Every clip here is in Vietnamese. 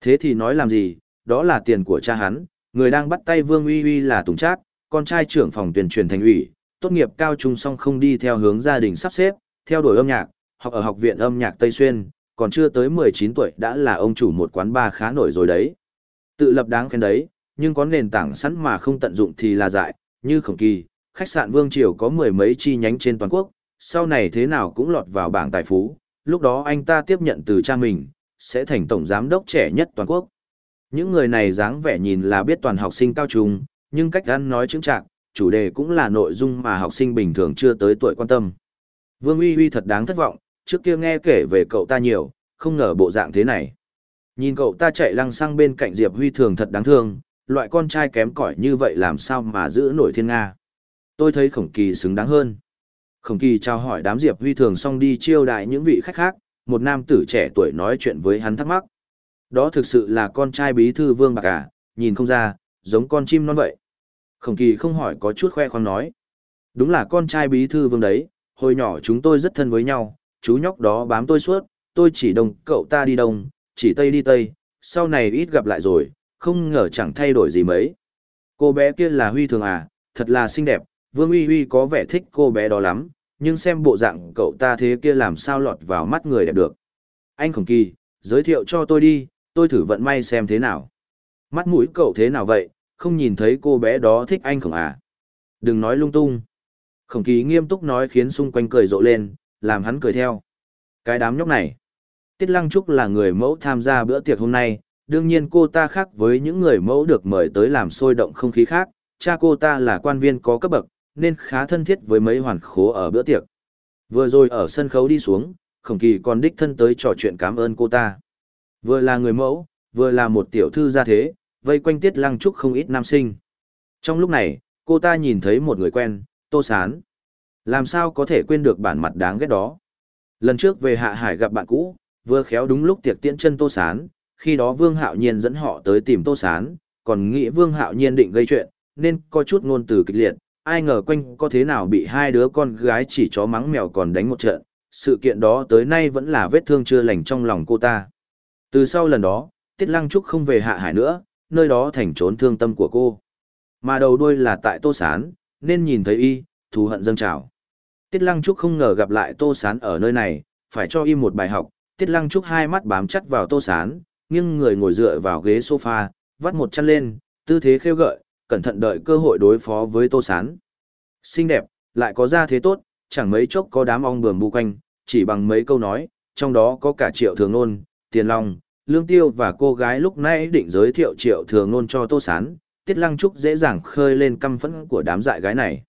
Thế thì nói làm gì, đó là tiền của cha hắn, người đang bắt tay Vương Uy Uy là Tùng Trác, con trai trưởng phòng tuyển truyền thành ủy, tốt nghiệp cao trung song không đi theo hướng gia đình sắp xếp, theo đuổi âm nhạc, học ở học viện âm nhạc Tây Xuyên, còn chưa tới 19 tuổi đã là ông chủ một quán bar khá nổi rồi đấy. Tự lập đáng khen đấy, nhưng có nền tảng sẵn mà không tận dụng thì là dại, như khổng kỳ, khách sạn Vương Triều có mười mấy chi nhánh trên toàn quốc, sau này thế nào cũng lọt vào bảng tài phú, lúc đó anh ta tiếp nhận từ cha mình, sẽ thành tổng giám đốc trẻ nhất toàn quốc. Những người này dáng vẻ nhìn là biết toàn học sinh cao trung, nhưng cách ăn nói chứng trạng, chủ đề cũng là nội dung mà học sinh bình thường chưa tới tuổi quan tâm. Vương Uy Uy thật đáng thất vọng, trước kia nghe kể về cậu ta nhiều, không ngờ bộ dạng thế này. Nhìn cậu ta chạy lăng sang bên cạnh Diệp Huy thường thật đáng thương, loại con trai kém cỏi như vậy làm sao mà giữ nổi thiên Nga. Tôi thấy khổng kỳ xứng đáng hơn. Khổng kỳ chào hỏi đám Diệp Huy thường xong đi chiêu đại những vị khách khác, một nam tử trẻ tuổi nói chuyện với hắn thắc mắc. Đó thực sự là con trai bí thư vương bạc à, nhìn không ra, giống con chim non vậy. Khổng kỳ không hỏi có chút khoe khoang nói. Đúng là con trai bí thư vương đấy, hồi nhỏ chúng tôi rất thân với nhau, chú nhóc đó bám tôi suốt, tôi chỉ đông cậu ta đi đông, chỉ tây đi tây, sau này ít gặp lại rồi, không ngờ chẳng thay đổi gì mấy. Cô bé kia là Huy Thường à, thật là xinh đẹp, Vương Uy Uy có vẻ thích cô bé đó lắm, nhưng xem bộ dạng cậu ta thế kia làm sao lọt vào mắt người đẹp được. Anh Khổng Kỳ, giới thiệu cho tôi đi, tôi thử vận may xem thế nào. Mắt mũi cậu thế nào vậy, không nhìn thấy cô bé đó thích anh Khổng à. Đừng nói lung tung. Khổng Kỳ nghiêm túc nói khiến xung quanh cười rộ lên, làm hắn cười theo. Cái đám nhóc này. Tiết Lăng Trúc là người mẫu tham gia bữa tiệc hôm nay, đương nhiên cô ta khác với những người mẫu được mời tới làm sôi động không khí khác, cha cô ta là quan viên có cấp bậc, nên khá thân thiết với mấy hoàn khố ở bữa tiệc. Vừa rồi ở sân khấu đi xuống, khổng kỳ còn đích thân tới trò chuyện cảm ơn cô ta. Vừa là người mẫu, vừa là một tiểu thư gia thế, vây quanh tiết lăng trúc không ít nam sinh. Trong lúc này, cô ta nhìn thấy một người quen, Tô Sán. Làm sao có thể quên được bản mặt đáng ghét đó. Lần trước về Hạ Hải gặp bạn cũ, vừa khéo đúng lúc tiệc tiễn chân Tô Sán, khi đó Vương Hạo Nhiên dẫn họ tới tìm Tô Sán, còn nghĩ Vương Hạo Nhiên định gây chuyện, nên có chút ngôn từ kịch liệt, ai ngờ quanh có thế nào bị hai đứa con gái chỉ chó mắng mèo còn đánh một trận, sự kiện đó tới nay vẫn là vết thương chưa lành trong lòng cô ta. Từ sau lần đó, Tiết Lăng Trúc không về Hạ Hải nữa, nơi đó thành trốn thương tâm của cô. Mà đầu đuôi là tại Tô Sán, nên nhìn thấy y, thù hận dâng trào. Tiết Lăng Trúc không ngờ gặp lại Tô Sán ở nơi này, phải cho y một bài học. Tiết Lăng Trúc hai mắt bám chặt vào Tô Sán, nghiêng người ngồi dựa vào ghế sofa, vắt một chân lên, tư thế khêu gợi, cẩn thận đợi cơ hội đối phó với Tô Sán. Xinh đẹp, lại có ra thế tốt, chẳng mấy chốc có đám ong bướm bu quanh, chỉ bằng mấy câu nói, trong đó có cả triệu thường nôn, tiền long, lương tiêu và cô gái lúc nãy định giới thiệu triệu thường nôn cho Tô Sán, Tiết Lăng Trúc dễ dàng khơi lên căm phẫn của đám dại gái này.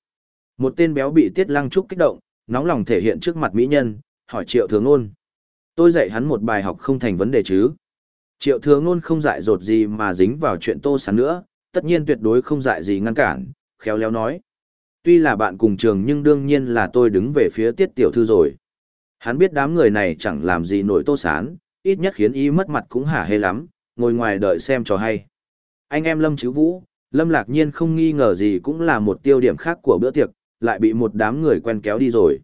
Một tên béo bị Tiết Lăng Trúc kích động, nóng lòng thể hiện trước mặt mỹ nhân, hỏi triệu thường nôn. Tôi dạy hắn một bài học không thành vấn đề chứ. Triệu thường nôn không dại dột gì mà dính vào chuyện Tô Sán nữa, tất nhiên tuyệt đối không dại gì ngăn cản, khéo léo nói. Tuy là bạn cùng trường nhưng đương nhiên là tôi đứng về phía tiết tiểu thư rồi. Hắn biết đám người này chẳng làm gì nổi tô sán, ít nhất khiến y mất mặt cũng hả hê lắm, ngồi ngoài đợi xem cho hay. Anh em Lâm Chữ Vũ, Lâm Lạc Nhiên không nghi ngờ gì cũng là một tiêu điểm khác của bữa tiệc, lại bị một đám người quen kéo đi rồi.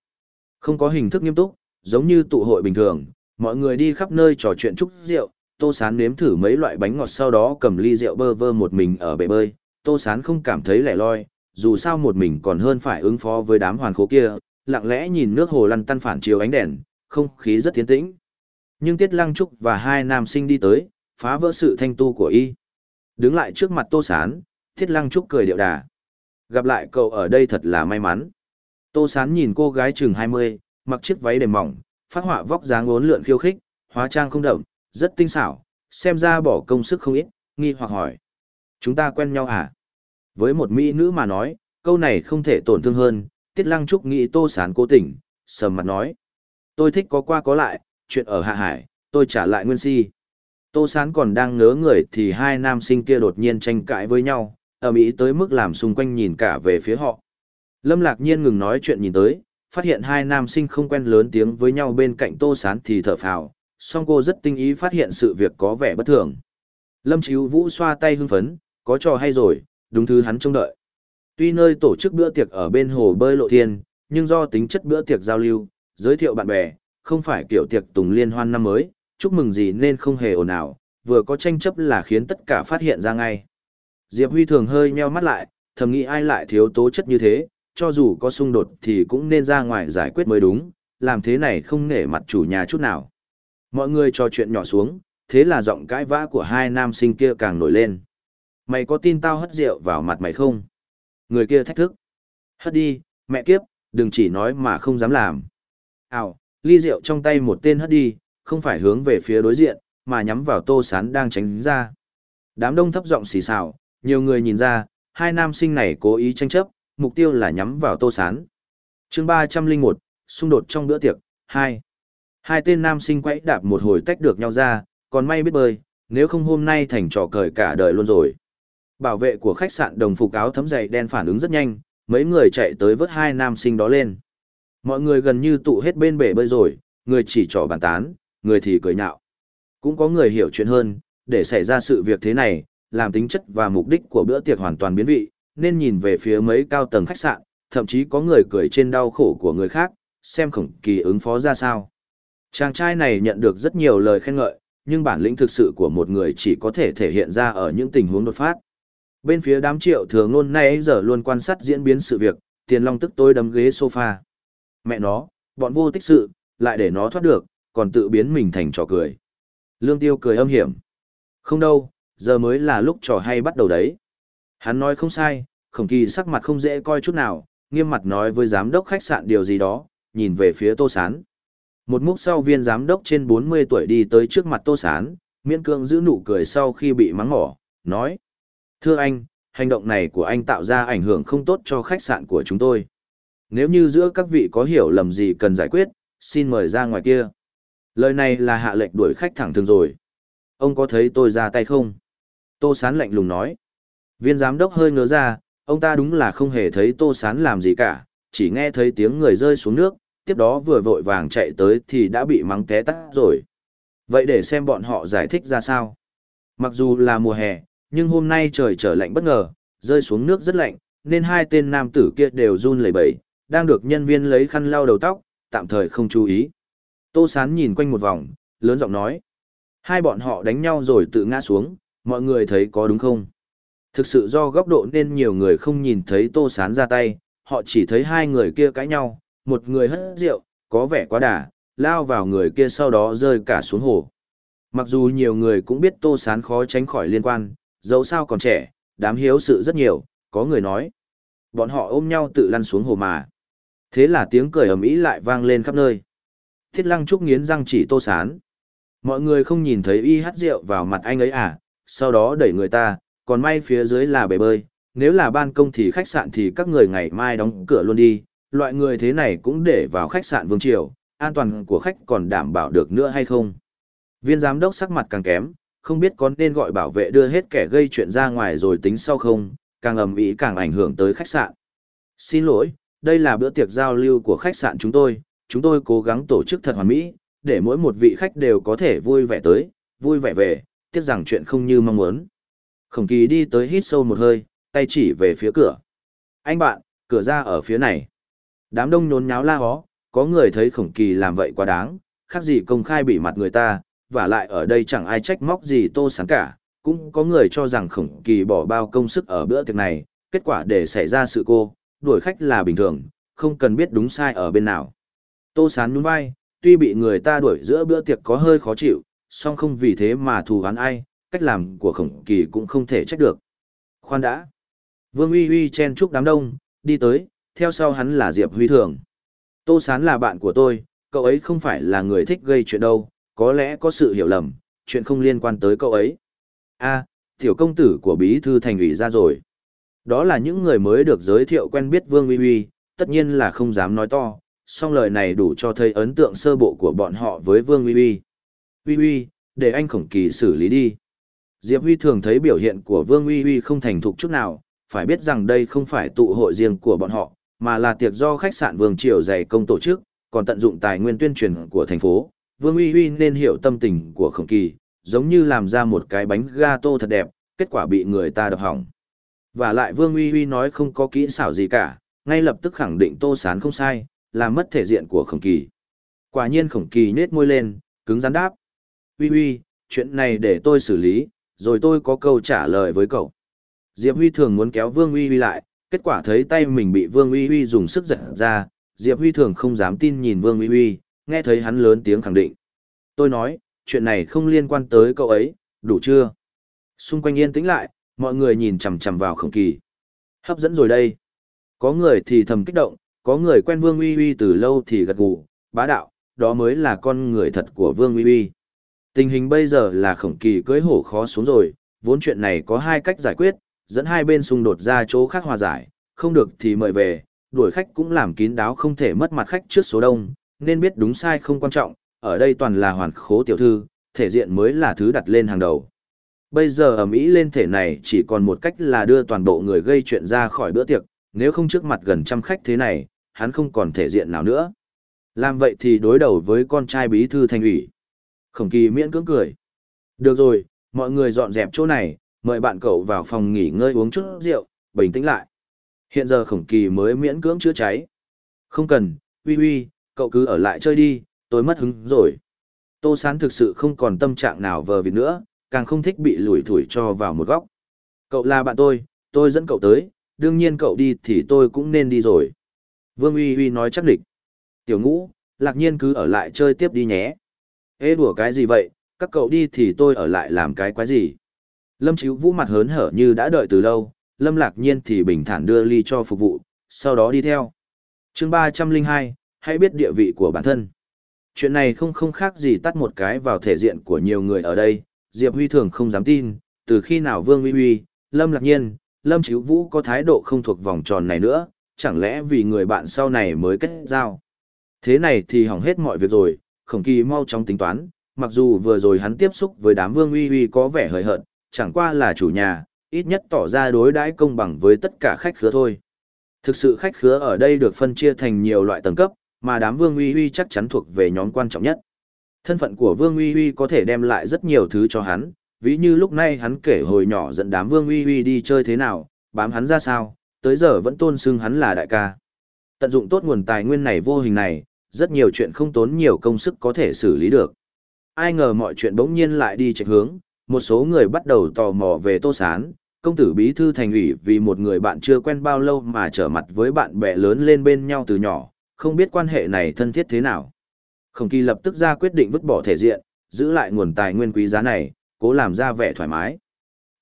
Không có hình thức nghiêm túc, giống như tụ hội bình thường, mọi người đi khắp nơi trò chuyện chúc rượu, Tô Sán nếm thử mấy loại bánh ngọt sau đó cầm ly rượu bơ vơ một mình ở bể bơi, Tô Sán không cảm thấy lẻ loi, dù sao một mình còn hơn phải ứng phó với đám hoàn khố kia, lặng lẽ nhìn nước hồ lăn tăn phản chiếu ánh đèn, không khí rất tiến tĩnh. Nhưng Tiết Lăng Trúc và hai nam sinh đi tới, phá vỡ sự thanh tu của y. Đứng lại trước mặt Tô Sán, Tiết Lăng Trúc cười điệu đà. Gặp lại cậu ở đây thật là may mắn. Tô Sán nhìn cô gái chừng 20, mặc chiếc váy đềm mỏng, phát họa vóc dáng uốn lượn khiêu khích, hóa trang không đậm, rất tinh xảo, xem ra bỏ công sức không ít, nghi hoặc hỏi. Chúng ta quen nhau à? Với một mỹ nữ mà nói, câu này không thể tổn thương hơn, Tiết Lăng Trúc nghĩ Tô Sán cố tình, sầm mặt nói. Tôi thích có qua có lại, chuyện ở Hạ Hải, tôi trả lại nguyên si. Tô Sán còn đang ngớ người thì hai nam sinh kia đột nhiên tranh cãi với nhau, ở Mỹ tới mức làm xung quanh nhìn cả về phía họ. Lâm Lạc Nhiên ngừng nói chuyện nhìn tới, phát hiện hai nam sinh không quen lớn tiếng với nhau bên cạnh Tô Sán thì thở phào, song cô rất tinh ý phát hiện sự việc có vẻ bất thường. Lâm Chíu Vũ xoa tay hưng phấn, có trò hay rồi, đúng thứ hắn trông đợi. Tuy nơi tổ chức bữa tiệc ở bên hồ bơi lộ thiên, nhưng do tính chất bữa tiệc giao lưu, giới thiệu bạn bè, không phải kiểu tiệc tùng liên hoan năm mới, chúc mừng gì nên không hề ồn ào, vừa có tranh chấp là khiến tất cả phát hiện ra ngay. Diệp Huy thường hơi nheo mắt lại, thầm nghĩ ai lại thiếu tố chất như thế, cho dù có xung đột thì cũng nên ra ngoài giải quyết mới đúng, làm thế này không nể mặt chủ nhà chút nào. Mọi người trò chuyện nhỏ xuống, thế là giọng cãi vã của hai nam sinh kia càng nổi lên. Mày có tin tao hất rượu vào mặt mày không? Người kia thách thức. Hất đi, mẹ kiếp, đừng chỉ nói mà không dám làm. Ảo, ly rượu trong tay một tên hất đi, không phải hướng về phía đối diện, mà nhắm vào tô sán đang tránh ra. Đám đông thấp giọng xì xào, nhiều người nhìn ra, hai nam sinh này cố ý tranh chấp, mục tiêu là nhắm vào tô sán. chương ba trăm linh một xung đột trong bữa tiệc, hai Hai tên nam sinh quẫy đạp một hồi tách được nhau ra, còn may biết bơi, nếu không hôm nay thành trò cười cả đời luôn rồi. Bảo vệ của khách sạn đồng phục áo thấm dày đen phản ứng rất nhanh, mấy người chạy tới vớt hai nam sinh đó lên. Mọi người gần như tụ hết bên bể bơi rồi, người chỉ trỏ bàn tán, người thì cười nhạo. Cũng có người hiểu chuyện hơn, để xảy ra sự việc thế này, làm tính chất và mục đích của bữa tiệc hoàn toàn biến vị, nên nhìn về phía mấy cao tầng khách sạn, thậm chí có người cười trên đau khổ của người khác, xem khổng kỳ ứng phó ra sao. Chàng trai này nhận được rất nhiều lời khen ngợi, nhưng bản lĩnh thực sự của một người chỉ có thể thể hiện ra ở những tình huống đột phát. Bên phía đám triệu thường nôn nay giờ luôn quan sát diễn biến sự việc, tiền long tức tôi đấm ghế sofa. Mẹ nó, bọn vô tích sự, lại để nó thoát được, còn tự biến mình thành trò cười. Lương tiêu cười âm hiểm. Không đâu, giờ mới là lúc trò hay bắt đầu đấy. Hắn nói không sai, khổng kỳ sắc mặt không dễ coi chút nào, nghiêm mặt nói với giám đốc khách sạn điều gì đó, nhìn về phía tô sán. Một múc sau viên giám đốc trên 40 tuổi đi tới trước mặt tô sán, miễn cương giữ nụ cười sau khi bị mắng mỏ, nói. Thưa anh, hành động này của anh tạo ra ảnh hưởng không tốt cho khách sạn của chúng tôi. Nếu như giữa các vị có hiểu lầm gì cần giải quyết, xin mời ra ngoài kia. Lời này là hạ lệnh đuổi khách thẳng thường rồi. Ông có thấy tôi ra tay không? Tô Sán lạnh lùng nói. Viên giám đốc hơi ngớ ra, ông ta đúng là không hề thấy Tô Sán làm gì cả, chỉ nghe thấy tiếng người rơi xuống nước, tiếp đó vừa vội vàng chạy tới thì đã bị mắng té tắt rồi. Vậy để xem bọn họ giải thích ra sao. Mặc dù là mùa hè, nhưng hôm nay trời trở lạnh bất ngờ, rơi xuống nước rất lạnh, nên hai tên nam tử kia đều run lẩy bẩy, đang được nhân viên lấy khăn lau đầu tóc, tạm thời không chú ý. Tô Sán nhìn quanh một vòng, lớn giọng nói. Hai bọn họ đánh nhau rồi tự ngã xuống, mọi người thấy có đúng không? Thực sự do góc độ nên nhiều người không nhìn thấy Tô Sán ra tay, họ chỉ thấy hai người kia cãi nhau, một người hất rượu, có vẻ quá đà, lao vào người kia sau đó rơi cả xuống hồ. Mặc dù nhiều người cũng biết Tô Sán khó tránh khỏi liên quan, dẫu sao còn trẻ, đám hiếu sự rất nhiều, có người nói. Bọn họ ôm nhau tự lăn xuống hồ mà. Thế là tiếng cười ầm ĩ lại vang lên khắp nơi. Thiết lăng trúc nghiến răng chỉ Tô Sán. Mọi người không nhìn thấy y hát rượu vào mặt anh ấy à, sau đó đẩy người ta, còn may phía dưới là bể bơi. Nếu là ban công thì khách sạn thì các người ngày mai đóng cửa luôn đi, loại người thế này cũng để vào khách sạn Vương Triều, an toàn của khách còn đảm bảo được nữa hay không. Viên giám đốc sắc mặt càng kém, không biết có nên gọi bảo vệ đưa hết kẻ gây chuyện ra ngoài rồi tính sau không, càng ầm ĩ càng ảnh hưởng tới khách sạn. Xin lỗi, đây là bữa tiệc giao lưu của khách sạn chúng tôi, chúng tôi cố gắng tổ chức thật hoàn mỹ, để mỗi một vị khách đều có thể vui vẻ tới, vui vẻ về, tiếc rằng chuyện không như mong muốn. Khổng kỳ đi tới hít sâu một hơi, tay chỉ về phía cửa. Anh bạn, cửa ra ở phía này. Đám đông nhốn nháo la hó, có người thấy khổng kỳ làm vậy quá đáng, khác gì công khai bị mặt người ta, và lại ở đây chẳng ai trách móc gì tô sán cả. Cũng có người cho rằng khổng kỳ bỏ bao công sức ở bữa tiệc này, kết quả để xảy ra sự cô, đuổi khách là bình thường, không cần biết đúng sai ở bên nào. Tô sán nhún vai, tuy bị người ta đuổi giữa bữa tiệc có hơi khó chịu, song không vì thế mà thù oán ai, cách làm của khổng kỳ cũng không thể trách được. Khoan đã. Vương uy uy chen chúc đám đông, đi tới, theo sau hắn là Diệp Huy Thường. Tô Sán là bạn của tôi, cậu ấy không phải là người thích gây chuyện đâu, có lẽ có sự hiểu lầm, chuyện không liên quan tới cậu ấy. a tiểu công tử của bí thư thành ủy ra rồi. Đó là những người mới được giới thiệu quen biết Vương Uy Uy, tất nhiên là không dám nói to, song lời này đủ cho thấy ấn tượng sơ bộ của bọn họ với Vương Uy Uy. Uy Uy, để anh khổng kỳ xử lý đi. Diệp Huy thường thấy biểu hiện của Vương Uy Uy không thành thục chút nào, phải biết rằng đây không phải tụ hội riêng của bọn họ, mà là tiệc do khách sạn Vương Triều dày công tổ chức, còn tận dụng tài nguyên tuyên truyền của thành phố. Vương Uy Uy nên hiểu tâm tình của Khổng Kỳ, giống như làm ra một cái bánh gato thật đẹp, kết quả bị người ta đập hỏng. Và lại Vương Uy Uy nói không có kỹ xảo gì cả, ngay lập tức khẳng định Tô Sán không sai, làm mất thể diện của Khổng Kỳ. Quả nhiên Khổng Kỳ nhếch môi lên, cứng rắn đáp. Uy Uy, chuyện này để tôi xử lý, rồi tôi có câu trả lời với cậu. Diệp Huy thường muốn kéo Vương Uy Uy lại, kết quả thấy tay mình bị Vương Uy Uy dùng sức giật ra, Diệp Huy thường không dám tin nhìn Vương Uy Uy, nghe thấy hắn lớn tiếng khẳng định. Tôi nói, chuyện này không liên quan tới cậu ấy, đủ chưa? Xung quanh yên tĩnh lại, mọi người nhìn chằm chằm vào khổng kỳ. Hấp dẫn rồi đây. Có người thì thầm kích động, có người quen Vương Uy Uy từ lâu thì gật gù, bá đạo, đó mới là con người thật của Vương Uy Uy. Tình hình bây giờ là khổng kỳ cưới hổ khó xuống rồi, vốn chuyện này có hai cách giải quyết, dẫn hai bên xung đột ra chỗ khác hòa giải, không được thì mời về, đuổi khách cũng làm kín đáo không thể mất mặt khách trước số đông, nên biết đúng sai không quan trọng, ở đây toàn là hoàn khố tiểu thư, thể diện mới là thứ đặt lên hàng đầu. Bây giờ ở Mỹ lên thể này chỉ còn một cách là đưa toàn bộ người gây chuyện ra khỏi bữa tiệc, nếu không trước mặt gần trăm khách thế này, hắn không còn thể diện nào nữa. Làm vậy thì đối đầu với con trai bí thư thành ủy. Khổng kỳ miễn cưỡng cười. Được rồi, mọi người dọn dẹp chỗ này, mời bạn cậu vào phòng nghỉ ngơi uống chút rượu, bình tĩnh lại. Hiện giờ khổng kỳ mới miễn cưỡng chữa cháy. Không cần, uy uy, cậu cứ ở lại chơi đi, tôi mất hứng rồi. Tô Sán thực sự không còn tâm trạng nào vờ vịt nữa, càng không thích bị lủi thủi cho vào một góc. Cậu là bạn tôi, tôi dẫn cậu tới, đương nhiên cậu đi thì tôi cũng nên đi rồi. Vương Uy Uy nói chắc địch. Tiểu ngũ, lạc nhiên cứ ở lại chơi tiếp đi nhé. Ê đùa cái gì vậy, các cậu đi thì tôi ở lại làm cái quái gì. Lâm Chíu Vũ mặt hớn hở như đã đợi từ lâu, Lâm Lạc Nhiên thì bình thản đưa ly cho phục vụ, sau đó đi theo. chương ba trăm linh hai, hãy biết địa vị của bản thân. Chuyện này không không khác gì tắt một cái vào thể diện của nhiều người ở đây, Diệp Huy thường không dám tin, từ khi nào Vương Huy Huy, Lâm Lạc Nhiên, Lâm Chíu Vũ có thái độ không thuộc vòng tròn này nữa, chẳng lẽ vì người bạn sau này mới kết giao. Thế này thì hỏng hết mọi việc rồi, khổng kỳ mau chóng tính toán, mặc dù vừa rồi hắn tiếp xúc với đám Vương Huy Huy có vẻ hời hợt, chẳng qua là chủ nhà, ít nhất tỏ ra đối đãi công bằng với tất cả khách khứa thôi. Thực sự khách khứa ở đây được phân chia thành nhiều loại tầng cấp, mà đám Vương Uy Uy chắc chắn thuộc về nhóm quan trọng nhất. Thân phận của Vương Uy Uy có thể đem lại rất nhiều thứ cho hắn, ví như lúc này hắn kể hồi nhỏ dẫn đám Vương Uy Uy đi chơi thế nào, bám hắn ra sao, tới giờ vẫn tôn xưng hắn là đại ca. Tận dụng tốt nguồn tài nguyên này vô hình này, rất nhiều chuyện không tốn nhiều công sức có thể xử lý được. Ai ngờ mọi chuyện bỗng nhiên lại đi chệch hướng, một số người bắt đầu tò mò về Tô Sán, công tử bí thư thành ủy vì một người bạn chưa quen bao lâu mà trở mặt với bạn bè lớn lên bên nhau từ nhỏ, không biết quan hệ này thân thiết thế nào. Khổng kỳ lập tức ra quyết định vứt bỏ thể diện, giữ lại nguồn tài nguyên quý giá này, cố làm ra vẻ thoải mái.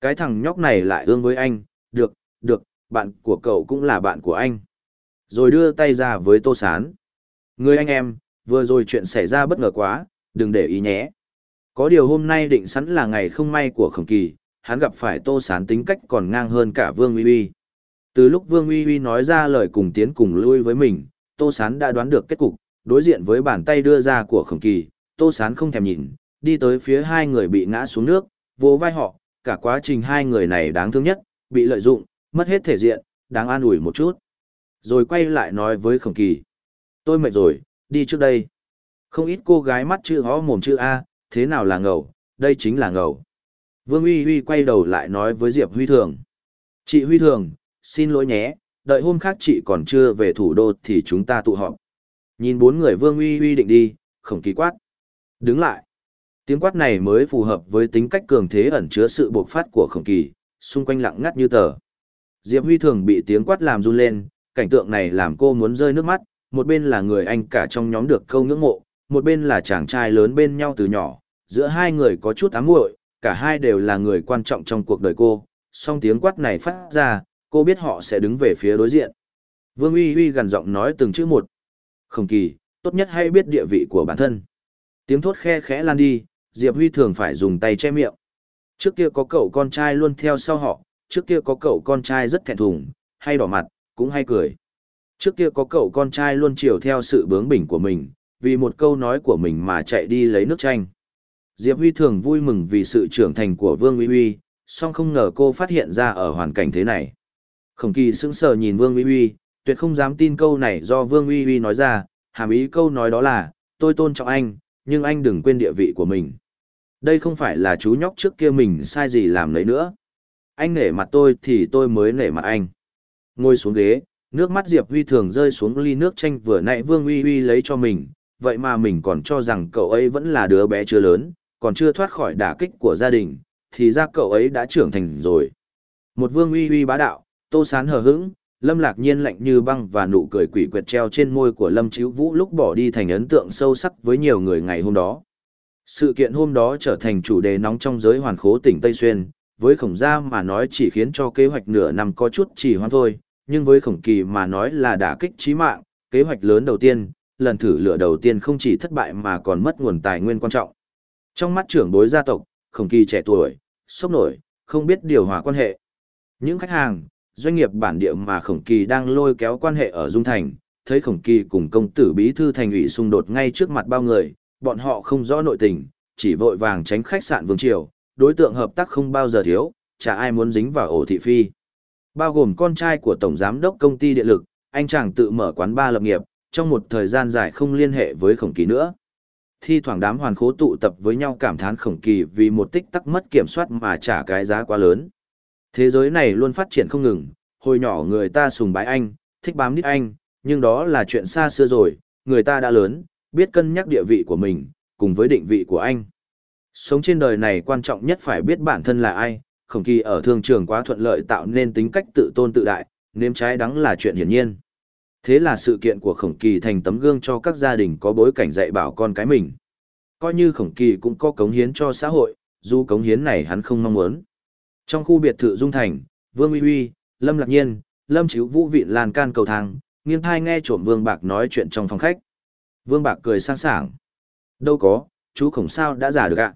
Cái thằng nhóc này lại ương với anh, được, được, bạn của cậu cũng là bạn của anh. Rồi đưa tay ra với Tô Sán. Người anh em, vừa rồi chuyện xảy ra bất ngờ quá, đừng để ý nhé. Có điều hôm nay định sẵn là ngày không may của khổng kỳ, hắn gặp phải tô sán tính cách còn ngang hơn cả Vương Uy Uy. Từ lúc Vương Uy Uy nói ra lời cùng tiến cùng lui với mình, tô sán đã đoán được kết cục, đối diện với bàn tay đưa ra của khổng kỳ, tô sán không thèm nhìn, đi tới phía hai người bị ngã xuống nước, vỗ vai họ, cả quá trình hai người này đáng thương nhất, bị lợi dụng, mất hết thể diện, đáng an ủi một chút. Rồi quay lại nói với khổng kỳ. Tôi mệt rồi, đi trước đây. Không ít cô gái mắt chữ hó mồm chữ A, thế nào là ngầu, đây chính là ngầu. Vương Uy Uy quay đầu lại nói với Diệp Huy Thường. Chị Huy Thường, xin lỗi nhé, đợi hôm khác chị còn chưa về thủ đô thì chúng ta tụ họp. Nhìn bốn người Vương Uy Uy định đi, khổng kỳ quát. Đứng lại. Tiếng quát này mới phù hợp với tính cách cường thế ẩn chứa sự bộc phát của khổng kỳ, xung quanh lặng ngắt như tờ. Diệp Huy Thường bị tiếng quát làm run lên, cảnh tượng này làm cô muốn rơi nước mắt, một bên là người anh cả trong nhóm được câu ngưỡng mộ, một bên là chàng trai lớn bên nhau từ nhỏ, giữa hai người có chút ám muội, cả hai đều là người quan trọng trong cuộc đời cô, song tiếng quát này phát ra, cô biết họ sẽ đứng về phía đối diện. Vương Uy Uy gần giọng nói từng chữ một. Không kỳ, tốt nhất hay biết địa vị của bản thân. Tiếng thốt khe khẽ lan đi, Diệp Huy thường phải dùng tay che miệng. Trước kia có cậu con trai luôn theo sau họ, trước kia có cậu con trai rất thẹn thùng, hay đỏ mặt, cũng hay cười. Trước kia có cậu con trai luôn chiều theo sự bướng bỉnh của mình, vì một câu nói của mình mà chạy đi lấy nước chanh. Diệp Huy thường vui mừng vì sự trưởng thành của Vương Uy Uy, song không ngờ cô phát hiện ra ở hoàn cảnh thế này. Khổng kỳ sững sờ nhìn Vương Uy Uy, tuyệt không dám tin câu này do Vương Uy Uy nói ra, hàm ý câu nói đó là, tôi tôn trọng anh, nhưng anh đừng quên địa vị của mình. Đây không phải là chú nhóc trước kia mình sai gì làm lấy nữa. Anh nể mặt tôi thì tôi mới nể mặt anh. Ngồi xuống ghế, nước mắt Diệp Huy thường rơi xuống ly nước chanh vừa nãy Vương Uy Uy lấy cho mình, vậy mà mình còn cho rằng cậu ấy vẫn là đứa bé chưa lớn, còn chưa thoát khỏi đả kích của gia đình, thì ra cậu ấy đã trưởng thành rồi. Một vương uy uy bá đạo, tô sán hờ hững, lâm lạc nhiên lạnh như băng và nụ cười quỷ quyệt treo trên môi của lâm chíu vũ lúc bỏ đi thành ấn tượng sâu sắc với nhiều người ngày hôm đó. Sự kiện hôm đó trở thành chủ đề nóng trong giới hoàn khố tỉnh Tây Xuyên, với khổng gia mà nói chỉ khiến cho kế hoạch nửa năm có chút chỉ hoãn thôi, nhưng với khổng kỳ mà nói là đả kích chí mạng, kế hoạch lớn đầu tiên, lần thử lửa đầu tiên không chỉ thất bại mà còn mất nguồn tài nguyên quan trọng. Trong mắt trưởng bối gia tộc, khổng kỳ trẻ tuổi, sốc nổi, không biết điều hòa quan hệ. Những khách hàng, doanh nghiệp bản địa mà khổng kỳ đang lôi kéo quan hệ ở Dung Thành, thấy khổng kỳ cùng công tử bí thư thành ủy xung đột ngay trước mặt bao người, bọn họ không rõ nội tình, chỉ vội vàng tránh khách sạn Vương Triều, đối tượng hợp tác không bao giờ thiếu, chả ai muốn dính vào ổ thị phi. Bao gồm con trai của Tổng Giám đốc Công ty Điện lực, anh chàng tự mở quán ba lập nghiệp, trong một thời gian dài không liên hệ với khổng kỳ nữa. Thi thoảng đám hoàn khố tụ tập với nhau cảm thán khổng kỳ vì một tích tắc mất kiểm soát mà trả cái giá quá lớn. Thế giới này luôn phát triển không ngừng, hồi nhỏ người ta sùng bái anh, thích bám nít anh, nhưng đó là chuyện xa xưa rồi, người ta đã lớn, biết cân nhắc địa vị của mình, cùng với định vị của anh. Sống trên đời này quan trọng nhất phải biết bản thân là ai, khổng kỳ ở thương trường quá thuận lợi tạo nên tính cách tự tôn tự đại, nếm trái đắng là chuyện hiển nhiên. Thế là sự kiện của khổng kỳ thành tấm gương cho các gia đình có bối cảnh dạy bảo con cái mình. Coi như khổng kỳ cũng có cống hiến cho xã hội, dù cống hiến này hắn không mong muốn. Trong khu biệt thự Dung Thành, Vương Uy Uy, Lâm Lạc Nhiên, Lâm Chíu Vũ Vịn lan can cầu thang, nghiêng thai nghe trộm Vương Bạc nói chuyện trong phòng khách. Vương Bạc cười sang sảng. Đâu có, chú khổng sao đã giả được ạ.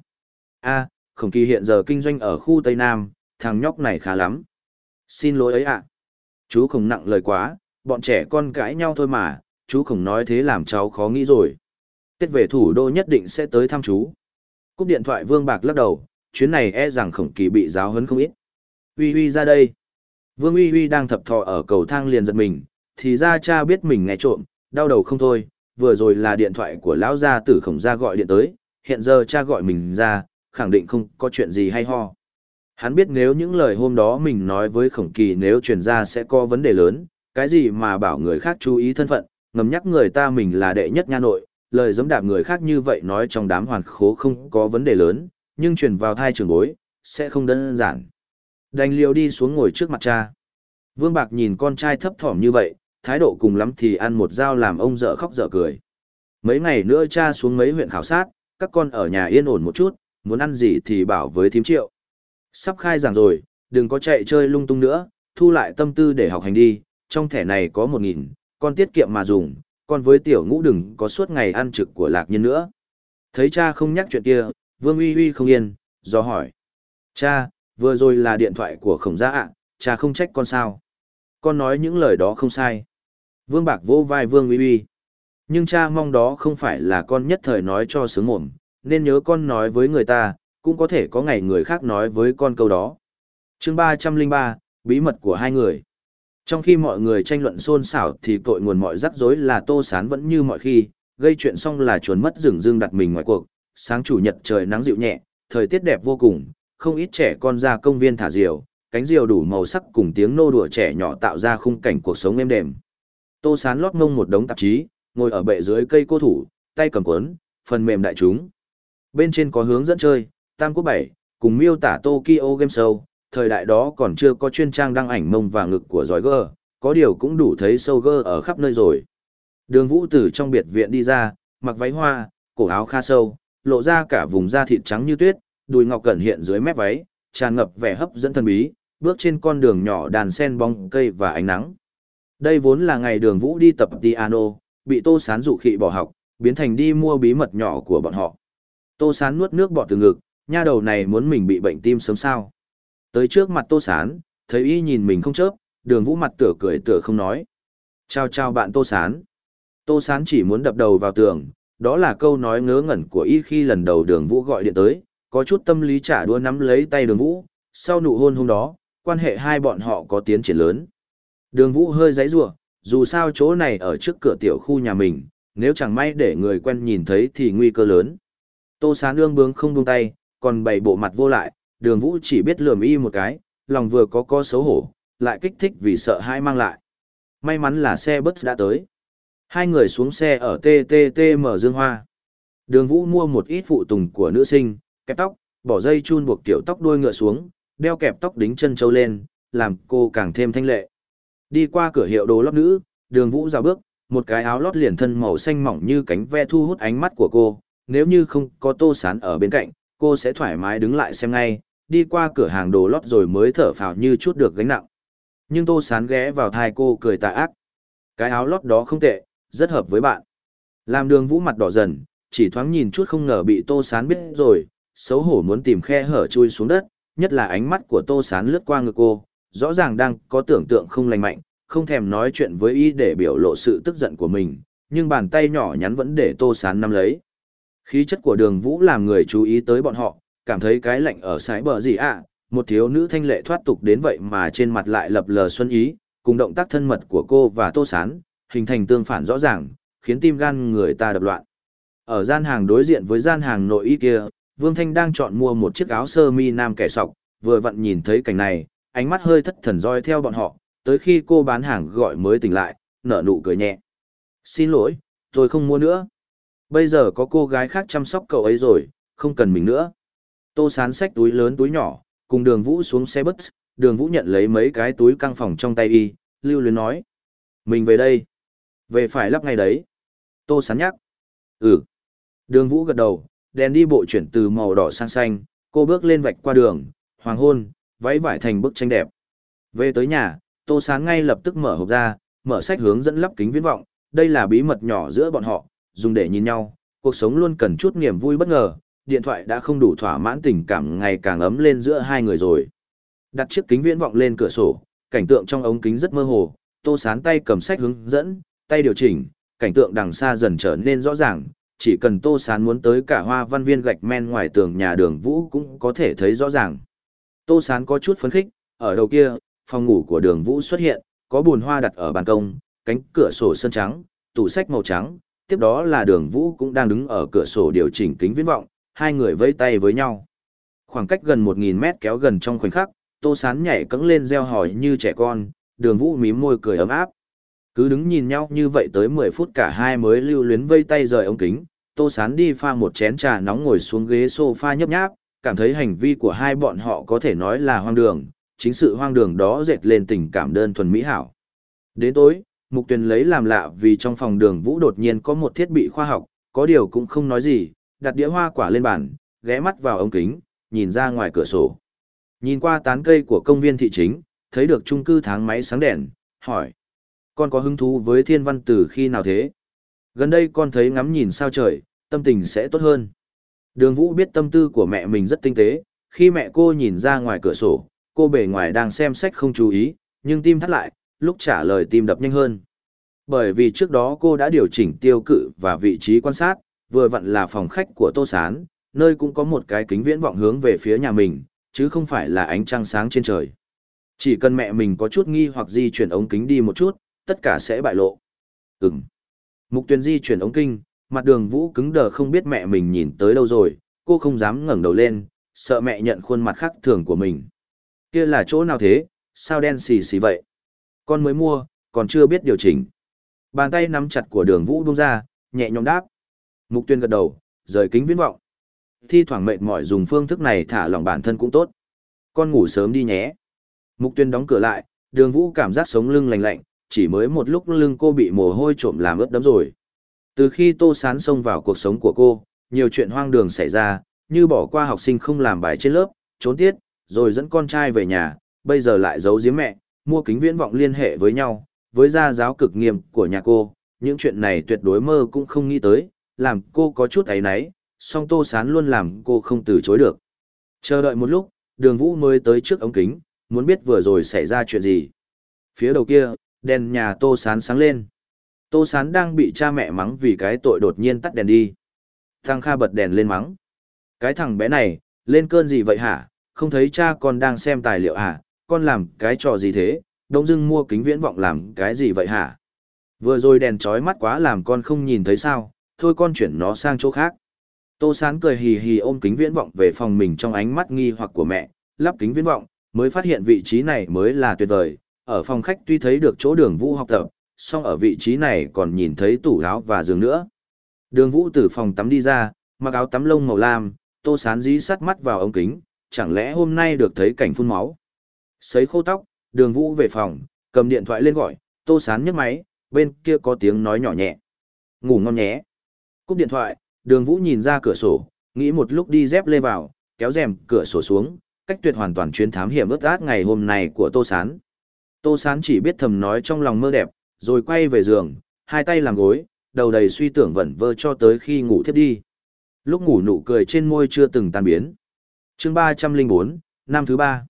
a khổng kỳ hiện giờ kinh doanh ở khu Tây Nam, thằng nhóc này khá lắm. Xin lỗi ấy ạ. Chú khổng nặng lời quá, bọn trẻ con cãi nhau thôi mà, chú khổng nói thế làm cháu khó nghĩ rồi. Tết về thủ đô nhất định sẽ tới thăm chú. Cúp điện thoại Vương Bạc lắc đầu, chuyến này e rằng khổng kỳ bị giáo hấn không ít. Uy Uy ra đây. Vương Uy Uy đang thập thọ ở cầu thang liền giật mình, thì ra cha biết mình nghe trộm, đau đầu không thôi, vừa rồi là điện thoại của lão gia tử khổng gia gọi điện tới, hiện giờ cha gọi mình ra, khẳng định không có chuyện gì hay ho. Hắn biết nếu những lời hôm đó mình nói với khổng kỳ nếu truyền ra sẽ có vấn đề lớn, cái gì mà bảo người khác chú ý thân phận, ngầm nhắc người ta mình là đệ nhất nha nội, lời giống đạp người khác như vậy nói trong đám hoàn khố không có vấn đề lớn, nhưng truyền vào thai trường bối, sẽ không đơn giản. Đành liều đi xuống ngồi trước mặt cha. Vương Bạc nhìn con trai thấp thỏm như vậy, thái độ cùng lắm thì ăn một dao làm ông dở khóc dở cười. Mấy ngày nữa cha xuống mấy huyện khảo sát, các con ở nhà yên ổn một chút, muốn ăn gì thì bảo với thím triệu. Sắp khai giảng rồi, đừng có chạy chơi lung tung nữa, thu lại tâm tư để học hành đi, trong thẻ này có một nghìn, con tiết kiệm mà dùng, con với tiểu ngũ đừng có suốt ngày ăn trực của lạc nhân nữa. Thấy cha không nhắc chuyện kia, Vương Uy Uy không yên, do hỏi. Cha, vừa rồi là điện thoại của khổng gia ạ, cha không trách con sao. Con nói những lời đó không sai. Vương Bạc vỗ vai Vương Uy Uy. Nhưng cha mong đó không phải là con nhất thời nói cho sướng mồm, nên nhớ con nói với người ta, cũng có thể có ngày người khác nói với con câu đó. chương ba trăm linh ba bí mật của hai người. Trong khi mọi người tranh luận xôn xảo thì tội nguồn mọi rắc rối là Tô Sán vẫn như mọi khi, gây chuyện xong là chuồn mất rừng dương đặt mình ngoài cuộc. Sáng chủ nhật trời nắng dịu nhẹ, thời tiết đẹp vô cùng, không ít trẻ con ra công viên thả diều, cánh diều đủ màu sắc cùng tiếng nô đùa trẻ nhỏ tạo ra khung cảnh cuộc sống êm đềm. Tô Sán lót ngông một đống tạp chí, ngồi ở bệ dưới cây cô thủ, tay cầm cuốn, phần mềm đại chúng. Bên trên có hướng dẫn chơi, Tam Quốc 7, cùng miêu tả Tokyo Game Show, thời đại đó còn chưa có chuyên trang đăng ảnh mông và ngực của giói gơ, có điều cũng đủ thấy sâu gơ ở khắp nơi rồi. Đường vũ từ trong biệt viện đi ra, mặc váy hoa, cổ áo kha sâu, lộ ra cả vùng da thịt trắng như tuyết, đùi ngọc cẩn hiện dưới mép váy, tràn ngập vẻ hấp dẫn thần bí, bước trên con đường nhỏ đàn sen bóng cây và ánh nắng. Đây vốn là ngày đường vũ đi tập piano, bị tô sán dụ khị bỏ học, biến thành đi mua bí mật nhỏ của bọn họ. Tô sán nuốt nước bọt từ ngực, nha đầu này muốn mình bị bệnh tim sớm sao. Tới trước mặt Tô Sán, thấy y nhìn mình không chớp, đường vũ mặt tựa cười tựa không nói. Chào chào bạn Tô Sán. Tô Sán chỉ muốn đập đầu vào tường, đó là câu nói ngớ ngẩn của y khi lần đầu đường vũ gọi điện tới, có chút tâm lý trả đua nắm lấy tay đường vũ, sau nụ hôn hôm đó, quan hệ hai bọn họ có tiến triển lớn. Đường vũ hơi giấy rủa dù sao chỗ này ở trước cửa tiểu khu nhà mình, nếu chẳng may để người quen nhìn thấy thì nguy cơ lớn. Tô Sán ương bướng không buông tay, còn bày bộ mặt vô lại, đường vũ chỉ biết lườm y một cái, lòng vừa có co xấu hổ, lại kích thích vì sợ hai mang lại. May mắn là xe bus đã tới. Hai người xuống xe ở TTTM Dương Hoa. Đường vũ mua một ít phụ tùng của nữ sinh, kẹp tóc, bỏ dây chun buộc tiểu tóc đuôi ngựa xuống, đeo kẹp tóc đính chân châu lên, làm cô càng thêm thanh lệ. Đi qua cửa hiệu đồ lót nữ, đường vũ ra bước, một cái áo lót liền thân màu xanh mỏng như cánh ve thu hút ánh mắt của cô, nếu như không có tô sán ở bên cạnh, cô sẽ thoải mái đứng lại xem ngay, đi qua cửa hàng đồ lót rồi mới thở phào như chút được gánh nặng. Nhưng tô sán ghé vào thai cô cười tà ác. Cái áo lót đó không tệ, rất hợp với bạn. Làm đường vũ mặt đỏ dần, chỉ thoáng nhìn chút không ngờ bị tô sán biết rồi, xấu hổ muốn tìm khe hở chui xuống đất, nhất là ánh mắt của tô sán lướt qua ngực cô, rõ ràng đang có tưởng tượng không lành mạnh, không thèm nói chuyện với ý để biểu lộ sự tức giận của mình, nhưng bàn tay nhỏ nhắn vẫn để tô sán nắm lấy. Khí chất của đường vũ làm người chú ý tới bọn họ, cảm thấy cái lạnh ở sái bờ gì ạ, một thiếu nữ thanh lệ thoát tục đến vậy mà trên mặt lại lập lờ xuân ý, cùng động tác thân mật của cô và tô sán, hình thành tương phản rõ ràng, khiến tim gan người ta đập loạn. Ở gian hàng đối diện với gian hàng nội y kia, Vương Thanh đang chọn mua một chiếc áo sơ mi nam kẻ sọc, vừa vặn nhìn thấy cảnh này, ánh mắt hơi thất thần roi theo bọn họ, tới khi cô bán hàng gọi mới tỉnh lại, nở nụ cười nhẹ. Xin lỗi, tôi không mua nữa. Bây giờ có cô gái khác chăm sóc cậu ấy rồi, không cần mình nữa. Tô sán xách túi lớn túi nhỏ, cùng đường vũ xuống xe bus, đường vũ nhận lấy mấy cái túi căng phòng trong tay y, lưu luyến nói. Mình về đây. Về phải lắp ngay đấy. Tô sán nhắc. Ừ. Đường vũ gật đầu, đèn đi bộ chuyển từ màu đỏ sang xanh, cô bước lên vạch qua đường, hoàng hôn, váy vải thành bức tranh đẹp. Về tới nhà, Tô Sán ngay lập tức mở hộp ra, mở sách hướng dẫn lắp kính viễn vọng, đây là bí mật nhỏ giữa bọn họ, dùng để nhìn nhau, cuộc sống luôn cần chút niềm vui bất ngờ, điện thoại đã không đủ thỏa mãn tình cảm ngày càng ấm lên giữa hai người rồi. Đặt chiếc kính viễn vọng lên cửa sổ, cảnh tượng trong ống kính rất mơ hồ, Tô Sán tay cầm sách hướng dẫn, tay điều chỉnh, cảnh tượng đằng xa dần trở nên rõ ràng, chỉ cần Tô Sán muốn tới cả hoa văn viên gạch men ngoài tường nhà đường Vũ cũng có thể thấy rõ ràng. Tô Sán có chút phấn khích, ở đầu kia, phòng ngủ của đường Vũ xuất hiện, có bùn hoa đặt ở ban công, cánh cửa sổ sơn trắng, tủ sách màu trắng, tiếp đó là đường Vũ cũng đang đứng ở cửa sổ điều chỉnh kính viễn vọng, hai người vẫy tay với nhau. Khoảng cách gần 1.000 mét kéo gần trong khoảnh khắc, Tô Sán nhảy cẫng lên reo hỏi như trẻ con, đường Vũ mím môi cười ấm áp. Cứ đứng nhìn nhau như vậy tới 10 phút cả hai mới lưu luyến vây tay rời ống kính, Tô Sán đi pha một chén trà nóng ngồi xuống ghế sofa nhấp nháp, cảm thấy hành vi của hai bọn họ có thể nói là hoang đường, chính sự hoang đường đó dệt lên tình cảm đơn thuần mỹ hảo. Đến tối, Mục Tuyền lấy làm lạ vì trong phòng đường Vũ đột nhiên có một thiết bị khoa học, có điều cũng không nói gì, đặt đĩa hoa quả lên bàn, ghé mắt vào ống kính, nhìn ra ngoài cửa sổ. Nhìn qua tán cây của công viên thị chính, thấy được trung cư tháng máy sáng đèn, hỏi. Con có hứng thú với thiên văn từ khi nào thế? Gần đây con thấy ngắm nhìn sao trời, tâm tình sẽ tốt hơn. Đường Vũ biết tâm tư của mẹ mình rất tinh tế, khi mẹ cô nhìn ra ngoài cửa sổ, cô bề ngoài đang xem sách không chú ý, nhưng tim thắt lại, lúc trả lời tim đập nhanh hơn. Bởi vì trước đó cô đã điều chỉnh tiêu cự và vị trí quan sát, vừa vặn là phòng khách của Tô Sán, nơi cũng có một cái kính viễn vọng hướng về phía nhà mình, chứ không phải là ánh trăng sáng trên trời. Chỉ cần mẹ mình có chút nghi hoặc di chuyển ống kính đi một chút, tất cả sẽ bại lộ. Ừm. Mục tuyên di chuyển ống kinh, mặt đường vũ cứng đờ không biết mẹ mình nhìn tới đâu rồi, cô không dám ngẩng đầu lên, sợ mẹ nhận khuôn mặt khác thường của mình. Kia là chỗ nào thế, sao đen xì xì vậy? Con mới mua, còn chưa biết điều chỉnh. Bàn tay nắm chặt của đường vũ buông ra, nhẹ nhõm đáp. Mục tuyên gật đầu, rời kính viễn vọng. Thi thoảng mệt mỏi dùng phương thức này thả lỏng bản thân cũng tốt. Con ngủ sớm đi nhé. Mục tuyên đóng cửa lại, đường vũ cảm giác sống lưng lạnh lạnh, chỉ mới một lúc lưng cô bị mồ hôi trộm làm ướt đẫm rồi. Từ khi Tô Sán xông vào cuộc sống của cô, nhiều chuyện hoang đường xảy ra, như bỏ qua học sinh không làm bài trên lớp, trốn tiết, rồi dẫn con trai về nhà, bây giờ lại giấu giếm mẹ, mua kính viễn vọng liên hệ với nhau, với gia giáo cực nghiêm của nhà cô, những chuyện này tuyệt đối mơ cũng không nghĩ tới, làm cô có chút ấy náy, song Tô Sán luôn làm cô không từ chối được. Chờ đợi một lúc, đường vũ mới tới trước ống kính, muốn biết vừa rồi xảy ra chuyện gì. Phía đầu kia, đèn nhà Tô Sán sáng lên. Tô Sán đang bị cha mẹ mắng vì cái tội đột nhiên tắt đèn đi. Thằng Kha bật đèn lên mắng. Cái thằng bé này, lên cơn gì vậy hả? Không thấy cha con đang xem tài liệu hả? Con làm cái trò gì thế? Đông dưng mua kính viễn vọng làm cái gì vậy hả? Vừa rồi đèn trói mắt quá làm con không nhìn thấy sao? Thôi con chuyển nó sang chỗ khác. Tô Sán cười hì hì ôm kính viễn vọng về phòng mình trong ánh mắt nghi hoặc của mẹ, lắp kính viễn vọng, mới phát hiện vị trí này mới là tuyệt vời. Ở phòng khách tuy thấy được chỗ đường vũ học tập, song ở vị trí này còn nhìn thấy tủ áo và giường nữa. Đường vũ từ phòng tắm đi ra, mặc áo tắm lông màu lam, Tô Sán dí sắt mắt vào ống kính, chẳng lẽ hôm nay được thấy cảnh phun máu. Sấy khô tóc, đường vũ về phòng, cầm điện thoại lên gọi, Tô Sán nhấc máy, bên kia có tiếng nói nhỏ nhẹ. Ngủ ngon nhé. Cúp điện thoại, đường vũ nhìn ra cửa sổ, nghĩ một lúc đi dép lê vào, kéo rèm cửa sổ xuống, cách tuyệt hoàn toàn chuyến thám hiểm ướt át ngày hôm nay của Tô Sán. Tô Sán chỉ biết thầm nói trong lòng mơ đẹp, rồi quay về giường, hai tay làm gối, đầu đầy suy tưởng vẩn vơ cho tới khi ngủ thiếp đi. Lúc ngủ nụ cười trên môi chưa từng tan biến. chương 304, năm thứ ba.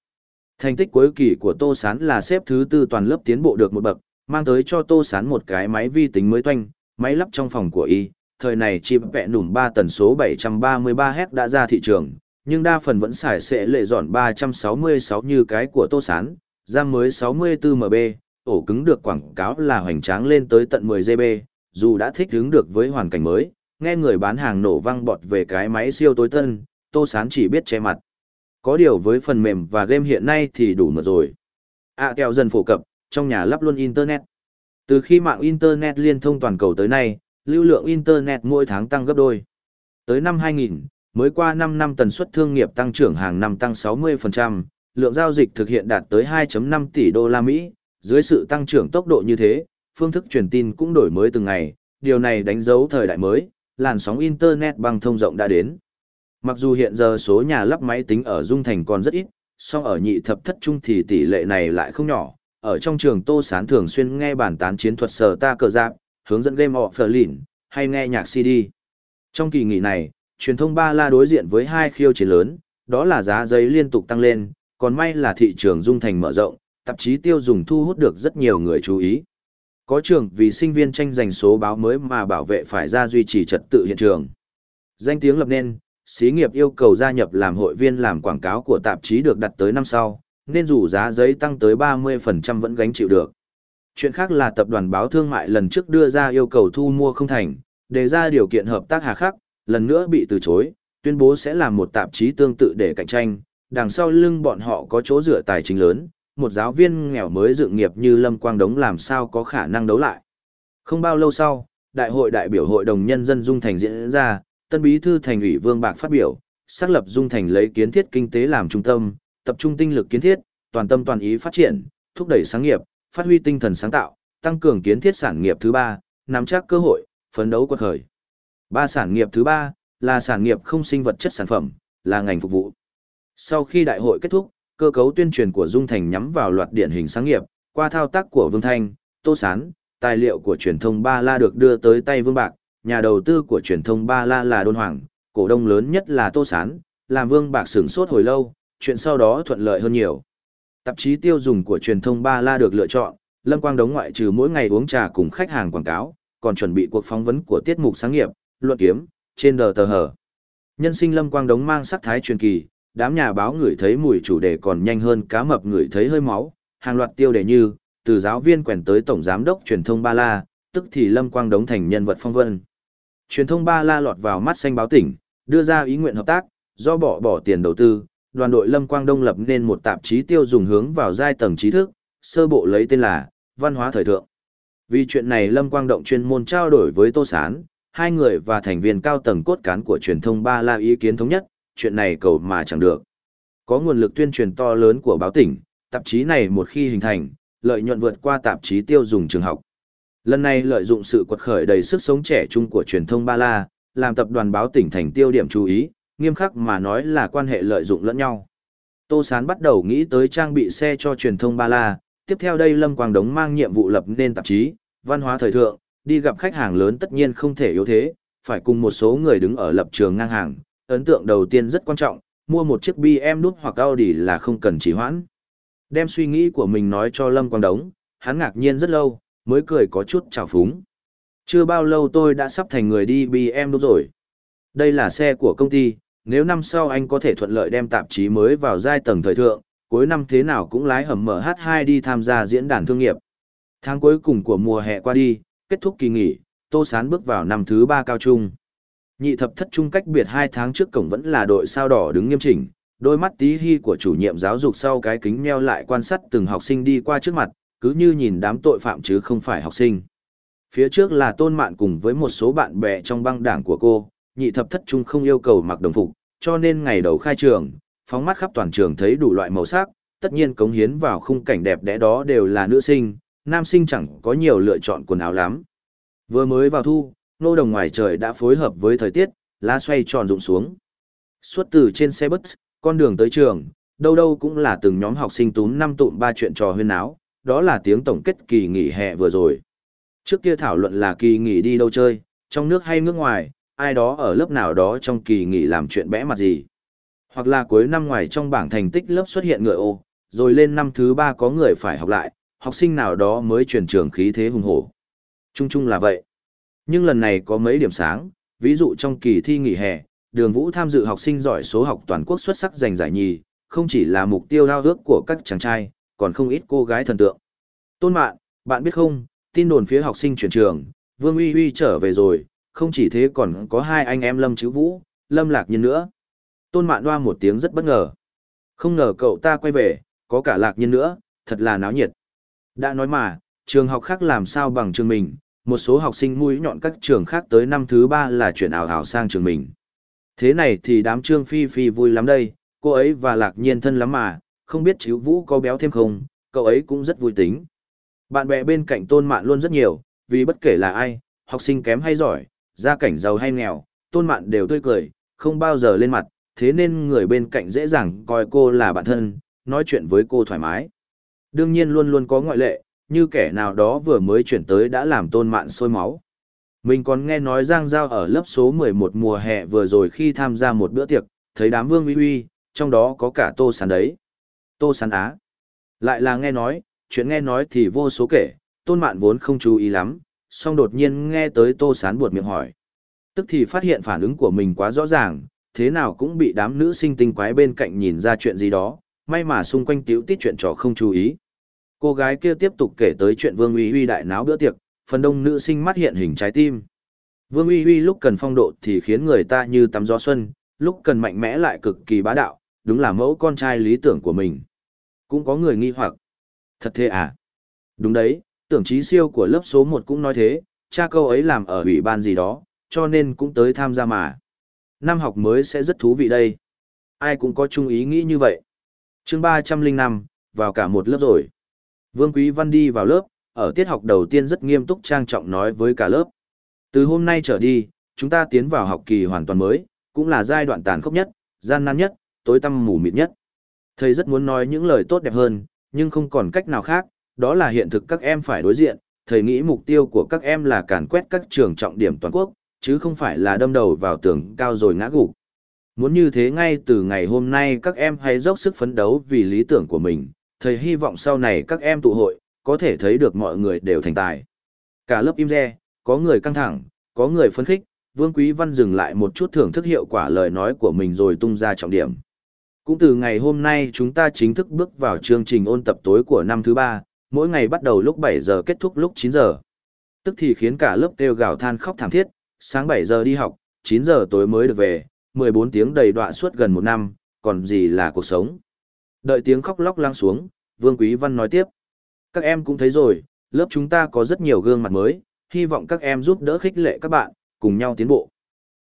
Thành tích cuối kỳ của Tô Sán là xếp thứ tư toàn lớp tiến bộ được một bậc, mang tới cho Tô Sán một cái máy vi tính mới toanh, máy lắp trong phòng của y. Thời này chip vẽ nủm 3 tần số 733Hz đã ra thị trường, nhưng đa phần vẫn xài sẽ lệ dọn 366 như cái của Tô Sán, RAM mới 64MB, ổ cứng được quảng cáo là hoành tráng lên tới tận 10GB, dù đã thích ứng được với hoàn cảnh mới, nghe người bán hàng nổ văng bọt về cái máy siêu tối tân, Tô Sán chỉ biết che mặt. Có điều với phần mềm và game hiện nay thì đủ mật rồi. À kèo dần phổ cập, trong nhà lắp luôn Internet. Từ khi mạng Internet liên thông toàn cầu tới nay, lưu lượng Internet mỗi tháng tăng gấp đôi. Tới năm 2000, mới qua 5 năm tần suất thương nghiệp tăng trưởng hàng năm tăng 60%, lượng giao dịch thực hiện đạt tới 2.5 tỷ đô la Mỹ, dưới sự tăng trưởng tốc độ như thế, phương thức truyền tin cũng đổi mới từng ngày, điều này đánh dấu thời đại mới, làn sóng Internet bằng thông rộng đã đến. Mặc dù hiện giờ số nhà lắp máy tính ở Dung Thành còn rất ít, song ở nhị thập thất trung thì tỷ lệ này lại không nhỏ. Ở trong trường Tô Sán thường xuyên nghe bản tán chiến thuật sở ta cờ giáp, hướng dẫn game lìn hay nghe nhạc CD. Trong kỳ nghỉ này, truyền thông ba la đối diện với hai khiêu chiến lớn, đó là giá giấy liên tục tăng lên, còn may là thị trường Dung Thành mở rộng, tạp chí tiêu dùng thu hút được rất nhiều người chú ý. Có trường vì sinh viên tranh giành số báo mới mà bảo vệ phải ra duy trì trật tự hiện trường. Danh tiếng lập nên, xí nghiệp yêu cầu gia nhập làm hội viên làm quảng cáo của tạp chí được đặt tới năm sau, nên dù giá giấy tăng tới 30% vẫn gánh chịu được. Chuyện khác là tập đoàn báo thương mại lần trước đưa ra yêu cầu thu mua không thành, đề ra điều kiện hợp tác hà khắc, lần nữa bị từ chối, tuyên bố sẽ làm một tạp chí tương tự để cạnh tranh, đằng sau lưng bọn họ có chỗ dựa tài chính lớn, một giáo viên nghèo mới dự nghiệp như Lâm Quang Đống làm sao có khả năng đấu lại. Không bao lâu sau, Đại hội đại biểu Hội đồng Nhân dân Dung Thành diễn ra, tân bí thư thành ủy Vương Bạc phát biểu, xác lập Dung Thành lấy kiến thiết kinh tế làm trung tâm, tập trung tinh lực kiến thiết, toàn tâm toàn ý phát triển, thúc đẩy sáng nghiệp, phát huy tinh thần sáng tạo, tăng cường kiến thiết sản nghiệp thứ ba, nắm chắc cơ hội, phấn đấu quật khởi. Ba sản nghiệp thứ ba là sản nghiệp không sinh vật chất sản phẩm, là ngành phục vụ. Sau khi đại hội kết thúc, cơ cấu tuyên truyền của Dung Thành nhắm vào loạt điển hình sáng nghiệp, qua thao tác của Vương Thanh, Tô Sán, tài liệu của truyền thông Ba La được đưa tới tay Vương Bạc, nhà đầu tư của truyền thông Ba La là Đôn Hoàng, cổ đông lớn nhất là Tô Sán, làm Vương Bạc sửng sốt hồi lâu, chuyện sau đó thuận lợi hơn nhiều. Tạp chí tiêu dùng của truyền thông Ba La được lựa chọn, Lâm Quang Đống ngoại trừ mỗi ngày uống trà cùng khách hàng quảng cáo, còn chuẩn bị cuộc phỏng vấn của tiết mục sáng nghiệp, luận kiếm, trên đờ tờ hở. Nhân sinh Lâm Quang Đống mang sắc thái truyền kỳ, đám nhà báo ngửi thấy mùi chủ đề còn nhanh hơn cá mập ngửi thấy hơi máu, hàng loạt tiêu đề như, từ giáo viên quèn tới tổng giám đốc truyền thông Ba La, tức thì Lâm Quang Đống thành nhân vật phong vân. Truyền thông Ba La lọt vào mắt xanh báo tỉnh, đưa ra ý nguyện hợp tác, do bỏ bỏ tiền đầu tư, đoàn đội Lâm Quang Đông lập nên một tạp chí tiêu dùng hướng vào giai tầng trí thức, sơ bộ lấy tên là Văn hóa thời thượng. Vì chuyện này Lâm Quang Động chuyên môn trao đổi với Tô Sán, hai người và thành viên cao tầng cốt cán của truyền thông Ba La ý kiến thống nhất, chuyện này cầu mà chẳng được. Có nguồn lực tuyên truyền to lớn của báo tỉnh, tạp chí này một khi hình thành, lợi nhuận vượt qua tạp chí tiêu dùng trường học. Lần này lợi dụng sự quật khởi đầy sức sống trẻ trung của truyền thông Ba La, làm tập đoàn báo tỉnh thành tiêu điểm chú ý, nghiêm khắc mà nói là quan hệ lợi dụng lẫn nhau. Tô Sán bắt đầu nghĩ tới trang bị xe cho truyền thông Ba La, tiếp theo đây Lâm Quang Đống mang nhiệm vụ lập nên tạp chí, văn hóa thời thượng, đi gặp khách hàng lớn tất nhiên không thể yếu thế, phải cùng một số người đứng ở lập trường ngang hàng, ấn tượng đầu tiên rất quan trọng, mua một chiếc BMW đút hoặc Audi là không cần chỉ hoãn. Đem suy nghĩ của mình nói cho Lâm Quang Đống, hắn ngạc nhiên rất lâu, mới cười có chút trào phúng. Chưa bao lâu tôi đã sắp thành người đi BMW rồi. Đây là xe của công ty, nếu năm sau anh có thể thuận lợi đem tạp chí mới vào giai tầng thời thượng, cuối năm thế nào cũng lái hầm MH2 đi tham gia diễn đàn thương nghiệp. Tháng cuối cùng của mùa hè qua đi, kết thúc kỳ nghỉ, Tô Sán bước vào năm thứ ba cao trung. Nhị thập thất trung cách biệt hai tháng trước cổng vẫn là đội sao đỏ đứng nghiêm chỉnh, đôi mắt tí hi của chủ nhiệm giáo dục sau cái kính meo lại quan sát từng học sinh đi qua trước mặt, cứ như nhìn đám tội phạm chứ không phải học sinh. Phía trước là tôn mạn cùng với một số bạn bè trong băng đảng của cô, nhị thập thất trung không yêu cầu mặc đồng phục, cho nên ngày đầu khai trường, phóng mắt khắp toàn trường thấy đủ loại màu sắc, tất nhiên cống hiến vào khung cảnh đẹp đẽ đó đều là nữ sinh, nam sinh chẳng có nhiều lựa chọn quần áo lắm. Vừa mới vào thu, nô đồng ngoài trời đã phối hợp với thời tiết, lá xoay tròn rụng xuống. Suốt từ trên xe bus, con đường tới trường, đâu đâu cũng là từng nhóm học sinh túm năm tụm ba chuyện trò huyên áo, đó là tiếng tổng kết kỳ nghỉ hè vừa rồi. Trước kia thảo luận là kỳ nghỉ đi đâu chơi, trong nước hay nước ngoài, ai đó ở lớp nào đó trong kỳ nghỉ làm chuyện bẽ mặt gì. Hoặc là cuối năm ngoài trong bảng thành tích lớp xuất hiện người ô, rồi lên năm thứ ba có người phải học lại, học sinh nào đó mới chuyển trường khí thế hùng hổ. Chung chung là vậy. Nhưng lần này có mấy điểm sáng, ví dụ trong kỳ thi nghỉ hè, đường vũ tham dự học sinh giỏi số học toàn quốc xuất sắc giành giải nhì, không chỉ là mục tiêu lao ước của các chàng trai, còn không ít cô gái thần tượng. Tôn Mạn, bạn biết không, tin đồn phía học sinh chuyển trường, Vương Uy Uy trở về rồi, không chỉ thế còn có hai anh em Lâm Chữ Vũ, Lâm Lạc Nhiên nữa. Tôn Mạn đoa một tiếng rất bất ngờ. Không ngờ cậu ta quay về, có cả Lạc Nhiên nữa, thật là náo nhiệt. Đã nói mà, trường học khác làm sao bằng trường mình, một số học sinh mũi nhọn các trường khác tới năm thứ ba là chuyển ảo ảo sang trường mình. Thế này thì đám trương phi phi vui lắm đây, cô ấy và lạc nhiên thân lắm mà, không biết Chữ vũ có béo thêm không, cậu ấy cũng rất vui tính. Bạn bè bên cạnh tôn mạn luôn rất nhiều, vì bất kể là ai, học sinh kém hay giỏi, gia cảnh giàu hay nghèo, tôn mạn đều tươi cười, không bao giờ lên mặt, thế nên người bên cạnh dễ dàng coi cô là bạn thân, nói chuyện với cô thoải mái. Đương nhiên luôn luôn có ngoại lệ, như kẻ nào đó vừa mới chuyển tới đã làm tôn mạn sôi máu. Mình còn nghe nói Giang Giao ở lớp số 11 mùa hè vừa rồi khi tham gia một bữa tiệc, thấy đám vương uy uy, trong đó có cả Tô Sán đấy. Tô Sán Á. Lại là nghe nói, chuyện nghe nói thì vô số kể, tôn mạn vốn không chú ý lắm, song đột nhiên nghe tới Tô Sán buột miệng hỏi. Tức thì phát hiện phản ứng của mình quá rõ ràng, thế nào cũng bị đám nữ sinh tinh quái bên cạnh nhìn ra chuyện gì đó, may mà xung quanh tiếu tít chuyện trò không chú ý. Cô gái kia tiếp tục kể tới chuyện Vương Uy Uy đại náo bữa tiệc, phần đông nữ sinh mắt hiện hình trái tim. Vương Uy Uy lúc cần phong độ thì khiến người ta như tắm gió xuân, lúc cần mạnh mẽ lại cực kỳ bá đạo, đúng là mẫu con trai lý tưởng của mình. Cũng có người nghi hoặc. Thật thế à? Đúng đấy, tưởng trí siêu của lớp số 1 cũng nói thế, cha câu ấy làm ở ủy ban gì đó, cho nên cũng tới tham gia mà. Năm học mới sẽ rất thú vị đây. Ai cũng có chung ý nghĩ như vậy. chương 305, vào cả một lớp rồi. Vương Quý Văn đi vào lớp, ở tiết học đầu tiên rất nghiêm túc trang trọng nói với cả lớp. Từ hôm nay trở đi, chúng ta tiến vào học kỳ hoàn toàn mới, cũng là giai đoạn tàn khốc nhất, gian nan nhất, tối tăm mù mịt nhất. Thầy rất muốn nói những lời tốt đẹp hơn, nhưng không còn cách nào khác, đó là hiện thực các em phải đối diện. Thầy nghĩ mục tiêu của các em là càn quét các trường trọng điểm toàn quốc, chứ không phải là đâm đầu vào tường cao rồi ngã gục. Muốn như thế ngay từ ngày hôm nay các em hãy dốc sức phấn đấu vì lý tưởng của mình, thầy hy vọng sau này các em tụ hội, có thể thấy được mọi người đều thành tài. Cả lớp im re, có người căng thẳng, có người phấn khích, Vương Quý Văn dừng lại một chút thưởng thức hiệu quả lời nói của mình rồi tung ra trọng điểm. Cũng từ ngày hôm nay chúng ta chính thức bước vào chương trình ôn tập tối của năm thứ ba, mỗi ngày bắt đầu lúc 7 giờ kết thúc lúc 9 giờ. Tức thì khiến cả lớp kêu gào than khóc thảm thiết, sáng 7 giờ đi học, 9 giờ tối mới được về, 14 tiếng đầy đọa suốt gần một năm, còn gì là cuộc sống. Đợi tiếng khóc lóc lăng xuống, Vương Quý Văn nói tiếp. Các em cũng thấy rồi, lớp chúng ta có rất nhiều gương mặt mới, hy vọng các em giúp đỡ khích lệ các bạn, cùng nhau tiến bộ.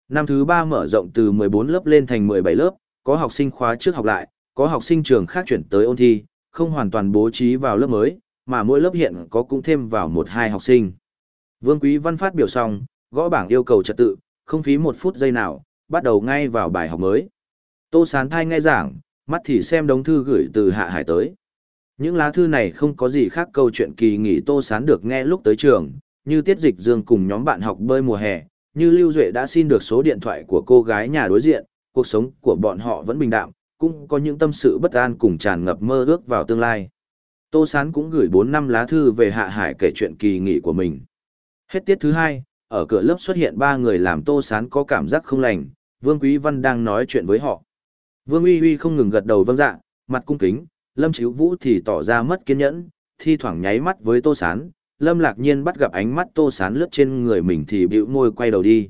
Năm thứ ba mở rộng từ 14 lớp lên thành 17 lớp, có học sinh khóa trước học lại, có học sinh trường khác chuyển tới ôn thi, không hoàn toàn bố trí vào lớp mới, mà mỗi lớp hiện có cũng thêm vào một hai học sinh. Vương Quý Văn phát biểu xong, gõ bảng yêu cầu trật tự, không phí một phút giây nào, bắt đầu ngay vào bài học mới. Tô Sán Thai nghe giảng, mắt thì xem đống thư gửi từ Hạ Hải tới. Những lá thư này không có gì khác câu chuyện kỳ nghỉ Tô Sán được nghe lúc tới trường, như Tiết Dịch Dương cùng nhóm bạn học bơi mùa hè, như Lưu Duệ đã xin được số điện thoại của cô gái nhà đối diện, cuộc sống của bọn họ vẫn bình đạm, cũng có những tâm sự bất an cùng tràn ngập mơ ước vào tương lai. Tô Sán cũng gửi 4 năm lá thư về Hạ Hải kể chuyện kỳ nghỉ của mình. Hết tiết thứ hai, ở cửa lớp xuất hiện ba người làm Tô Sán có cảm giác không lành, Vương Quý Văn đang nói chuyện với họ. Vương Uy Uy không ngừng gật đầu vâng dạ, mặt cung kính, Lâm Chíu Vũ thì tỏ ra mất kiên nhẫn, thi thoảng nháy mắt với Tô Sán, Lâm Lạc Nhiên bắt gặp ánh mắt Tô Sán lướt trên người mình thì bĩu môi quay đầu đi.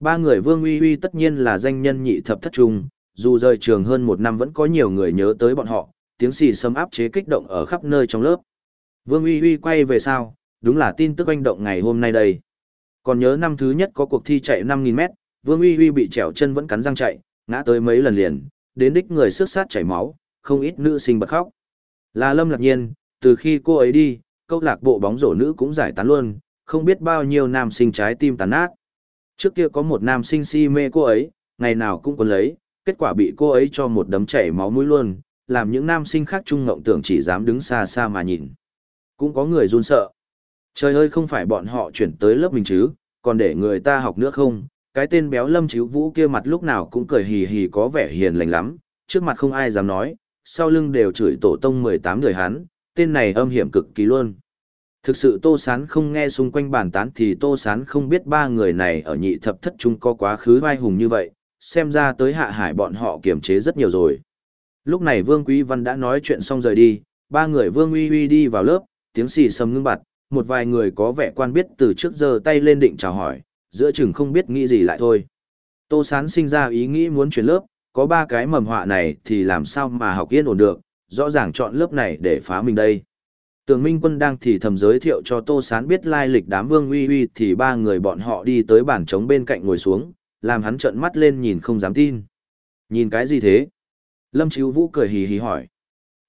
Ba người Vương Uy Uy tất nhiên là danh nhân nhị thập thất trung, dù rời trường hơn một năm vẫn có nhiều người nhớ tới bọn họ, tiếng xì sấm áp chế kích động ở khắp nơi trong lớp. Vương Uy Uy quay về sao, đúng là tin tức oanh động ngày hôm nay đây. Còn nhớ năm thứ nhất có cuộc thi chạy 5.000 mét, Vương Uy Uy bị trèo chân vẫn cắn răng chạy, ngã tới mấy lần liền, đến đích người sức sát chảy máu, không ít nữ sinh bật khóc. Là Lâm Lạc Nhiên, từ khi cô ấy đi, câu lạc bộ bóng rổ nữ cũng giải tán luôn, không biết bao nhiêu nam sinh trái tim tàn nát. Trước kia có một nam sinh si mê cô ấy, ngày nào cũng còn lấy, kết quả bị cô ấy cho một đấm chảy máu mũi luôn, làm những nam sinh khác trung ngộng tưởng chỉ dám đứng xa xa mà nhìn. Cũng có người run sợ. Trời ơi không phải bọn họ chuyển tới lớp mình chứ, còn để người ta học nữa không? Cái tên béo lâm chíu vũ kia mặt lúc nào cũng cười hì hì có vẻ hiền lành lắm, trước mặt không ai dám nói, sau lưng đều chửi tổ tông 18 người hắn, tên này âm hiểm cực kỳ luôn. Thực sự Tô Sán không nghe xung quanh bàn tán thì Tô Sán không biết ba người này ở nhị thập thất trung có quá khứ vai hùng như vậy, xem ra tới hạ hải bọn họ kiềm chế rất nhiều rồi. Lúc này Vương Quý Văn đã nói chuyện xong rời đi, ba người Vương Uy Uy đi vào lớp, tiếng xì sầm ngưng bặt, một vài người có vẻ quan biết từ trước giờ tay lên định chào hỏi, giữa chừng không biết nghĩ gì lại thôi. Tô Sán sinh ra ý nghĩ muốn chuyển lớp, có ba cái mầm họa này thì làm sao mà học yên ổn được, rõ ràng chọn lớp này để phá mình đây. Tường Minh Quân đang thì thầm giới thiệu cho Tô Sán biết lai lịch đám vương uy uy thì ba người bọn họ đi tới bàn trống bên cạnh ngồi xuống, làm hắn trợn mắt lên nhìn không dám tin. Nhìn cái gì thế? Lâm Chíu Vũ cười hì hì hỏi.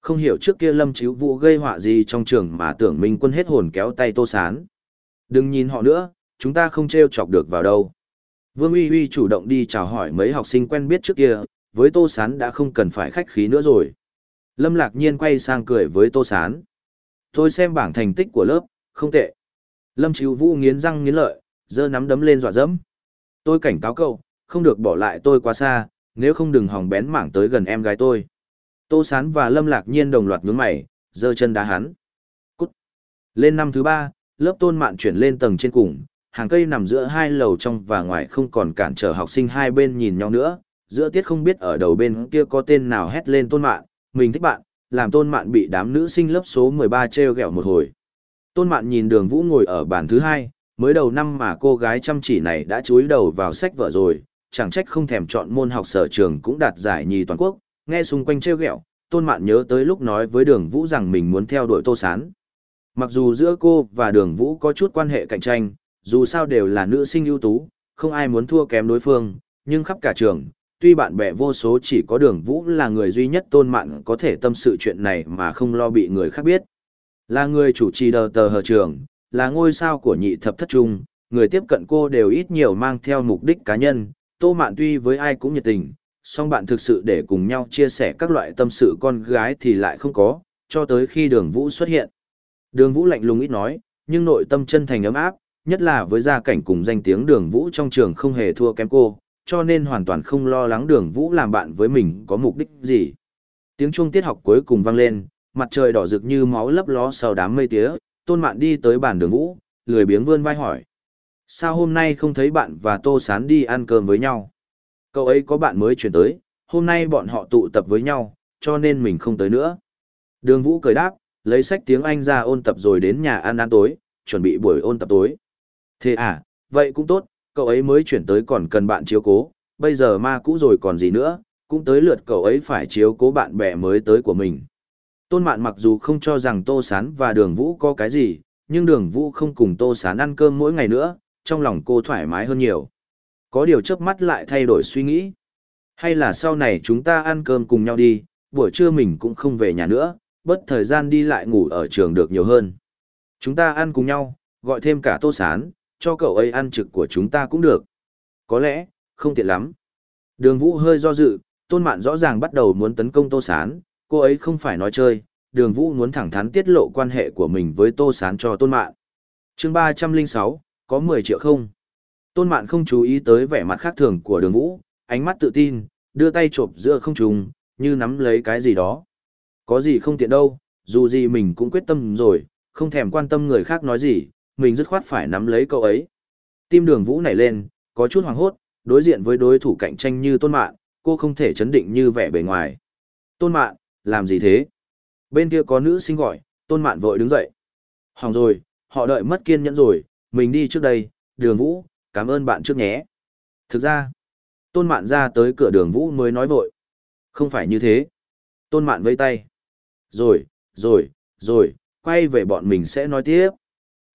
Không hiểu trước kia Lâm Chíu Vũ gây họa gì trong trường mà tưởng Minh Quân hết hồn kéo tay Tô Sán. Đừng nhìn họ nữa, chúng ta không trêu chọc được vào đâu. Vương Uy Uy chủ động đi chào hỏi mấy học sinh quen biết trước kia, với Tô Sán đã không cần phải khách khí nữa rồi. Lâm Lạc Nhiên quay sang cười với Tô Sán. Tôi xem bảng thành tích của lớp, không tệ. Lâm Chíu Vũ nghiến răng nghiến lợi, giơ nắm đấm lên dọa dẫm. Tôi cảnh cáo cậu, không được bỏ lại tôi quá xa, nếu không đừng hòng bén mảng tới gần em gái tôi. Tô Sán và Lâm Lạc Nhiên đồng loạt nhướng mày, giơ chân đá hắn. Cút. Lên năm thứ ba, lớp tôn mạn chuyển lên tầng trên cùng, hàng cây nằm giữa hai lầu trong và ngoài không còn cản trở học sinh hai bên nhìn nhau nữa. Giữa tiết không biết ở đầu bên kia có tên nào hét lên tôn mạn, mình thích bạn, làm tôn mạn bị đám nữ sinh lớp số 13 treo gẹo một hồi. Tôn mạn nhìn đường vũ ngồi ở bàn thứ hai, mới đầu năm mà cô gái chăm chỉ này đã chúi đầu vào sách vở rồi, chẳng trách không thèm chọn môn học sở trường cũng đạt giải nhì toàn quốc, nghe xung quanh treo ghẹo, tôn mạn nhớ tới lúc nói với đường vũ rằng mình muốn theo đuổi tô sán. Mặc dù giữa cô và đường vũ có chút quan hệ cạnh tranh, dù sao đều là nữ sinh ưu tú, không ai muốn thua kém đối phương, nhưng khắp cả trường, tuy bạn bè vô số chỉ có đường vũ là người duy nhất tôn mạn có thể tâm sự chuyện này mà không lo bị người khác biết. Là người chủ trì đờ tờ hờ trường, là ngôi sao của nhị thập thất trung, người tiếp cận cô đều ít nhiều mang theo mục đích cá nhân, tô mạn tuy với ai cũng nhiệt tình, song bạn thực sự để cùng nhau chia sẻ các loại tâm sự con gái thì lại không có, cho tới khi đường vũ xuất hiện. Đường vũ lạnh lùng ít nói, nhưng nội tâm chân thành ấm áp, nhất là với gia cảnh cùng danh tiếng đường vũ trong trường không hề thua kém cô, cho nên hoàn toàn không lo lắng đường vũ làm bạn với mình có mục đích gì. Tiếng chuông tiết học cuối cùng vang lên, mặt trời đỏ rực như máu lấp ló sau đám mây tía, tôn mạn đi tới bàn đường vũ, lười biếng vươn vai hỏi. Sao hôm nay không thấy bạn và tô sán đi ăn cơm với nhau? Cậu ấy có bạn mới chuyển tới, hôm nay bọn họ tụ tập với nhau, cho nên mình không tới nữa. Đường vũ cười đáp, lấy sách tiếng Anh ra ôn tập rồi đến nhà ăn ăn tối, chuẩn bị buổi ôn tập tối. Thế à, vậy cũng tốt, cậu ấy mới chuyển tới còn cần bạn chiếu cố, bây giờ ma cũ rồi còn gì nữa, cũng tới lượt cậu ấy phải chiếu cố bạn bè mới tới của mình. Tôn Mạn mặc dù không cho rằng Tô Sán và Đường Vũ có cái gì, nhưng Đường Vũ không cùng Tô Sán ăn cơm mỗi ngày nữa, trong lòng cô thoải mái hơn nhiều. Có điều chớp mắt lại thay đổi suy nghĩ. Hay là sau này chúng ta ăn cơm cùng nhau đi, buổi trưa mình cũng không về nhà nữa, bất thời gian đi lại ngủ ở trường được nhiều hơn. Chúng ta ăn cùng nhau, gọi thêm cả Tô Sán, cho cậu ấy ăn trực của chúng ta cũng được. Có lẽ, không tiện lắm. Đường Vũ hơi do dự, Tôn Mạn rõ ràng bắt đầu muốn tấn công Tô Sán, cô ấy không phải nói chơi, Đường Vũ muốn thẳng thắn tiết lộ quan hệ của mình với Tô Sán cho Tôn Mạn. chương 306, có 10 triệu không? Tôn Mạn không chú ý tới vẻ mặt khác thường của Đường Vũ, ánh mắt tự tin, đưa tay chộp giữa không trùng, như nắm lấy cái gì đó. Có gì không tiện đâu, dù gì mình cũng quyết tâm rồi, không thèm quan tâm người khác nói gì, mình dứt khoát phải nắm lấy cậu ấy. Tim đường vũ nảy lên, có chút hoàng hốt, đối diện với đối thủ cạnh tranh như tôn mạn, cô không thể chấn định như vẻ bề ngoài. Tôn mạn, làm gì thế? Bên kia có nữ sinh gọi, tôn mạn vội đứng dậy. Hỏng rồi, họ đợi mất kiên nhẫn rồi, mình đi trước đây, đường vũ, cảm ơn bạn trước nhé. Thực ra, tôn mạn ra tới cửa đường vũ mới nói vội. Không phải như thế. Tôn mạn vây tay. Rồi, rồi, rồi, quay về bọn mình sẽ nói tiếp.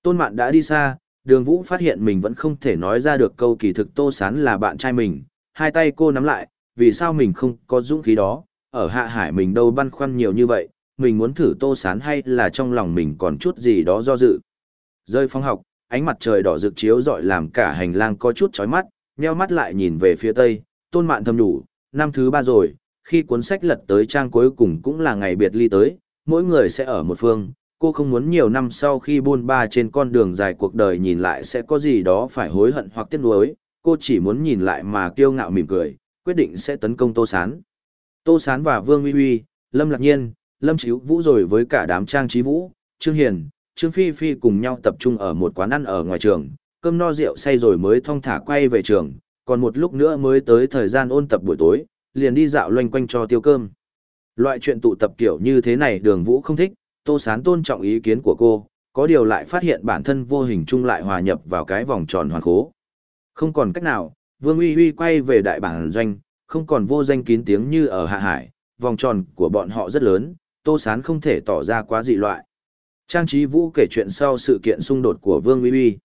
Tôn Mạn đã đi xa, đường vũ phát hiện mình vẫn không thể nói ra được câu kỳ thực Tô Sán là bạn trai mình, hai tay cô nắm lại, vì sao mình không có dũng khí đó, ở hạ hải mình đâu băn khoăn nhiều như vậy, mình muốn thử tô sán hay là trong lòng mình còn chút gì đó do dự. Rơi phong học, ánh mặt trời đỏ rực chiếu rọi làm cả hành lang có chút chói mắt, nheo mắt lại nhìn về phía tây, tôn mạn thầm đủ, năm thứ ba rồi, khi cuốn sách lật tới trang cuối cùng cũng là ngày biệt ly tới, mỗi người sẽ ở một phương, cô không muốn nhiều năm sau khi buôn ba trên con đường dài cuộc đời nhìn lại sẽ có gì đó phải hối hận hoặc tiếc nuối, cô chỉ muốn nhìn lại mà kiêu ngạo mỉm cười, quyết định sẽ tấn công Tô Sán. Tô Sán và Vương Uy Uy, Lâm Lạc Nhiên, Lâm Chíu Vũ rồi với cả đám trang trí vũ, Trương Hiền, Trương Phi Phi cùng nhau tập trung ở một quán ăn ở ngoài trường, cơm no rượu say rồi mới thong thả quay về trường, còn một lúc nữa mới tới thời gian ôn tập buổi tối, liền đi dạo loanh quanh cho tiêu cơm. Loại chuyện tụ tập kiểu như thế này đường vũ không thích, tô sán tôn trọng ý kiến của cô, có điều lại phát hiện bản thân vô hình chung lại hòa nhập vào cái vòng tròn hoàn khố. Không còn cách nào, Vương Uy Uy quay về đại bản doanh, không còn vô danh kín tiếng như ở Hạ Hải, vòng tròn của bọn họ rất lớn, tô sán không thể tỏ ra quá dị loại. Trang trí vũ kể chuyện sau sự kiện xung đột của Vương Uy Uy.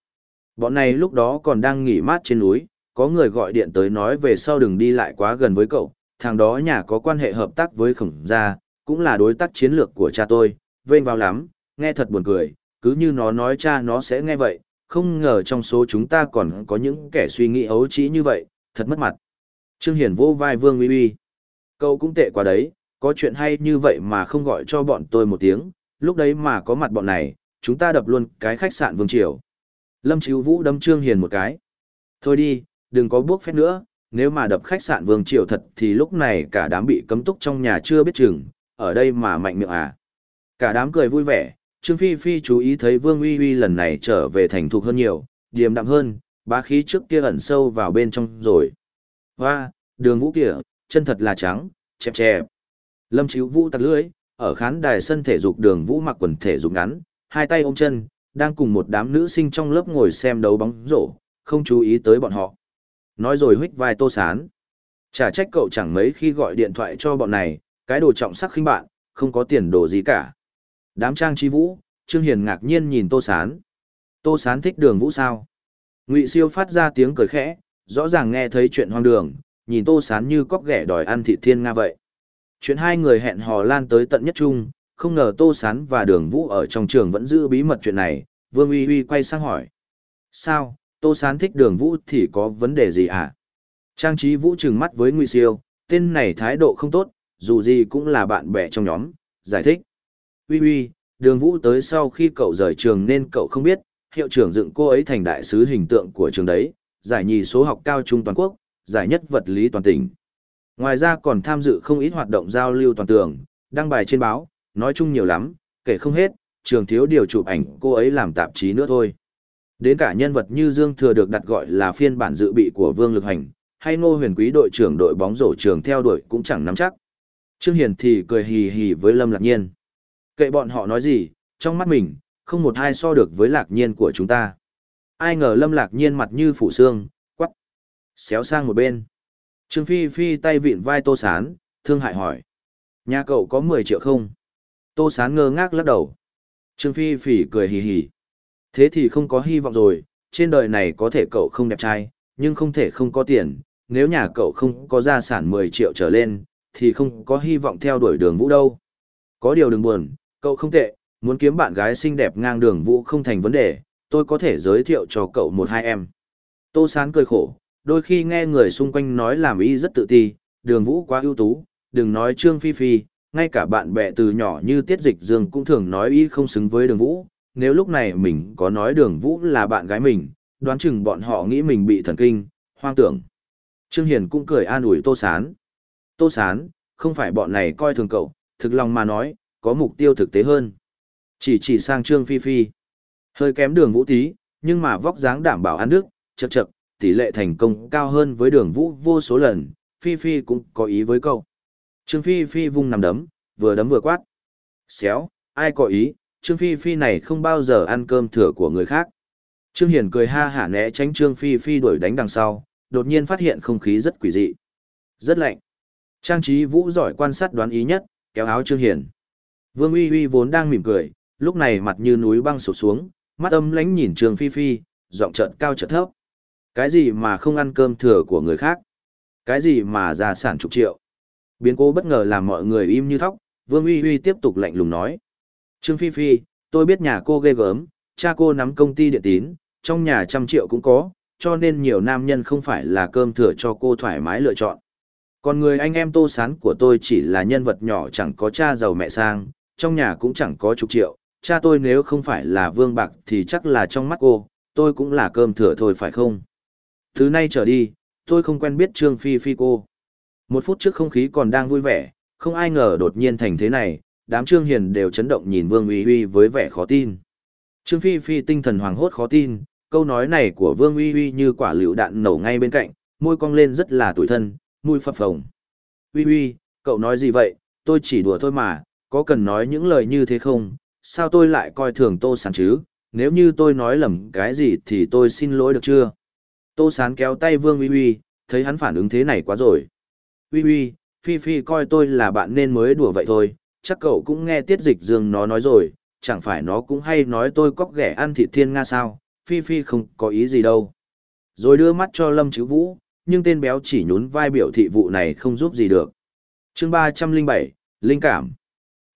Bọn này lúc đó còn đang nghỉ mát trên núi, có người gọi điện tới nói về sau đừng đi lại quá gần với cậu, thằng đó nhà có quan hệ hợp tác với khổng gia, cũng là đối tác chiến lược của cha tôi, vênh vào lắm, nghe thật buồn cười, cứ như nó nói cha nó sẽ nghe vậy, không ngờ trong số chúng ta còn có những kẻ suy nghĩ ấu trĩ như vậy, thật mất mặt. Trương Hiển vô vai Vương Uy Uy. Cậu cũng tệ quá đấy, có chuyện hay như vậy mà không gọi cho bọn tôi một tiếng, lúc đấy mà có mặt bọn này, chúng ta đập luôn cái khách sạn Vương Triều. Lâm Chíu Vũ đâm Trương Hiền một cái. Thôi đi, đừng có bước phép nữa, nếu mà đập khách sạn Vương Triều thật thì lúc này cả đám bị cấm túc trong nhà chưa biết chừng, ở đây mà mạnh miệng à. Cả đám cười vui vẻ, Trương Phi Phi chú ý thấy Vương Uy Uy lần này trở về thành thục hơn nhiều, điềm đạm hơn, bá khí trước kia ẩn sâu vào bên trong rồi. Hoa, đường vũ kìa, chân thật là trắng, chẹp chẹp. Lâm Chíu Vũ tặc lưỡi, ở khán đài sân thể dục đường vũ mặc quần thể dục ngắn, hai tay ôm chân, đang cùng một đám nữ sinh trong lớp ngồi xem đấu bóng rổ, không chú ý tới bọn họ. Nói rồi huých vai tô sán. Chả trách cậu chẳng mấy khi gọi điện thoại cho bọn này, cái đồ trọng sắc khinh bạn, không có tiền đồ gì cả. Đám trang trí vũ, Trương Hiền ngạc nhiên nhìn tô sán. Tô sán thích đường vũ sao? Ngụy siêu phát ra tiếng cười khẽ, rõ ràng nghe thấy chuyện hoang đường, nhìn tô sán như cóc ghẻ đòi ăn thịt thiên nga vậy. Chuyện hai người hẹn hò lan tới tận nhất trung, không ngờ tô sán và đường vũ ở trong trường vẫn giữ bí mật chuyện này, vương uy uy quay sang hỏi. Sao, tô sán thích đường vũ thì có vấn đề gì à? Trang trí vũ trừng mắt với Ngụy Siêu, tên này thái độ không tốt, dù gì cũng là bạn bè trong nhóm, giải thích. Uy uy, đường vũ tới sau khi cậu rời trường nên cậu không biết, hiệu trưởng dựng cô ấy thành đại sứ hình tượng của trường đấy, giải nhì số học cao trung toàn quốc, giải nhất vật lý toàn tỉnh. Ngoài ra còn tham dự không ít hoạt động giao lưu toàn tường, đăng bài trên báo, nói chung nhiều lắm, kể không hết, trường thiếu điều chụp ảnh cô ấy làm tạp chí nữa thôi. Đến cả nhân vật như Dương Thừa được đặt gọi là phiên bản dự bị của Vương Lực Hành, hay Ngô Huyền Quý đội trưởng đội bóng rổ trường theo đuổi cũng chẳng nắm chắc. Trương Hiền thì cười hì hì với Lâm Lạc Nhiên. Kệ bọn họ nói gì, trong mắt mình, không một ai so được với Lạc Nhiên của chúng ta. Ai ngờ Lâm Lạc Nhiên mặt như phủ xương, quắc, xéo sang một bên. Trương Phi Phi tay vịn vai Tô Sán, thương hại hỏi. Nhà cậu có 10 triệu không? Tô Sán ngơ ngác lắc đầu. Trương Phi Phi cười hì hì. Thế thì không có hy vọng rồi, trên đời này có thể cậu không đẹp trai, nhưng không thể không có tiền. Nếu nhà cậu không có gia sản 10 triệu trở lên, thì không có hy vọng theo đuổi đường vũ đâu. Có điều đừng buồn, cậu không tệ, muốn kiếm bạn gái xinh đẹp ngang đường vũ không thành vấn đề, tôi có thể giới thiệu cho cậu một hai em. Tô Sán cười khổ, đôi khi nghe người xung quanh nói làm y rất tự ti, đường vũ quá ưu tú, đừng nói Trương Phi Phi, ngay cả bạn bè từ nhỏ như Tiết Dịch Dương cũng thường nói y không xứng với đường vũ, nếu lúc này mình có nói đường vũ là bạn gái mình, đoán chừng bọn họ nghĩ mình bị thần kinh, hoang tưởng. Trương Hiền cũng cười an ủi Tô Sán. Tô Sán, không phải bọn này coi thường cậu, thực lòng mà nói, có mục tiêu thực tế hơn. Chỉ chỉ sang Trương Phi Phi. Hơi kém đường vũ tí, nhưng mà vóc dáng đảm bảo ăn nước, chật chật, tỷ lệ thành công cao hơn với đường vũ vô số lần, Phi Phi cũng có ý với câu Trương Phi Phi vung nằm đấm, vừa đấm vừa quát. Xéo, ai có ý, Trương Phi Phi này không bao giờ ăn cơm thừa của người khác. Trương hiển cười ha hả né tránh Trương Phi Phi đuổi đánh đằng sau, đột nhiên phát hiện không khí rất quỷ dị. Rất lạnh. Trang trí vũ giỏi quan sát đoán ý nhất, kéo áo Trương hiển Vương Uy Uy vốn đang mỉm cười, lúc này mặt như núi băng sụp xuống, mắt âm lánh nhìn Trương Phi Phi, giọng trợn cao trợn thấp. Cái gì mà không ăn cơm thừa của người khác? Cái gì mà gia sản chục triệu? Biến cố bất ngờ làm mọi người im như thóc, Vương Uy Uy tiếp tục lạnh lùng nói. Trương Phi Phi, tôi biết nhà cô ghê gớm, cha cô nắm công ty điện tín, trong nhà trăm triệu cũng có, cho nên nhiều nam nhân không phải là cơm thừa cho cô thoải mái lựa chọn. Còn người anh em tô sán của tôi chỉ là nhân vật nhỏ chẳng có cha giàu mẹ sang, trong nhà cũng chẳng có chục triệu, cha tôi nếu không phải là vương bạc thì chắc là trong mắt cô, tôi cũng là cơm thừa thôi phải không? Thứ nay trở đi, tôi không quen biết Trương Phi Phi cô. Một phút trước không khí còn đang vui vẻ, không ai ngờ đột nhiên thành thế này, đám Trương Hiền đều chấn động nhìn Vương Uy Uy với vẻ khó tin. Trương Phi Phi tinh thần hoàng hốt khó tin, câu nói này của Vương Uy Uy như quả lựu đạn nổ ngay bên cạnh, môi cong lên rất là tủi thân, mũi phập phồng. Uy Uy, cậu nói gì vậy, tôi chỉ đùa thôi mà, có cần nói những lời như thế không, sao tôi lại coi thường Tô Sán chứ, nếu như tôi nói lầm cái gì thì tôi xin lỗi được chưa? Tô Sán kéo tay Vương Uy Uy, thấy hắn phản ứng thế này quá rồi. Uy Uy, Phi Phi coi tôi là bạn nên mới đùa vậy thôi, chắc cậu cũng nghe tiết dịch dương nó nói rồi, chẳng phải nó cũng hay nói tôi cóc ghẻ ăn thịt thiên nga sao, Phi Phi không có ý gì đâu. Rồi đưa mắt cho Lâm Chữ Vũ, nhưng tên béo chỉ nhún vai biểu thị vụ này không giúp gì được. chương ba trăm linh bảy Linh cảm.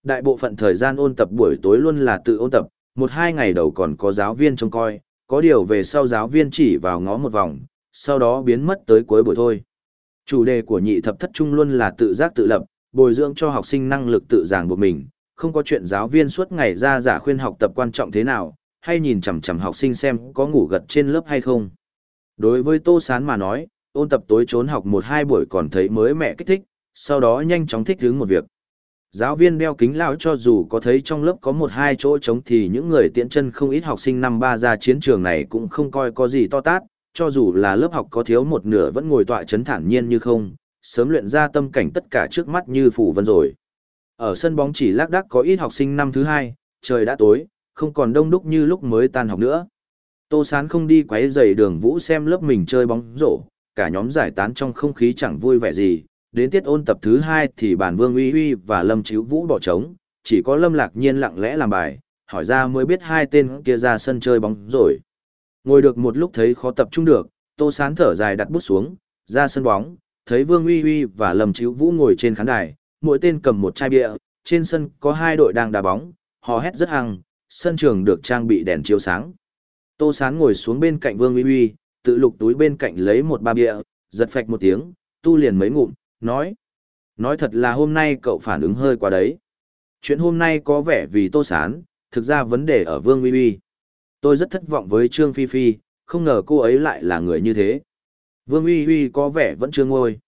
Đại bộ phận thời gian ôn tập buổi tối luôn là tự ôn tập, một hai ngày đầu còn có giáo viên trông coi, có điều về sau giáo viên chỉ vào ngó một vòng, sau đó biến mất tới cuối buổi thôi. Chủ đề của nhị thập thất trung luôn là tự giác tự lập, bồi dưỡng cho học sinh năng lực tự giảng buộc mình, không có chuyện giáo viên suốt ngày ra giả khuyên học tập quan trọng thế nào, hay nhìn chằm chằm học sinh xem có ngủ gật trên lớp hay không. Đối với Tô Sán mà nói, ôn tập tối trốn học một hai buổi còn thấy mới mẹ kích thích, sau đó nhanh chóng thích hướng một việc. Giáo viên đeo kính lão cho dù có thấy trong lớp có một hai chỗ trống thì những người tiễn chân không ít học sinh năm ba ra chiến trường này cũng không coi có gì to tát, cho dù là lớp học có thiếu một nửa vẫn ngồi tọa chấn thản nhiên như không, sớm luyện ra tâm cảnh tất cả trước mắt như phủ vân rồi. Ở sân bóng chỉ lác đác có ít học sinh năm thứ hai, trời đã tối, không còn đông đúc như lúc mới tan học nữa. Tô Sán không đi quấy rầy đường vũ xem lớp mình chơi bóng rổ, cả nhóm giải tán trong không khí chẳng vui vẻ gì. Đến tiết ôn tập thứ hai thì bản vương uy uy và lâm chíu vũ bỏ trống, chỉ có lâm lạc nhiên lặng lẽ làm bài, hỏi ra mới biết hai tên kia ra sân chơi bóng rồi. Ngồi được một lúc thấy khó tập trung được, Tô Sán thở dài đặt bút xuống, ra sân bóng, thấy Vương Uy Uy và Lâm Chíu Vũ ngồi trên khán đài, mỗi tên cầm một chai bia, trên sân có hai đội đang đá bóng, họ hét rất hăng, sân trường được trang bị đèn chiếu sáng. Tô Sán ngồi xuống bên cạnh Vương Uy Uy, tự lục túi bên cạnh lấy một ba bia, giật phạch một tiếng, tu liền mấy ngụm, nói. Nói thật là hôm nay cậu phản ứng hơi quá đấy. Chuyện hôm nay có vẻ vì Tô Sán, thực ra vấn đề ở Vương Uy Uy. Tôi rất thất vọng với Trương Phi Phi, không ngờ cô ấy lại là người như thế. Vương Uy Uy có vẻ vẫn chưa ngôi.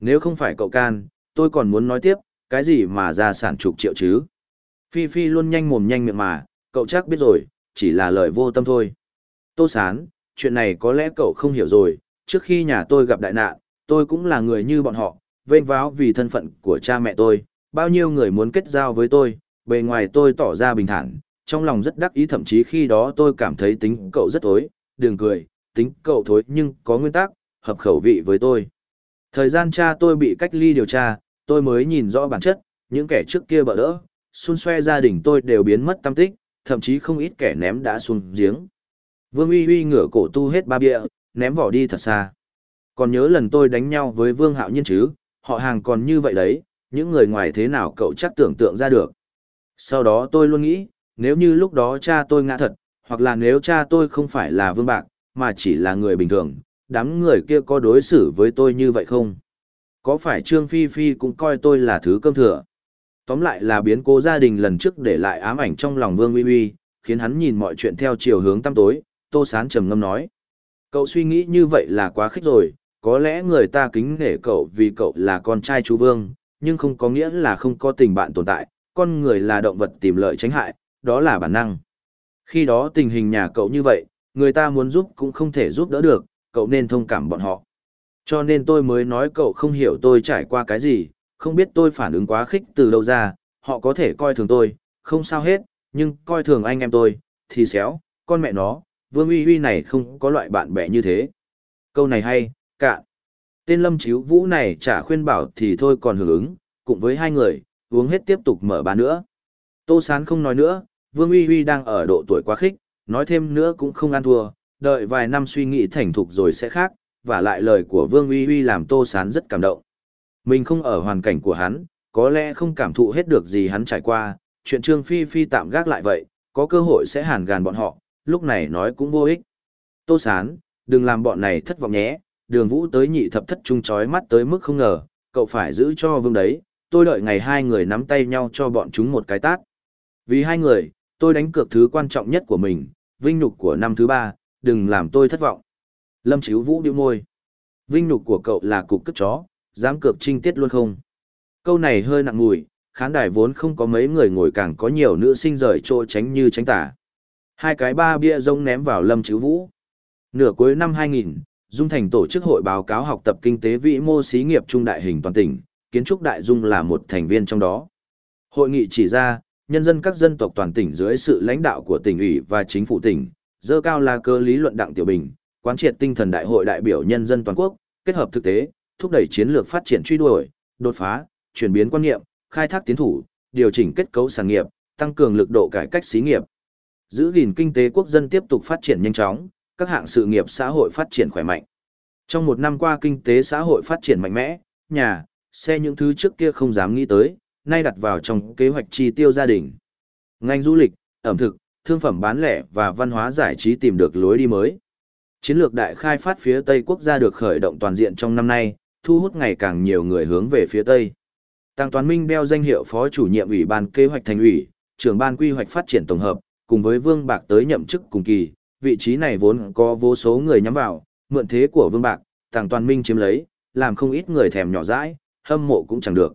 Nếu không phải cậu can, tôi còn muốn nói tiếp, cái gì mà ra sản chục triệu chứ? Phi Phi luôn nhanh mồm nhanh miệng mà, cậu chắc biết rồi, chỉ là lời vô tâm thôi. Tô Sán, chuyện này có lẽ cậu không hiểu rồi, trước khi nhà tôi gặp đại nạn, tôi cũng là người như bọn họ, vênh váo vì thân phận của cha mẹ tôi, bao nhiêu người muốn kết giao với tôi, bề ngoài tôi tỏ ra bình thản, trong lòng rất đắc ý thậm chí khi đó tôi cảm thấy tính cậu rất thối, đừng cười, tính cậu thối nhưng có nguyên tắc, hợp khẩu vị với tôi. Thời gian cha tôi bị cách ly điều tra, tôi mới nhìn rõ bản chất, những kẻ trước kia bỡ đỡ, xun xoe gia đình tôi đều biến mất tâm tích, thậm chí không ít kẻ ném đã xuống giếng. Vương Uy Uy ngửa cổ tu hết ba bia, ném vỏ đi thật xa. Còn nhớ lần tôi đánh nhau với Vương Hạo Nhiên chứ, họ hàng còn như vậy đấy, những người ngoài thế nào cậu chắc tưởng tượng ra được. Sau đó tôi luôn nghĩ, nếu như lúc đó cha tôi ngã thật, hoặc là nếu cha tôi không phải là Vương Bạc, mà chỉ là người bình thường, đám người kia có đối xử với tôi như vậy không? Có phải Trương Phi Phi cũng coi tôi là thứ cơm thừa? Tóm lại là biến cố gia đình lần trước để lại ám ảnh trong lòng Vương Uy Uy, khiến hắn nhìn mọi chuyện theo chiều hướng tăm tối, Tô Sán trầm ngâm nói. Cậu suy nghĩ như vậy là quá khích rồi, có lẽ người ta kính nể cậu vì cậu là con trai chú Vương, nhưng không có nghĩa là không có tình bạn tồn tại, con người là động vật tìm lợi tránh hại, đó là bản năng. Khi đó tình hình nhà cậu như vậy, người ta muốn giúp cũng không thể giúp đỡ được, cậu nên thông cảm bọn họ. Cho nên tôi mới nói cậu không hiểu tôi trải qua cái gì, không biết tôi phản ứng quá khích từ đâu ra, họ có thể coi thường tôi, không sao hết, nhưng coi thường anh em tôi, thì xéo, con mẹ nó, Vương Uy Uy này không có loại bạn bè như thế. Câu này hay, cạn. Tên Lâm chiếu Vũ này chả khuyên bảo thì thôi còn hưởng ứng, cùng với hai người, uống hết tiếp tục mở ba nữa. Tô Sán không nói nữa, Vương Uy Uy đang ở độ tuổi quá khích, nói thêm nữa cũng không ăn thua, đợi vài năm suy nghĩ thành thục rồi sẽ khác, và lại lời của Vương Uy Uy làm Tô Sán rất cảm động. Mình không ở hoàn cảnh của hắn, có lẽ không cảm thụ hết được gì hắn trải qua, chuyện Trương Phi Phi tạm gác lại vậy, có cơ hội sẽ hàn gàn bọn họ, lúc này nói cũng vô ích. Tô Sán, đừng làm bọn này thất vọng nhé, đường vũ tới nhị thập thất trung chói mắt tới mức không ngờ, cậu phải giữ cho vương đấy, tôi đợi ngày hai người nắm tay nhau cho bọn chúng một cái tát. Vì hai người, tôi đánh cược thứ quan trọng nhất của mình, vinh nhục của năm thứ ba, đừng làm tôi thất vọng. Lâm Chíu Vũ điệu môi. Vinh nhục của cậu là cục cất chó, dám cược trinh tiết luôn không? Câu này hơi nặng mùi, khán đài vốn không có mấy người ngồi càng có nhiều nữ sinh rời chỗ tránh như tránh tả. Hai cái ba bia rông ném vào Lâm Chíu Vũ. Nửa cuối năm 2000, Dung Thành tổ chức hội báo cáo học tập kinh tế vĩ mô xí nghiệp trung đại hình toàn tỉnh, kiến trúc đại dung là một thành viên trong đó. Hội nghị chỉ ra, nhân dân các dân tộc toàn tỉnh dưới sự lãnh đạo của tỉnh ủy và chính phủ tỉnh, dơ cao là cơ lý luận đặng tiểu bình, quán triệt tinh thần đại hội đại biểu nhân dân toàn quốc, kết hợp thực tế, thúc đẩy chiến lược phát triển truy đuổi, đột phá, chuyển biến quan niệm, khai thác tiến thủ, điều chỉnh kết cấu sản nghiệp, tăng cường lực độ cải cách xí nghiệp. Giữ gìn kinh tế quốc dân tiếp tục phát triển nhanh chóng, các hạng sự nghiệp xã hội phát triển khỏe mạnh. Trong một năm qua kinh tế xã hội phát triển mạnh mẽ, nhà, xe những thứ trước kia không dám nghĩ tới, nay đặt vào trong kế hoạch chi tiêu gia đình. Ngành du lịch, ẩm thực, thương phẩm bán lẻ và văn hóa giải trí tìm được lối đi mới. Chiến lược đại khai phát phía Tây quốc gia được khởi động toàn diện trong năm nay, thu hút ngày càng nhiều người hướng về phía Tây. Tăng Toàn Minh đeo danh hiệu Phó chủ nhiệm Ủy ban Kế hoạch Thành ủy, trưởng ban quy hoạch phát triển tổng hợp, cùng với Vương Bạc tới nhậm chức cùng kỳ, vị trí này vốn có vô số người nhắm vào, mượn thế của Vương Bạc, tàng Toàn Minh chiếm lấy, làm không ít người thèm nhỏ dãi, hâm mộ cũng chẳng được.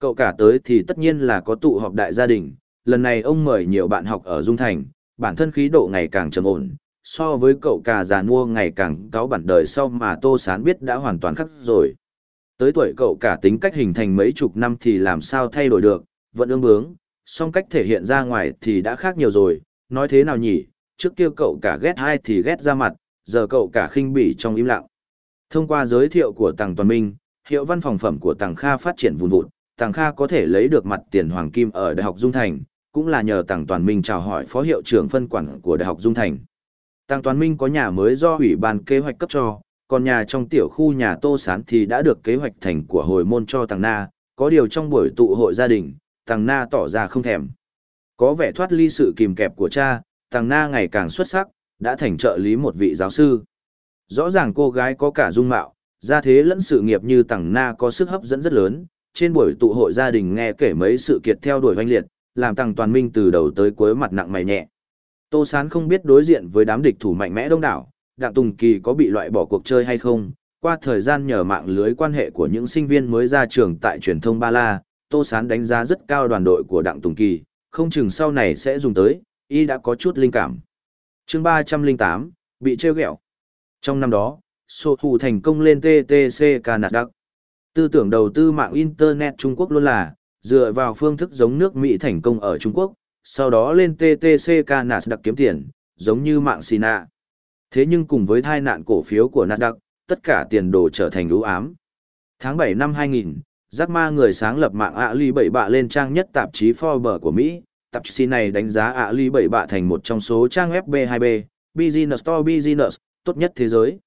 Cậu cả tới thì tất nhiên là có tụ họp đại gia đình, lần này ông mời nhiều bạn học ở Dung Thành, bản thân khí độ ngày càng trầm ổn, so với cậu cả già nua ngày càng cáo bản đời sau mà Tô Sán biết đã hoàn toàn khác rồi. Tới tuổi cậu cả tính cách hình thành mấy chục năm thì làm sao thay đổi được, vẫn ương bướng, song cách thể hiện ra ngoài thì đã khác nhiều rồi, nói thế nào nhỉ, trước kia cậu cả ghét hai thì ghét ra mặt, giờ cậu cả khinh bỉ trong im lặng. Thông qua giới thiệu của Tàng Toàn Minh, hiệu văn phòng phẩm của Tàng Kha phát triển vùn vụt, Tàng Kha có thể lấy được mặt tiền hoàng kim ở Đại học Dung Thành, cũng là nhờ Tàng Toàn Minh chào hỏi phó hiệu trưởng phân quản của Đại học Dung Thành. Tàng Toàn Minh có nhà mới do ủy ban kế hoạch cấp cho, còn nhà trong tiểu khu nhà Tô Sán thì đã được kế hoạch thành của hồi môn cho Tàng Na, có điều trong buổi tụ hội gia đình, Tàng Na tỏ ra không thèm. Có vẻ thoát ly sự kìm kẹp của cha, Tàng Na ngày càng xuất sắc, đã thành trợ lý một vị giáo sư. Rõ ràng cô gái có cả dung mạo, gia thế lẫn sự nghiệp như Tàng Na có sức hấp dẫn rất lớn, trên buổi tụ hội gia đình nghe kể mấy sự kiện theo đuổi oanh liệt, làm Tàng Toàn Minh từ đầu tới cuối mặt nặng mày nhẹ. Tô Sán không biết đối diện với đám địch thủ mạnh mẽ đông đảo, Đặng Tùng Kỳ có bị loại bỏ cuộc chơi hay không. Qua thời gian nhờ mạng lưới quan hệ của những sinh viên mới ra trường tại truyền thông Ba La, Tô Sán đánh giá rất cao đoàn đội của Đặng Tùng Kỳ, không chừng sau này sẽ dùng tới, y đã có chút linh cảm. chương 308, bị trêu ghẹo Trong năm đó, sổ thủ thành công lên TTC Canada. Tư tưởng đầu tư mạng Internet Trung Quốc luôn là, dựa vào phương thức giống nước Mỹ thành công ở Trung Quốc, sau đó lên TTC Nasdaq kiếm tiền, giống như mạng Sina. Thế nhưng cùng với thai nạn cổ phiếu của Nasdaq, tất cả tiền đồ trở thành ưu ám. Tháng 7 năm 2000, Jack Ma người sáng lập mạng Ali 7 bạ lên trang nhất tạp chí Forbes của Mỹ. Tạp chí này đánh giá ạ ly bảy bạ thành một trong số trang web B2B, Business to Business, tốt nhất thế giới.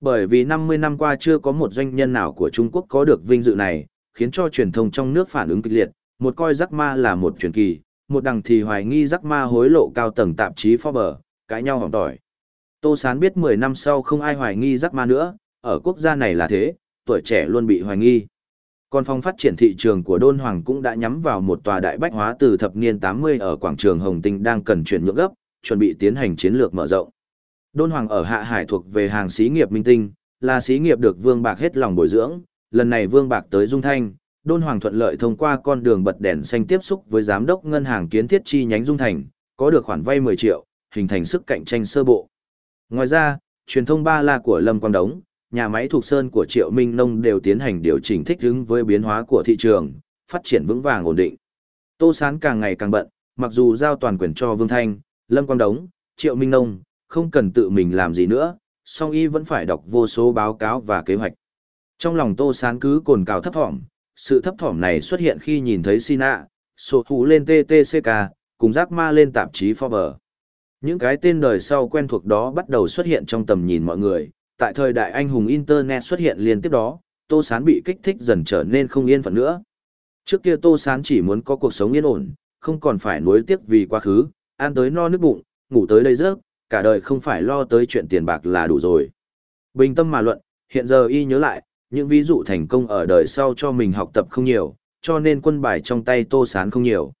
Bởi vì 50 năm qua chưa có một doanh nhân nào của Trung Quốc có được vinh dự này, khiến cho truyền thông trong nước phản ứng kịch liệt, một coi Jack Ma là một truyền kỳ, một đằng thì hoài nghi Jack Ma hối lộ cao tầng tạp chí Forbes, cãi nhau hỏng tỏi. Tô Sán biết 10 năm sau không ai hoài nghi Jack Ma nữa, ở quốc gia này là thế, tuổi trẻ luôn bị hoài nghi. Còn phòng phát triển thị trường của Đôn Hoàng cũng đã nhắm vào một tòa đại bách hóa từ thập niên 80 ở quảng trường Hồng Tinh đang cần chuyển nhượng gấp, chuẩn bị tiến hành chiến lược mở rộng. Đôn Hoàng ở Hạ Hải thuộc về hàng xí nghiệp minh tinh, là xí nghiệp được Vương Bạc hết lòng bồi dưỡng, lần này Vương Bạc tới Dung Thanh, Đôn Hoàng thuận lợi thông qua con đường bật đèn xanh tiếp xúc với giám đốc ngân hàng kiến thiết chi nhánh Dung Thành, có được khoản vay 10 triệu, hình thành sức cạnh tranh sơ bộ. Ngoài ra, truyền thông ba la của Lâm Quang Đống, nhà máy thuộc sơn của Triệu Minh Nông đều tiến hành điều chỉnh thích ứng với biến hóa của thị trường, phát triển vững vàng ổn định. Tô Sán càng ngày càng bận, mặc dù giao toàn quyền cho Vương Thanh, Lâm Quang Đống, Triệu Minh Nông, không cần tự mình làm gì nữa, song y vẫn phải đọc vô số báo cáo và kế hoạch. Trong lòng Tô Sán cứ cồn cào thấp thỏm, sự thấp thỏm này xuất hiện khi nhìn thấy Sina, sổ thủ lên TTCK, cùng giác ma lên tạp chí Forbes. Những cái tên đời sau quen thuộc đó bắt đầu xuất hiện trong tầm nhìn mọi người, tại thời đại anh hùng Internet xuất hiện liên tiếp đó, Tô Sán bị kích thích dần trở nên không yên phận nữa. Trước kia Tô Sán chỉ muốn có cuộc sống yên ổn, không còn phải nuối tiếc vì quá khứ, ăn tới no nước bụng, ngủ tới đây rớt, cả đời không phải lo tới chuyện tiền bạc là đủ rồi. Bình tâm mà luận, hiện giờ y nhớ lại, những ví dụ thành công ở đời sau cho mình học tập không nhiều, cho nên quân bài trong tay Tô Sán không nhiều.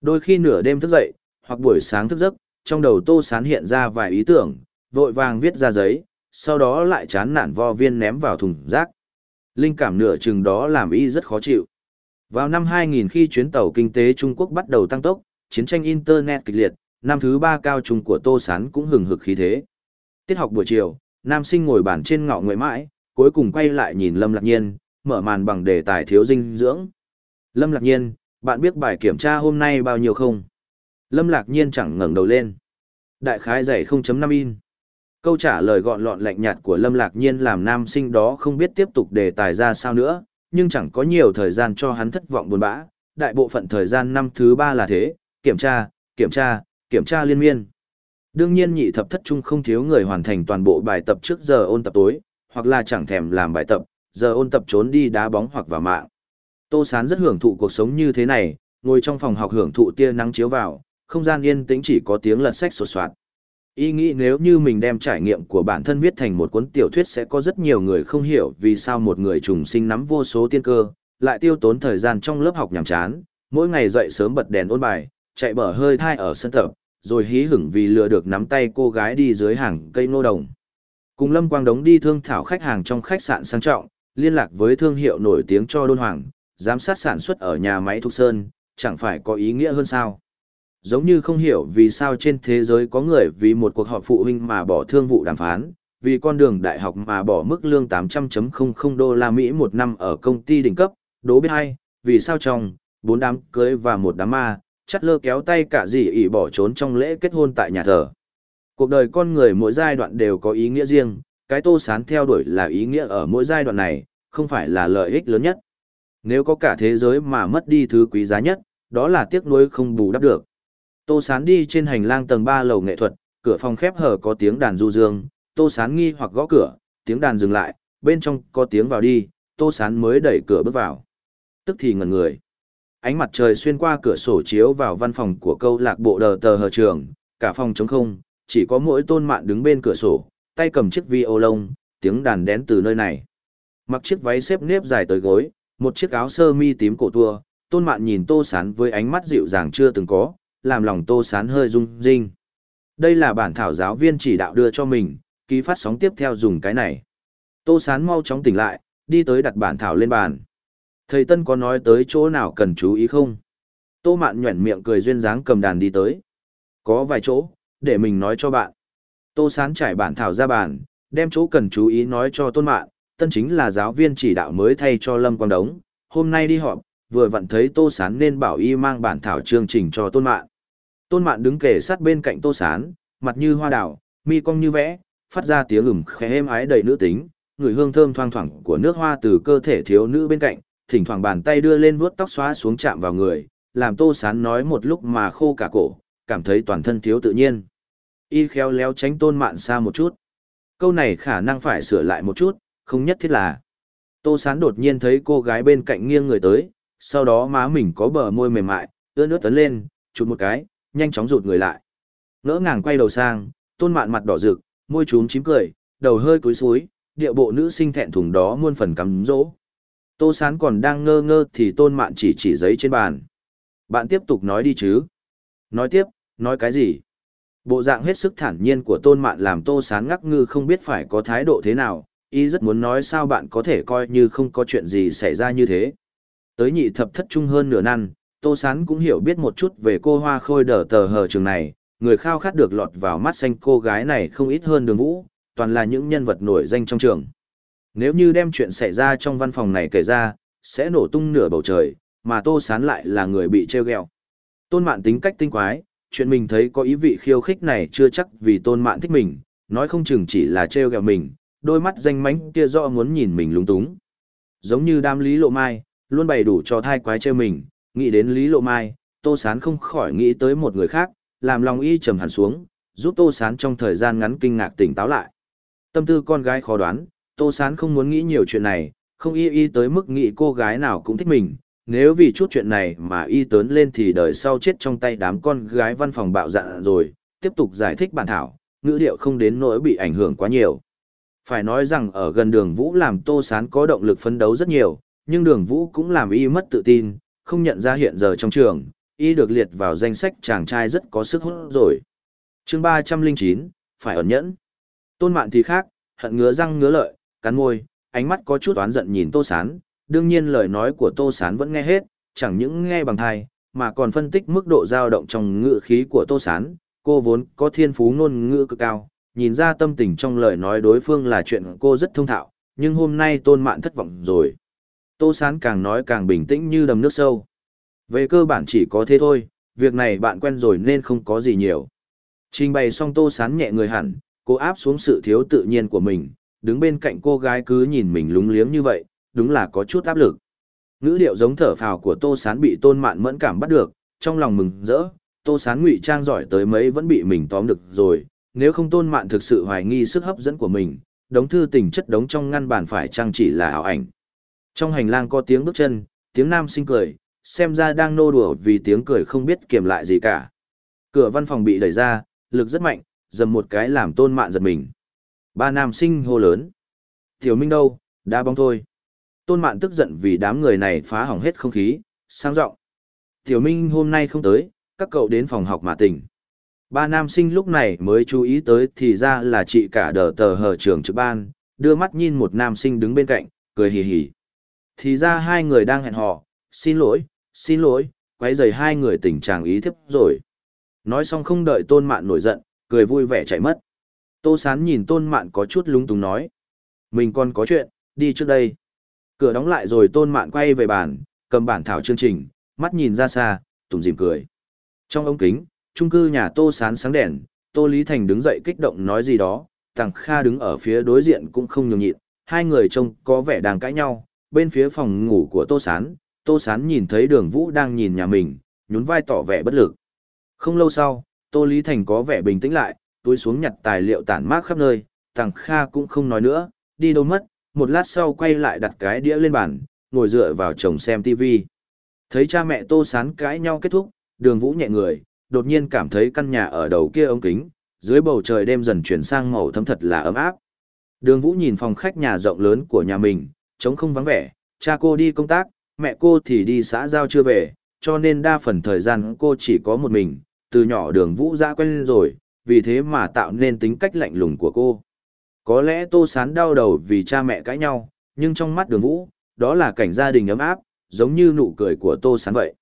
Đôi khi nửa đêm thức dậy, hoặc buổi sáng thức giấc, trong đầu Tô Sán hiện ra vài ý tưởng, vội vàng viết ra giấy, sau đó lại chán nản vo viên ném vào thùng rác. Linh cảm nửa chừng đó làm y rất khó chịu. Vào năm 2000 khi chuyến tàu kinh tế Trung Quốc bắt đầu tăng tốc, chiến tranh Internet kịch liệt, năm thứ ba cao trung của Tô Sán cũng hừng hực khí thế. Tiết học buổi chiều, nam sinh ngồi bàn trên ngọ nguyện mãi, cuối cùng quay lại nhìn Lâm Lạc Nhiên, mở màn bằng đề tài thiếu dinh dưỡng. Lâm Lạc Nhiên, bạn biết bài kiểm tra hôm nay bao nhiêu không? Lâm Lạc Nhiên chẳng ngẩng đầu lên. Đại khái dày 0.5 in. Câu trả lời gọn lọn lạnh nhạt của Lâm Lạc Nhiên làm nam sinh đó không biết tiếp tục đề tài ra sao nữa, nhưng chẳng có nhiều thời gian cho hắn thất vọng buồn bã. Đại bộ phận thời gian năm thứ ba là thế, kiểm tra, kiểm tra, kiểm tra liên miên. Đương nhiên nhị thập thất trung không thiếu người hoàn thành toàn bộ bài tập trước giờ ôn tập tối, hoặc là chẳng thèm làm bài tập, giờ ôn tập trốn đi đá bóng hoặc vào mạng. Tô Sán rất hưởng thụ cuộc sống như thế này, ngồi trong phòng học hưởng thụ tia nắng chiếu vào, không gian yên tĩnh chỉ có tiếng lật sách sột soạt. Ý nghĩ nếu như mình đem trải nghiệm của bản thân viết thành một cuốn tiểu thuyết sẽ có rất nhiều người không hiểu vì sao một người trùng sinh nắm vô số tiên cơ, lại tiêu tốn thời gian trong lớp học nhàm chán, mỗi ngày dậy sớm bật đèn ôn bài, chạy bở hơi thai ở sân tập, rồi hí hửng vì lừa được nắm tay cô gái đi dưới hàng cây nô đồng. Cùng Lâm Quang Đống đi thương thảo khách hàng trong khách sạn sang trọng, liên lạc với thương hiệu nổi tiếng cho Đôn Hoàng, giám sát sản xuất ở nhà máy Thục Sơn, chẳng phải có ý nghĩa hơn sao. Giống như không hiểu vì sao trên thế giới có người vì một cuộc họp phụ huynh mà bỏ thương vụ đàm phán, vì con đường đại học mà bỏ mức lương 800.00 đô la Mỹ một năm ở công ty đỉnh cấp, đố biết hay, vì sao chồng, bốn đám cưới và một đám ma, chắt lơ kéo tay cả dì ỉ bỏ trốn trong lễ kết hôn tại nhà thờ. Cuộc đời con người mỗi giai đoạn đều có ý nghĩa riêng, cái tô sán theo đuổi là ý nghĩa ở mỗi giai đoạn này, không phải là lợi ích lớn nhất. Nếu có cả thế giới mà mất đi thứ quý giá nhất, đó là tiếc nuối không bù đắp được. Tô sán đi trên hành lang tầng 3 lầu nghệ thuật, cửa phòng khép hở có tiếng đàn du dương, tô sán nghi hoặc gõ cửa, tiếng đàn dừng lại, bên trong có tiếng vào đi, tô sán mới đẩy cửa bước vào. Tức thì ngẩn người ánh mặt trời xuyên qua cửa sổ chiếu vào văn phòng của câu lạc bộ đờ tờ hờ trường, cả phòng trống không, chỉ có mỗi tôn mạn đứng bên cửa sổ, tay cầm chiếc vi ô lông, tiếng đàn đén từ nơi này. Mặc chiếc váy xếp nếp dài tới gối, một chiếc áo sơ mi tím cổ tua, tôn mạn nhìn tô sán với ánh mắt dịu dàng chưa từng có, làm lòng tô sán hơi rung rinh. Đây là bản thảo giáo viên chỉ đạo đưa cho mình, ký phát sóng tiếp theo dùng cái này. Tô sán mau chóng tỉnh lại, đi tới đặt bản thảo lên bàn. Thầy Tân có nói tới chỗ nào cần chú ý không? Tô Mạn nhuẩn miệng cười duyên dáng cầm đàn đi tới. Có vài chỗ, để mình nói cho bạn. Tô Sán trải bản thảo ra bàn, đem chỗ cần chú ý nói cho Tôn Mạn. Tân chính là giáo viên chỉ đạo mới thay cho Lâm Quang Đống. Hôm nay đi họp, vừa vặn thấy Tô Sán nên bảo y mang bản thảo chương trình cho Tôn Mạn. Tôn Mạn đứng kề sát bên cạnh Tô Sán, mặt như hoa đào, mi cong như vẽ, phát ra tiếng ừm khẽ êm ái đầy nữ tính, người hương thơm thoang thoảng của nước hoa từ cơ thể thiếu nữ bên cạnh, thỉnh thoảng bàn tay đưa lên vuốt tóc xóa xuống chạm vào người, làm tô sán nói một lúc mà khô cả cổ, cảm thấy toàn thân thiếu tự nhiên. Y khéo léo tránh tôn mạn xa một chút. Câu này khả năng phải sửa lại một chút, không nhất thiết là. Tô sán đột nhiên thấy cô gái bên cạnh nghiêng người tới, sau đó má mình có bờ môi mềm mại, ướt nước tấn lên, chụt một cái, nhanh chóng rụt người lại. Ngỡ ngàng quay đầu sang, tôn mạn mặt đỏ rực, môi trúm chím cười, đầu hơi cúi suối, địa bộ nữ sinh thẹn thùng đó muôn phần cắm dỗ. Tô Sán còn đang ngơ ngơ thì Tôn Mạn chỉ chỉ giấy trên bàn. Bạn tiếp tục nói đi chứ. Nói tiếp, nói cái gì? Bộ dạng hết sức thản nhiên của Tôn Mạn làm Tô Sán ngắc ngư không biết phải có thái độ thế nào, y rất muốn nói sao bạn có thể coi như không có chuyện gì xảy ra như thế. Tới nhị thập thất trung hơn nửa năm, Tô Sán cũng hiểu biết một chút về cô hoa khôi đờ tờ hờ trường này, người khao khát được lọt vào mắt xanh cô gái này không ít hơn đường vũ, toàn là những nhân vật nổi danh trong trường. Nếu như đem chuyện xảy ra trong văn phòng này kể ra, sẽ nổ tung nửa bầu trời, mà Tô Sán lại là người bị treo ghẹo. Tôn Mạn tính cách tinh quái, chuyện mình thấy có ý vị khiêu khích này chưa chắc vì Tôn Mạn thích mình, nói không chừng chỉ là treo ghẹo mình, đôi mắt danh mánh kia rõ muốn nhìn mình lúng túng. Giống như đam Lý Lộ Mai, luôn bày đủ cho thai quái treo mình, nghĩ đến Lý Lộ Mai, Tô Sán không khỏi nghĩ tới một người khác, làm lòng y trầm hẳn xuống, giúp Tô Sán trong thời gian ngắn kinh ngạc tỉnh táo lại. Tâm tư con gái khó đoán, Tô Sán không muốn nghĩ nhiều chuyện này, không y y tới mức nghĩ cô gái nào cũng thích mình. Nếu vì chút chuyện này mà y tớn lên thì đời sau chết trong tay đám con gái văn phòng bạo dạn rồi, tiếp tục giải thích bản thảo, ngữ điệu không đến nỗi bị ảnh hưởng quá nhiều. Phải nói rằng ở gần đường Vũ làm Tô Sán có động lực phấn đấu rất nhiều, nhưng đường Vũ cũng làm y mất tự tin, không nhận ra hiện giờ trong trường, y được liệt vào danh sách chàng trai rất có sức hút rồi. chương 309, phải ẩn nhẫn. Tôn mạn thì khác, hận ngứa răng ngứa lợi, cắn môi, ánh mắt có chút oán giận nhìn Tô Sán, đương nhiên lời nói của Tô Sán vẫn nghe hết, chẳng những nghe bằng thai, mà còn phân tích mức độ dao động trong ngữ khí của Tô Sán, cô vốn có thiên phú ngôn ngữ cực cao, nhìn ra tâm tình trong lời nói đối phương là chuyện cô rất thông thạo, nhưng hôm nay Tôn Mạn thất vọng rồi. Tô Sán càng nói càng bình tĩnh như đầm nước sâu. Về cơ bản chỉ có thế thôi, việc này bạn quen rồi nên không có gì nhiều. Trình bày xong Tô Sán nhẹ người hẳn, cô áp xuống sự thiếu tự nhiên của mình, đứng bên cạnh cô gái cứ nhìn mình lúng liếng như vậy, đúng là có chút áp lực. Ngữ điệu giống thở phào của Tô Sán bị Tôn Mạn mẫn cảm bắt được, trong lòng mừng rỡ, Tô Sán ngụy trang giỏi tới mấy vẫn bị mình tóm được rồi, nếu không Tôn Mạn thực sự hoài nghi sức hấp dẫn của mình, đống thư tình chất đống trong ngăn bàn phải chăng chỉ là ảo ảnh. Trong hành lang có tiếng bước chân, tiếng nam sinh cười, xem ra đang nô đùa vì tiếng cười không biết kiềm lại gì cả. Cửa văn phòng bị đẩy ra, lực rất mạnh, dầm một cái làm tôn mạn giật mình. Ba nam sinh hô lớn. Tiểu Minh đâu, đá bóng thôi. Tôn mạn tức giận vì đám người này phá hỏng hết không khí, sang giọng Tiểu Minh hôm nay không tới, các cậu đến phòng học mà tỉnh. Ba nam sinh lúc này mới chú ý tới thì ra là chị cả đờ tờ hờ trường trực ban, đưa mắt nhìn một nam sinh đứng bên cạnh, cười hì hì. Thì ra hai người đang hẹn hò, xin lỗi, xin lỗi, quấy rầy hai người tình trạng ý thiếp rồi. Nói xong không đợi tôn mạn nổi giận, cười vui vẻ chạy mất. Tô sán nhìn tôn mạn có chút lúng túng nói. Mình còn có chuyện, đi trước đây. Cửa đóng lại rồi tôn mạn quay về bàn, cầm bản thảo chương trình, mắt nhìn ra xa, tủm dìm cười. Trong ống kính, trung cư nhà tô sán sáng đèn, tô Lý Thành đứng dậy kích động nói gì đó, Tằng Kha đứng ở phía đối diện cũng không nhường nhịn, hai người trông có vẻ đang cãi nhau, bên phía phòng ngủ của Tô Sán, Tô Sán nhìn thấy đường Vũ đang nhìn nhà mình, nhún vai tỏ vẻ bất lực. Không lâu sau, Tô Lý Thành có vẻ bình tĩnh lại, túi xuống nhặt tài liệu tản mát khắp nơi, Tằng Kha cũng không nói nữa, đi đâu mất, một lát sau quay lại đặt cái đĩa lên bàn, ngồi dựa vào chồng xem TV. Thấy cha mẹ Tô Sán cãi nhau kết thúc, đường Vũ nhẹ người, đột nhiên cảm thấy căn nhà ở đầu kia ống kính, dưới bầu trời đêm dần chuyển sang màu thấm thật là ấm áp. Đường Vũ nhìn phòng khách nhà rộng lớn của nhà mình, chống không vắng vẻ, cha cô đi công tác, mẹ cô thì đi xã giao chưa về, cho nên đa phần thời gian cô chỉ có một mình, từ nhỏ đường vũ ra quen rồi, vì thế mà tạo nên tính cách lạnh lùng của cô. Có lẽ tô sán đau đầu vì cha mẹ cãi nhau, nhưng trong mắt đường vũ, đó là cảnh gia đình ấm áp, giống như nụ cười của tô sán vậy.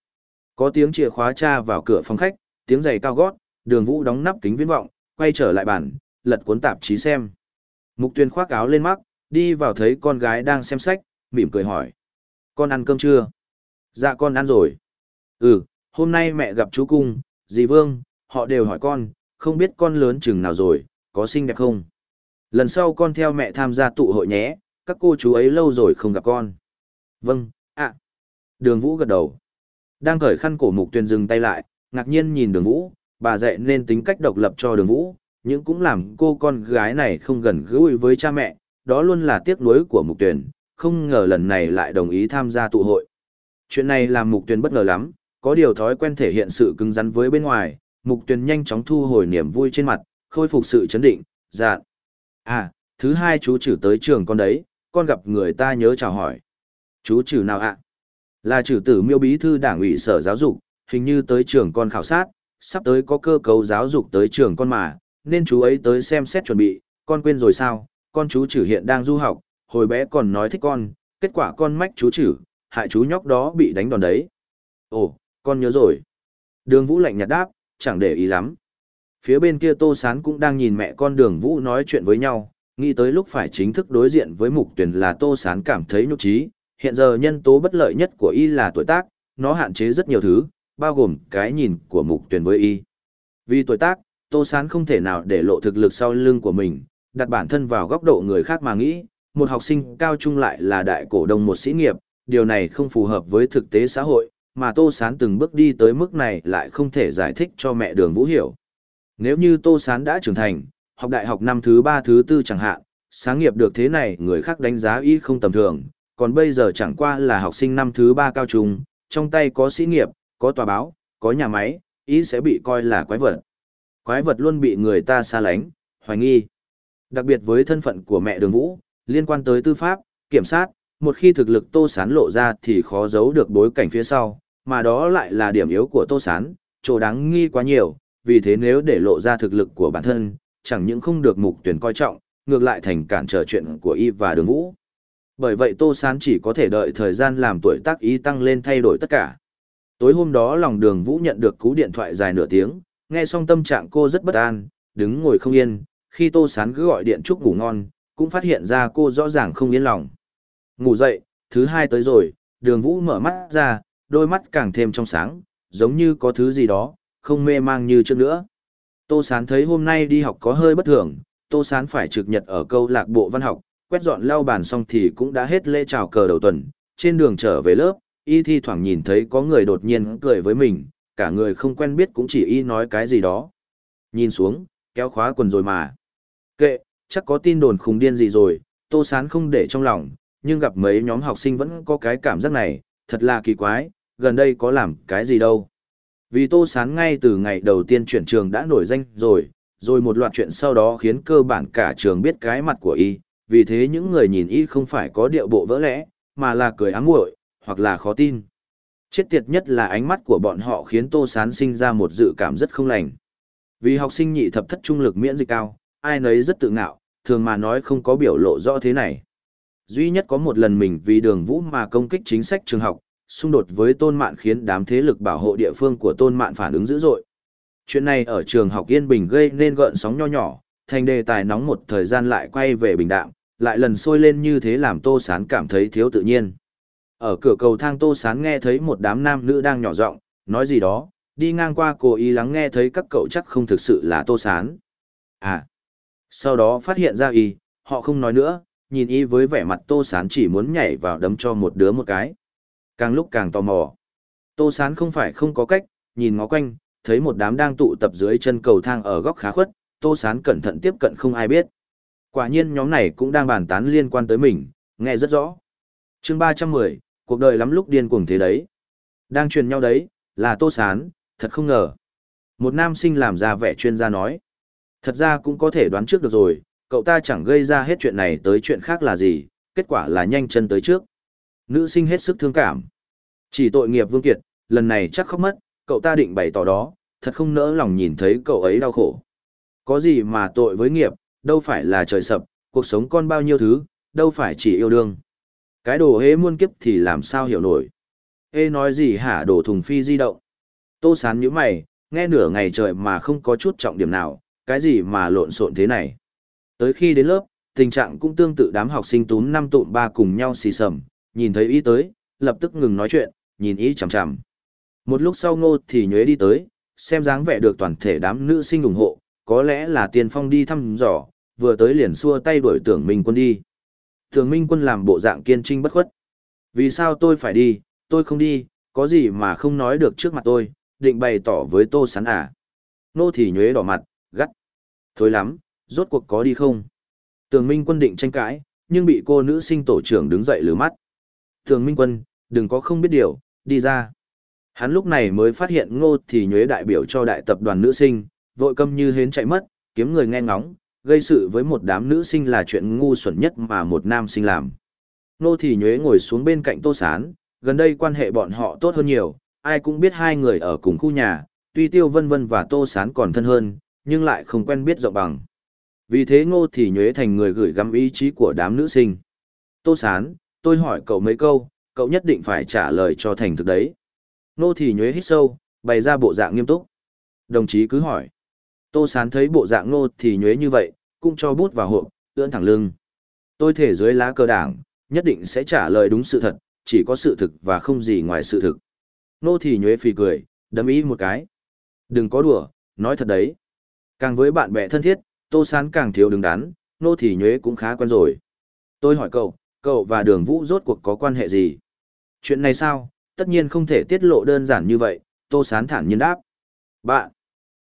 Có tiếng chìa khóa cha vào cửa phòng khách, tiếng giày cao gót, đường vũ đóng nắp kính viễn vọng, quay trở lại bàn, lật cuốn tạp chí xem. Mục tuyên khoác áo lên mắt, đi vào thấy con gái đang xem sách, mỉm cười hỏi. Con ăn cơm chưa? Dạ con ăn rồi. Ừ, hôm nay mẹ gặp chú Cung, dì Vương, họ đều hỏi con, không biết con lớn chừng nào rồi, có xinh đẹp không? Lần sau con theo mẹ tham gia tụ hội nhé, các cô chú ấy lâu rồi không gặp con. Vâng, ạ. Đường Vũ gật đầu. Đang cởi khăn cổ mục tuyền dừng tay lại, ngạc nhiên nhìn đường Vũ, bà dạy nên tính cách độc lập cho đường Vũ, nhưng cũng làm cô con gái này không gần gũi với cha mẹ, đó luôn là tiếc nuối của mục tuyển, không ngờ lần này lại đồng ý tham gia tụ hội. Chuyện này làm mục tuyển bất ngờ lắm, có điều thói quen thể hiện sự cứng rắn với bên ngoài, mục tuyển nhanh chóng thu hồi niềm vui trên mặt, khôi phục sự chấn định, dạn. À, thứ hai chú chử tới trường con đấy, con gặp người ta nhớ chào hỏi. Chú chử nào ạ? Là chử tử miêu bí thư đảng ủy sở giáo dục, hình như tới trường con khảo sát, sắp tới có cơ cấu giáo dục tới trường con mà, nên chú ấy tới xem xét chuẩn bị, con quên rồi sao, con chú chử hiện đang du học, hồi bé còn nói thích con, kết quả con mách chú chử, hại chú nhóc đó bị đánh đòn đấy. Ồ, con nhớ rồi. Đường Vũ lạnh nhạt đáp, chẳng để ý lắm. Phía bên kia Tô Sán cũng đang nhìn mẹ con Đường Vũ nói chuyện với nhau, nghĩ tới lúc phải chính thức đối diện với mục tuyển là Tô Sán cảm thấy nhục trí. Hiện giờ nhân tố bất lợi nhất của y là tuổi tác, nó hạn chế rất nhiều thứ, bao gồm cái nhìn của mục tuyển với y. Vì tuổi tác, Tô Sán không thể nào để lộ thực lực sau lưng của mình, đặt bản thân vào góc độ người khác mà nghĩ, một học sinh cao trung lại là đại cổ đông một sĩ nghiệp, điều này không phù hợp với thực tế xã hội, mà Tô Sán từng bước đi tới mức này lại không thể giải thích cho mẹ đường Vũ hiểu. Nếu như Tô Sán đã trưởng thành, học đại học năm thứ ba thứ tư chẳng hạn, sáng nghiệp được thế này người khác đánh giá y không tầm thường, còn bây giờ chẳng qua là học sinh năm thứ ba cao trung, trong tay có sĩ nghiệp, có tòa báo, có nhà máy, ý sẽ bị coi là quái vật. Quái vật luôn bị người ta xa lánh, hoài nghi. Đặc biệt với thân phận của mẹ đường vũ, liên quan tới tư pháp, kiểm sát, một khi thực lực Tô Sán lộ ra thì khó giấu được bối cảnh phía sau, mà đó lại là điểm yếu của Tô Sán, chỗ đáng nghi quá nhiều, vì thế nếu để lộ ra thực lực của bản thân, chẳng những không được mục tuyển coi trọng, ngược lại thành cản trở chuyện của y và đường vũ. Bởi vậy Tô Sán chỉ có thể đợi thời gian làm tuổi tác ý tăng lên thay đổi tất cả. Tối hôm đó lòng đường vũ nhận được cú điện thoại dài nửa tiếng, nghe xong tâm trạng cô rất bất an, đứng ngồi không yên, khi Tô Sán cứ gọi điện chúc ngủ ngon, cũng phát hiện ra cô rõ ràng không yên lòng. Ngủ dậy, thứ hai tới rồi, đường vũ mở mắt ra, đôi mắt càng thêm trong sáng, giống như có thứ gì đó, không mê mang như trước nữa. Tô Sán thấy hôm nay đi học có hơi bất thường, Tô Sán phải trực nhật ở câu lạc bộ văn học, quét dọn lau bàn xong thì cũng đã hết lễ chào cờ đầu tuần, trên đường trở về lớp, y thi thoảng nhìn thấy có người đột nhiên cười với mình, cả người không quen biết cũng chỉ y nói cái gì đó. Nhìn xuống, kéo khóa quần rồi mà. Kệ, chắc có tin đồn khùng điên gì rồi, Tô Sán không để trong lòng, nhưng gặp mấy nhóm học sinh vẫn có cái cảm giác này, thật là kỳ quái, gần đây có làm cái gì đâu. Vì Tô Sán ngay từ ngày đầu tiên chuyển trường đã nổi danh rồi, rồi một loạt chuyện sau đó khiến cơ bản cả trường biết cái mặt của y, vì thế những người nhìn y không phải có điệu bộ vỡ lẽ, mà là cười ám muội hoặc là khó tin. Chết tiệt nhất là ánh mắt của bọn họ khiến Tô Sán sinh ra một dự cảm rất không lành. Vì học sinh nhị thập thất trung lực miễn dịch cao, ai nấy rất tự ngạo, thường mà nói không có biểu lộ rõ thế này. Duy nhất có một lần mình vì đường vũ mà công kích chính sách trường học, xung đột với tôn mạn khiến đám thế lực bảo hộ địa phương của tôn mạn phản ứng dữ dội. Chuyện này ở trường học Yên Bình gây nên gợn sóng nho nhỏ, thành đề tài nóng một thời gian lại quay về bình đạm, lại lần sôi lên như thế làm Tô Sán cảm thấy thiếu tự nhiên. Ở cửa cầu thang Tô Sán nghe thấy một đám nam nữ đang nhỏ giọng nói gì đó, đi ngang qua cô ý lắng nghe thấy các cậu chắc không thực sự là Tô Sán. À, sau đó phát hiện ra y, họ không nói nữa, nhìn y với vẻ mặt Tô Sán chỉ muốn nhảy vào đấm cho một đứa một cái. Càng lúc càng tò mò. Tô Sán không phải không có cách, nhìn ngó quanh, thấy một đám đang tụ tập dưới chân cầu thang ở góc khá khuất, Tô Sán cẩn thận tiếp cận không ai biết. Quả nhiên nhóm này cũng đang bàn tán liên quan tới mình, nghe rất rõ. chương 310, cuộc đời lắm lúc điên cuồng thế đấy. Đang truyền nhau đấy, là Tô Sán, thật không ngờ. Một nam sinh làm ra vẻ chuyên gia nói. Thật ra cũng có thể đoán trước được rồi, cậu ta chẳng gây ra hết chuyện này tới chuyện khác là gì, kết quả là nhanh chân tới trước. Nữ sinh hết sức thương cảm. Chỉ tội nghiệp Vương Kiệt, lần này chắc khóc mất, cậu ta định bày tỏ đó, thật không nỡ lòng nhìn thấy cậu ấy đau khổ. Có gì mà tội với nghiệp, đâu phải là trời sập, cuộc sống con bao nhiêu thứ, đâu phải chỉ yêu đương. Cái đồ hế muôn kiếp thì làm sao hiểu nổi. Ê nói gì hả đồ thùng phi di động. Tô sán như mày, nghe nửa ngày trời mà không có chút trọng điểm nào, cái gì mà lộn xộn thế này. Tới khi đến lớp, tình trạng cũng tương tự đám học sinh túm năm tụm ba cùng nhau xì sầm, nhìn thấy ý tới, lập tức ngừng nói chuyện, nhìn ý chằm chằm. Một lúc sau ngô thì nhuế đi tới, xem dáng vẻ được toàn thể đám nữ sinh ủng hộ, có lẽ là tiền phong đi thăm dò, vừa tới liền xua tay đuổi tưởng minh quân đi. Tưởng minh quân làm bộ dạng kiên trinh bất khuất. Vì sao tôi phải đi, tôi không đi, có gì mà không nói được trước mặt tôi, định bày tỏ với tô sán à. Nô thì nhuế đỏ mặt, gắt. Thôi lắm, rốt cuộc có đi không? Tường Minh quân định tranh cãi, nhưng bị cô nữ sinh tổ trưởng đứng dậy lửa mắt. Tường Minh quân, đừng có không biết điều, đi ra. Hắn lúc này mới phát hiện ngô thì nhuế đại biểu cho đại tập đoàn nữ sinh, vội câm như hến chạy mất, kiếm người nghe ngóng, gây sự với một đám nữ sinh là chuyện ngu xuẩn nhất mà một nam sinh làm. Ngô thì nhuế ngồi xuống bên cạnh tô sán, gần đây quan hệ bọn họ tốt hơn nhiều, ai cũng biết hai người ở cùng khu nhà, tuy tiêu vân vân và tô sán còn thân hơn, nhưng lại không quen biết rộng bằng. Vì thế ngô thì nhuế thành người gửi gắm ý chí của đám nữ sinh. Tô sán, tôi hỏi cậu mấy câu, cậu nhất định phải trả lời cho thành thực đấy. Ngô thì nhuế hít sâu, bày ra bộ dạng nghiêm túc. Đồng chí cứ hỏi. Tô sán thấy bộ dạng ngô thì nhuế như vậy, cũng cho bút vào hộp, ưỡn thẳng lưng. Tôi thể dưới lá cờ đảng, nhất định sẽ trả lời đúng sự thật, chỉ có sự thực và không gì ngoài sự thực. Nô thì nhuế phì cười, đấm ý một cái. Đừng có đùa, nói thật đấy. Càng với bạn bè thân thiết, Tô Sán càng thiếu đứng đắn, nô thì nhuế cũng khá quen rồi. Tôi hỏi cậu, cậu và đường vũ rốt cuộc có quan hệ gì? Chuyện này sao? Tất nhiên không thể tiết lộ đơn giản như vậy, Tô Sán thản nhiên đáp. Bạn,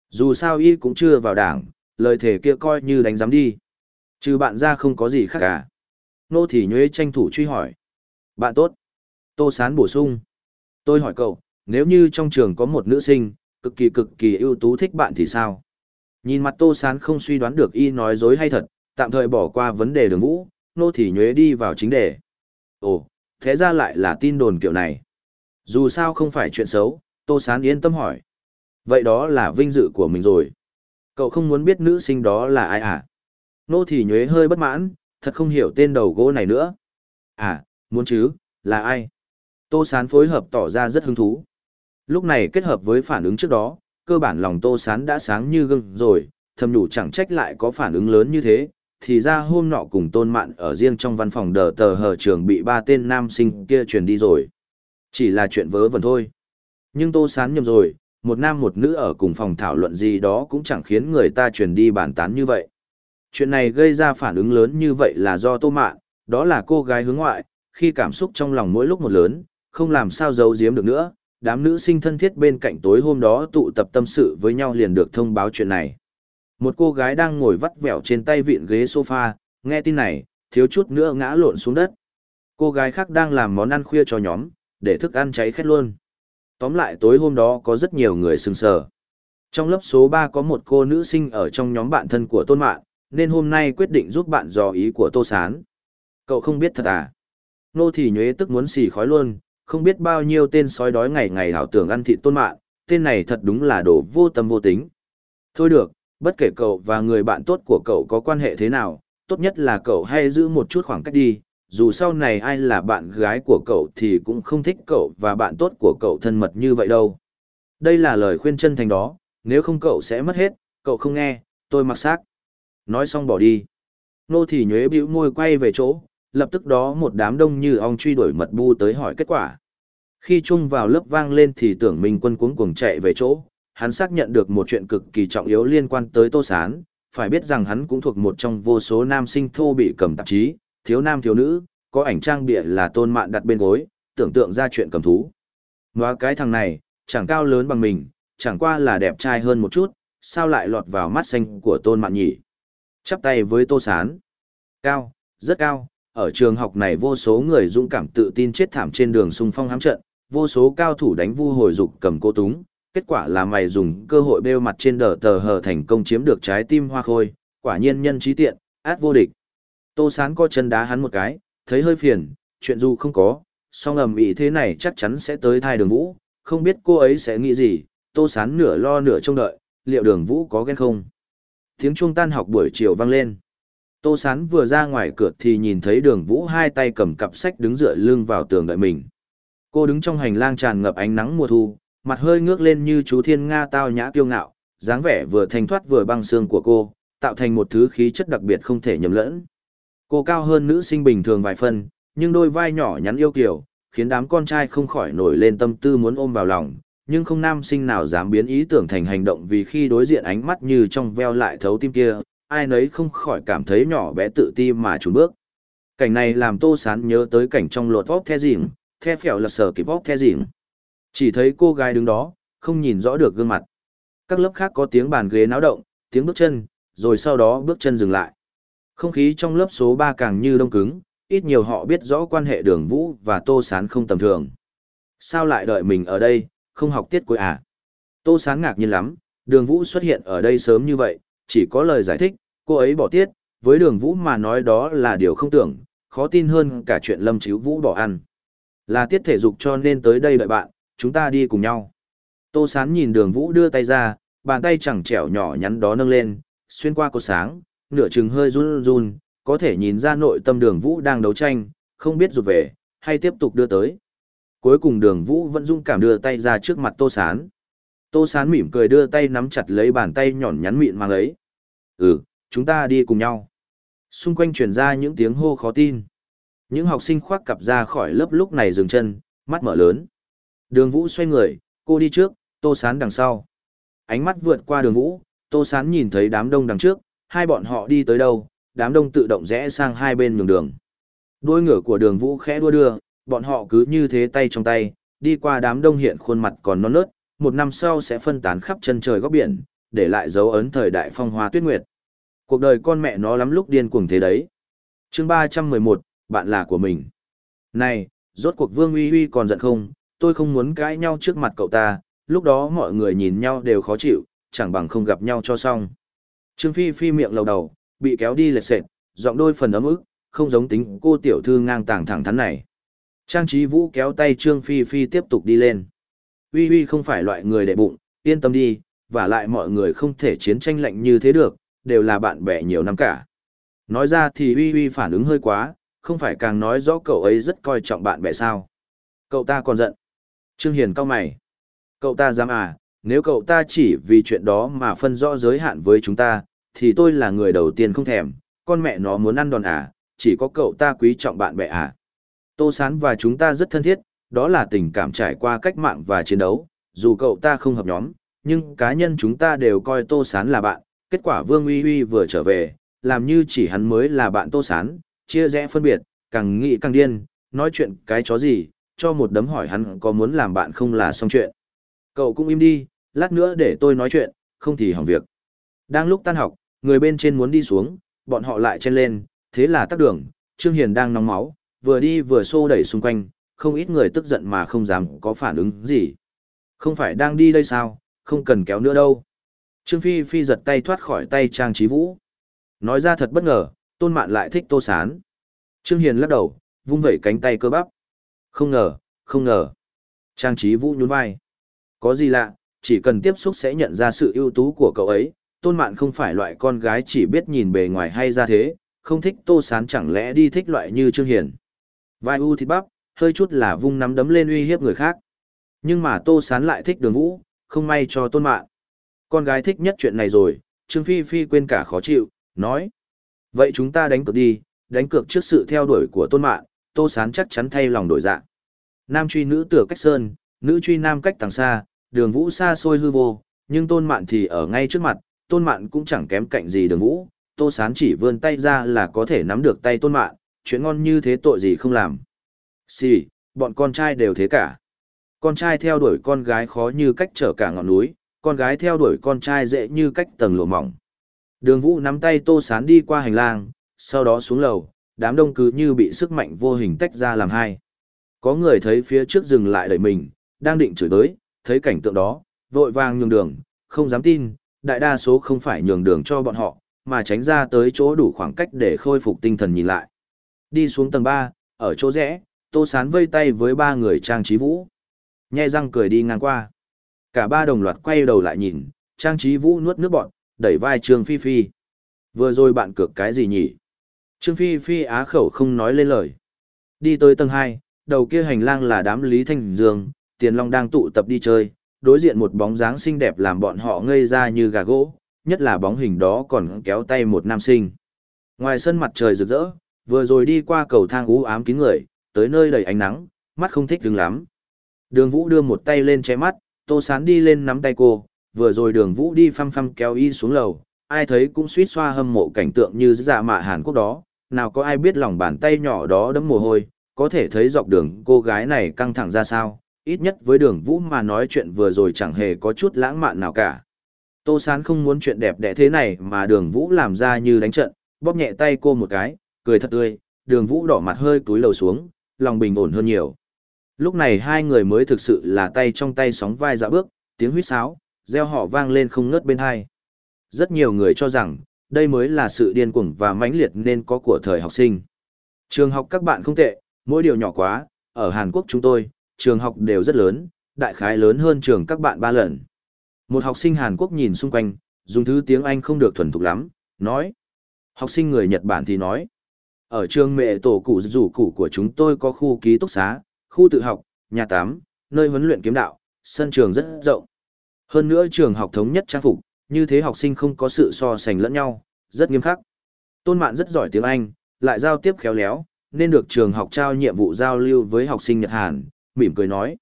dù sao y cũng chưa vào đảng, lời thể kia coi như đánh giám đi. Trừ bạn ra không có gì khác cả. Nô thì nhuế tranh thủ truy hỏi. Bạn tốt. Tô Sán bổ sung. Tôi hỏi cậu, nếu như trong trường có một nữ sinh, cực kỳ cực kỳ ưu tú thích bạn thì sao? Nhìn mặt Tô Sán không suy đoán được y nói dối hay thật, tạm thời bỏ qua vấn đề đường vũ, nô thì nhuế đi vào chính đề. Ồ, thế ra lại là tin đồn kiểu này. Dù sao không phải chuyện xấu, Tô Sán yên tâm hỏi. Vậy đó là vinh dự của mình rồi. Cậu không muốn biết nữ sinh đó là ai à? Nô thì nhuế hơi bất mãn, thật không hiểu tên đầu gỗ này nữa. À, muốn chứ, là ai? Tô Sán phối hợp tỏ ra rất hứng thú. Lúc này kết hợp với phản ứng trước đó, cơ bản lòng Tô Sán đã sáng như gương rồi, thầm nhủ chẳng trách lại có phản ứng lớn như thế. Thì ra hôm nọ cùng tôn mạn ở riêng trong văn phòng đờ tờ hờ trường bị ba tên nam sinh kia truyền đi rồi. Chỉ là chuyện vớ vẩn thôi. Nhưng Tô Sán nhầm rồi, một nam một nữ ở cùng phòng thảo luận gì đó cũng chẳng khiến người ta truyền đi bàn tán như vậy. Chuyện này gây ra phản ứng lớn như vậy là do Tô Mạn, đó là cô gái hướng ngoại, khi cảm xúc trong lòng mỗi lúc một lớn, không làm sao giấu giếm được nữa, đám nữ sinh thân thiết bên cạnh tối hôm đó tụ tập tâm sự với nhau liền được thông báo chuyện này. Một cô gái đang ngồi vắt vẻo trên tay vịn ghế sofa, nghe tin này, thiếu chút nữa ngã lộn xuống đất. Cô gái khác đang làm món ăn khuya cho nhóm, để thức ăn cháy khét luôn. Tóm lại tối hôm đó có rất nhiều người sừng sờ. Trong lớp số 3 có một cô nữ sinh ở trong nhóm bạn thân của Tôn Mạn, nên hôm nay quyết định giúp bạn dò ý của Tô Sán. Cậu không biết thật à? Nô thì nhuế tức muốn xì khói luôn, không biết bao nhiêu tên sói đói ngày ngày hảo tưởng ăn thịt tôn mạng. tên này thật đúng là đồ vô tâm vô tính. Thôi được, bất kể cậu và người bạn tốt của cậu có quan hệ thế nào, tốt nhất là cậu hay giữ một chút khoảng cách đi, dù sau này ai là bạn gái của cậu thì cũng không thích cậu và bạn tốt của cậu thân mật như vậy đâu. Đây là lời khuyên chân thành đó, nếu không cậu sẽ mất hết, cậu không nghe, tôi mặc xác. Nói xong bỏ đi. Nô thì nhuế bĩu môi quay về chỗ, lập tức đó một đám đông như ong truy đuổi mật bu tới hỏi kết quả. Khi chung vào lớp vang lên thì tưởng mình quân cuống cuồng chạy về chỗ, hắn xác nhận được một chuyện cực kỳ trọng yếu liên quan tới Tô Sán, phải biết rằng hắn cũng thuộc một trong vô số nam sinh thô bị cầm tạp chí, thiếu nam thiếu nữ, có ảnh trang bịa là tôn mạn đặt bên gối, tưởng tượng ra chuyện cầm thú. Nóa cái thằng này, chẳng cao lớn bằng mình, chẳng qua là đẹp trai hơn một chút, sao lại lọt vào mắt xanh của tôn mạn nhỉ? Chắp tay với Tô Sán. Cao, rất cao, ở trường học này vô số người dũng cảm tự tin chết thảm trên đường xung phong hám trận, vô số cao thủ đánh vu hồi dục cầm cô túng, kết quả là mày dùng cơ hội bêu mặt trên đờ tờ hờ thành công chiếm được trái tim hoa khôi, quả nhiên nhân trí tiện, át vô địch. Tô Sán co chân đá hắn một cái, thấy hơi phiền, chuyện dù không có, song ầm ĩ thế này chắc chắn sẽ tới thai đường vũ, không biết cô ấy sẽ nghĩ gì, Tô Sán nửa lo nửa trông đợi, liệu đường vũ có ghen không? Tiếng chuông tan học buổi chiều vang lên. Tô Sán vừa ra ngoài cửa thì nhìn thấy đường vũ hai tay cầm cặp sách đứng dựa lưng vào tường đợi mình. Cô đứng trong hành lang tràn ngập ánh nắng mùa thu, mặt hơi ngước lên như chú thiên nga tao nhã kiêu ngạo, dáng vẻ vừa thanh thoát vừa băng xương của cô, tạo thành một thứ khí chất đặc biệt không thể nhầm lẫn. Cô cao hơn nữ sinh bình thường vài phân, nhưng đôi vai nhỏ nhắn yêu kiều, khiến đám con trai không khỏi nổi lên tâm tư muốn ôm vào lòng, nhưng không nam sinh nào dám biến ý tưởng thành hành động vì khi đối diện ánh mắt như trong veo lại thấu tim kia, ai nấy không khỏi cảm thấy nhỏ bé tự ti mà trùn bước. Cảnh này làm Tô Sán nhớ tới cảnh trong lột vóc the dìm, the phèo là sở kịp vóc the dìm. Chỉ thấy cô gái đứng đó, không nhìn rõ được gương mặt. Các lớp khác có tiếng bàn ghế náo động, tiếng bước chân, rồi sau đó bước chân dừng lại. Không khí trong lớp số 3 càng như đông cứng, ít nhiều họ biết rõ quan hệ đường vũ và Tô Sán không tầm thường. Sao lại đợi mình ở đây, không học tiết cuối à? Tô Sán ngạc nhiên lắm, đường vũ xuất hiện ở đây sớm như vậy, chỉ có lời giải thích, cô ấy bỏ tiết, với đường vũ mà nói đó là điều không tưởng, khó tin hơn cả chuyện lâm chíu vũ bỏ ăn. Là tiết thể dục cho nên tới đây đợi bạn, chúng ta đi cùng nhau. Tô Sán nhìn đường vũ đưa tay ra, bàn tay chẳng trẻo nhỏ nhắn đó nâng lên, xuyên qua cột sáng, nửa chừng hơi run run, có thể nhìn ra nội tâm đường vũ đang đấu tranh, không biết rụt về, hay tiếp tục đưa tới. Cuối cùng đường vũ vẫn dung cảm đưa tay ra trước mặt Tô Sán. Tô Sán mỉm cười đưa tay nắm chặt lấy bàn tay nhọn nhắn mịn mang ấy. Ừ, chúng ta đi cùng nhau. Xung quanh truyền ra những tiếng hô khó tin. Những học sinh khoác cặp ra khỏi lớp lúc này dừng chân, mắt mở lớn. Đường Vũ xoay người, cô đi trước, Tô Sán đằng sau. Ánh mắt vượt qua đường Vũ, Tô Sán nhìn thấy đám đông đằng trước, hai bọn họ đi tới đâu, đám đông tự động rẽ sang hai bên nhường đường. Đôi ngửa của đường Vũ khẽ đua đưa, bọn họ cứ như thế tay trong tay, đi qua đám đông hiện khuôn mặt còn non nớt, một năm sau sẽ phân tán khắp chân trời góc biển, để lại dấu ấn thời đại phong hoa tuyết nguyệt. Cuộc đời con mẹ nó lắm lúc điên cuồng thế đấy. chương 311, bạn là của mình. Này, rốt cuộc Vương Uy Uy còn giận không, tôi không muốn cãi nhau trước mặt cậu ta, lúc đó mọi người nhìn nhau đều khó chịu, chẳng bằng không gặp nhau cho xong. Trương Phi Phi miệng lầu đầu, bị kéo đi lệch sệt, giọng đôi phần ấm ức, không giống tính cô tiểu thư ngang tàng thẳng thắn này. Trang trí vũ kéo tay Trương Phi Phi tiếp tục đi lên. Uy Uy không phải loại người đệ bụng, yên tâm đi, và lại mọi người không thể chiến tranh lạnh như thế được, đều là bạn bè nhiều năm cả. Nói ra thì Uy Uy phản ứng hơi quá, không phải càng nói rõ cậu ấy rất coi trọng bạn bè sao. Cậu ta còn giận. Trương Hiền cao mày. Cậu ta dám à, nếu cậu ta chỉ vì chuyện đó mà phân rõ giới hạn với chúng ta, thì tôi là người đầu tiên không thèm, con mẹ nó muốn ăn đòn à, chỉ có cậu ta quý trọng bạn bè à. Tô Sán và chúng ta rất thân thiết, đó là tình cảm trải qua cách mạng và chiến đấu, dù cậu ta không hợp nhóm, nhưng cá nhân chúng ta đều coi Tô Sán là bạn, kết quả Vương Uy Uy vừa trở về, làm như chỉ hắn mới là bạn Tô Sán, chia rẽ phân biệt, càng nghĩ càng điên, nói chuyện cái chó gì, cho một đấm hỏi hắn có muốn làm bạn không là xong chuyện. Cậu cũng im đi, lát nữa để tôi nói chuyện, không thì hỏng việc. Đang lúc tan học, người bên trên muốn đi xuống, bọn họ lại chen lên, thế là tắt đường, Trương Hiền đang nóng máu, vừa đi vừa xô đẩy xung quanh, không ít người tức giận mà không dám có phản ứng gì. Không phải đang đi đây sao, không cần kéo nữa đâu. Trương Phi Phi giật tay thoát khỏi tay Trang Trí Vũ. Nói ra thật bất ngờ, tôn mạn lại thích tô sán. Trương Hiền lắc đầu, vung vẩy cánh tay cơ bắp. Không ngờ, không ngờ. Trang Trí Vũ nhún vai. Có gì lạ, chỉ cần tiếp xúc sẽ nhận ra sự ưu tú của cậu ấy. Tôn mạn không phải loại con gái chỉ biết nhìn bề ngoài hay ra thế, không thích tô sán chẳng lẽ đi thích loại như Trương Hiền. Vai u thịt bắp, hơi chút là vung nắm đấm lên uy hiếp người khác. Nhưng mà tô sán lại thích đường vũ, không may cho tôn mạng Con gái thích nhất chuyện này rồi, Trương Phi Phi quên cả khó chịu, nói. Vậy chúng ta đánh cược đi, đánh cược trước sự theo đuổi của tôn mạng tô sán chắc chắn thay lòng đổi dạ. Nam truy nữ tựa cách sơn, nữ truy nam cách tàng xa, đường vũ xa xôi hư vô, nhưng tôn mạn thì ở ngay trước mặt, tôn mạn cũng chẳng kém cạnh gì đường vũ, tô sán chỉ vươn tay ra là có thể nắm được tay tôn mạn, chuyện ngon như thế tội gì không làm. Xì, bọn con trai đều thế cả. Con trai theo đuổi con gái khó như cách trở cả ngọn núi, con gái theo đuổi con trai dễ như cách tầng lụa mỏng. Đường vũ nắm tay tô sán đi qua hành lang, sau đó xuống lầu, đám đông cứ như bị sức mạnh vô hình tách ra làm hai. Có người thấy phía trước dừng lại đẩy mình, đang định chửi tới, thấy cảnh tượng đó, vội vàng nhường đường, không dám tin, đại đa số không phải nhường đường cho bọn họ, mà tránh ra tới chỗ đủ khoảng cách để khôi phục tinh thần nhìn lại. Đi xuống tầng 3, ở chỗ rẽ, Tô Sán vây tay với ba người Trang Trí Vũ. nhai răng cười đi ngang qua. Cả ba đồng loạt quay đầu lại nhìn, Trang Trí Vũ nuốt nước bọn, đẩy vai Trương Phi Phi. Vừa rồi bạn cược cái gì nhỉ? Trương Phi Phi á khẩu không nói lên lời. Đi tới tầng hai, đầu kia hành lang là đám Lý Thanh Dương, Tiền Long đang tụ tập đi chơi, đối diện một bóng dáng xinh đẹp làm bọn họ ngây ra như gà gỗ, nhất là bóng hình đó còn kéo tay một nam sinh. Ngoài sân mặt trời rực rỡ, vừa rồi đi qua cầu thang ú ám kín người, tới nơi đầy ánh nắng, mắt không thích đứng lắm. Đường Vũ đưa một tay lên che mắt, Tô Sán đi lên nắm tay cô, vừa rồi đường Vũ đi phăm phăm kéo y xuống lầu, ai thấy cũng suýt xoa hâm mộ cảnh tượng như dạ mạ Hàn Quốc đó, nào có ai biết lòng bàn tay nhỏ đó đấm mồ hôi, có thể thấy dọc đường cô gái này căng thẳng ra sao, ít nhất với đường Vũ mà nói chuyện vừa rồi chẳng hề có chút lãng mạn nào cả. Tô Sán không muốn chuyện đẹp đẽ thế này mà đường Vũ làm ra như đánh trận, bóp nhẹ tay cô một cái, cười thật tươi, đường Vũ đỏ mặt hơi túi lầu xuống, lòng bình ổn hơn nhiều. Lúc này hai người mới thực sự là tay trong tay sóng vai dạo bước, tiếng huýt sáo, reo họ vang lên không ngớt bên hai. Rất nhiều người cho rằng, đây mới là sự điên cuồng và mãnh liệt nên có của thời học sinh. Trường học các bạn không tệ, mỗi điều nhỏ quá, ở Hàn Quốc chúng tôi, trường học đều rất lớn, đại khái lớn hơn trường các bạn ba lần. Một học sinh Hàn Quốc nhìn xung quanh, dùng thứ tiếng Anh không được thuần thục lắm, nói. Học sinh người Nhật Bản thì nói. Ở trường mẹ tổ cụ rủ cụ của chúng tôi có khu ký túc xá, khu tự học, nhà tắm, nơi huấn luyện kiếm đạo, sân trường rất rộng. Hơn nữa trường học thống nhất trang phục, như thế học sinh không có sự so sánh lẫn nhau, rất nghiêm khắc. Tôn Mạn rất giỏi tiếng Anh, lại giao tiếp khéo léo, nên được trường học trao nhiệm vụ giao lưu với học sinh Nhật Hàn, mỉm cười nói.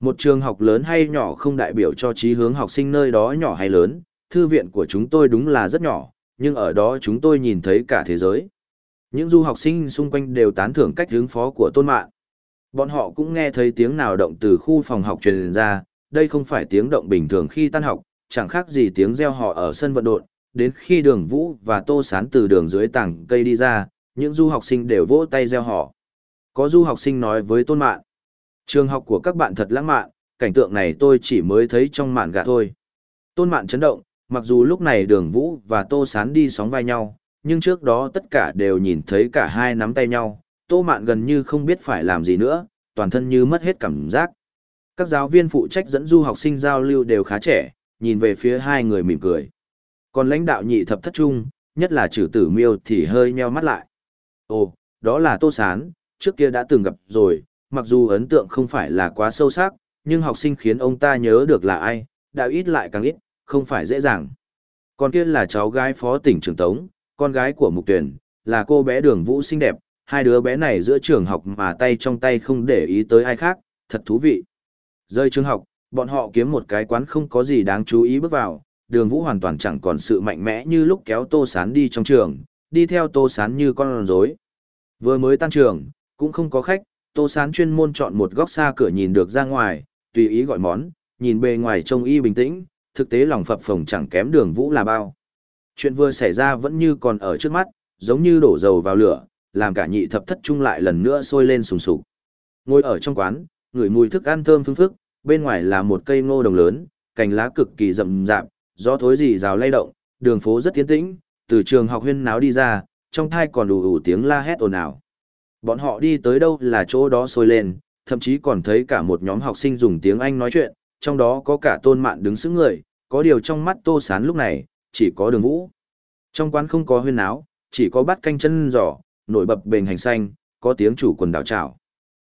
Một trường học lớn hay nhỏ không đại biểu cho trí hướng học sinh nơi đó nhỏ hay lớn, thư viện của chúng tôi đúng là rất nhỏ, nhưng ở đó chúng tôi nhìn thấy cả thế giới. Những du học sinh xung quanh đều tán thưởng cách hướng phó của tôn mạng. Bọn họ cũng nghe thấy tiếng nào động từ khu phòng học truyền ra, đây không phải tiếng động bình thường khi tan học, chẳng khác gì tiếng reo họ ở sân vận động, đến khi đường vũ và tô sán từ đường dưới tảng cây đi ra, những du học sinh đều vỗ tay reo họ. Có du học sinh nói với tôn mạng: trường học của các bạn thật lãng mạn, cảnh tượng này tôi chỉ mới thấy trong mạn gà thôi. Tôn mạn chấn động, mặc dù lúc này đường vũ và tô sán đi sóng vai nhau, nhưng trước đó tất cả đều nhìn thấy cả hai nắm tay nhau, tô mạn gần như không biết phải làm gì nữa, toàn thân như mất hết cảm giác. Các giáo viên phụ trách dẫn du học sinh giao lưu đều khá trẻ, nhìn về phía hai người mỉm cười. Còn lãnh đạo nhị thập thất trung, nhất là trừ tử miêu thì hơi nheo mắt lại. Ồ, đó là Tô Sán, trước kia đã từng gặp rồi, mặc dù ấn tượng không phải là quá sâu sắc, nhưng học sinh khiến ông ta nhớ được là ai, đã ít lại càng ít, không phải dễ dàng. Còn kia là cháu gái phó tỉnh trường Tống, con gái của Mục Tuyển, là cô bé đường vũ xinh đẹp, hai đứa bé này giữa trường học mà tay trong tay không để ý tới ai khác, thật thú vị. Rơi trường học, bọn họ kiếm một cái quán không có gì đáng chú ý bước vào, đường vũ hoàn toàn chẳng còn sự mạnh mẽ như lúc kéo tô sán đi trong trường, đi theo tô sán như con rối. Vừa mới tan trường, cũng không có khách, tô sán chuyên môn chọn một góc xa cửa nhìn được ra ngoài, tùy ý gọi món, nhìn bề ngoài trông y bình tĩnh, thực tế lòng phập phồng chẳng kém đường vũ là bao. Chuyện vừa xảy ra vẫn như còn ở trước mắt, giống như đổ dầu vào lửa, làm cả nhị thập thất trung lại lần nữa sôi lên sùng sục. Ngồi ở trong quán, ngửi mùi thức ăn thơm phương phức, bên ngoài là một cây ngô đồng lớn, cành lá cực kỳ rậm rạp, gió thối rì rào lay động, đường phố rất tiến tĩnh, từ trường học huyên náo đi ra, trong thai còn đủ đủ tiếng la hét ồn ào. Bọn họ đi tới đâu là chỗ đó sôi lên, thậm chí còn thấy cả một nhóm học sinh dùng tiếng Anh nói chuyện, trong đó có cả tôn mạn đứng sững người, có điều trong mắt tô sán lúc này, chỉ có đường vũ. Trong quán không có huyên náo, chỉ có bát canh chân giò, nổi bập bềnh hành xanh, có tiếng chủ quần đảo trào.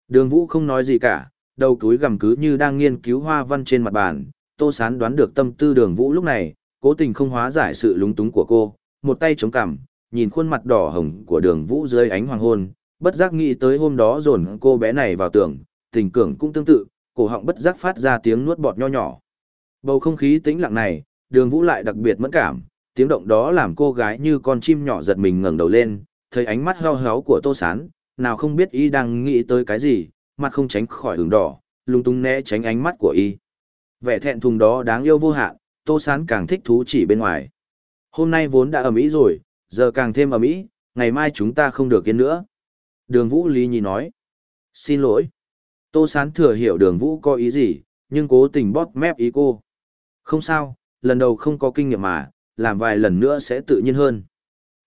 Đường vũ không nói gì cả, đầu túi gầm cứ như đang nghiên cứu hoa văn trên mặt bàn, tô sán đoán được tâm tư đường vũ lúc này, cố tình không hóa giải sự lúng túng của cô, một tay chống cằm, nhìn khuôn mặt đỏ hồng của đường vũ dưới ánh hoàng hôn, bất giác nghĩ tới hôm đó dồn cô bé này vào tường, tình cường cũng tương tự, cổ họng bất giác phát ra tiếng nuốt bọt nho nhỏ. Bầu không khí tĩnh lặng này, đường vũ lại đặc biệt mẫn cảm, tiếng động đó làm cô gái như con chim nhỏ giật mình ngẩng đầu lên, thấy ánh mắt heo héo của tô sán, nào không biết y đang nghĩ tới cái gì, mặt không tránh khỏi hừng đỏ, lung tung né tránh ánh mắt của y. Vẻ thẹn thùng đó đáng yêu vô hạn, tô sán càng thích thú chỉ bên ngoài. Hôm nay vốn đã ầm ĩ rồi, giờ càng thêm ầm ĩ, ngày mai chúng ta không được yên nữa. Đường Vũ Lý Nhi nói. Xin lỗi. Tô Sán thừa hiểu đường Vũ có ý gì, nhưng cố tình bóp mép ý cô. Không sao, lần đầu không có kinh nghiệm mà, làm vài lần nữa sẽ tự nhiên hơn.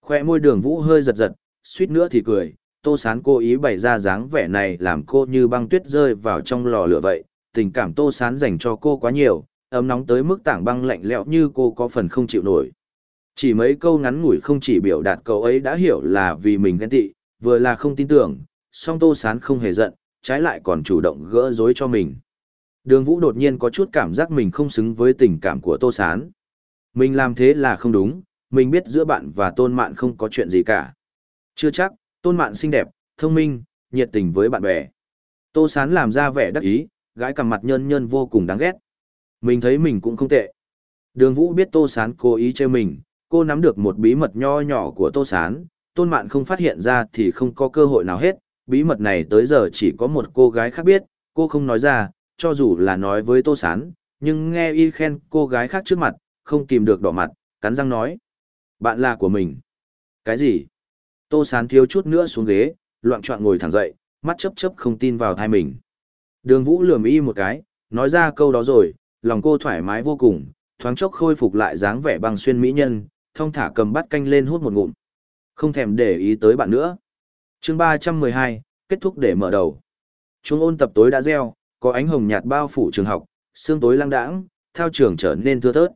Khoe môi đường Vũ hơi giật giật, suýt nữa thì cười. Tô Sán cố ý bày ra dáng vẻ này làm cô như băng tuyết rơi vào trong lò lửa vậy. Tình cảm Tô Sán dành cho cô quá nhiều, ấm nóng tới mức tảng băng lạnh lẽo như cô có phần không chịu nổi. Chỉ mấy câu ngắn ngủi không chỉ biểu đạt cậu ấy đã hiểu là vì mình ghen tị, vừa là không tin tưởng, song Tô Sán không hề giận, trái lại còn chủ động gỡ rối cho mình. Đường Vũ đột nhiên có chút cảm giác mình không xứng với tình cảm của Tô Sán. Mình làm thế là không đúng, mình biết giữa bạn và Tôn Mạn không có chuyện gì cả. Chưa chắc, Tôn Mạn xinh đẹp, thông minh, nhiệt tình với bạn bè. Tô Sán làm ra vẻ đắc ý, gái cầm mặt nhơn nhơn vô cùng đáng ghét. Mình thấy mình cũng không tệ. Đường Vũ biết Tô Sán cố ý chơi mình, cô nắm được một bí mật nho nhỏ của Tô Sán, Tôn Mạn không phát hiện ra thì không có cơ hội nào hết, bí mật này tới giờ chỉ có một cô gái khác biết, cô không nói ra, cho dù là nói với Tô Sán, nhưng nghe y khen cô gái khác trước mặt, không kìm được đỏ mặt, cắn răng nói. Bạn là của mình. Cái gì? Tô Sán thiếu chút nữa xuống ghế, loạn trọng ngồi thẳng dậy, mắt chấp chấp không tin vào thai mình. Đường Vũ lườm y một cái, nói ra câu đó rồi, lòng cô thoải mái vô cùng, thoáng chốc khôi phục lại dáng vẻ băng xuyên mỹ nhân, thông thả cầm bát canh lên hút một ngụm. Không thèm để ý tới bạn nữa. chương 312, kết thúc để mở đầu. Chuông ôn tập tối đã reo, có ánh hồng nhạt bao phủ trường học, sương tối lang đãng, theo trường trở nên thưa thớt.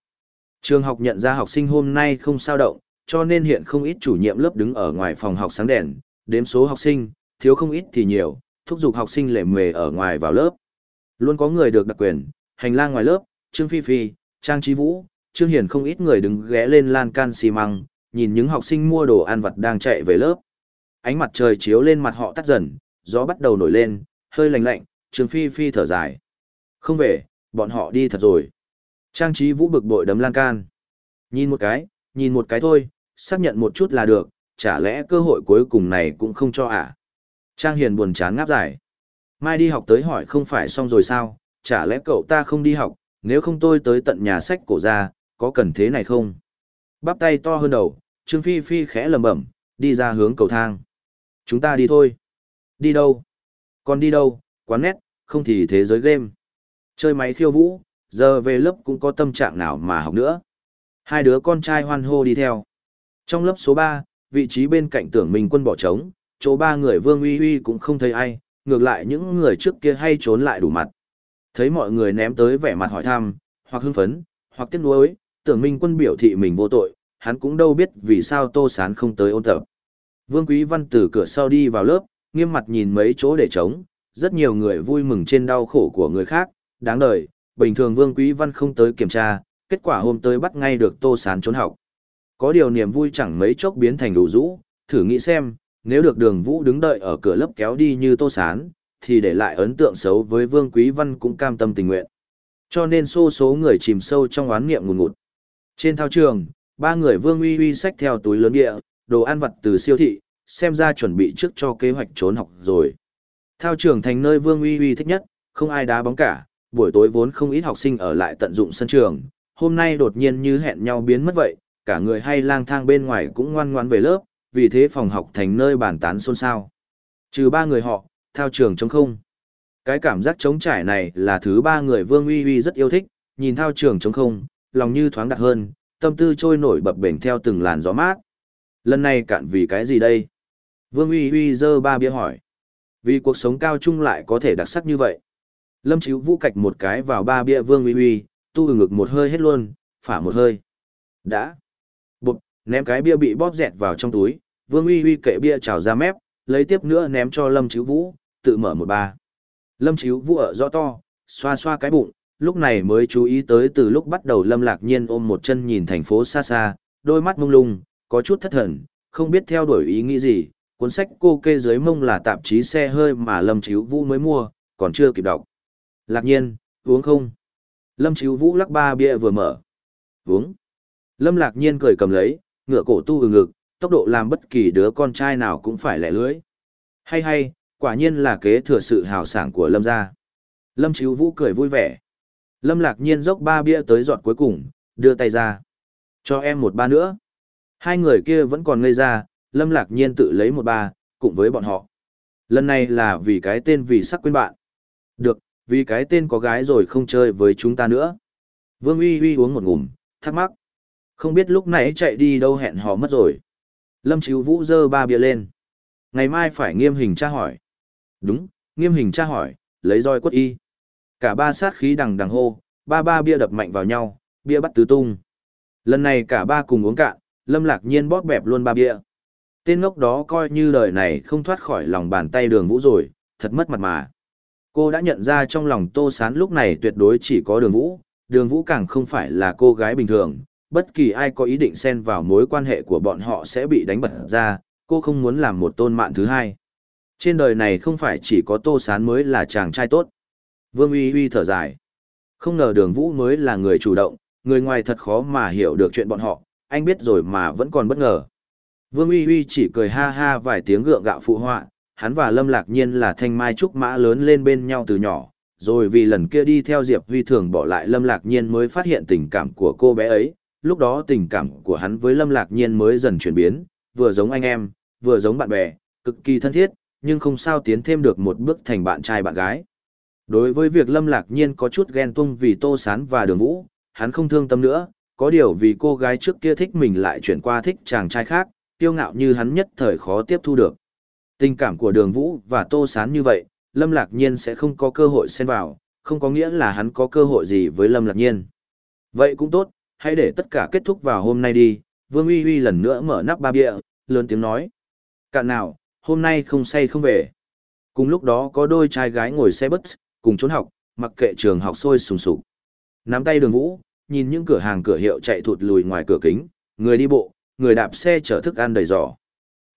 Trường học nhận ra học sinh hôm nay không sao động, cho nên hiện không ít chủ nhiệm lớp đứng ở ngoài phòng học sáng đèn, đếm số học sinh, thiếu không ít thì nhiều, thúc giục học sinh lệ mề ở ngoài vào lớp. Luôn có người được đặc quyền, hành lang ngoài lớp, Trương Phi Phi, Trang Trí Vũ, Trương hiển không ít người đứng ghé lên lan can xi măng, nhìn những học sinh mua đồ ăn vặt đang chạy về lớp. Ánh mặt trời chiếu lên mặt họ tắt dần, gió bắt đầu nổi lên, hơi lạnh lạnh, Trương Phi Phi thở dài. Không về, bọn họ đi thật rồi. Trang trí vũ bực bội đấm lan can. Nhìn một cái, nhìn một cái thôi, xác nhận một chút là được, chả lẽ cơ hội cuối cùng này cũng không cho à? Trang Hiền buồn chán ngáp dài. Mai đi học tới hỏi không phải xong rồi sao, chả lẽ cậu ta không đi học, nếu không tôi tới tận nhà sách cổ ra, có cần thế này không? Bắp tay to hơn đầu, Trương Phi Phi khẽ lầm bẩm, đi ra hướng cầu thang. Chúng ta đi thôi. Đi đâu? Còn đi đâu? Quán nét, không thì thế giới game. Chơi máy khiêu vũ, giờ về lớp cũng có tâm trạng nào mà học nữa. Hai đứa con trai hoan hô đi theo. Trong lớp số 3, vị trí bên cạnh tưởng mình quân bỏ trống, chỗ ba người Vương Uy Uy cũng không thấy ai, ngược lại những người trước kia hay trốn lại đủ mặt. Thấy mọi người ném tới vẻ mặt hỏi thăm, hoặc hưng phấn, hoặc tiếc nuối, tưởng minh quân biểu thị mình vô tội, hắn cũng đâu biết vì sao Tô Sán không tới ôn tập. Vương Quý Văn từ cửa sau đi vào lớp, nghiêm mặt nhìn mấy chỗ để trống, rất nhiều người vui mừng trên đau khổ của người khác, đáng đời, bình thường Vương Quý Văn không tới kiểm tra, kết quả hôm tới bắt ngay được Tô Sán trốn học. Có điều niềm vui chẳng mấy chốc biến thành đủ rũ, thử nghĩ xem, nếu được đường vũ đứng đợi ở cửa lớp kéo đi như Tô Sán, thì để lại ấn tượng xấu với Vương Quý Văn cũng cam tâm tình nguyện. Cho nên xô số người chìm sâu trong oán niệm ngùn ngụt. Trên thao trường, ba người Vương Uy Uy xách theo túi lớn địa, đồ ăn vặt từ siêu thị, xem ra chuẩn bị trước cho kế hoạch trốn học rồi. Thao trường thành nơi Vương Uy Uy thích nhất, không ai đá bóng cả, buổi tối vốn không ít học sinh ở lại tận dụng sân trường, hôm nay đột nhiên như hẹn nhau biến mất vậy, cả người hay lang thang bên ngoài cũng ngoan ngoãn về lớp, vì thế phòng học thành nơi bàn tán xôn xao. Trừ ba người họ, thao trường trống không. Cái cảm giác trống trải này là thứ ba người Vương Uy Uy rất yêu thích, nhìn thao trường trống không, lòng như thoáng đặt hơn, tâm tư trôi nổi bập bềnh theo từng làn gió mát. Lần này cạn vì cái gì đây? Vương Uy Uy dơ ba bia hỏi. Vì cuộc sống cao trung lại có thể đặc sắc như vậy. Lâm Chíu Vũ cạch một cái vào ba bia Vương Uy Uy, tu ngực một hơi hết luôn, phả một hơi. Đã. Bụp, ném cái bia bị bóp dẹt vào trong túi, Vương Uy Uy kệ bia trào ra mép, lấy tiếp nữa ném cho Lâm Chíu Vũ, tự mở một ba. Lâm Chíu Vũ ở rõ to, xoa xoa cái bụng, lúc này mới chú ý tới từ lúc bắt đầu Lâm Lạc Nhiên ôm một chân nhìn thành phố xa xa, đôi mắt mông lung, có chút thất thần, không biết theo đuổi ý nghĩ gì, cuốn sách cô kê dưới mông là tạp chí xe hơi mà Lâm Chíu Vũ mới mua, còn chưa kịp đọc. Lạc Nhiên, uống không? Lâm Chíu Vũ lắc ba bia vừa mở. Uống. Lâm Lạc Nhiên cười cầm lấy, ngựa cổ tu ừ ngực, tốc độ làm bất kỳ đứa con trai nào cũng phải lẻ lưới. Hay hay, quả nhiên là kế thừa sự hào sảng của Lâm gia. Lâm Chíu Vũ cười vui vẻ. Lâm Lạc Nhiên dốc ba bia tới giọt cuối cùng, đưa tay ra. Cho em một ba nữa. Hai người kia vẫn còn ngây ra, Lâm Lạc Nhiên tự lấy một ba, cùng với bọn họ. Lần này là vì cái tên vì sắc quên bạn. Được, vì cái tên có gái rồi không chơi với chúng ta nữa. Vương Uy Uy uống một ngụm, thắc mắc. Không biết lúc nãy chạy đi đâu hẹn hò mất rồi. Lâm Chíu Vũ dơ ba bia lên. Ngày mai phải nghiêm hình tra hỏi. Đúng, nghiêm hình tra hỏi, lấy roi quất y. Cả ba sát khí đằng đằng hô, ba ba bia đập mạnh vào nhau, bia bắt tứ tung. Lần này cả ba cùng uống cạn, Lâm Lạc Nhiên bóp bẹp luôn ba bia. Tên ngốc đó coi như đời này không thoát khỏi lòng bàn tay đường vũ rồi, thật mất mặt mà. Cô đã nhận ra trong lòng Tô Sán lúc này tuyệt đối chỉ có đường vũ, đường vũ càng không phải là cô gái bình thường, bất kỳ ai có ý định xen vào mối quan hệ của bọn họ sẽ bị đánh bật ra, cô không muốn làm một tôn mạng thứ hai. Trên đời này không phải chỉ có Tô Sán mới là chàng trai tốt. Vương uy uy thở dài. Không ngờ đường vũ mới là người chủ động, người ngoài thật khó mà hiểu được chuyện bọn họ, anh biết rồi mà vẫn còn bất ngờ. Vương uy uy chỉ cười ha ha vài tiếng gượng gạo phụ họa, hắn và Lâm Lạc Nhiên là thanh mai trúc mã lớn lên bên nhau từ nhỏ, rồi vì lần kia đi theo Diệp Huy thường bỏ lại Lâm Lạc Nhiên mới phát hiện tình cảm của cô bé ấy, lúc đó tình cảm của hắn với Lâm Lạc Nhiên mới dần chuyển biến, vừa giống anh em, vừa giống bạn bè, cực kỳ thân thiết, nhưng không sao tiến thêm được một bước thành bạn trai bạn gái. Đối với việc Lâm Lạc Nhiên có chút ghen tung vì Tô Sán và Đường Vũ, hắn không thương tâm nữa, có điều vì cô gái trước kia thích mình lại chuyển qua thích chàng trai khác, tiêu ngạo như hắn nhất thời khó tiếp thu được. Tình cảm của Đường Vũ và Tô Sán như vậy, Lâm Lạc Nhiên sẽ không có cơ hội xen vào, không có nghĩa là hắn có cơ hội gì với Lâm Lạc Nhiên. Vậy cũng tốt, hãy để tất cả kết thúc vào hôm nay đi, Vương Uy Uy lần nữa mở nắp ba bia, lớn tiếng nói. Cạn nào, hôm nay không say không về. Cùng lúc đó có đôi trai gái ngồi xe bus, cùng trốn học, mặc kệ trường học sôi sùng sục. Nắm tay đường vũ, nhìn những cửa hàng cửa hiệu chạy thụt lùi ngoài cửa kính, người đi bộ, người đạp xe chở thức ăn đầy giỏ.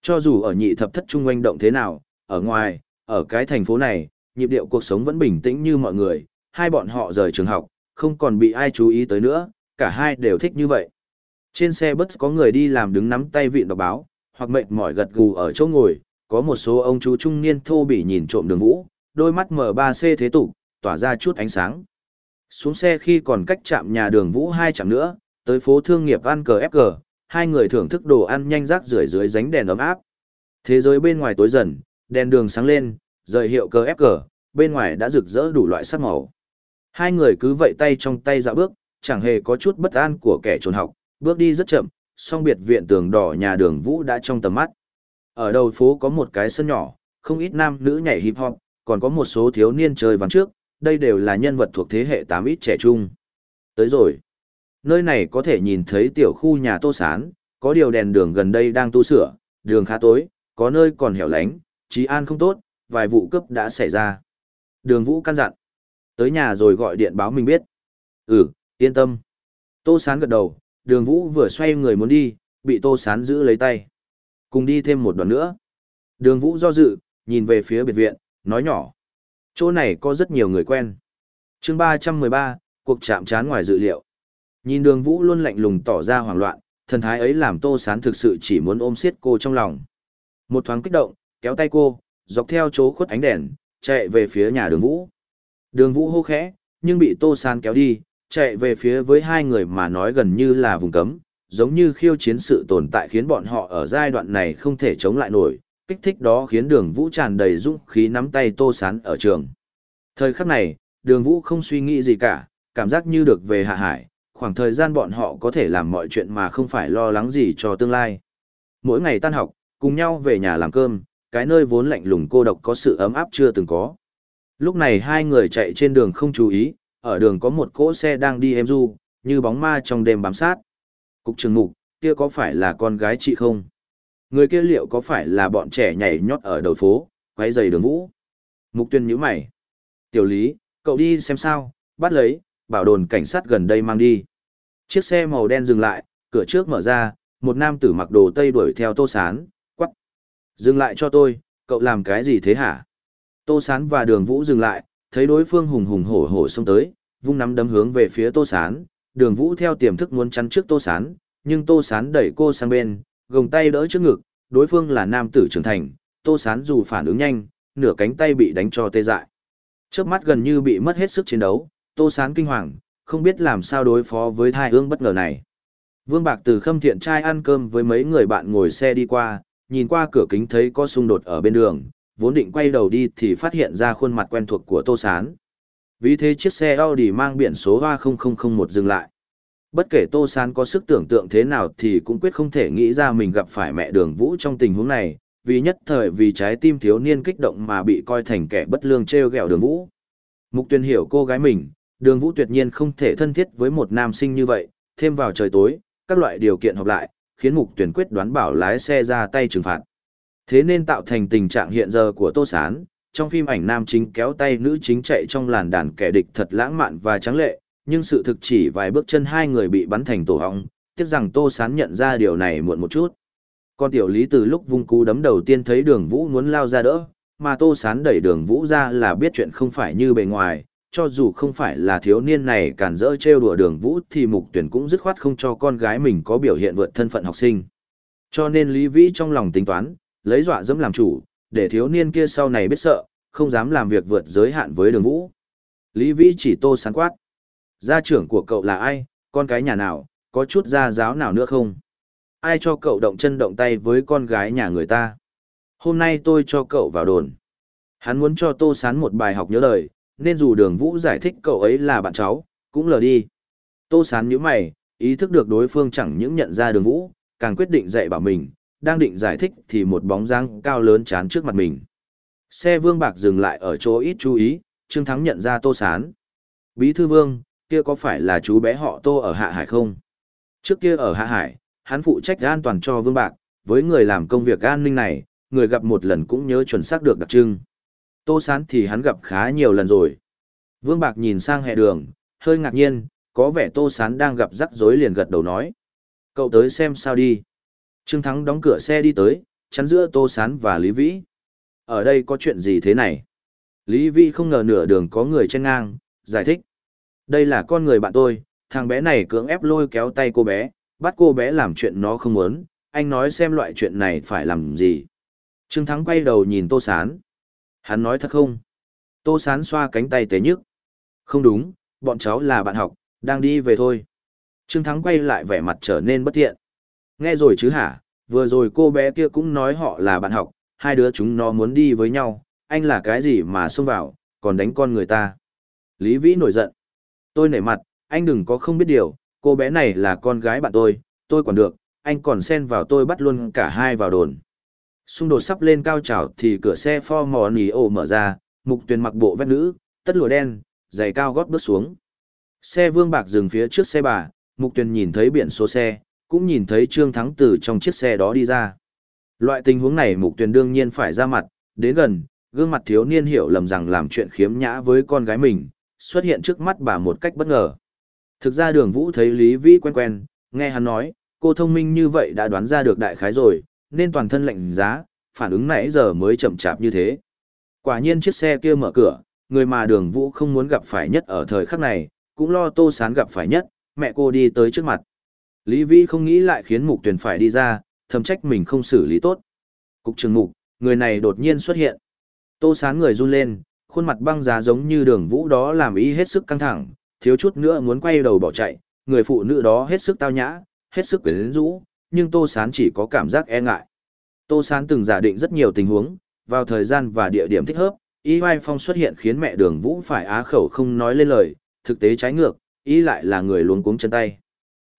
Cho dù ở nhị thập thất trung oanh động thế nào, ở ngoài, ở cái thành phố này, nhịp điệu cuộc sống vẫn bình tĩnh như mọi người, hai bọn họ rời trường học, không còn bị ai chú ý tới nữa, cả hai đều thích như vậy. Trên xe bus có người đi làm đứng nắm tay vịn đọc báo, hoặc mệt mỏi gật gù ở chỗ ngồi, có một số ông chú trung niên thô bỉ nhìn trộm đường vũ, đôi mắt M3C thế tục, tỏa ra chút ánh sáng. Xuống xe khi còn cách chạm nhà đường vũ hai chạm nữa, tới phố thương nghiệp ăn cờ FG, hai người thưởng thức đồ ăn nhanh rác rưởi dưới ránh đèn ấm áp. Thế giới bên ngoài tối dần, đèn đường sáng lên, rời hiệu cờ ép cờ, bên ngoài đã rực rỡ đủ loại sắc màu. Hai người cứ vậy tay trong tay dạo bước, chẳng hề có chút bất an của kẻ trốn học, bước đi rất chậm, song biệt viện tường đỏ nhà đường vũ đã trong tầm mắt. Ở đầu phố có một cái sân nhỏ, không ít nam nữ nhảy hip hop, còn có một số thiếu niên chơi vắng trước, đây đều là nhân vật thuộc thế hệ 8 ít trẻ trung. Tới rồi. Nơi này có thể nhìn thấy tiểu khu nhà tô sán, có điều đèn đường gần đây đang tu sửa, đường khá tối, có nơi còn hẻo lánh, trí an không tốt, vài vụ cướp đã xảy ra. Đường Vũ căn dặn. Tới nhà rồi gọi điện báo mình biết. Ừ, yên tâm. Tô Sán gật đầu, đường Vũ vừa xoay người muốn đi, bị Tô Sán giữ lấy tay. Cùng đi thêm một đoạn nữa. Đường Vũ do dự, nhìn về phía biệt viện, nói nhỏ. Chỗ này có rất nhiều người quen. chương ba trăm mười ba, cuộc chạm trán ngoài dự liệu. Nhìn đường Vũ luôn lạnh lùng tỏ ra hoảng loạn, thần thái ấy làm Tô Sán thực sự chỉ muốn ôm siết cô trong lòng. Một thoáng kích động, kéo tay cô, dọc theo chỗ khuất ánh đèn, chạy về phía nhà đường Vũ. Đường Vũ hô khẽ, nhưng bị Tô Sán kéo đi, chạy về phía với hai người mà nói gần như là vùng cấm, giống như khiêu chiến sự tồn tại khiến bọn họ ở giai đoạn này không thể chống lại nổi, kích thích đó khiến đường Vũ tràn đầy dũng khí nắm tay Tô Sán ở trường. Thời khắc này, đường Vũ không suy nghĩ gì cả, cảm giác như được về hạ hải, khoảng thời gian bọn họ có thể làm mọi chuyện mà không phải lo lắng gì cho tương lai. Mỗi ngày tan học, cùng nhau về nhà làm cơm, cái nơi vốn lạnh lùng cô độc có sự ấm áp chưa từng có. Lúc này hai người chạy trên đường không chú ý, ở đường có một cỗ xe đang đi êm du, như bóng ma trong đêm bám sát. Cục trường mục, kia có phải là con gái chị không? Người kia liệu có phải là bọn trẻ nhảy nhót ở đầu phố, quấy giày đường vũ? Mục tuyên nhíu mày. Tiểu lý, cậu đi xem sao, bắt lấy, bảo đồn cảnh sát gần đây mang đi. Chiếc xe màu đen dừng lại, cửa trước mở ra, một nam tử mặc đồ tây đuổi theo tô sán, quắc. Dừng lại cho tôi, cậu làm cái gì thế hả? Tô sán và đường vũ dừng lại, thấy đối phương hùng hùng hổ hổ xông tới, vung nắm đấm hướng về phía tô sán, đường vũ theo tiềm thức muốn chắn trước tô sán, nhưng tô sán đẩy cô sang bên, gồng tay đỡ trước ngực, đối phương là nam tử trưởng thành, tô sán dù phản ứng nhanh, nửa cánh tay bị đánh cho tê dại. Trước mắt gần như bị mất hết sức chiến đấu, tô sán kinh hoàng, không biết làm sao đối phó với thai hương bất ngờ này. Vương Bạc từ khâm thiện trai ăn cơm với mấy người bạn ngồi xe đi qua, nhìn qua cửa kính thấy có xung đột ở bên đường, vốn định quay đầu đi thì phát hiện ra khuôn mặt quen thuộc của Tô Sán. Vì thế chiếc xe Audi mang biển số hoa 0001 dừng lại. Bất kể Tô Sán có sức tưởng tượng thế nào thì cũng quyết không thể nghĩ ra mình gặp phải mẹ đường vũ trong tình huống này, vì nhất thời vì trái tim thiếu niên kích động mà bị coi thành kẻ bất lương treo gẹo đường vũ. Mục tuyên hiểu cô gái mình, đường vũ tuyệt nhiên không thể thân thiết với một nam sinh như vậy, thêm vào trời tối, các loại điều kiện hợp lại, khiến mục tuyển quyết đoán bảo lái xe ra tay trừng phạt. Thế nên tạo thành tình trạng hiện giờ của Tô Sán, trong phim ảnh nam chính kéo tay nữ chính chạy trong làn đàn kẻ địch thật lãng mạn và trắng lệ, nhưng sự thực chỉ vài bước chân hai người bị bắn thành tổ hong, tiếc rằng Tô Sán nhận ra điều này muộn một chút. Con tiểu lý từ lúc vung cú đấm đầu tiên thấy đường vũ muốn lao ra đỡ, mà Tô Sán đẩy đường vũ ra là biết chuyện không phải như bề ngoài, cho dù không phải là thiếu niên này cản rỡ trêu đùa đường vũ thì mục tuyển cũng dứt khoát không cho con gái mình có biểu hiện vượt thân phận học sinh. Cho nên Lý Vĩ trong lòng tính toán, lấy dọa dẫm làm chủ, để thiếu niên kia sau này biết sợ, không dám làm việc vượt giới hạn với đường vũ. Lý Vĩ chỉ tô sán quát. Gia trưởng của cậu là ai, con cái nhà nào, có chút gia giáo nào nữa không? Ai cho cậu động chân động tay với con gái nhà người ta? Hôm nay tôi cho cậu vào đồn. Hắn muốn cho tô sán một bài học nhớ lời, nên dù đường vũ giải thích cậu ấy là bạn cháu, cũng lờ đi. Tô sán nhíu mày, ý thức được đối phương chẳng những nhận ra đường vũ, càng quyết định dạy bảo mình, đang định giải thích thì một bóng dáng cao lớn chán trước mặt mình. Xe vương bạc dừng lại ở chỗ ít chú ý, Trương Thắng nhận ra Tô Sán. Bí thư vương, kia có phải là chú bé họ Tô ở Hạ Hải không? Trước kia ở Hạ Hải, hắn phụ trách an toàn cho vương bạc, với người làm công việc an ninh này, người gặp một lần cũng nhớ chuẩn xác được đặc trưng. Tô Sán thì hắn gặp khá nhiều lần rồi. Vương Bạc nhìn sang hệ đường, hơi ngạc nhiên, có vẻ Tô Sán đang gặp rắc rối liền gật đầu nói. Cậu tới xem sao đi. Trương Thắng đóng cửa xe đi tới, chắn giữa Tô Sán và Lý Vĩ. Ở đây có chuyện gì thế này? Lý Vĩ không ngờ nửa đường có người trên ngang, giải thích. Đây là con người bạn tôi, thằng bé này cưỡng ép lôi kéo tay cô bé, bắt cô bé làm chuyện nó không muốn, anh nói xem loại chuyện này phải làm gì. Trương Thắng quay đầu nhìn Tô Sán. Hắn nói thật không? Tô Sán xoa cánh tay tế nhức. Không đúng, bọn cháu là bạn học, đang đi về thôi. Trương Thắng quay lại vẻ mặt trở nên bất thiện. Nghe rồi chứ hả, vừa rồi cô bé kia cũng nói họ là bạn học, hai đứa chúng nó muốn đi với nhau, anh là cái gì mà xông vào, còn đánh con người ta. Lý Vĩ nổi giận. Tôi nể mặt, anh đừng có không biết điều, cô bé này là con gái bạn tôi, tôi còn được, anh còn xen vào tôi bắt luôn cả hai vào đồn. Xung đột sắp lên cao trào thì cửa xe Ford Money mở ra, mục tuyền mặc bộ vét nữ, tất lụa đen, giày cao gót bước xuống. Xe vương bạc dừng phía trước xe bà, mục tuyền nhìn thấy biển số xe, cũng nhìn thấy Trương Thắng từ trong chiếc xe đó đi ra. Loại tình huống này mục tuyền đương nhiên phải ra mặt, đến gần, gương mặt thiếu niên hiểu lầm rằng làm chuyện khiếm nhã với con gái mình, xuất hiện trước mắt bà một cách bất ngờ. Thực ra đường vũ thấy Lý Vĩ quen quen, nghe hắn nói, cô thông minh như vậy đã đoán ra được đại khái rồi, nên toàn thân lạnh giá, phản ứng nãy giờ mới chậm chạp như thế. Quả nhiên chiếc xe kia mở cửa, người mà đường vũ không muốn gặp phải nhất ở thời khắc này, cũng lo tô sán gặp phải nhất, mẹ cô đi tới trước mặt. Lý Vĩ không nghĩ lại khiến mục tuyển phải đi ra, thầm trách mình không xử lý tốt. Cục trường mục, người này đột nhiên xuất hiện. Tô sán người run lên, khuôn mặt băng giá giống như đường vũ đó làm ý hết sức căng thẳng, thiếu chút nữa muốn quay đầu bỏ chạy, người phụ nữ đó hết sức tao nhã, hết sức quyến rũ, nhưng Tô Sán chỉ có cảm giác e ngại. Tô Sán từng giả định rất nhiều tình huống, vào thời gian và địa điểm thích hợp, Y Vai Phong xuất hiện khiến mẹ đường Vũ phải á khẩu không nói lên lời, thực tế trái ngược, y lại là người luống cuống chân tay.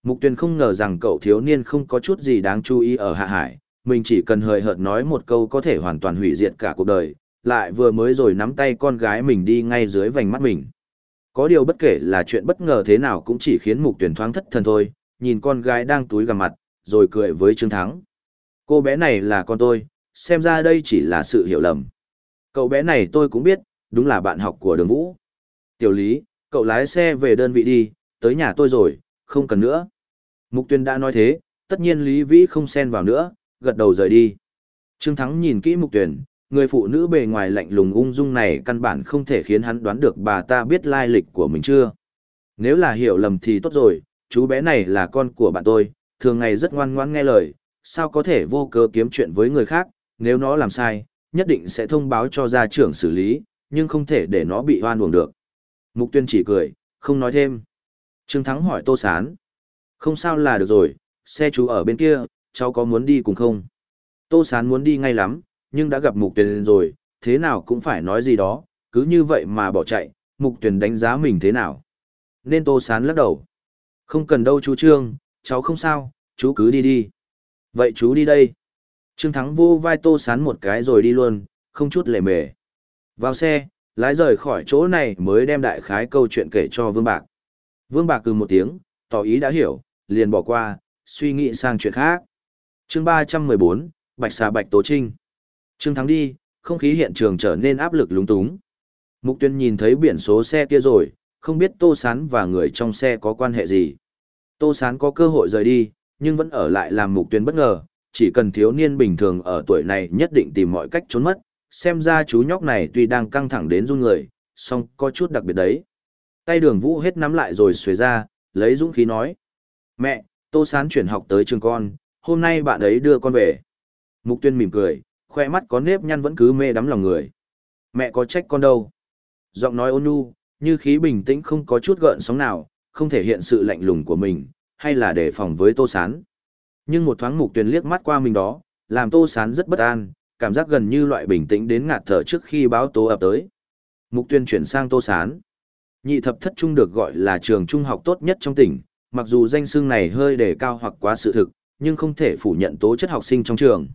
Mục Tuyền không ngờ rằng cậu thiếu niên không có chút gì đáng chú ý ở Hạ Hải, mình chỉ cần hời hợt nói một câu có thể hoàn toàn hủy diệt cả cuộc đời, lại vừa mới rồi nắm tay con gái mình đi ngay dưới vành mắt mình. Có điều bất kể là chuyện bất ngờ thế nào cũng chỉ khiến Mục Tuyền thoáng thất thần thôi, nhìn con gái đang túi gằm mặt, rồi cười với Trương Thắng. Cô bé này là con tôi, xem ra đây chỉ là sự hiểu lầm. Cậu bé này tôi cũng biết, đúng là bạn học của đường vũ. Tiểu lý, cậu lái xe về đơn vị đi, tới nhà tôi rồi, không cần nữa. Mục tuyên đã nói thế, tất nhiên Lý Vĩ không xen vào nữa, gật đầu rời đi. Trương Thắng nhìn kỹ mục tuyển, người phụ nữ bề ngoài lạnh lùng ung dung này căn bản không thể khiến hắn đoán được bà ta biết lai lịch của mình chưa. Nếu là hiểu lầm thì tốt rồi, chú bé này là con của bạn tôi, thường ngày rất ngoan ngoãn nghe lời, sao có thể vô cớ kiếm chuyện với người khác, nếu nó làm sai, nhất định sẽ thông báo cho gia trưởng xử lý, nhưng không thể để nó bị hoan uổng được. Mục tuyên chỉ cười, không nói thêm. Trương Thắng hỏi Tô Sán. Không sao là được rồi, xe chú ở bên kia, cháu có muốn đi cùng không? Tô Sán muốn đi ngay lắm, nhưng đã gặp Mục Tuyền rồi, thế nào cũng phải nói gì đó, cứ như vậy mà bỏ chạy, Mục Tuyền đánh giá mình thế nào. Nên Tô Sán lắc đầu. Không cần đâu chú Trương, cháu không sao, chú cứ đi đi. Vậy chú đi đây. Trương Thắng vô vai Tô Sán một cái rồi đi luôn, không chút lề mề. Vào xe, lái rời khỏi chỗ này mới đem đại khái câu chuyện kể cho Vương Bạc. Vương Bạc cừ một tiếng, tỏ ý đã hiểu, liền bỏ qua, suy nghĩ sang chuyện khác. chương 314, Bạch xà Bạch Tố Trinh. Trương Thắng đi, không khí hiện trường trở nên áp lực lúng túng. Mục tuyên nhìn thấy biển số xe kia rồi, không biết Tô Sán và người trong xe có quan hệ gì. Tô Sán có cơ hội rời đi, nhưng vẫn ở lại làm mục tuyên bất ngờ, chỉ cần thiếu niên bình thường ở tuổi này nhất định tìm mọi cách trốn mất, xem ra chú nhóc này tuy đang căng thẳng đến run người, song có chút đặc biệt đấy. Tay đường vũ hết nắm lại rồi xuề ra, lấy dũng khí nói. Mẹ, Tô Sán chuyển học tới trường con, hôm nay bạn ấy đưa con về. Mục tuyên mỉm cười, khoe mắt có nếp nhăn vẫn cứ mê đắm lòng người. Mẹ có trách con đâu. Giọng nói ôn nhu, như khí bình tĩnh không có chút gợn sóng nào, không thể hiện sự lạnh lùng của mình, hay là đề phòng với Tô Sán. Nhưng một thoáng mục tuyên liếc mắt qua mình đó, làm Tô Sán rất bất an, cảm giác gần như loại bình tĩnh đến ngạt thở trước khi báo tố ập tới. Mục tuyên chuyển sang Tô Sán. Nhị thập thất trung được gọi là trường trung học tốt nhất trong tỉnh, mặc dù danh xưng này hơi đề cao hoặc quá sự thực, nhưng không thể phủ nhận tố chất học sinh trong trường.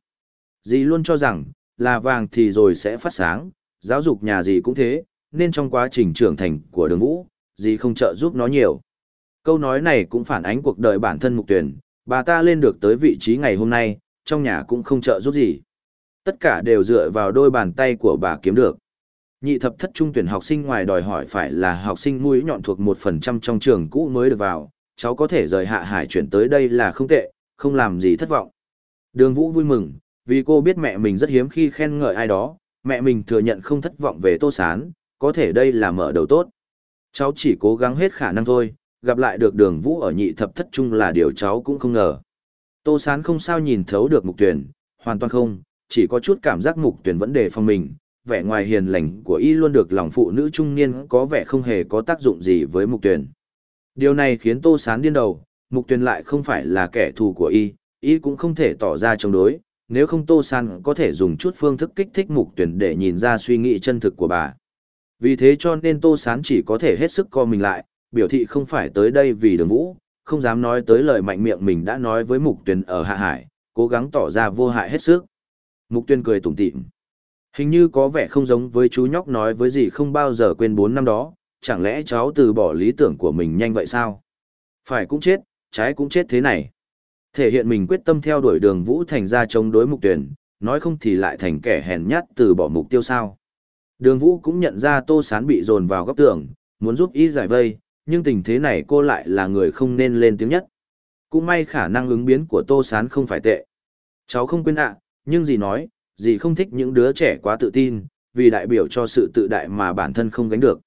Dì luôn cho rằng, là vàng thì rồi sẽ phát sáng, giáo dục nhà dì cũng thế, nên trong quá trình trưởng thành của đường vũ, dì không trợ giúp nó nhiều. Câu nói này cũng phản ánh cuộc đời bản thân mục tuyển, bà ta lên được tới vị trí ngày hôm nay, trong nhà cũng không trợ giúp gì. Tất cả đều dựa vào đôi bàn tay của bà kiếm được. Nhị thập thất trung tuyển học sinh ngoài đòi hỏi phải là học sinh mũi nhọn thuộc 1% trong trường cũ mới được vào, cháu có thể rời hạ hải chuyển tới đây là không tệ, không làm gì thất vọng. Đường Vũ vui mừng, vì cô biết mẹ mình rất hiếm khi khen ngợi ai đó, mẹ mình thừa nhận không thất vọng về Tô Sán, có thể đây là mở đầu tốt. Cháu chỉ cố gắng hết khả năng thôi, gặp lại được đường Vũ ở nhị thập thất trung là điều cháu cũng không ngờ. Tô Sán không sao nhìn thấu được mục tuyển, hoàn toàn không, chỉ có chút cảm giác mục tuyển vẫn đề phòng mình, vẻ ngoài hiền lành của y luôn được lòng phụ nữ trung niên có vẻ không hề có tác dụng gì với mục tuyển. Điều này khiến Tô Sán điên đầu, mục tuyển lại không phải là kẻ thù của y, Y cũng không thể tỏ ra chống đối, nếu không Tô Sán có thể dùng chút phương thức kích thích mục tuyển để nhìn ra suy nghĩ chân thực của bà. Vì thế cho nên Tô Sán chỉ có thể hết sức co mình lại, biểu thị không phải tới đây vì đường vũ, không dám nói tới lời mạnh miệng mình đã nói với mục tuyền ở Hạ Hải, cố gắng tỏ ra vô hại hết sức. Mục tuyền cười tủm tỉm. Hình như có vẻ không giống với chú nhóc nói với gì không bao giờ quên bốn năm đó, chẳng lẽ cháu từ bỏ lý tưởng của mình nhanh vậy sao? Phải cũng chết, trái cũng chết thế này. Thể hiện mình quyết tâm theo đuổi đường vũ thành ra chống đối mục tuyển, nói không thì lại thành kẻ hèn nhát từ bỏ mục tiêu sao. Đường vũ cũng nhận ra tô sán bị dồn vào góc tường, muốn giúp ý giải vây, nhưng tình thế này cô lại là người không nên lên tiếng nhất. Cũng may khả năng ứng biến của tô sán không phải tệ. Cháu không quên ạ, nhưng gì nói, gì không thích những đứa trẻ quá tự tin, vì đại biểu cho sự tự đại mà bản thân không gánh được.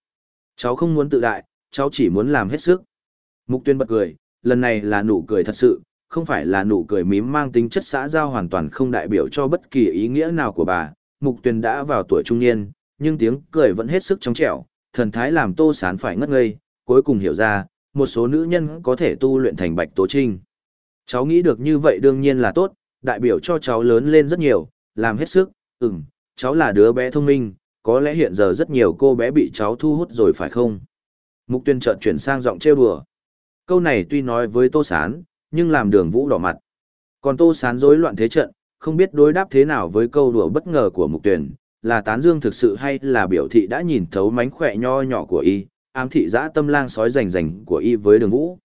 Cháu không muốn tự đại, cháu chỉ muốn làm hết sức. Mục tuyên bật cười, lần này là nụ cười thật sự, không phải là nụ cười mím mang tính chất xã giao hoàn toàn không đại biểu cho bất kỳ ý nghĩa nào của bà. Mục tuyên đã vào tuổi trung niên, nhưng tiếng cười vẫn hết sức trong trẻo, thần thái làm tô sán phải ngất ngây, cuối cùng hiểu ra, một số nữ nhân có thể tu luyện thành bạch tố trinh. Cháu nghĩ được như vậy đương nhiên là tốt, đại biểu cho cháu lớn lên rất nhiều, làm hết sức, ừm, cháu là đứa bé thông minh, có lẽ hiện giờ rất nhiều cô bé bị cháu thu hút rồi phải không? Mục tuyên chợt chuyển sang giọng trêu đùa. Câu này tuy nói với Tô Sán, nhưng làm đường vũ đỏ mặt. Còn Tô Sán rối loạn thế trận, không biết đối đáp thế nào với câu đùa bất ngờ của mục tuyển, là tán dương thực sự hay là biểu thị đã nhìn thấu mánh khỏe nho nhỏ của y, ám thị giã tâm lang sói rành rành của y với đường vũ.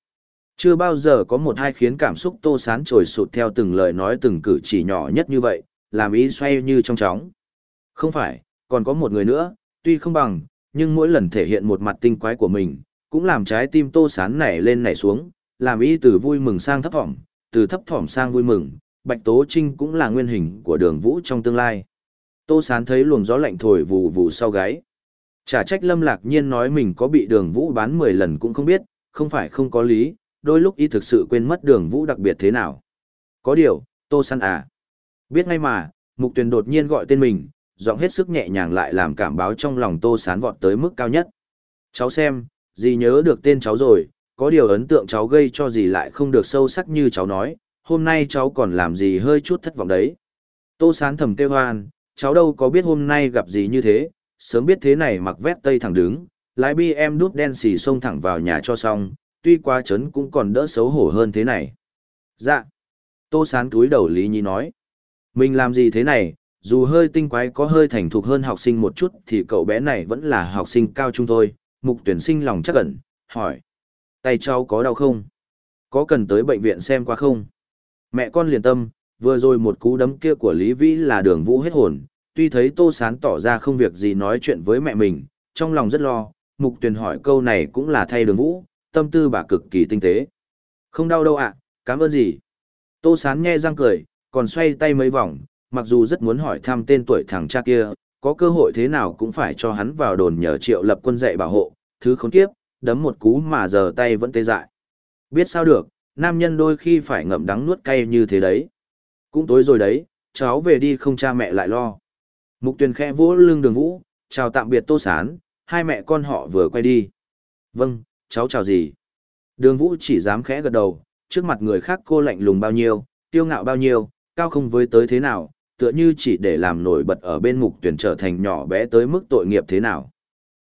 Chưa bao giờ có một hai khiến cảm xúc Tô Sán trồi sụt theo từng lời nói từng cử chỉ nhỏ nhất như vậy, làm y xoay như trong chóng. Không phải, còn có một người nữa, tuy không bằng, nhưng mỗi lần thể hiện một mặt tinh quái của mình, cũng làm trái tim Tô Sán nảy lên nảy xuống, làm y từ vui mừng sang thấp thỏm, từ thấp thỏm sang vui mừng, Bạch Tố Trinh cũng là nguyên hình của đường vũ trong tương lai. Tô Sán thấy luồng gió lạnh thổi vù vù sau gáy. Chả trách Lâm Lạc Nhiên nói mình có bị đường vũ bán 10 lần cũng không biết, không phải không có lý, đôi lúc y thực sự quên mất đường vũ đặc biệt thế nào. Có điều, Tô Sán à. Biết ngay mà, Mục Tuyền đột nhiên gọi tên mình, giọng hết sức nhẹ nhàng lại làm cảm báo trong lòng Tô Sán vọt tới mức cao nhất. Cháu xem, dì nhớ được tên cháu rồi, có điều ấn tượng cháu gây cho dì lại không được sâu sắc như cháu nói, hôm nay cháu còn làm gì hơi chút thất vọng đấy. Tô Sán thầm kêu hoan, cháu đâu có biết hôm nay gặp gì như thế, sớm biết thế này mặc vét tây thẳng đứng, lái bi em đút đen xì xông thẳng vào nhà cho xong, tuy quá chấn cũng còn đỡ xấu hổ hơn thế này. Dạ. Tô Sán túi đầu Lý Nhi nói. Mình làm gì thế này, dù hơi tinh quái có hơi thành thục hơn học sinh một chút thì cậu bé này vẫn là học sinh cao trung thôi. Mục tuyển sinh lòng chắc ẩn, hỏi. Tay cháu có đau không? Có cần tới bệnh viện xem qua không? Mẹ con liền tâm, vừa rồi một cú đấm kia của Lý Vĩ là đường vũ hết hồn, tuy thấy Tô Sán tỏ ra không việc gì nói chuyện với mẹ mình, trong lòng rất lo, mục Tuyền hỏi câu này cũng là thay đường vũ, tâm tư bà cực kỳ tinh tế. Không đau đâu ạ, cảm ơn gì. Tô Sán nghe răng cười, còn xoay tay mấy vòng, mặc dù rất muốn hỏi thăm tên tuổi thằng cha kia, có cơ hội thế nào cũng phải cho hắn vào đồn nhờ triệu lập quân dạy bảo hộ, thứ khốn kiếp, đấm một cú mà giờ tay vẫn tê dại. Biết sao được, nam nhân đôi khi phải ngậm đắng nuốt cay như thế đấy. Cũng tối rồi đấy, cháu về đi không cha mẹ lại lo. Mục tuyền khẽ vỗ lưng đường vũ, chào tạm biệt tô sán, hai mẹ con họ vừa quay đi. Vâng, cháu chào gì? Đường vũ chỉ dám khẽ gật đầu, trước mặt người khác cô lạnh lùng bao nhiêu, tiêu ngạo bao nhiêu, cao không với tới thế nào, tựa như chỉ để làm nổi bật ở bên mục tuyển trở thành nhỏ bé tới mức tội nghiệp thế nào.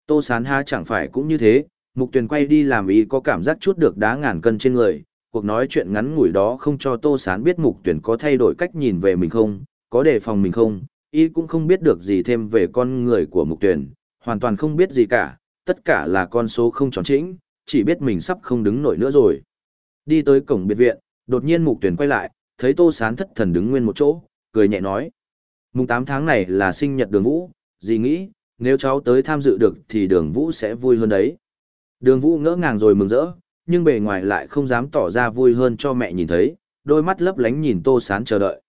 Tô sán ha chẳng phải cũng như thế, mục tuyển quay đi làm ý có cảm giác chút được đá ngàn cân trên người, cuộc nói chuyện ngắn ngủi đó không cho tô sán biết mục tuyển có thay đổi cách nhìn về mình không, có đề phòng mình không, y cũng không biết được gì thêm về con người của mục tuyển, hoàn toàn không biết gì cả, tất cả là con số không tròn chỉnh, chỉ biết mình sắp không đứng nổi nữa rồi. Đi tới cổng biệt viện, đột nhiên mục tuyển quay lại, thấy tô sán thất thần đứng nguyên một chỗ, cười nhẹ nói. Mùng 8 tháng này là sinh nhật đường vũ, dì nghĩ, nếu cháu tới tham dự được thì đường vũ sẽ vui hơn đấy. Đường vũ ngỡ ngàng rồi mừng rỡ, nhưng bề ngoài lại không dám tỏ ra vui hơn cho mẹ nhìn thấy, đôi mắt lấp lánh nhìn tô sán chờ đợi.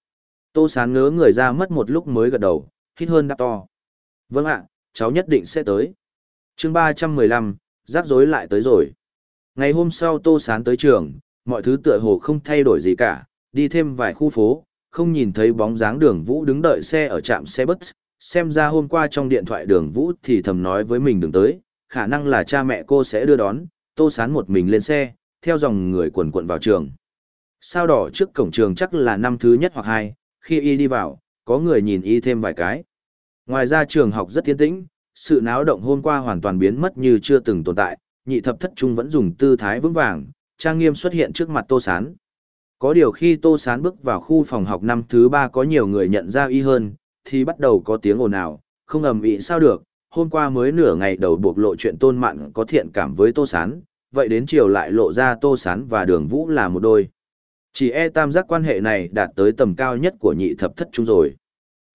Tô sán ngớ người ra mất một lúc mới gật đầu, hít hơn đáp to. Vâng ạ, cháu nhất định sẽ tới. chương 315, rắc rối lại tới rồi. Ngày hôm sau tô sán tới trường, mọi thứ tựa hồ không thay đổi gì cả, đi thêm vài khu phố, không nhìn thấy bóng dáng đường vũ đứng đợi xe ở trạm xe bus, xem ra hôm qua trong điện thoại đường vũ thì thầm nói với mình đừng tới, khả năng là cha mẹ cô sẽ đưa đón, tô sán một mình lên xe, theo dòng người quần quận vào trường. Sao đỏ trước cổng trường chắc là năm thứ nhất hoặc hai, khi y đi vào, có người nhìn y thêm vài cái. Ngoài ra trường học rất tiến tĩnh, sự náo động hôm qua hoàn toàn biến mất như chưa từng tồn tại, nhị thập thất trung vẫn dùng tư thái vững vàng, trang nghiêm xuất hiện trước mặt Tô Sán. Có điều khi Tô Sán bước vào khu phòng học năm thứ ba có nhiều người nhận ra y hơn, thì bắt đầu có tiếng ồn ào, không ầm ĩ sao được, hôm qua mới nửa ngày đầu buộc lộ chuyện tôn mạn có thiện cảm với Tô Sán, vậy đến chiều lại lộ ra Tô Sán và Đường Vũ là một đôi. Chỉ e tam giác quan hệ này đạt tới tầm cao nhất của nhị thập thất trung rồi.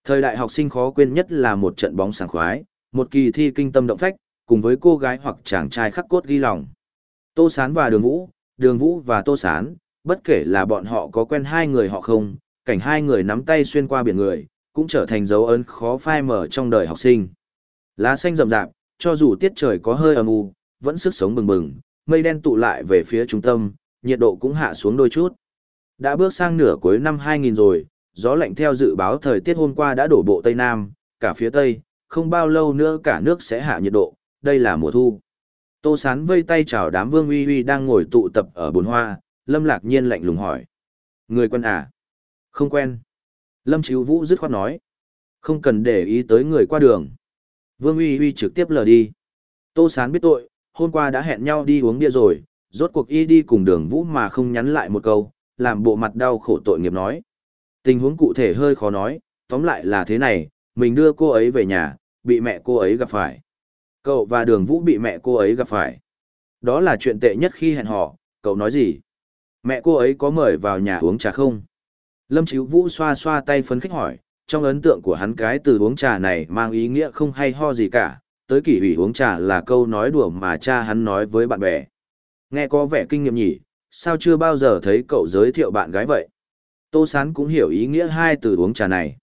Thời đại học sinh khó quên nhất là một trận bóng sảng khoái, một kỳ thi kinh tâm động phách, cùng với cô gái hoặc chàng trai khắc cốt ghi lòng. Tô Sán và Đường Vũ, Đường Vũ và Tô Sán, bất kể là bọn họ có quen hai người họ không, cảnh hai người nắm tay xuyên qua biển người, cũng trở thành dấu ấn khó phai mở trong đời học sinh. Lá xanh rậm rạp, cho dù tiết trời có hơi âm u, vẫn sức sống bừng bừng, mây đen tụ lại về phía trung tâm, nhiệt độ cũng hạ xuống đôi chút. Đã bước sang nửa cuối năm 2000 rồi, gió lạnh theo dự báo thời tiết hôm qua đã đổ bộ Tây Nam, cả phía Tây, không bao lâu nữa cả nước sẽ hạ nhiệt độ, đây là mùa thu. Tô Sán vây tay chào đám Vương Uy Uy đang ngồi tụ tập ở bồn hoa, Lâm Lạc Nhiên lạnh lùng hỏi. Người quen à? Không quen. Lâm Chíu Vũ dứt khoát nói. Không cần để ý tới người qua đường. Vương Uy Uy trực tiếp lờ đi. Tô Sán biết tội, hôm qua đã hẹn nhau đi uống bia rồi, rốt cuộc y đi cùng đường Vũ mà không nhắn lại một câu, làm bộ mặt đau khổ tội nghiệp nói. Tình huống cụ thể hơi khó nói, tóm lại là thế này, mình đưa cô ấy về nhà, bị mẹ cô ấy gặp phải. Cậu và đường Vũ bị mẹ cô ấy gặp phải. Đó là chuyện tệ nhất khi hẹn hò, cậu nói gì? Mẹ cô ấy có mời vào nhà uống trà không? Lâm Chíu Vũ xoa xoa tay phấn khích hỏi, trong ấn tượng của hắn cái từ uống trà này mang ý nghĩa không hay ho gì cả, tới kỷ ủy uống trà là câu nói đùa mà cha hắn nói với bạn bè. Nghe có vẻ kinh nghiệm nhỉ, sao chưa bao giờ thấy cậu giới thiệu bạn gái vậy? Tô Sán cũng hiểu ý nghĩa hai từ uống trà này.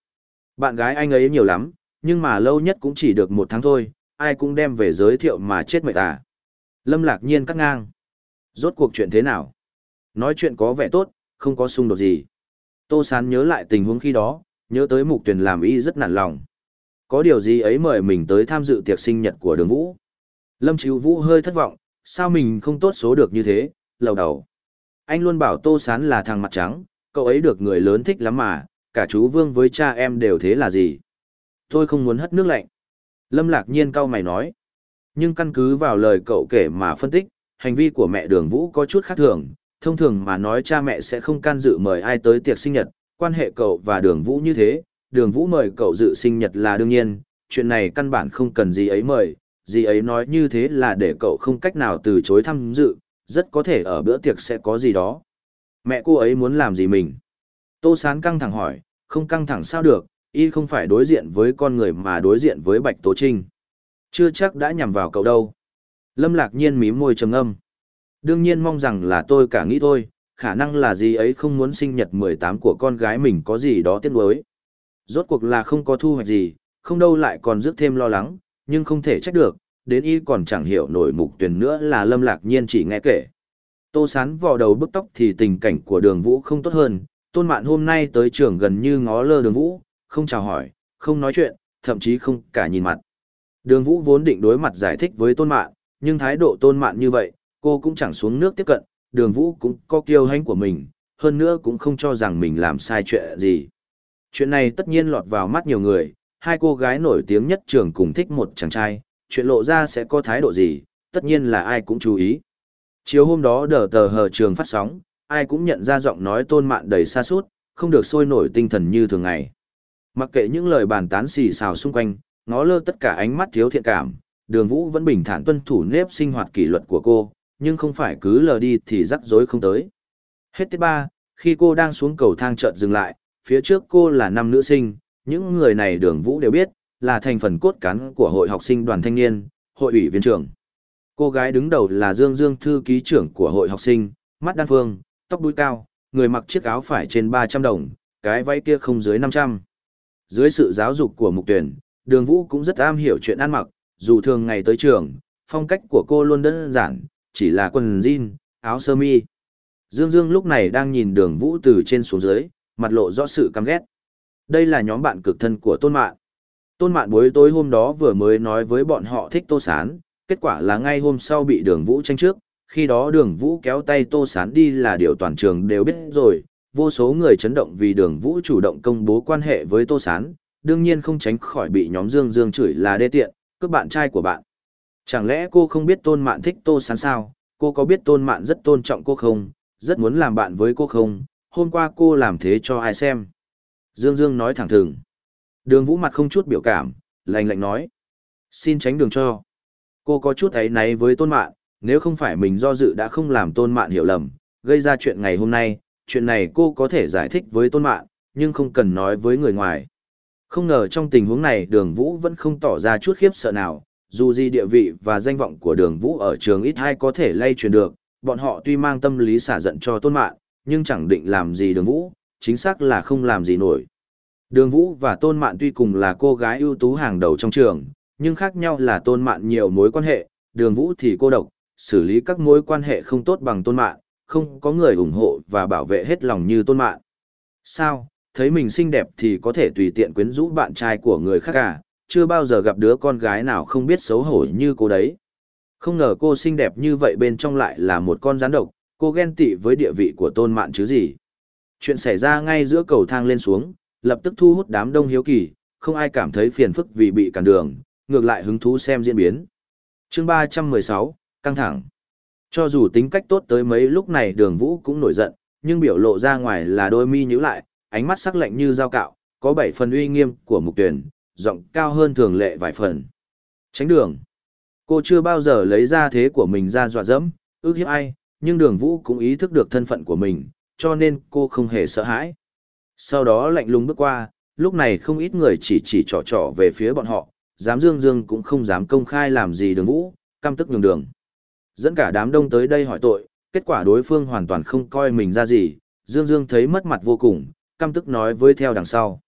Bạn gái anh ấy nhiều lắm, nhưng mà lâu nhất cũng chỉ được một tháng thôi, ai cũng đem về giới thiệu mà chết mệt à. Lâm lạc nhiên cắt ngang. Rốt cuộc chuyện thế nào? Nói chuyện có vẻ tốt, không có xung đột gì. Tô Sán nhớ lại tình huống khi đó, nhớ tới mục tuyển làm y rất nản lòng. Có điều gì ấy mời mình tới tham dự tiệc sinh nhật của đường Vũ. Lâm Chíu Vũ hơi thất vọng, sao mình không tốt số được như thế, lầu đầu. Anh luôn bảo Tô Sán là thằng mặt trắng, cậu ấy được người lớn thích lắm mà, cả chú Vương với cha em đều thế là gì. Tôi không muốn hất nước lạnh. Lâm lạc nhiên cau mày nói. Nhưng căn cứ vào lời cậu kể mà phân tích, hành vi của mẹ đường Vũ có chút khác thường, thông thường mà nói cha mẹ sẽ không can dự mời ai tới tiệc sinh nhật, quan hệ cậu và đường Vũ như thế, đường Vũ mời cậu dự sinh nhật là đương nhiên, chuyện này căn bản không cần gì ấy mời, gì ấy nói như thế là để cậu không cách nào từ chối tham dự, rất có thể ở bữa tiệc sẽ có gì đó. Mẹ cô ấy muốn làm gì mình? Tô Sán căng thẳng hỏi, không căng thẳng sao được, y không phải đối diện với con người mà đối diện với Bạch Tố Trinh. Chưa chắc đã nhằm vào cậu đâu. Lâm lạc nhiên mím môi trầm âm. Đương nhiên mong rằng là tôi cả nghĩ thôi, khả năng là gì ấy không muốn sinh nhật 18 của con gái mình có gì đó tiếc nuối. Rốt cuộc là không có thu hoạch gì, không đâu lại còn rước thêm lo lắng, nhưng không thể trách được, đến y còn chẳng hiểu nổi mục tuyển nữa là lâm lạc nhiên chỉ nghe kể. Tô sán vò đầu bức tóc thì tình cảnh của đường vũ không tốt hơn, tôn mạn hôm nay tới trường gần như ngó lơ đường vũ, không chào hỏi, không nói chuyện, thậm chí không cả nhìn mặt. Đường vũ vốn định đối mặt giải thích với tôn mạn, nhưng thái độ tôn mạn như vậy, cô cũng chẳng xuống nước tiếp cận, đường vũ cũng có kiêu hãnh của mình, hơn nữa cũng không cho rằng mình làm sai chuyện gì. Chuyện này tất nhiên lọt vào mắt nhiều người, hai cô gái nổi tiếng nhất trường cùng thích một chàng trai, chuyện lộ ra sẽ có thái độ gì, tất nhiên là ai cũng chú ý. Chiều hôm đó đờ tờ hờ trường phát sóng, ai cũng nhận ra giọng nói tôn mạn đầy xa suốt, không được sôi nổi tinh thần như thường ngày. Mặc kệ những lời bàn tán xì xào xung quanh, ngó lơ tất cả ánh mắt thiếu thiện cảm, đường vũ vẫn bình thản tuân thủ nếp sinh hoạt kỷ luật của cô, nhưng không phải cứ lờ đi thì rắc rối không tới. Hết tiết ba, khi cô đang xuống cầu thang chợt dừng lại, phía trước cô là năm nữ sinh, những người này đường vũ đều biết, là thành phần cốt cán của hội học sinh đoàn thanh niên, hội ủy viên trưởng. Cô gái đứng đầu là Dương Dương thư ký trưởng của hội học sinh, mắt đan phương, tóc đuôi cao, người mặc chiếc áo phải trên 300 đồng, cái váy kia không dưới 500. Dưới sự giáo dục của mục tuyển, đường vũ cũng rất am hiểu chuyện ăn mặc, dù thường ngày tới trường, phong cách của cô luôn đơn giản, chỉ là quần jean, áo sơ mi. Dương Dương lúc này đang nhìn đường vũ từ trên xuống dưới, mặt lộ rõ sự căm ghét. Đây là nhóm bạn cực thân của Tôn mạng. Tôn Mạn buổi tối hôm đó vừa mới nói với bọn họ thích Tô Sán, kết quả là ngay hôm sau bị đường vũ tranh trước, khi đó đường vũ kéo tay tô sán đi là điều toàn trường đều biết rồi, vô số người chấn động vì đường vũ chủ động công bố quan hệ với tô sán, đương nhiên không tránh khỏi bị nhóm Dương Dương chửi là đê tiện, cướp bạn trai của bạn. Chẳng lẽ cô không biết tôn mạn thích tô sán sao, cô có biết tôn mạn rất tôn trọng cô không, rất muốn làm bạn với cô không, hôm qua cô làm thế cho ai xem. Dương Dương nói thẳng thừng. Đường vũ mặt không chút biểu cảm, lạnh lạnh nói. Xin tránh đường cho. Cô có chút ấy náy với tôn mạn, nếu không phải mình do dự đã không làm tôn mạn hiểu lầm, gây ra chuyện ngày hôm nay, chuyện này cô có thể giải thích với tôn mạn, nhưng không cần nói với người ngoài. Không ngờ trong tình huống này đường vũ vẫn không tỏ ra chút khiếp sợ nào, dù gì địa vị và danh vọng của đường vũ ở trường ít hay có thể lay truyền được, bọn họ tuy mang tâm lý xả giận cho tôn mạn, nhưng chẳng định làm gì đường vũ, chính xác là không làm gì nổi. Đường vũ và tôn mạn tuy cùng là cô gái ưu tú hàng đầu trong trường, nhưng khác nhau là tôn mạn nhiều mối quan hệ, đường vũ thì cô độc, xử lý các mối quan hệ không tốt bằng tôn mạn, không có người ủng hộ và bảo vệ hết lòng như tôn mạn. Sao, thấy mình xinh đẹp thì có thể tùy tiện quyến rũ bạn trai của người khác cả, chưa bao giờ gặp đứa con gái nào không biết xấu hổ như cô đấy. Không ngờ cô xinh đẹp như vậy bên trong lại là một con rắn độc, cô ghen tị với địa vị của tôn mạn chứ gì. Chuyện xảy ra ngay giữa cầu thang lên xuống, lập tức thu hút đám đông hiếu kỳ, không ai cảm thấy phiền phức vì bị cản đường, ngược lại hứng thú xem diễn biến. chương 316, căng thẳng. Cho dù tính cách tốt tới mấy lúc này đường vũ cũng nổi giận, nhưng biểu lộ ra ngoài là đôi mi nhíu lại, ánh mắt sắc lạnh như dao cạo, có bảy phần uy nghiêm của mục tuyển, giọng cao hơn thường lệ vài phần. Tránh đường. Cô chưa bao giờ lấy ra thế của mình ra dọa dẫm, ước hiếp ai, nhưng đường vũ cũng ý thức được thân phận của mình, cho nên cô không hề sợ hãi. Sau đó lạnh lùng bước qua, lúc này không ít người chỉ chỉ trỏ trỏ về phía bọn họ, dám dương dương cũng không dám công khai làm gì đường vũ, căm tức nhường đường. Dẫn cả đám đông tới đây hỏi tội, kết quả đối phương hoàn toàn không coi mình ra gì, dương dương thấy mất mặt vô cùng, căm tức nói với theo đằng sau.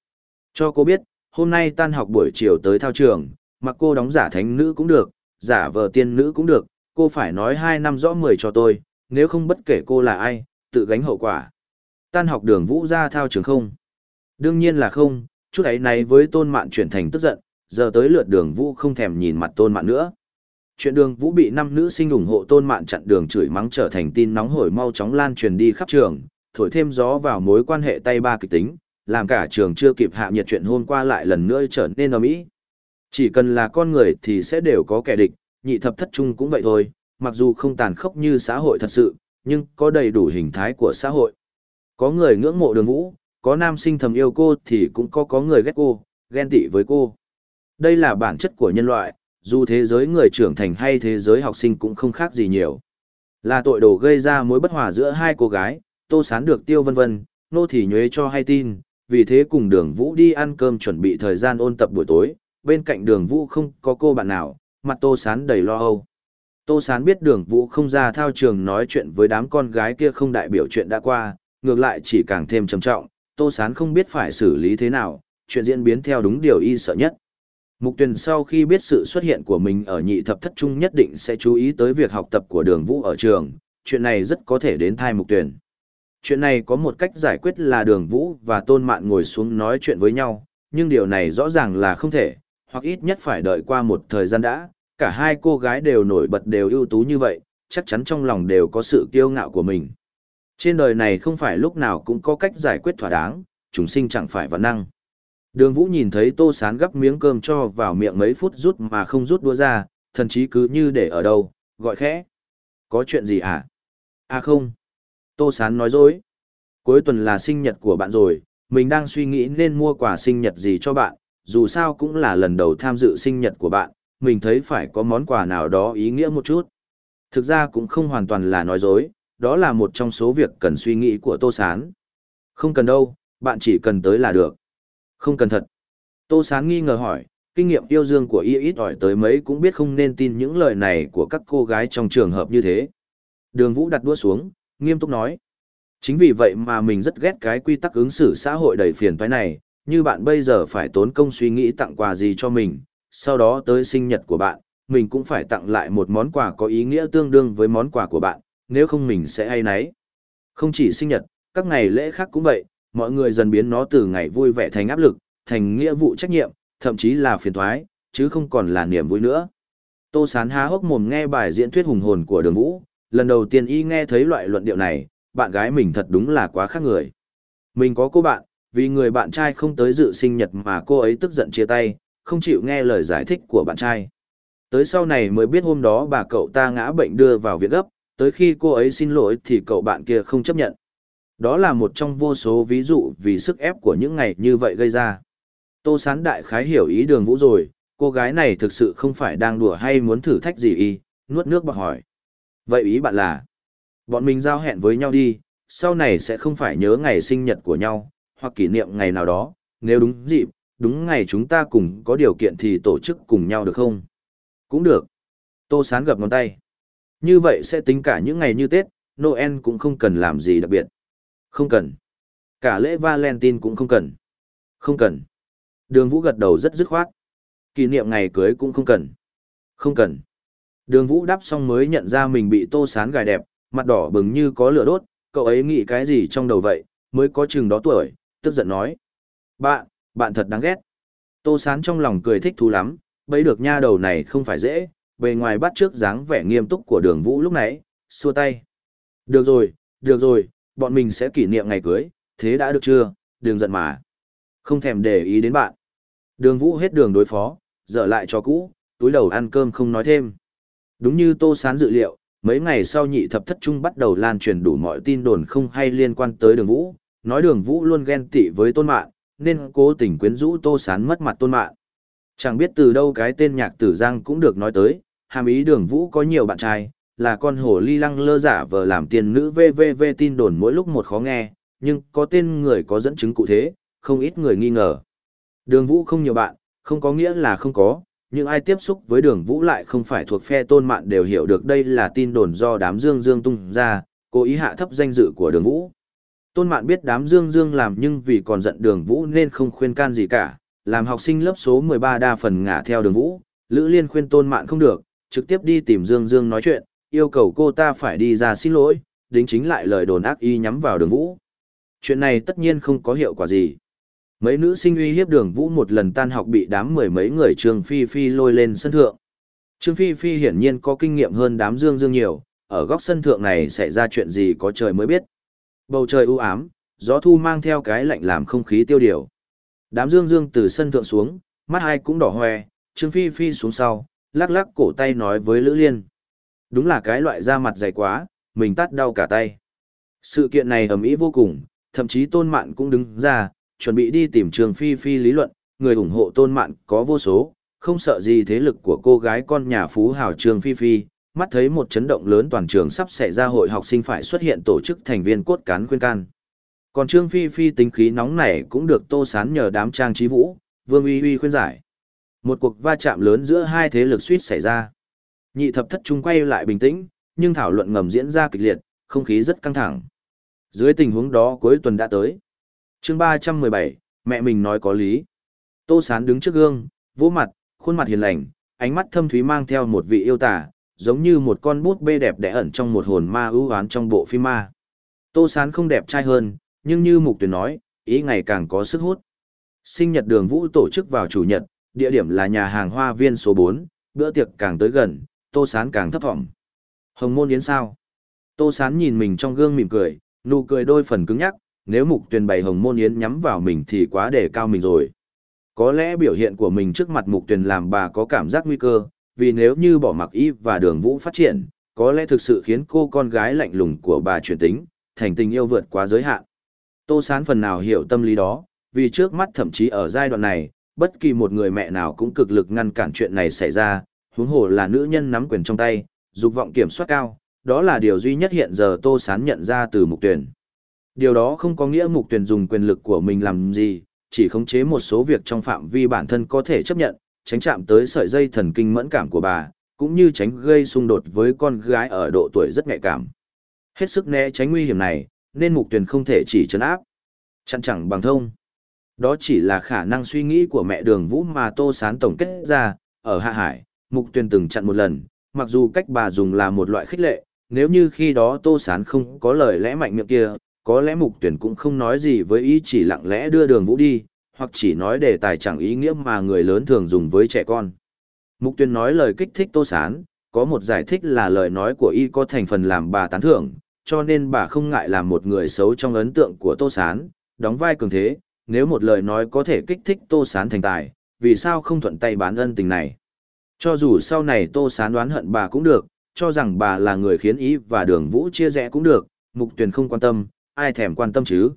Cho cô biết, hôm nay tan học buổi chiều tới thao trường, mặc cô đóng giả thánh nữ cũng được, giả vờ tiên nữ cũng được, cô phải nói hai năm rõ mười cho tôi, nếu không bất kể cô là ai, tự gánh hậu quả. Tan học đường vũ ra thao trường không? Đương nhiên là không, chút ấy này với tôn mạn chuyển thành tức giận, giờ tới lượt đường vũ không thèm nhìn mặt tôn mạn nữa. Chuyện đường vũ bị năm nữ sinh ủng hộ tôn mạn chặn đường chửi mắng trở thành tin nóng hổi mau chóng lan truyền đi khắp trường, thổi thêm gió vào mối quan hệ tay ba kịch tính, làm cả trường chưa kịp hạ nhiệt chuyện hôm qua lại lần nữa trở nên ầm ĩ. Chỉ cần là con người thì sẽ đều có kẻ địch, nhị thập thất trung cũng vậy thôi, mặc dù không tàn khốc như xã hội thật sự, nhưng có đầy đủ hình thái của xã hội. Có người ngưỡng mộ đường vũ, có nam sinh thầm yêu cô thì cũng có có người ghét cô, ghen tị với cô. Đây là bản chất của nhân loại, dù thế giới người trưởng thành hay thế giới học sinh cũng không khác gì nhiều. Là tội đồ gây ra mối bất hòa giữa hai cô gái, tô sán được tiêu vân vân, nô thì nhuế cho hay tin, vì thế cùng đường vũ đi ăn cơm chuẩn bị thời gian ôn tập buổi tối, bên cạnh đường vũ không có cô bạn nào, mặt tô sán đầy lo âu. Tô sán biết đường vũ không ra thao trường nói chuyện với đám con gái kia không đại biểu chuyện đã qua, ngược lại chỉ càng thêm trầm trọng, tô sán không biết phải xử lý thế nào, chuyện diễn biến theo đúng điều y sợ nhất. Mục Tuyền sau khi biết sự xuất hiện của mình ở nhị thập thất trung nhất định sẽ chú ý tới việc học tập của đường vũ ở trường, chuyện này rất có thể đến thai mục Tuyền. Chuyện này có một cách giải quyết là đường vũ và tôn mạn ngồi xuống nói chuyện với nhau, nhưng điều này rõ ràng là không thể, hoặc ít nhất phải đợi qua một thời gian đã, cả hai cô gái đều nổi bật đều ưu tú như vậy, chắc chắn trong lòng đều có sự kiêu ngạo của mình. Trên đời này không phải lúc nào cũng có cách giải quyết thỏa đáng, chúng sinh chẳng phải vấn năng. Đường Vũ nhìn thấy Tô Sán gắp miếng cơm cho vào miệng mấy phút rút mà không rút đua ra, thần chí cứ như để ở đâu, gọi khẽ. Có chuyện gì hả? À? à không. Tô Sán nói dối. Cuối tuần là sinh nhật của bạn rồi, mình đang suy nghĩ nên mua quà sinh nhật gì cho bạn, dù sao cũng là lần đầu tham dự sinh nhật của bạn, mình thấy phải có món quà nào đó ý nghĩa một chút. Thực ra cũng không hoàn toàn là nói dối, đó là một trong số việc cần suy nghĩ của Tô Sán. Không cần đâu, bạn chỉ cần tới là được. Không cần thật. Tô Sán nghi ngờ hỏi, kinh nghiệm yêu dương của y ít ỏi tới mấy cũng biết không nên tin những lời này của các cô gái trong trường hợp như thế. Đường Vũ đặt đua xuống, nghiêm túc nói. Chính vì vậy mà mình rất ghét cái quy tắc ứng xử xã hội đầy phiền toái này, như bạn bây giờ phải tốn công suy nghĩ tặng quà gì cho mình, sau đó tới sinh nhật của bạn, mình cũng phải tặng lại một món quà có ý nghĩa tương đương với món quà của bạn, nếu không mình sẽ hay náy. Không chỉ sinh nhật, các ngày lễ khác cũng vậy, mọi người dần biến nó từ ngày vui vẻ thành áp lực, thành nghĩa vụ trách nhiệm, thậm chí là phiền toái, chứ không còn là niềm vui nữa. Tô Sán há hốc mồm nghe bài diễn thuyết hùng hồn của đường vũ, lần đầu tiên y nghe thấy loại luận điệu này, bạn gái mình thật đúng là quá khác người. Mình có cô bạn, vì người bạn trai không tới dự sinh nhật mà cô ấy tức giận chia tay, không chịu nghe lời giải thích của bạn trai. Tới sau này mới biết hôm đó bà cậu ta ngã bệnh đưa vào viện gấp, tới khi cô ấy xin lỗi thì cậu bạn kia không chấp nhận. Đó là một trong vô số ví dụ vì sức ép của những ngày như vậy gây ra. Tô Sán Đại khái hiểu ý đường vũ rồi, cô gái này thực sự không phải đang đùa hay muốn thử thách gì y, nuốt nước bọc hỏi. Vậy ý bạn là, bọn mình giao hẹn với nhau đi, sau này sẽ không phải nhớ ngày sinh nhật của nhau, hoặc kỷ niệm ngày nào đó, nếu đúng dịp, đúng ngày chúng ta cùng có điều kiện thì tổ chức cùng nhau được không? Cũng được. Tô Sán gập ngón tay. Như vậy sẽ tính cả những ngày như Tết, Noel cũng không cần làm gì đặc biệt. Không cần. Cả lễ Valentine cũng không cần. Không cần. Đường Vũ gật đầu rất dứt khoát. Kỷ niệm ngày cưới cũng không cần. Không cần. Đường Vũ đáp xong mới nhận ra mình bị tô sán gài đẹp, mặt đỏ bừng như có lửa đốt, cậu ấy nghĩ cái gì trong đầu vậy, mới có chừng đó tuổi, tức giận nói. Bạn, bạn thật đáng ghét. Tô sán trong lòng cười thích thú lắm, bấy được nha đầu này không phải dễ, bề ngoài bắt trước dáng vẻ nghiêm túc của đường Vũ lúc nãy, xua tay. Được rồi, được rồi, bọn mình sẽ kỷ niệm ngày cưới, thế đã được chưa, đừng giận mà. Không thèm để ý đến bạn. Đường Vũ hết đường đối phó, dở lại cho cũ, túi đầu ăn cơm không nói thêm. Đúng như Tô Sán dự liệu, mấy ngày sau nhị thập thất trung bắt đầu lan truyền đủ mọi tin đồn không hay liên quan tới đường Vũ, nói đường Vũ luôn ghen tị với tôn mạng, nên cố tình quyến rũ Tô Sán mất mặt tôn mạng. Chẳng biết từ đâu cái tên nhạc tử giang cũng được nói tới, hàm ý đường Vũ có nhiều bạn trai, là con hồ ly lăng lơ giả vờ làm tiền nữ VVV tin đồn mỗi lúc một khó nghe, nhưng có tên người có dẫn chứng cụ thế, không ít người nghi ngờ. Đường Vũ không nhiều bạn, không có nghĩa là không có, nhưng ai tiếp xúc với đường Vũ lại không phải thuộc phe tôn mạn đều hiểu được đây là tin đồn do đám dương dương tung ra, cố ý hạ thấp danh dự của đường Vũ. Tôn mạn biết đám dương dương làm nhưng vì còn giận đường Vũ nên không khuyên can gì cả, làm học sinh lớp số 13 đa phần ngả theo đường Vũ, Lữ Liên khuyên tôn mạn không được, trực tiếp đi tìm dương dương nói chuyện, yêu cầu cô ta phải đi ra xin lỗi, đính chính lại lời đồn ác y nhắm vào đường Vũ. Chuyện này tất nhiên không có hiệu quả gì. Mấy nữ sinh uy hiếp đường vũ một lần tan học bị đám mười mấy người Trương Phi Phi lôi lên sân thượng. Trương Phi Phi hiển nhiên có kinh nghiệm hơn đám dương dương nhiều, ở góc sân thượng này xảy ra chuyện gì có trời mới biết. Bầu trời u ám, gió thu mang theo cái lạnh làm không khí tiêu điều. Đám dương dương từ sân thượng xuống, mắt hai cũng đỏ hoe, Trương Phi Phi xuống sau, lắc lắc cổ tay nói với Lữ Liên. Đúng là cái loại da mặt dày quá, mình tắt đau cả tay. Sự kiện này ầm ĩ vô cùng, thậm chí tôn mạn cũng đứng ra, chuẩn bị đi tìm Trường Phi Phi lý luận, người ủng hộ tôn mạn có vô số, không sợ gì thế lực của cô gái con nhà phú hào Trường Phi Phi, mắt thấy một chấn động lớn toàn trường sắp xảy ra hội học sinh phải xuất hiện tổ chức thành viên cốt cán khuyên can. Còn Trương Phi Phi tính khí nóng nảy cũng được tô sán nhờ đám trang trí vũ, vương uy uy khuyên giải. Một cuộc va chạm lớn giữa hai thế lực suýt xảy ra. Nhị thập thất trung quay lại bình tĩnh, nhưng thảo luận ngầm diễn ra kịch liệt, không khí rất căng thẳng. Dưới tình huống đó cuối tuần đã tới chương ba trăm mười bảy mẹ mình nói có lý tô sán đứng trước gương vỗ mặt khuôn mặt hiền lành ánh mắt thâm thúy mang theo một vị yêu tả giống như một con bút bê đẹp đẽ ẩn trong một hồn ma ưu oán trong bộ phim ma tô sán không đẹp trai hơn nhưng như mục tuyển nói ý ngày càng có sức hút sinh nhật đường vũ tổ chức vào chủ nhật địa điểm là nhà hàng hoa viên số bốn bữa tiệc càng tới gần tô sán càng thấp vọng. hồng môn yến sao tô sán nhìn mình trong gương mỉm cười nụ cười đôi phần cứng nhắc nếu mục tuyền bày hồng môn yến nhắm vào mình thì quá đề cao mình rồi. Có lẽ biểu hiện của mình trước mặt mục tuyền làm bà có cảm giác nguy cơ, vì nếu như bỏ mặc y và đường vũ phát triển, có lẽ thực sự khiến cô con gái lạnh lùng của bà chuyển tính, thành tình yêu vượt quá giới hạn. Tô Sán phần nào hiểu tâm lý đó, vì trước mắt thậm chí ở giai đoạn này, bất kỳ một người mẹ nào cũng cực lực ngăn cản chuyện này xảy ra, huống hồ là nữ nhân nắm quyền trong tay, dục vọng kiểm soát cao, đó là điều duy nhất hiện giờ Tô Sán nhận ra từ mục tuyển. Điều đó không có nghĩa mục tuyển dùng quyền lực của mình làm gì, chỉ khống chế một số việc trong phạm vi bản thân có thể chấp nhận, tránh chạm tới sợi dây thần kinh mẫn cảm của bà, cũng như tránh gây xung đột với con gái ở độ tuổi rất nhạy cảm. Hết sức né tránh nguy hiểm này, nên mục tuyển không thể chỉ chấn áp. Chặn chẳng bằng thông. Đó chỉ là khả năng suy nghĩ của mẹ đường vũ mà Tô Sán tổng kết ra, ở Hạ Hải, mục Tuyền từng chặn một lần, mặc dù cách bà dùng là một loại khích lệ, nếu như khi đó Tô Sán không có lời lẽ mạnh miệng kia, có lẽ mục tuyển cũng không nói gì với ý chỉ lặng lẽ đưa đường vũ đi, hoặc chỉ nói đề tài chẳng ý nghĩa mà người lớn thường dùng với trẻ con. Mục tuyển nói lời kích thích tô sán, có một giải thích là lời nói của y có thành phần làm bà tán thưởng, cho nên bà không ngại làm một người xấu trong ấn tượng của Tô Sán, đóng vai cường thế, nếu một lời nói có thể kích thích Tô Sán thành tài, vì sao không thuận tay bán ân tình này. Cho dù sau này Tô Sán đoán hận bà cũng được, cho rằng bà là người khiến ý và đường vũ chia rẽ cũng được, Mục Tuyền không quan tâm, ai thèm quan tâm chứ.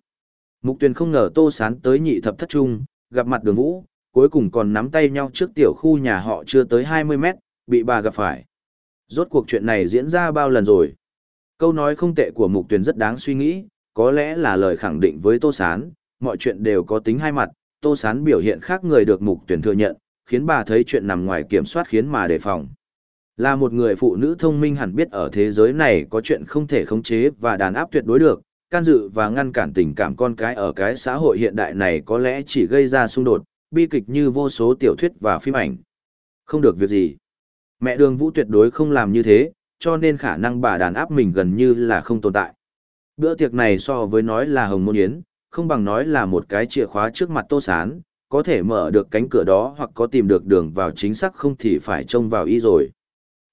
Mục Tuyền không ngờ Tô Sán tới nhị thập thất trung, gặp mặt đường vũ, cuối cùng còn nắm tay nhau trước tiểu khu nhà họ chưa tới 20 mét, bị bà gặp phải. Rốt cuộc chuyện này diễn ra bao lần rồi? Câu nói không tệ của Mục Tuyền rất đáng suy nghĩ, có lẽ là lời khẳng định với Tô Sán, mọi chuyện đều có tính hai mặt, Tô Sán biểu hiện khác người được Mục tuyển thừa nhận, khiến bà thấy chuyện nằm ngoài kiểm soát khiến mà đề phòng. Là một người phụ nữ thông minh hẳn biết ở thế giới này có chuyện không thể khống chế và đàn áp tuyệt đối được, can dự và ngăn cản tình cảm con cái ở cái xã hội hiện đại này có lẽ chỉ gây ra xung đột, bi kịch như vô số tiểu thuyết và phim ảnh. Không được việc gì. Mẹ đường vũ tuyệt đối không làm như thế, cho nên khả năng bà đàn áp mình gần như là không tồn tại. Bữa tiệc này so với nói là hồng môn yến, không bằng nói là một cái chìa khóa trước mặt tô sán, có thể mở được cánh cửa đó hoặc có tìm được đường vào chính xác không thì phải trông vào y rồi.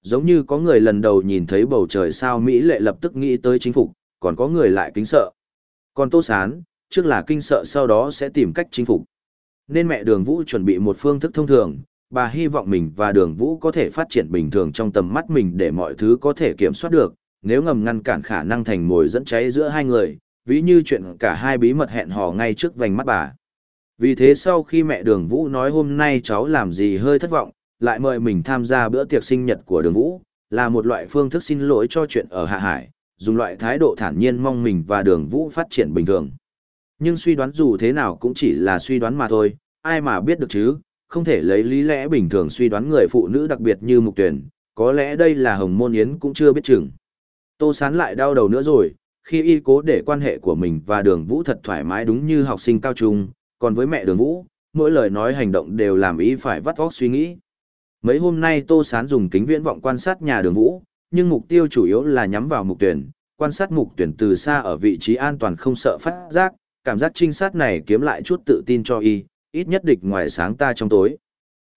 Giống như có người lần đầu nhìn thấy bầu trời sao Mỹ lệ lập tức nghĩ tới chính phục, còn có người lại kính sợ. Còn tô sán, trước là kinh sợ sau đó sẽ tìm cách chính phục. Nên mẹ đường vũ chuẩn bị một phương thức thông thường, bà hy vọng mình và đường vũ có thể phát triển bình thường trong tầm mắt mình để mọi thứ có thể kiểm soát được, nếu ngầm ngăn cản khả năng thành mồi dẫn cháy giữa hai người, ví như chuyện cả hai bí mật hẹn hò ngay trước vành mắt bà. Vì thế sau khi mẹ đường vũ nói hôm nay cháu làm gì hơi thất vọng, lại mời mình tham gia bữa tiệc sinh nhật của đường vũ, là một loại phương thức xin lỗi cho chuyện ở Hạ Hải, dùng loại thái độ thản nhiên mong mình và đường vũ phát triển bình thường. Nhưng suy đoán dù thế nào cũng chỉ là suy đoán mà thôi, ai mà biết được chứ, không thể lấy lý lẽ bình thường suy đoán người phụ nữ đặc biệt như mục tuyển, có lẽ đây là hồng môn yến cũng chưa biết chừng. Tô sán lại đau đầu nữa rồi, khi y cố để quan hệ của mình và đường vũ thật thoải mái đúng như học sinh cao trung, còn với mẹ đường vũ, mỗi lời nói hành động đều làm y phải vắt óc suy nghĩ. Mấy hôm nay Tô Sán dùng kính viễn vọng quan sát nhà đường vũ, nhưng mục tiêu chủ yếu là nhắm vào mục tuyển, quan sát mục tuyển từ xa ở vị trí an toàn không sợ phát giác, cảm giác trinh sát này kiếm lại chút tự tin cho y, ít nhất địch ngoài sáng ta trong tối.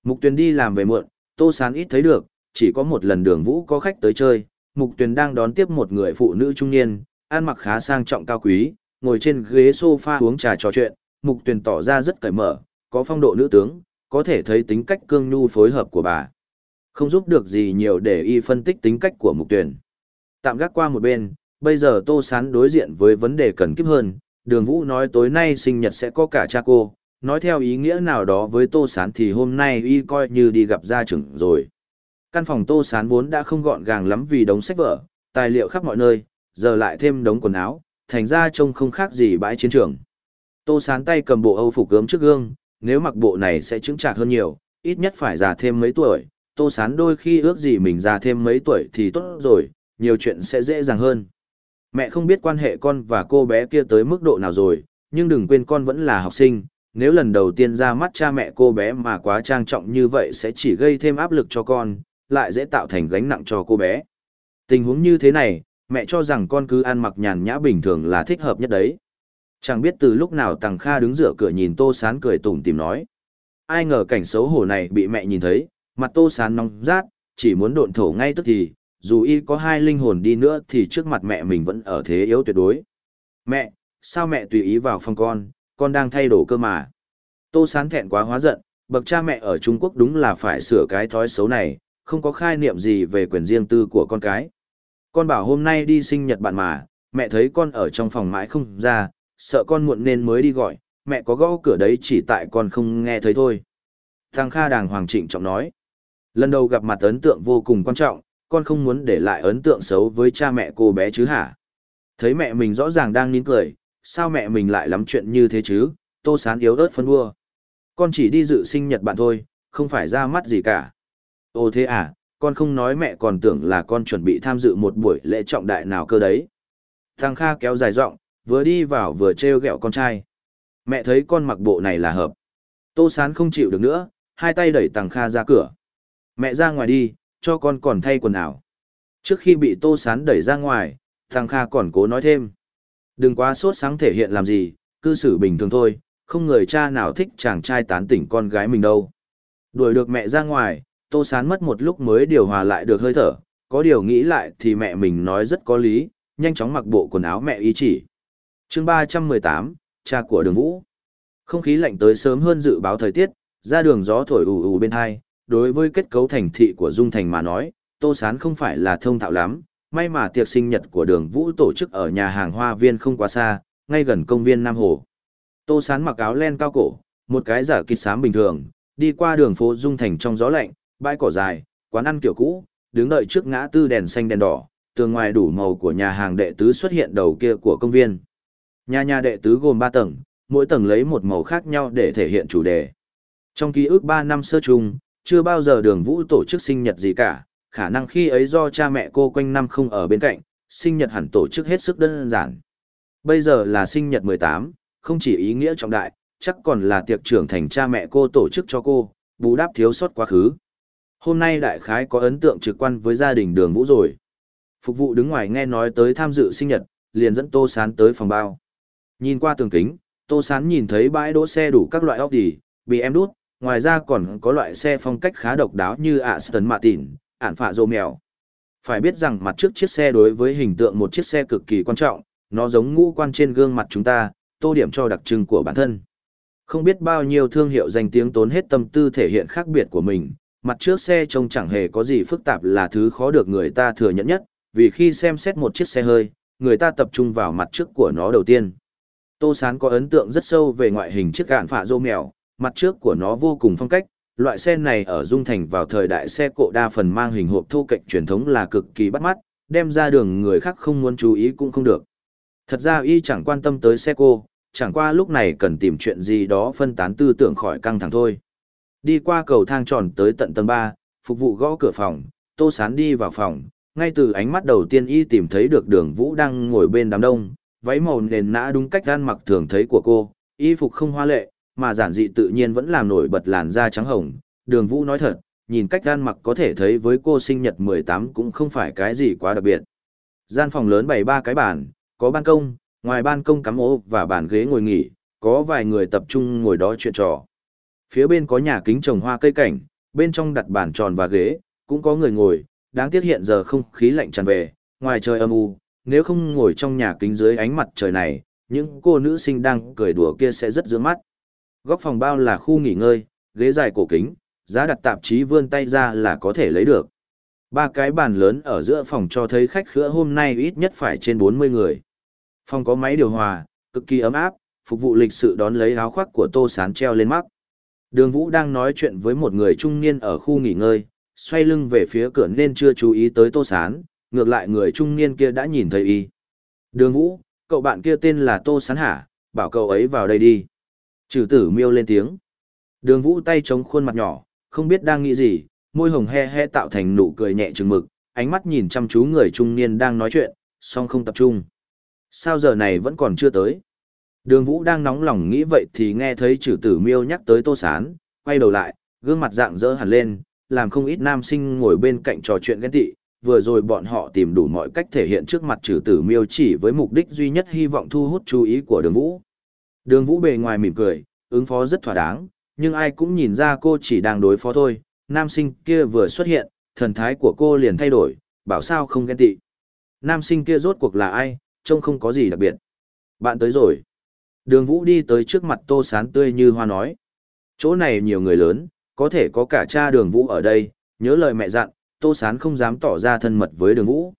Mục tuyển đi làm về muộn, Tô Sán ít thấy được, chỉ có một lần đường vũ có khách tới chơi, mục tuyển đang đón tiếp một người phụ nữ trung niên, ăn mặc khá sang trọng cao quý, ngồi trên ghế sofa uống trà trò chuyện, mục tuyển tỏ ra rất cởi mở, có phong độ nữ tướng, có thể thấy tính cách cương nhu phối hợp của bà. Không giúp được gì nhiều để y phân tích tính cách của mục tuyển. Tạm gác qua một bên, bây giờ Tô Sán đối diện với vấn đề cần kiếp hơn, đường vũ nói tối nay sinh nhật sẽ có cả cha cô, nói theo ý nghĩa nào đó với Tô Sán thì hôm nay y coi như đi gặp gia trưởng rồi. Căn phòng Tô Sán vốn đã không gọn gàng lắm vì đống sách vở, tài liệu khắp mọi nơi, giờ lại thêm đống quần áo, thành ra trông không khác gì bãi chiến trường. Tô Sán tay cầm bộ Âu phục gớm trước gương, nếu mặc bộ này sẽ chứng trạc hơn nhiều, ít nhất phải già thêm mấy tuổi. Tô Sán đôi khi ước gì mình già thêm mấy tuổi thì tốt rồi, nhiều chuyện sẽ dễ dàng hơn. Mẹ không biết quan hệ con và cô bé kia tới mức độ nào rồi, nhưng đừng quên con vẫn là học sinh, nếu lần đầu tiên ra mắt cha mẹ cô bé mà quá trang trọng như vậy sẽ chỉ gây thêm áp lực cho con, lại dễ tạo thành gánh nặng cho cô bé. Tình huống như thế này, mẹ cho rằng con cứ ăn mặc nhàn nhã bình thường là thích hợp nhất đấy. Chẳng biết từ lúc nào Tằng Kha đứng dựa cửa nhìn Tô Sán cười tủm tìm nói. Ai ngờ cảnh xấu hổ này bị mẹ nhìn thấy, mặt Tô Sán nóng rát, chỉ muốn độn thổ ngay tức thì, dù y có hai linh hồn đi nữa thì trước mặt mẹ mình vẫn ở thế yếu tuyệt đối. Mẹ, sao mẹ tùy ý vào phòng con, con đang thay đổi cơ mà. Tô Sán thẹn quá hóa giận, bậc cha mẹ ở Trung Quốc đúng là phải sửa cái thói xấu này, không có khai niệm gì về quyền riêng tư của con cái. Con bảo hôm nay đi sinh nhật bạn mà, mẹ thấy con ở trong phòng mãi không ra, sợ con muộn nên mới đi gọi, mẹ có gõ cửa đấy chỉ tại con không nghe thấy thôi. Thằng Kha đàng hoàng trịnh trọng nói. Lần đầu gặp mặt ấn tượng vô cùng quan trọng, con không muốn để lại ấn tượng xấu với cha mẹ cô bé chứ hả? Thấy mẹ mình rõ ràng đang nín cười, sao mẹ mình lại lắm chuyện như thế chứ? Tô Sán yếu ớt phân vua. Con chỉ đi dự sinh nhật bạn thôi, không phải ra mắt gì cả. Ồ thế à, con không nói mẹ còn tưởng là con chuẩn bị tham dự một buổi lễ trọng đại nào cơ đấy. Thằng Kha kéo dài giọng, vừa đi vào vừa trêu ghẹo con trai. Mẹ thấy con mặc bộ này là hợp. Tô Sán không chịu được nữa, hai tay đẩy Thằng Kha ra cửa. Mẹ ra ngoài đi, cho con còn thay quần áo. Trước khi bị Tô Sán đẩy ra ngoài, Thằng Kha còn cố nói thêm. Đừng quá sốt sáng thể hiện làm gì, cư xử bình thường thôi, không người cha nào thích chàng trai tán tỉnh con gái mình đâu. Đuổi được mẹ ra ngoài, Tô Sán mất một lúc mới điều hòa lại được hơi thở, có điều nghĩ lại thì mẹ mình nói rất có lý, nhanh chóng mặc bộ quần áo mẹ ý chỉ. chương 318, cha của đường vũ. Không khí lạnh tới sớm hơn dự báo thời tiết, ra đường gió thổi ù ù bên hai, đối với kết cấu thành thị của Dung Thành mà nói, Tô Sán không phải là thông thạo lắm, may mà tiệc sinh nhật của đường vũ tổ chức ở nhà hàng hoa viên không quá xa, ngay gần công viên Nam Hồ. Tô Sán mặc áo len cao cổ, một cái giả kịch sám bình thường, đi qua đường phố Dung Thành trong gió lạnh, bãi cỏ dài, quán ăn kiểu cũ, đứng đợi trước ngã tư đèn xanh đèn đỏ, tường ngoài đủ màu của nhà hàng đệ tứ xuất hiện đầu kia của công viên. Nhà nhà đệ tứ gồm 3 tầng, mỗi tầng lấy một màu khác nhau để thể hiện chủ đề. Trong ký ức 3 năm sơ chung, chưa bao giờ đường vũ tổ chức sinh nhật gì cả, khả năng khi ấy do cha mẹ cô quanh năm không ở bên cạnh, sinh nhật hẳn tổ chức hết sức đơn giản. Bây giờ là sinh nhật 18, không chỉ ý nghĩa trọng đại, chắc còn là tiệc trưởng thành cha mẹ cô tổ chức cho cô, bù đắp thiếu sót quá khứ. Hôm nay đại khái có ấn tượng trực quan với gia đình đường vũ rồi. Phục vụ đứng ngoài nghe nói tới tham dự sinh nhật, liền dẫn Tô Sán tới phòng bao. Nhìn qua tường kính, Tô Sán nhìn thấy bãi đỗ xe đủ các loại Audi, em đút, ngoài ra còn có loại xe phong cách khá độc đáo như Aston Martin, ản phạ rô mèo. Phải biết rằng mặt trước chiếc xe đối với hình tượng một chiếc xe cực kỳ quan trọng, nó giống ngũ quan trên gương mặt chúng ta, tô điểm cho đặc trưng của bản thân. Không biết bao nhiêu thương hiệu danh tiếng tốn hết tâm tư thể hiện khác biệt của mình, mặt trước xe trông chẳng hề có gì phức tạp là thứ khó được người ta thừa nhận nhất, vì khi xem xét một chiếc xe hơi, người ta tập trung vào mặt trước của nó đầu tiên. Tô Sán có ấn tượng rất sâu về ngoại hình chiếc gạn phạ rô mèo, mặt trước của nó vô cùng phong cách, loại xe này ở Dung Thành vào thời đại xe cộ đa phần mang hình hộp thô cạnh truyền thống là cực kỳ bắt mắt, đem ra đường người khác không muốn chú ý cũng không được. Thật ra y chẳng quan tâm tới xe cô, chẳng qua lúc này cần tìm chuyện gì đó phân tán tư tưởng khỏi căng thẳng thôi. Đi qua cầu thang tròn tới tận tầng 3, phục vụ gõ cửa phòng, Tô Sán đi vào phòng, ngay từ ánh mắt đầu tiên y tìm thấy được đường vũ đang ngồi bên đám đông, váy màu nền nã đúng cách gan mặc thường thấy của cô, y phục không hoa lệ, mà giản dị tự nhiên vẫn làm nổi bật làn da trắng hồng. Đường vũ nói thật, nhìn cách gan mặc có thể thấy với cô sinh nhật 18 cũng không phải cái gì quá đặc biệt. Gian phòng lớn bày ba cái bàn, có ban công, ngoài ban công cắm ô và bàn ghế ngồi nghỉ, có vài người tập trung ngồi đó chuyện trò. Phía bên có nhà kính trồng hoa cây cảnh, bên trong đặt bàn tròn và ghế, cũng có người ngồi, đáng tiếc hiện giờ không khí lạnh tràn về, ngoài trời âm u, nếu không ngồi trong nhà kính dưới ánh mặt trời này, những cô nữ sinh đang cười đùa kia sẽ rất dướng mắt. Góc phòng bao là khu nghỉ ngơi, ghế dài cổ kính, giá đặt tạp chí vươn tay ra là có thể lấy được. Ba cái bàn lớn ở giữa phòng cho thấy khách khứa hôm nay ít nhất phải trên 40 người. Phòng có máy điều hòa, cực kỳ ấm áp, phục vụ lịch sự đón lấy áo khoác của Tô Sán treo lên mắt. Đường Vũ đang nói chuyện với một người trung niên ở khu nghỉ ngơi, xoay lưng về phía cửa nên chưa chú ý tới Tô Sán, ngược lại người trung niên kia đã nhìn thấy y. Đường Vũ, cậu bạn kia tên là Tô Sán hả, bảo cậu ấy vào đây đi. Trừ tử miêu lên tiếng. Đường Vũ tay chống khuôn mặt nhỏ, không biết đang nghĩ gì, môi hồng he he tạo thành nụ cười nhẹ chừng mực, ánh mắt nhìn chăm chú người trung niên đang nói chuyện, song không tập trung. Sao giờ này vẫn còn chưa tới? Đường Vũ đang nóng lòng nghĩ vậy thì nghe thấy chữ tử miêu nhắc tới Tô Sán, quay đầu lại, gương mặt dạng dỡ hẳn lên, làm không ít nam sinh ngồi bên cạnh trò chuyện ghen tị. Vừa rồi bọn họ tìm đủ mọi cách thể hiện trước mặt trừ tử miêu chỉ với mục đích duy nhất hy vọng thu hút chú ý của đường Vũ. Đường Vũ bề ngoài mỉm cười, ứng phó rất thỏa đáng, nhưng ai cũng nhìn ra cô chỉ đang đối phó thôi. Nam sinh kia vừa xuất hiện, thần thái của cô liền thay đổi, bảo sao không ghen tị. Nam sinh kia rốt cuộc là ai, trông không có gì đặc biệt. Bạn tới rồi. Đường Vũ đi tới trước mặt Tô Sán tươi như hoa nói. Chỗ này nhiều người lớn, có thể có cả cha đường Vũ ở đây, nhớ lời mẹ dặn, Tô Sán không dám tỏ ra thân mật với đường Vũ.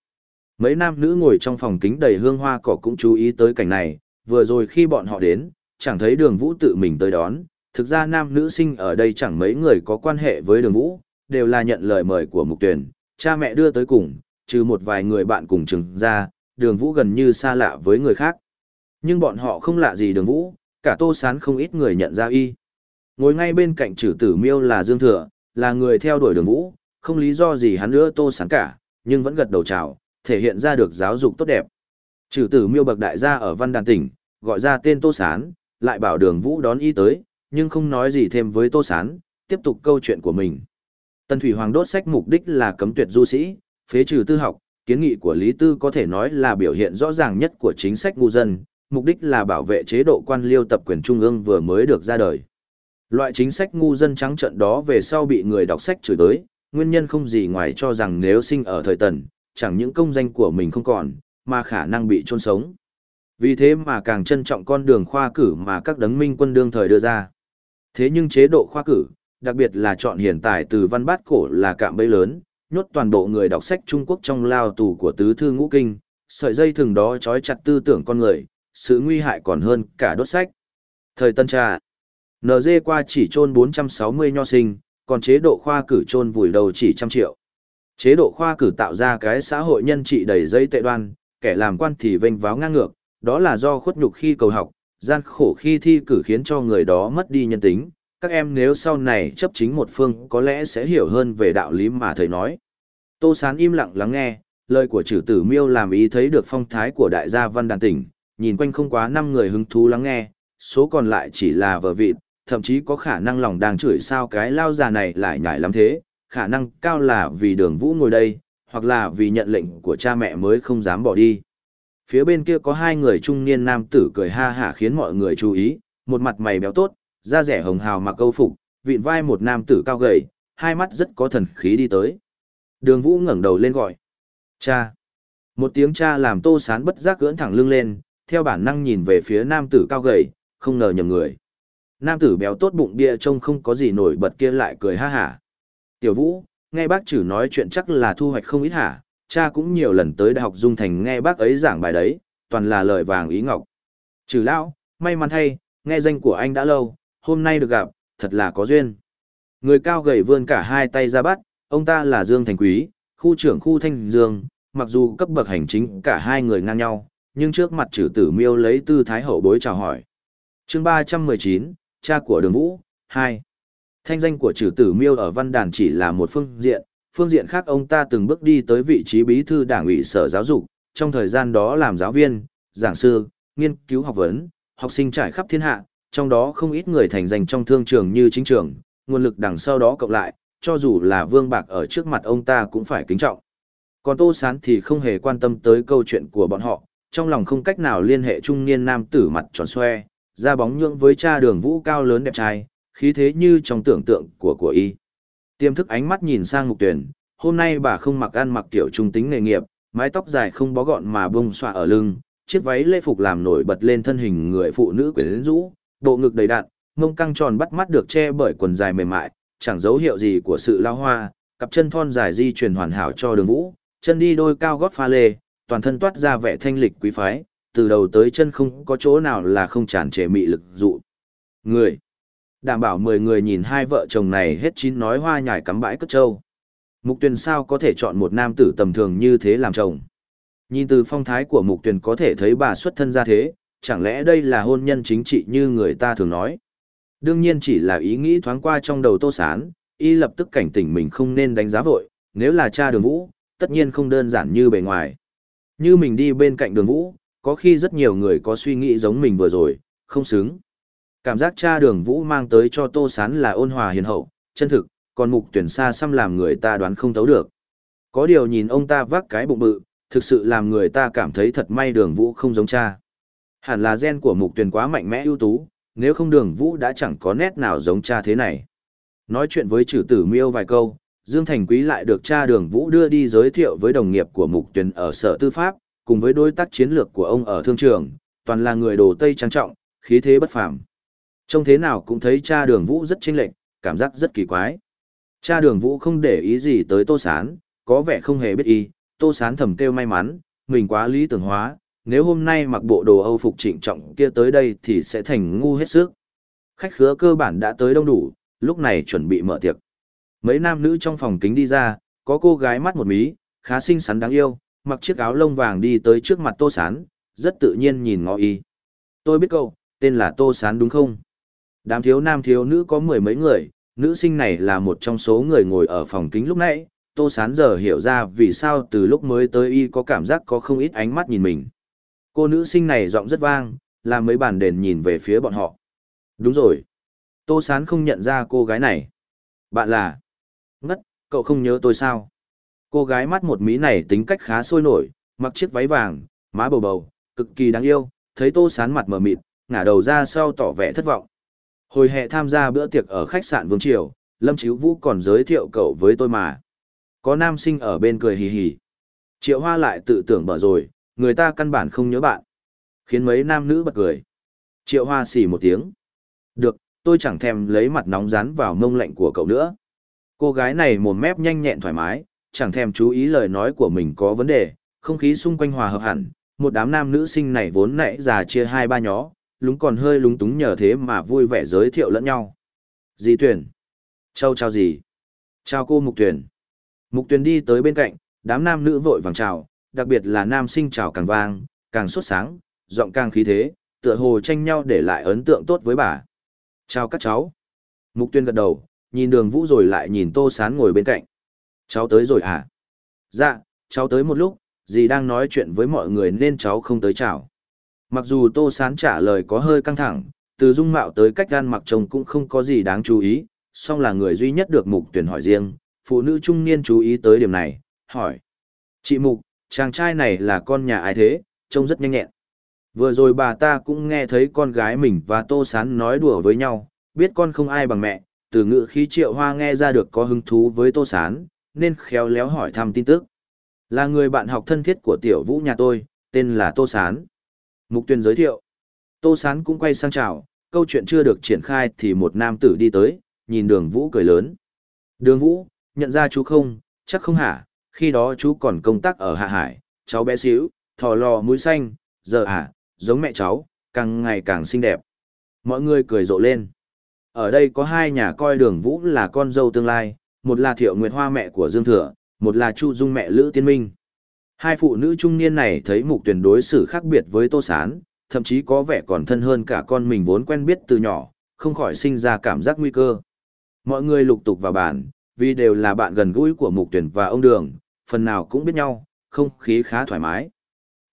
Mấy nam nữ ngồi trong phòng kính đầy hương hoa cỏ cũng chú ý tới cảnh này, vừa rồi khi bọn họ đến, chẳng thấy đường Vũ tự mình tới đón. Thực ra nam nữ sinh ở đây chẳng mấy người có quan hệ với đường Vũ, đều là nhận lời mời của mục tuyển, cha mẹ đưa tới cùng, trừ một vài người bạn cùng chừng ra, đường Vũ gần như xa lạ với người khác. Nhưng bọn họ không lạ gì đường vũ, cả tô sán không ít người nhận ra y. Ngồi ngay bên cạnh trừ tử miêu là Dương Thừa, là người theo đuổi đường vũ, không lý do gì hắn nữa tô sán cả, nhưng vẫn gật đầu chào, thể hiện ra được giáo dục tốt đẹp. Trừ tử miêu bậc đại gia ở văn đàn tỉnh, gọi ra tên tô sán, lại bảo đường vũ đón y tới, nhưng không nói gì thêm với tô sán, tiếp tục câu chuyện của mình. Tần Thủy Hoàng đốt sách mục đích là cấm tuyệt du sĩ, phế trừ tư học, kiến nghị của Lý Tư có thể nói là biểu hiện rõ ràng nhất của chính sách ngu dân, mục đích là bảo vệ chế độ quan liêu tập quyền trung ương vừa mới được ra đời. Loại chính sách ngu dân trắng trận đó về sau bị người đọc sách chửi tới, nguyên nhân không gì ngoài cho rằng nếu sinh ở thời tần, chẳng những công danh của mình không còn, mà khả năng bị chôn sống. Vì thế mà càng trân trọng con đường khoa cử mà các đấng minh quân đương thời đưa ra. Thế nhưng chế độ khoa cử, đặc biệt là chọn hiện tại từ văn bát cổ là cạm bẫy lớn, nhốt toàn bộ người đọc sách Trung Quốc trong lao tù của tứ thư ngũ kinh, sợi dây thừng đó trói chặt tư tưởng con người, sự nguy hại còn hơn cả đốt sách. Thời Tân Trà, NG qua chỉ trôn 460 nho sinh, còn chế độ khoa cử trôn vùi đầu chỉ trăm triệu. Chế độ khoa cử tạo ra cái xã hội nhân trị đầy dây tệ đoan, kẻ làm quan thì vênh váo ngang ngược, đó là do khuất nhục khi cầu học, gian khổ khi thi cử khiến cho người đó mất đi nhân tính. Các em nếu sau này chấp chính một phương có lẽ sẽ hiểu hơn về đạo lý mà thầy nói. Tô Sán im lặng lắng nghe, lời của chử tử miêu làm ý thấy được phong thái của đại gia văn đàn tỉnh, nhìn quanh không quá năm người hứng thú lắng nghe, số còn lại chỉ là vợ vịt, thậm chí có khả năng lòng đang chửi sao cái lao già này lại nhảy lắm thế, khả năng cao là vì đường vũ ngồi đây, hoặc là vì nhận lệnh của cha mẹ mới không dám bỏ đi. Phía bên kia có hai người trung niên nam tử cười ha hả khiến mọi người chú ý, một mặt mày béo tốt, da rẻ hồng hào mặc câu phục, vịn vai một nam tử cao gầy, hai mắt rất có thần khí đi tới. Đường Vũ ngẩng đầu lên gọi. Cha. Một tiếng cha làm tô sán bất giác cưỡn thẳng lưng lên, theo bản năng nhìn về phía nam tử cao gầy, không ngờ nhầm người. Nam tử béo tốt bụng bia trông không có gì nổi bật kia lại cười ha hả. Tiểu Vũ, nghe bác chử nói chuyện chắc là thu hoạch không ít hả, cha cũng nhiều lần tới Đại học Dung Thành nghe bác ấy giảng bài đấy, toàn là lời vàng ý ngọc. Trừ lão, may mắn thay, nghe danh của anh đã lâu, hôm nay được gặp, thật là có duyên. Người cao gầy vươn cả hai tay ra bắt, ông ta là Dương Thành Quý, khu trưởng khu Thanh Dương, mặc dù cấp bậc hành chính cả hai người ngang nhau, nhưng trước mặt trừ tử miêu lấy tư thái hậu bối chào hỏi. chương 319, cha của đường vũ, 2. Thanh danh của trừ tử miêu ở văn đàn chỉ là một phương diện, phương diện khác ông ta từng bước đi tới vị trí bí thư đảng ủy sở giáo dục, trong thời gian đó làm giáo viên, giảng sư, nghiên cứu học vấn, học sinh trải khắp thiên hạ, trong đó không ít người thành danh trong thương trường như chính trường, nguồn lực đằng sau đó cộng lại, cho dù là vương bạc ở trước mặt ông ta cũng phải kính trọng. Còn Tô Sán thì không hề quan tâm tới câu chuyện của bọn họ, trong lòng không cách nào liên hệ trung niên nam tử mặt tròn xoe, ra bóng nhượng với cha đường vũ cao lớn đẹp trai, khí thế như trong tưởng tượng của của y. Tiềm thức ánh mắt nhìn sang mục tuyển, hôm nay bà không mặc ăn mặc kiểu trung tính nghề nghiệp, mái tóc dài không bó gọn mà bông xòa ở lưng, chiếc váy lễ phục làm nổi bật lên thân hình người phụ nữ quyến rũ, bộ ngực đầy đặn, mông căng tròn bắt mắt được che bởi quần dài mềm mại, chẳng dấu hiệu gì của sự lao hoa, cặp chân thon dài di chuyển hoàn hảo cho đường vũ, chân đi đôi cao gót pha lê, toàn thân toát ra vẻ thanh lịch quý phái, từ đầu tới chân không có chỗ nào là không tràn trề mị lực dụ. Người đảm bảo 10 người nhìn hai vợ chồng này hết chín nói hoa nhải cắm bãi cất trâu. Mục tuyền sao có thể chọn một nam tử tầm thường như thế làm chồng. Nhìn từ phong thái của mục tuyền có thể thấy bà xuất thân ra thế, chẳng lẽ đây là hôn nhân chính trị như người ta thường nói. Đương nhiên chỉ là ý nghĩ thoáng qua trong đầu tô sán, y lập tức cảnh tỉnh mình không nên đánh giá vội, nếu là cha đường vũ, tất nhiên không đơn giản như bề ngoài. Như mình đi bên cạnh đường vũ, có khi rất nhiều người có suy nghĩ giống mình vừa rồi, không xứng. Cảm giác cha đường vũ mang tới cho tô sán là ôn hòa hiền hậu, chân thực, còn mục tuyển xa xăm làm người ta đoán không thấu được. Có điều nhìn ông ta vác cái bụng bự, thực sự làm người ta cảm thấy thật may đường vũ không giống cha. Hẳn là gen của mục tuyển quá mạnh mẽ ưu tú, nếu không đường vũ đã chẳng có nét nào giống cha thế này. Nói chuyện với trừ tử miêu vài câu, Dương Thành Quý lại được cha đường vũ đưa đi giới thiệu với đồng nghiệp của mục Tuyền ở sở tư pháp, cùng với đối tác chiến lược của ông ở thương trường, toàn là người đồ Tây trang trọng, khí thế bất phàm. Trông thế nào cũng thấy cha đường vũ rất chênh lệch, cảm giác rất kỳ quái. Cha đường vũ không để ý gì tới tô sán, có vẻ không hề biết ý, tô sán thầm kêu may mắn, mình quá lý tưởng hóa, nếu hôm nay mặc bộ đồ Âu phục trịnh trọng kia tới đây thì sẽ thành ngu hết sức. Khách khứa cơ bản đã tới đông đủ, lúc này chuẩn bị mở tiệc. Mấy nam nữ trong phòng kính đi ra, có cô gái mắt một mí, khá xinh xắn đáng yêu, mặc chiếc áo lông vàng đi tới trước mặt Tô Sán, rất tự nhiên nhìn ngó y. Tôi biết cậu, tên là Tô Sán đúng không? Đám thiếu nam thiếu nữ có mười mấy người, nữ sinh này là một trong số người ngồi ở phòng kính lúc nãy. Tô Sán giờ hiểu ra vì sao từ lúc mới tới y có cảm giác có không ít ánh mắt nhìn mình. Cô nữ sinh này giọng rất vang, làm mấy bàn đền nhìn về phía bọn họ. Đúng rồi. Tô Sán không nhận ra cô gái này. Bạn là... Ngất, cậu không nhớ tôi sao? Cô gái mắt một mí này tính cách khá sôi nổi, mặc chiếc váy vàng, má bầu bầu, cực kỳ đáng yêu, thấy Tô Sán mặt mờ mịt, ngả đầu ra sau tỏ vẻ thất vọng. Hồi hè tham gia bữa tiệc ở khách sạn Vương Triều, Lâm Chíu Vũ còn giới thiệu cậu với tôi mà. Có nam sinh ở bên cười hì hì. Triệu Hoa lại tự tưởng bở rồi, người ta căn bản không nhớ bạn. Khiến mấy nam nữ bật cười. Triệu Hoa xỉ một tiếng. Được, tôi chẳng thèm lấy mặt nóng rán vào mông lạnh của cậu nữa. Cô gái này mồm mép nhanh nhẹn thoải mái, chẳng thèm chú ý lời nói của mình có vấn đề, không khí xung quanh hòa hợp hẳn, một đám nam nữ sinh này vốn nãy già chia hai ba nhó, lúng còn hơi lúng túng nhờ thế mà vui vẻ giới thiệu lẫn nhau. Dì Tuyển. Châu chào gì? Chào cô Mục Tuyển. Mục Tuyển đi tới bên cạnh, đám nam nữ vội vàng chào, đặc biệt là nam sinh chào càng vang, càng xuất sáng, giọng càng khí thế, tựa hồ tranh nhau để lại ấn tượng tốt với bà. Chào các cháu. Mục Tuyển gật đầu, nhìn đường vũ rồi lại nhìn Tô Sán ngồi bên cạnh. Cháu tới rồi à? Dạ, cháu tới một lúc, dì đang nói chuyện với mọi người nên cháu không tới chào. Mặc dù Tô Sán trả lời có hơi căng thẳng, từ dung mạo tới cách gan mặc chồng cũng không có gì đáng chú ý, song là người duy nhất được mục tuyển hỏi riêng, phụ nữ trung niên chú ý tới điểm này, hỏi. Chị Mục, chàng trai này là con nhà ai thế, trông rất nhanh nhẹn. Vừa rồi bà ta cũng nghe thấy con gái mình và Tô Sán nói đùa với nhau, biết con không ai bằng mẹ, từ ngữ khí triệu hoa nghe ra được có hứng thú với Tô Sán, nên khéo léo hỏi thăm tin tức. Là người bạn học thân thiết của tiểu vũ nhà tôi, tên là Tô Sán. Mục tuyên giới thiệu. Tô Sán cũng quay sang chào, câu chuyện chưa được triển khai thì một nam tử đi tới, nhìn đường vũ cười lớn. Đường vũ, nhận ra chú không, chắc không hả, khi đó chú còn công tác ở Hạ Hải, cháu bé xíu, thò lò mũi xanh, giờ à, giống mẹ cháu, càng ngày càng xinh đẹp. Mọi người cười rộ lên. Ở đây có hai nhà coi đường vũ là con dâu tương lai, một là Thiệu Nguyệt Hoa mẹ của Dương Thừa, một là Chu Dung mẹ Lữ Tiên Minh. Hai phụ nữ trung niên này thấy mục tuyển đối xử khác biệt với Tô Sán, thậm chí có vẻ còn thân hơn cả con mình vốn quen biết từ nhỏ, không khỏi sinh ra cảm giác nguy cơ. Mọi người lục tục vào bàn, vì đều là bạn gần gũi của mục tuyển và ông Đường, phần nào cũng biết nhau, không khí khá thoải mái.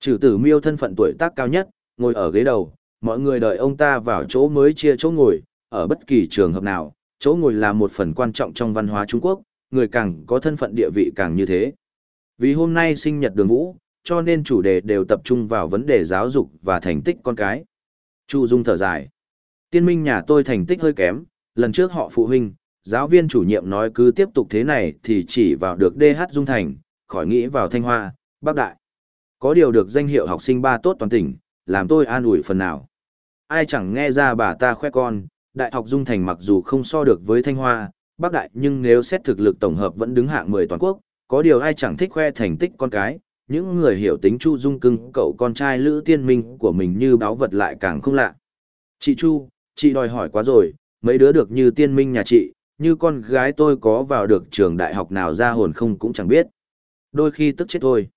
Trừ tử miêu thân phận tuổi tác cao nhất, ngồi ở ghế đầu, mọi người đợi ông ta vào chỗ mới chia chỗ ngồi, ở bất kỳ trường hợp nào, chỗ ngồi là một phần quan trọng trong văn hóa Trung Quốc, người càng có thân phận địa vị càng như thế. Vì hôm nay sinh nhật đường vũ, cho nên chủ đề đều tập trung vào vấn đề giáo dục và thành tích con cái. Chu Dung thở dài. Tiên minh nhà tôi thành tích hơi kém, lần trước họ phụ huynh, giáo viên chủ nhiệm nói cứ tiếp tục thế này thì chỉ vào được DH Dung Thành, khỏi nghĩ vào Thanh Hoa, Bắc Đại. Có điều được danh hiệu học sinh ba tốt toàn tỉnh, làm tôi an ủi phần nào. Ai chẳng nghe ra bà ta khoe con, Đại học Dung Thành mặc dù không so được với Thanh Hoa, Bắc Đại nhưng nếu xét thực lực tổng hợp vẫn đứng hạng 10 toàn quốc, có điều ai chẳng thích khoe thành tích con cái, những người hiểu tính Chu Dung cưng cậu con trai Lữ Tiên Minh của mình như báo vật lại càng không lạ. Chị Chu, chị đòi hỏi quá rồi, mấy đứa được như Tiên Minh nhà chị, như con gái tôi có vào được trường đại học nào ra hồn không cũng chẳng biết. Đôi khi tức chết thôi.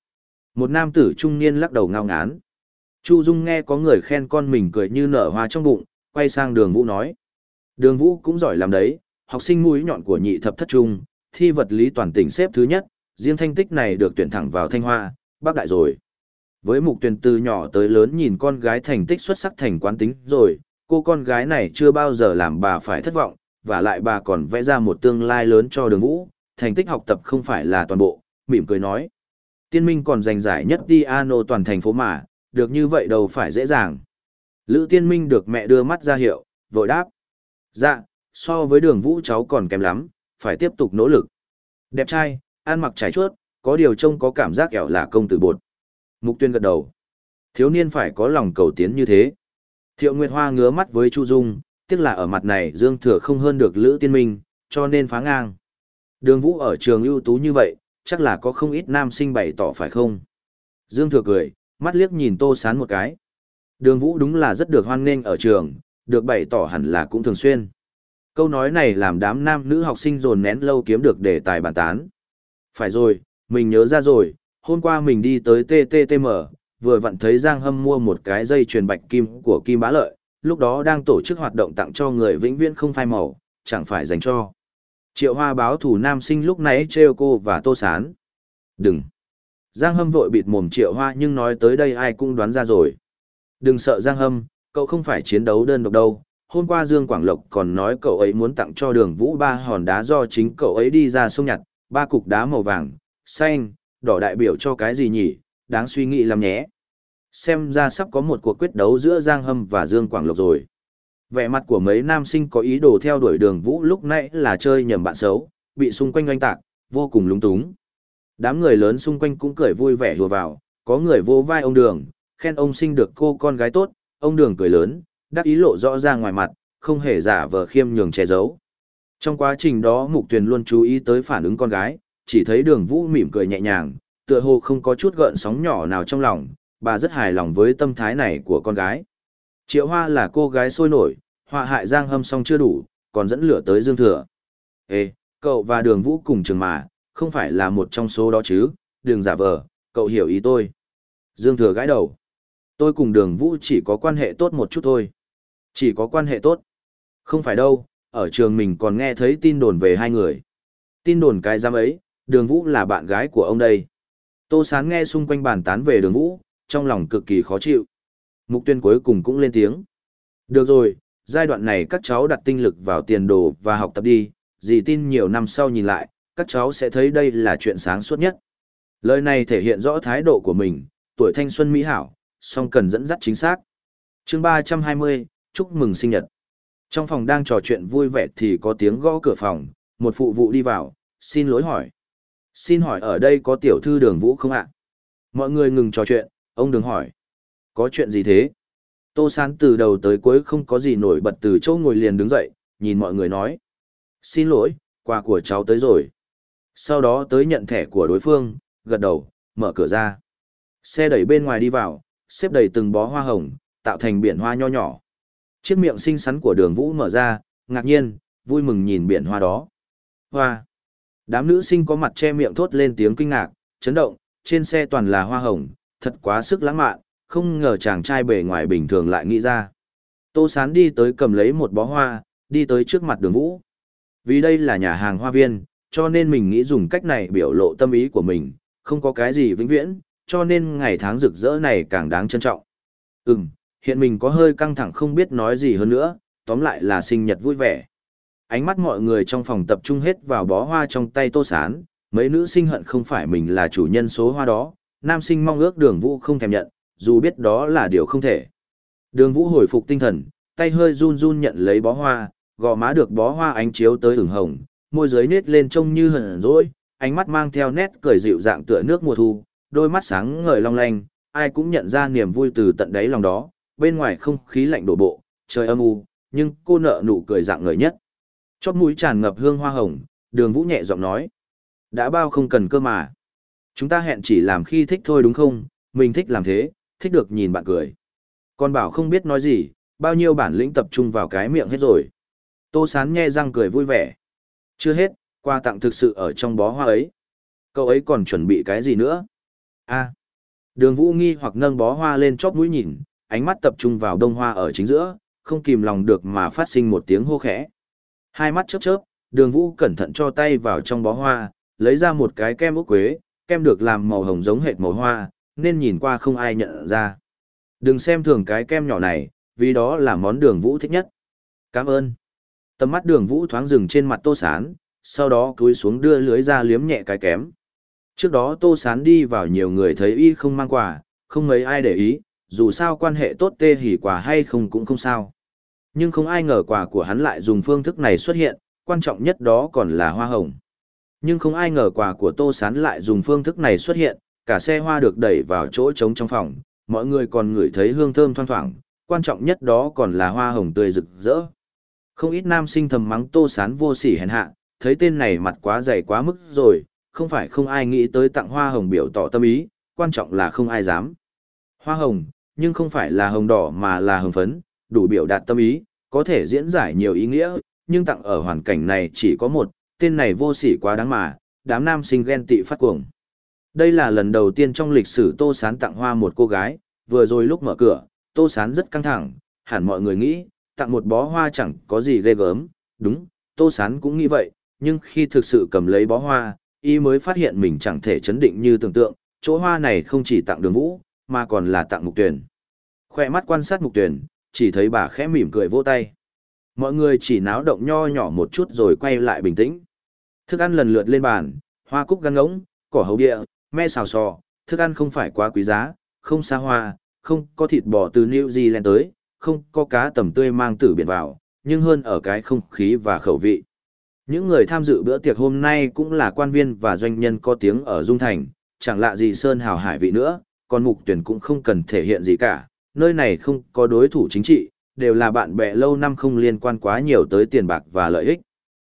Một nam tử trung niên lắc đầu ngao ngán. Chu Dung nghe có người khen con mình cười như nở hoa trong bụng, quay sang đường vũ nói. Đường vũ cũng giỏi làm đấy, học sinh mũi nhọn của nhị thập thất trung, thi vật lý toàn tỉnh xếp thứ nhất, riêng thanh tích này được tuyển thẳng vào thanh hoa, bác đại rồi. Với mục tuyển từ nhỏ tới lớn nhìn con gái thành tích xuất sắc thành quán tính rồi, cô con gái này chưa bao giờ làm bà phải thất vọng, và lại bà còn vẽ ra một tương lai lớn cho đường vũ, thành tích học tập không phải là toàn bộ, mỉm cười nói. Tiên minh còn giành giải nhất piano toàn thành phố mà, được như vậy đâu phải dễ dàng. Lữ tiên minh được mẹ đưa mắt ra hiệu, vội đáp. Dạ, so với đường vũ cháu còn kém lắm, phải tiếp tục nỗ lực. Đẹp trai, ăn mặc trải chuốt, có điều trông có cảm giác ẻo là công tử bột. Mục tuyên gật đầu. Thiếu niên phải có lòng cầu tiến như thế. Thiệu Nguyệt Hoa ngứa mắt với Chu Dung, tiếc là ở mặt này Dương Thừa không hơn được Lữ Tiên Minh, cho nên phá ngang. Đường Vũ ở trường ưu tú như vậy, chắc là có không ít nam sinh bày tỏ phải không? Dương Thừa cười, mắt liếc nhìn Tô Sán một cái. Đường Vũ đúng là rất được hoan nghênh ở trường, được bày tỏ hẳn là cũng thường xuyên. Câu nói này làm đám nam nữ học sinh dồn nén lâu kiếm được đề tài bàn tán. Phải rồi, mình nhớ ra rồi, hôm qua mình đi tới TTTM, vừa vặn thấy Giang Hâm mua một cái dây chuyền bạch kim của Kim Bá Lợi, lúc đó đang tổ chức hoạt động tặng cho người vĩnh viễn không phai màu, chẳng phải dành cho. Triệu Hoa báo thủ nam sinh lúc nãy trêu cô và Tô Sán. Đừng. Giang Hâm vội bịt mồm Triệu Hoa nhưng nói tới đây ai cũng đoán ra rồi. Đừng sợ Giang Hâm, cậu không phải chiến đấu đơn độc đâu. Hôm qua Dương Quảng Lộc còn nói cậu ấy muốn tặng cho đường vũ ba hòn đá do chính cậu ấy đi ra sông nhặt, ba cục đá màu vàng, xanh, đỏ đại biểu cho cái gì nhỉ, đáng suy nghĩ lắm nhé. Xem ra sắp có một cuộc quyết đấu giữa Giang Hâm và Dương Quảng Lộc rồi. Vẻ mặt của mấy nam sinh có ý đồ theo đuổi đường vũ lúc nãy là chơi nhầm bạn xấu, bị xung quanh oanh tạc, vô cùng lúng túng. Đám người lớn xung quanh cũng cười vui vẻ hùa vào, có người vô vai ông đường, khen ông sinh được cô con gái tốt, ông đường cười lớn, đắc ý lộ rõ ra ngoài mặt, không hề giả vờ khiêm nhường che giấu. Trong quá trình đó Mục Tuyền luôn chú ý tới phản ứng con gái, chỉ thấy đường vũ mỉm cười nhẹ nhàng, tựa hồ không có chút gợn sóng nhỏ nào trong lòng, bà rất hài lòng với tâm thái này của con gái. Triệu Hoa là cô gái sôi nổi, họa hại Giang Hâm xong chưa đủ, còn dẫn lửa tới Dương Thừa. Ê, cậu và đường vũ cùng trường mà, không phải là một trong số đó chứ, đừng giả vờ, cậu hiểu ý tôi. Dương Thừa gãi đầu. Tôi cùng đường vũ chỉ có quan hệ tốt một chút thôi. Chỉ có quan hệ tốt. Không phải đâu, ở trường mình còn nghe thấy tin đồn về hai người. Tin đồn cái giam ấy, đường vũ là bạn gái của ông đây. Tô Sán nghe xung quanh bàn tán về đường vũ, trong lòng cực kỳ khó chịu. Mục tuyên cuối cùng cũng lên tiếng. Được rồi, giai đoạn này các cháu đặt tinh lực vào tiền đồ và học tập đi, dì tin nhiều năm sau nhìn lại, các cháu sẽ thấy đây là chuyện sáng suốt nhất. Lời này thể hiện rõ thái độ của mình, tuổi thanh xuân mỹ hảo, song cần dẫn dắt chính xác. chương 320, chúc mừng sinh nhật. Trong phòng đang trò chuyện vui vẻ thì có tiếng gõ cửa phòng, một phụ vụ đi vào, xin lỗi hỏi. Xin hỏi ở đây có tiểu thư đường vũ không ạ? Mọi người ngừng trò chuyện, ông đừng hỏi. Có chuyện gì thế? Tô Sán từ đầu tới cuối không có gì nổi bật từ chỗ ngồi liền đứng dậy, nhìn mọi người nói. Xin lỗi, quà của cháu tới rồi. Sau đó tới nhận thẻ của đối phương, gật đầu, mở cửa ra. Xe đẩy bên ngoài đi vào, xếp đầy từng bó hoa hồng, tạo thành biển hoa nho nhỏ. Chiếc miệng xinh xắn của đường vũ mở ra, ngạc nhiên, vui mừng nhìn biển hoa đó. Hoa! Đám nữ sinh có mặt che miệng thốt lên tiếng kinh ngạc, chấn động, trên xe toàn là hoa hồng, thật quá sức lãng mạn, không ngờ chàng trai bề ngoài bình thường lại nghĩ ra. Tô Sán đi tới cầm lấy một bó hoa, đi tới trước mặt đường vũ. Vì đây là nhà hàng hoa viên, cho nên mình nghĩ dùng cách này biểu lộ tâm ý của mình, không có cái gì vĩnh viễn, cho nên ngày tháng rực rỡ này càng đáng trân trọng. Ừm, hiện mình có hơi căng thẳng không biết nói gì hơn nữa, tóm lại là sinh nhật vui vẻ. Ánh mắt mọi người trong phòng tập trung hết vào bó hoa trong tay tô sán, mấy nữ sinh hận không phải mình là chủ nhân số hoa đó, nam sinh mong ước đường vũ không thèm nhận, dù biết đó là điều không thể. Đường vũ hồi phục tinh thần, tay hơi run run nhận lấy bó hoa, gò má được bó hoa ánh chiếu tới ửng hồng, môi dưới nết lên trông như hờn rỗi, ánh mắt mang theo nét cười dịu dạng tựa nước mùa thu, đôi mắt sáng ngời long lanh, ai cũng nhận ra niềm vui từ tận đáy lòng đó, bên ngoài không khí lạnh đổ bộ, trời âm u, nhưng cô nợ nụ cười dạng ngời nhất. Chóp mũi tràn ngập hương hoa hồng, đường vũ nhẹ giọng nói. Đã bao không cần cơ mà. Chúng ta hẹn chỉ làm khi thích thôi đúng không, mình thích làm thế, thích được nhìn bạn cười. Con bảo không biết nói gì, bao nhiêu bản lĩnh tập trung vào cái miệng hết rồi. Tô sán nghe răng cười vui vẻ. Chưa hết, quà tặng thực sự ở trong bó hoa ấy. Cậu ấy còn chuẩn bị cái gì nữa? A Đường vũ nghi hoặc nâng bó hoa lên chóp mũi nhìn, ánh mắt tập trung vào đông hoa ở chính giữa, không kìm lòng được mà phát sinh một tiếng hô khẽ. Hai mắt chớp chớp, đường vũ cẩn thận cho tay vào trong bó hoa, lấy ra một cái kem ốc quế, kem được làm màu hồng giống hệt màu hoa, nên nhìn qua không ai nhận ra. Đừng xem thường cái kem nhỏ này, vì đó là món đường vũ thích nhất. Cảm ơn. Tầm mắt đường vũ thoáng dừng trên mặt tô sán, sau đó cúi xuống đưa lưới ra liếm nhẹ cái kém. Trước đó tô sán đi vào nhiều người thấy y không mang quà, không mấy ai để ý, dù sao quan hệ tốt tê hỉ quà hay không cũng không sao. Nhưng không ai ngờ quà của hắn lại dùng phương thức này xuất hiện, quan trọng nhất đó còn là hoa hồng. Nhưng không ai ngờ quà của Tô Sán lại dùng phương thức này xuất hiện, cả xe hoa được đẩy vào chỗ trống trong phòng, mọi người còn ngửi thấy hương thơm thoang thoảng, quan trọng nhất đó còn là hoa hồng tươi rực rỡ. Không ít nam sinh thầm mắng Tô Sán vô sỉ hèn hạ, thấy tên này mặt quá dày quá mức rồi, không phải không ai nghĩ tới tặng hoa hồng biểu tỏ tâm ý, quan trọng là không ai dám. Hoa hồng, nhưng không phải là hồng đỏ mà là hồng phấn, đủ biểu đạt tâm ý, có thể diễn giải nhiều ý nghĩa, nhưng tặng ở hoàn cảnh này chỉ có một, tên này vô sỉ quá đáng mà, đám nam sinh ghen tị phát cuồng. Đây là lần đầu tiên trong lịch sử Tô Sán tặng hoa một cô gái, vừa rồi lúc mở cửa, Tô Sán rất căng thẳng, hẳn mọi người nghĩ, tặng một bó hoa chẳng có gì ghê gớm, đúng, Tô Sán cũng nghĩ vậy, nhưng khi thực sự cầm lấy bó hoa, y mới phát hiện mình chẳng thể chấn định như tưởng tượng, chỗ hoa này không chỉ tặng đường vũ, mà còn là tặng mục tuyển. Khoe mắt quan sát mục tuyển, chỉ thấy bà khẽ mỉm cười vỗ tay. Mọi người chỉ náo động nho nhỏ một chút rồi quay lại bình tĩnh. Thức ăn lần lượt lên bàn, hoa cúc găng ngỗng, cỏ hấu địa, me xào sò, thức ăn không phải quá quý giá, không xa hoa, không có thịt bò từ New Zealand tới, không có cá tầm tươi mang từ biển vào, nhưng hơn ở cái không khí và khẩu vị. Những người tham dự bữa tiệc hôm nay cũng là quan viên và doanh nhân có tiếng ở Dung Thành, chẳng lạ gì Sơn Hào Hải vị nữa, còn mục tuyển cũng không cần thể hiện gì cả, nơi này không có đối thủ chính trị, đều là bạn bè lâu năm không liên quan quá nhiều tới tiền bạc và lợi ích.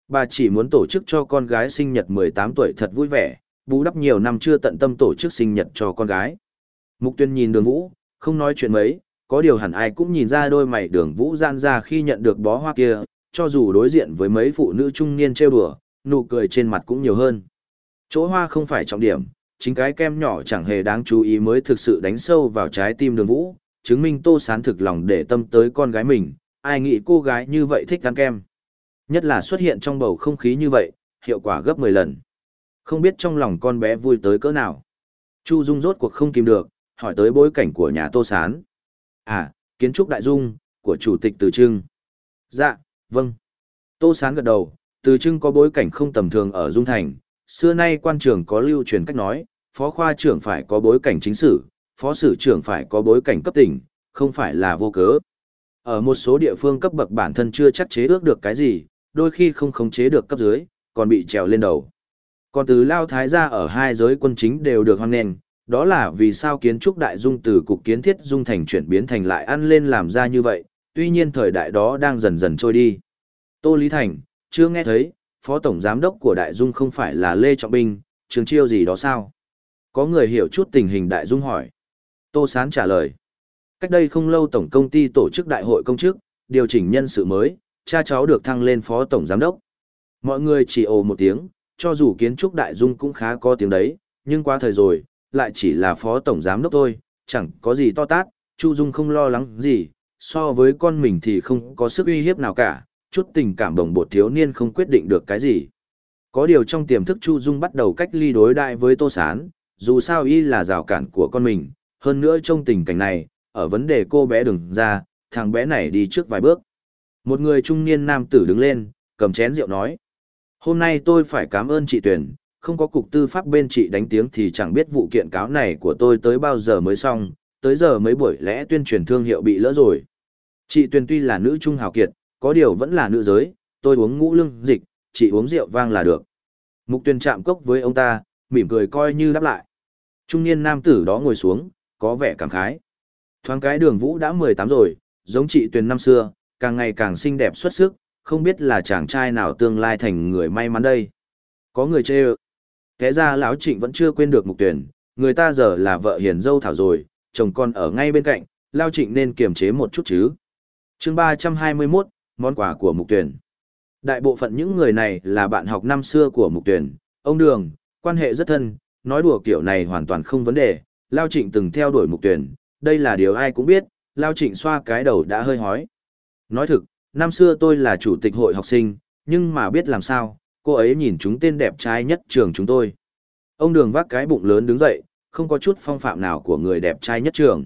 Bà chỉ muốn tổ chức cho con gái sinh nhật 18 tuổi thật vui vẻ, bù đắp nhiều năm chưa tận tâm tổ chức sinh nhật cho con gái. Mục tuyên nhìn đường vũ, không nói chuyện mấy, có điều hẳn ai cũng nhìn ra đôi mày đường vũ gian ra khi nhận được bó hoa kia, cho dù đối diện với mấy phụ nữ trung niên trêu đùa, nụ cười trên mặt cũng nhiều hơn. Chỗ hoa không phải trọng điểm, chính cái kem nhỏ chẳng hề đáng chú ý mới thực sự đánh sâu vào trái tim đường vũ, chứng minh tô sán thực lòng để tâm tới con gái mình, ai nghĩ cô gái như vậy thích ăn kem. Nhất là xuất hiện trong bầu không khí như vậy, hiệu quả gấp 10 lần. Không biết trong lòng con bé vui tới cỡ nào. Chu Dung rốt cuộc không kìm được, hỏi tới bối cảnh của nhà Tô Sán. À, kiến trúc đại dung, của Chủ tịch Từ Trưng. Dạ, vâng. Tô Sán gật đầu, Từ Trưng có bối cảnh không tầm thường ở Dung Thành. Xưa nay quan trường có lưu truyền cách nói, phó khoa trưởng phải có bối cảnh chính sử, phó sử trưởng phải có bối cảnh cấp tỉnh, không phải là vô cớ. Ở một số địa phương cấp bậc bản thân chưa chắc chế ước được cái gì, đôi khi không khống chế được cấp dưới, còn bị trèo lên đầu. Còn từ Lao Thái gia ở hai giới quân chính đều được hoan nghênh, đó là vì sao kiến trúc đại dung từ cục kiến thiết dung thành chuyển biến thành lại ăn lên làm ra như vậy, tuy nhiên thời đại đó đang dần dần trôi đi. Tô Lý Thành, chưa nghe thấy, phó tổng giám đốc của đại dung không phải là Lê Trọng Binh, trường chiêu gì đó sao? Có người hiểu chút tình hình đại dung hỏi. Tô Sán trả lời. Cách đây không lâu tổng công ty tổ chức đại hội công chức, điều chỉnh nhân sự mới, cha cháu được thăng lên phó tổng giám đốc. Mọi người chỉ ồ một tiếng, cho dù kiến trúc đại dung cũng khá có tiếng đấy, nhưng qua thời rồi, lại chỉ là phó tổng giám đốc thôi, chẳng có gì to tát, Chu Dung không lo lắng gì, so với con mình thì không có sức uy hiếp nào cả, chút tình cảm đồng bột thiếu niên không quyết định được cái gì. Có điều trong tiềm thức Chu Dung bắt đầu cách ly đối đại với Tô Sán, dù sao y là rào cản của con mình, hơn nữa trong tình cảnh này, ở vấn đề cô bé đừng ra, thằng bé này đi trước vài bước. Một người trung niên nam tử đứng lên, cầm chén rượu nói. Hôm nay tôi phải cảm ơn chị Tuyền, không có cục tư pháp bên chị đánh tiếng thì chẳng biết vụ kiện cáo này của tôi tới bao giờ mới xong, tới giờ mấy buổi lẽ tuyên truyền thương hiệu bị lỡ rồi. Chị Tuyền tuy là nữ trung hào kiệt, có điều vẫn là nữ giới, tôi uống ngũ lương dịch, chị uống rượu vang là được. Mục Tuyền chạm cốc với ông ta, mỉm cười coi như đáp lại. Trung niên nam tử đó ngồi xuống, có vẻ cảm khái. Thoáng cái đường vũ đã 18 rồi, giống chị Tuyền năm xưa, càng ngày càng xinh đẹp xuất sức, không biết là chàng trai nào tương lai thành người may mắn đây. Có người chê ơ. Thế ra lão trịnh vẫn chưa quên được mục tuyển, người ta giờ là vợ hiền dâu thảo rồi, chồng con ở ngay bên cạnh, lao trịnh nên kiềm chế một chút chứ. chương 321, món quà của mục tuyển. Đại bộ phận những người này là bạn học năm xưa của mục tuyển, ông Đường, quan hệ rất thân, nói đùa kiểu này hoàn toàn không vấn đề, lao trịnh từng theo đuổi mục tuyển, đây là điều ai cũng biết, lao trịnh xoa cái đầu đã hơi hói. Nói thực, năm xưa tôi là chủ tịch hội học sinh, nhưng mà biết làm sao, cô ấy nhìn chúng tên đẹp trai nhất trường chúng tôi. Ông đường vác cái bụng lớn đứng dậy, không có chút phong phạm nào của người đẹp trai nhất trường.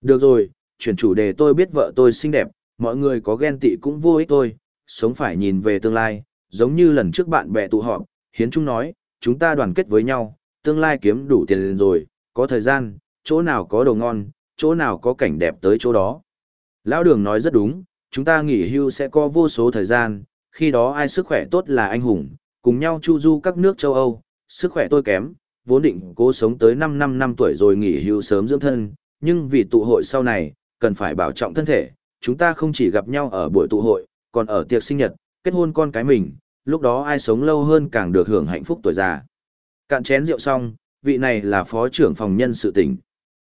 Được rồi, chuyển chủ đề tôi biết vợ tôi xinh đẹp, mọi người có ghen tị cũng vô ích tôi, sống phải nhìn về tương lai, giống như lần trước bạn bè tụ họp, hiến trung nói, chúng ta đoàn kết với nhau, tương lai kiếm đủ tiền rồi, có thời gian, chỗ nào có đồ ngon, chỗ nào có cảnh đẹp tới chỗ đó. Lão đường nói rất đúng, chúng ta nghỉ hưu sẽ có vô số thời gian, khi đó ai sức khỏe tốt là anh hùng, cùng nhau chu du các nước châu Âu, sức khỏe tôi kém, vốn định cố sống tới 5 năm năm tuổi rồi nghỉ hưu sớm dưỡng thân, nhưng vì tụ hội sau này, cần phải bảo trọng thân thể, chúng ta không chỉ gặp nhau ở buổi tụ hội, còn ở tiệc sinh nhật, kết hôn con cái mình, lúc đó ai sống lâu hơn càng được hưởng hạnh phúc tuổi già. Cạn chén rượu xong, vị này là phó trưởng phòng nhân sự tỉnh.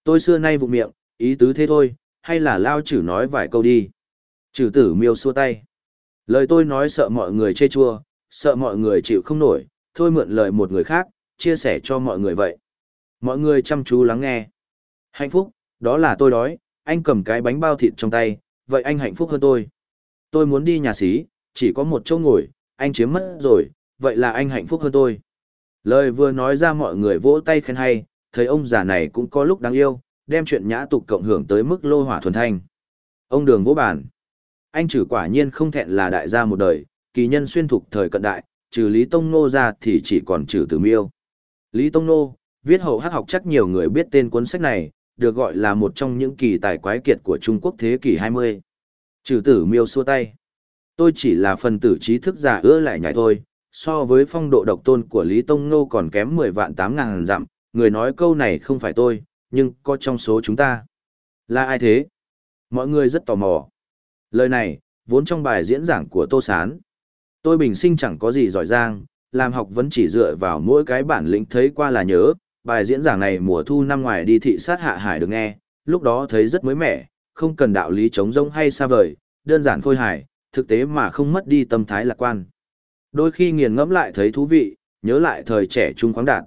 Tôi xưa nay vụ miệng, ý tứ thế thôi, hay là lao chử nói vài câu đi. Chử tử miêu xua tay. Lời tôi nói sợ mọi người chê chua, sợ mọi người chịu không nổi, thôi mượn lời một người khác, chia sẻ cho mọi người vậy. Mọi người chăm chú lắng nghe. Hạnh phúc, đó là tôi đói, anh cầm cái bánh bao thịt trong tay, vậy anh hạnh phúc hơn tôi. Tôi muốn đi nhà xí, chỉ có một chỗ ngồi, anh chiếm mất rồi, vậy là anh hạnh phúc hơn tôi. Lời vừa nói ra mọi người vỗ tay khen hay, thấy ông già này cũng có lúc đáng yêu, đem chuyện nhã tục cộng hưởng tới mức lô hỏa thuần thanh. Ông đường vỗ bàn. Anh trừ quả nhiên không thẹn là đại gia một đời, kỳ nhân xuyên thục thời cận đại, trừ Lý Tông Nô ra thì chỉ còn trừ Từ miêu. Lý Tông Nô, viết hậu hát học chắc nhiều người biết tên cuốn sách này, được gọi là một trong những kỳ tài quái kiệt của Trung Quốc thế kỷ 20. Trừ tử miêu xua tay. Tôi chỉ là phần tử trí thức giả ưa lại nhảy thôi, so với phong độ độc tôn của Lý Tông Nô còn kém 10 vạn 8 ngàn dặm, người nói câu này không phải tôi, nhưng có trong số chúng ta. Là ai thế? Mọi người rất tò mò. Lời này, vốn trong bài diễn giảng của Tô Sán. Tôi bình sinh chẳng có gì giỏi giang, làm học vẫn chỉ dựa vào mỗi cái bản lĩnh thấy qua là nhớ. Bài diễn giảng này mùa thu năm ngoài đi thị sát hạ hải được nghe, lúc đó thấy rất mới mẻ, không cần đạo lý chống rông hay xa vời, đơn giản khôi hài, thực tế mà không mất đi tâm thái lạc quan. Đôi khi nghiền ngẫm lại thấy thú vị, nhớ lại thời trẻ trung khoáng đạt.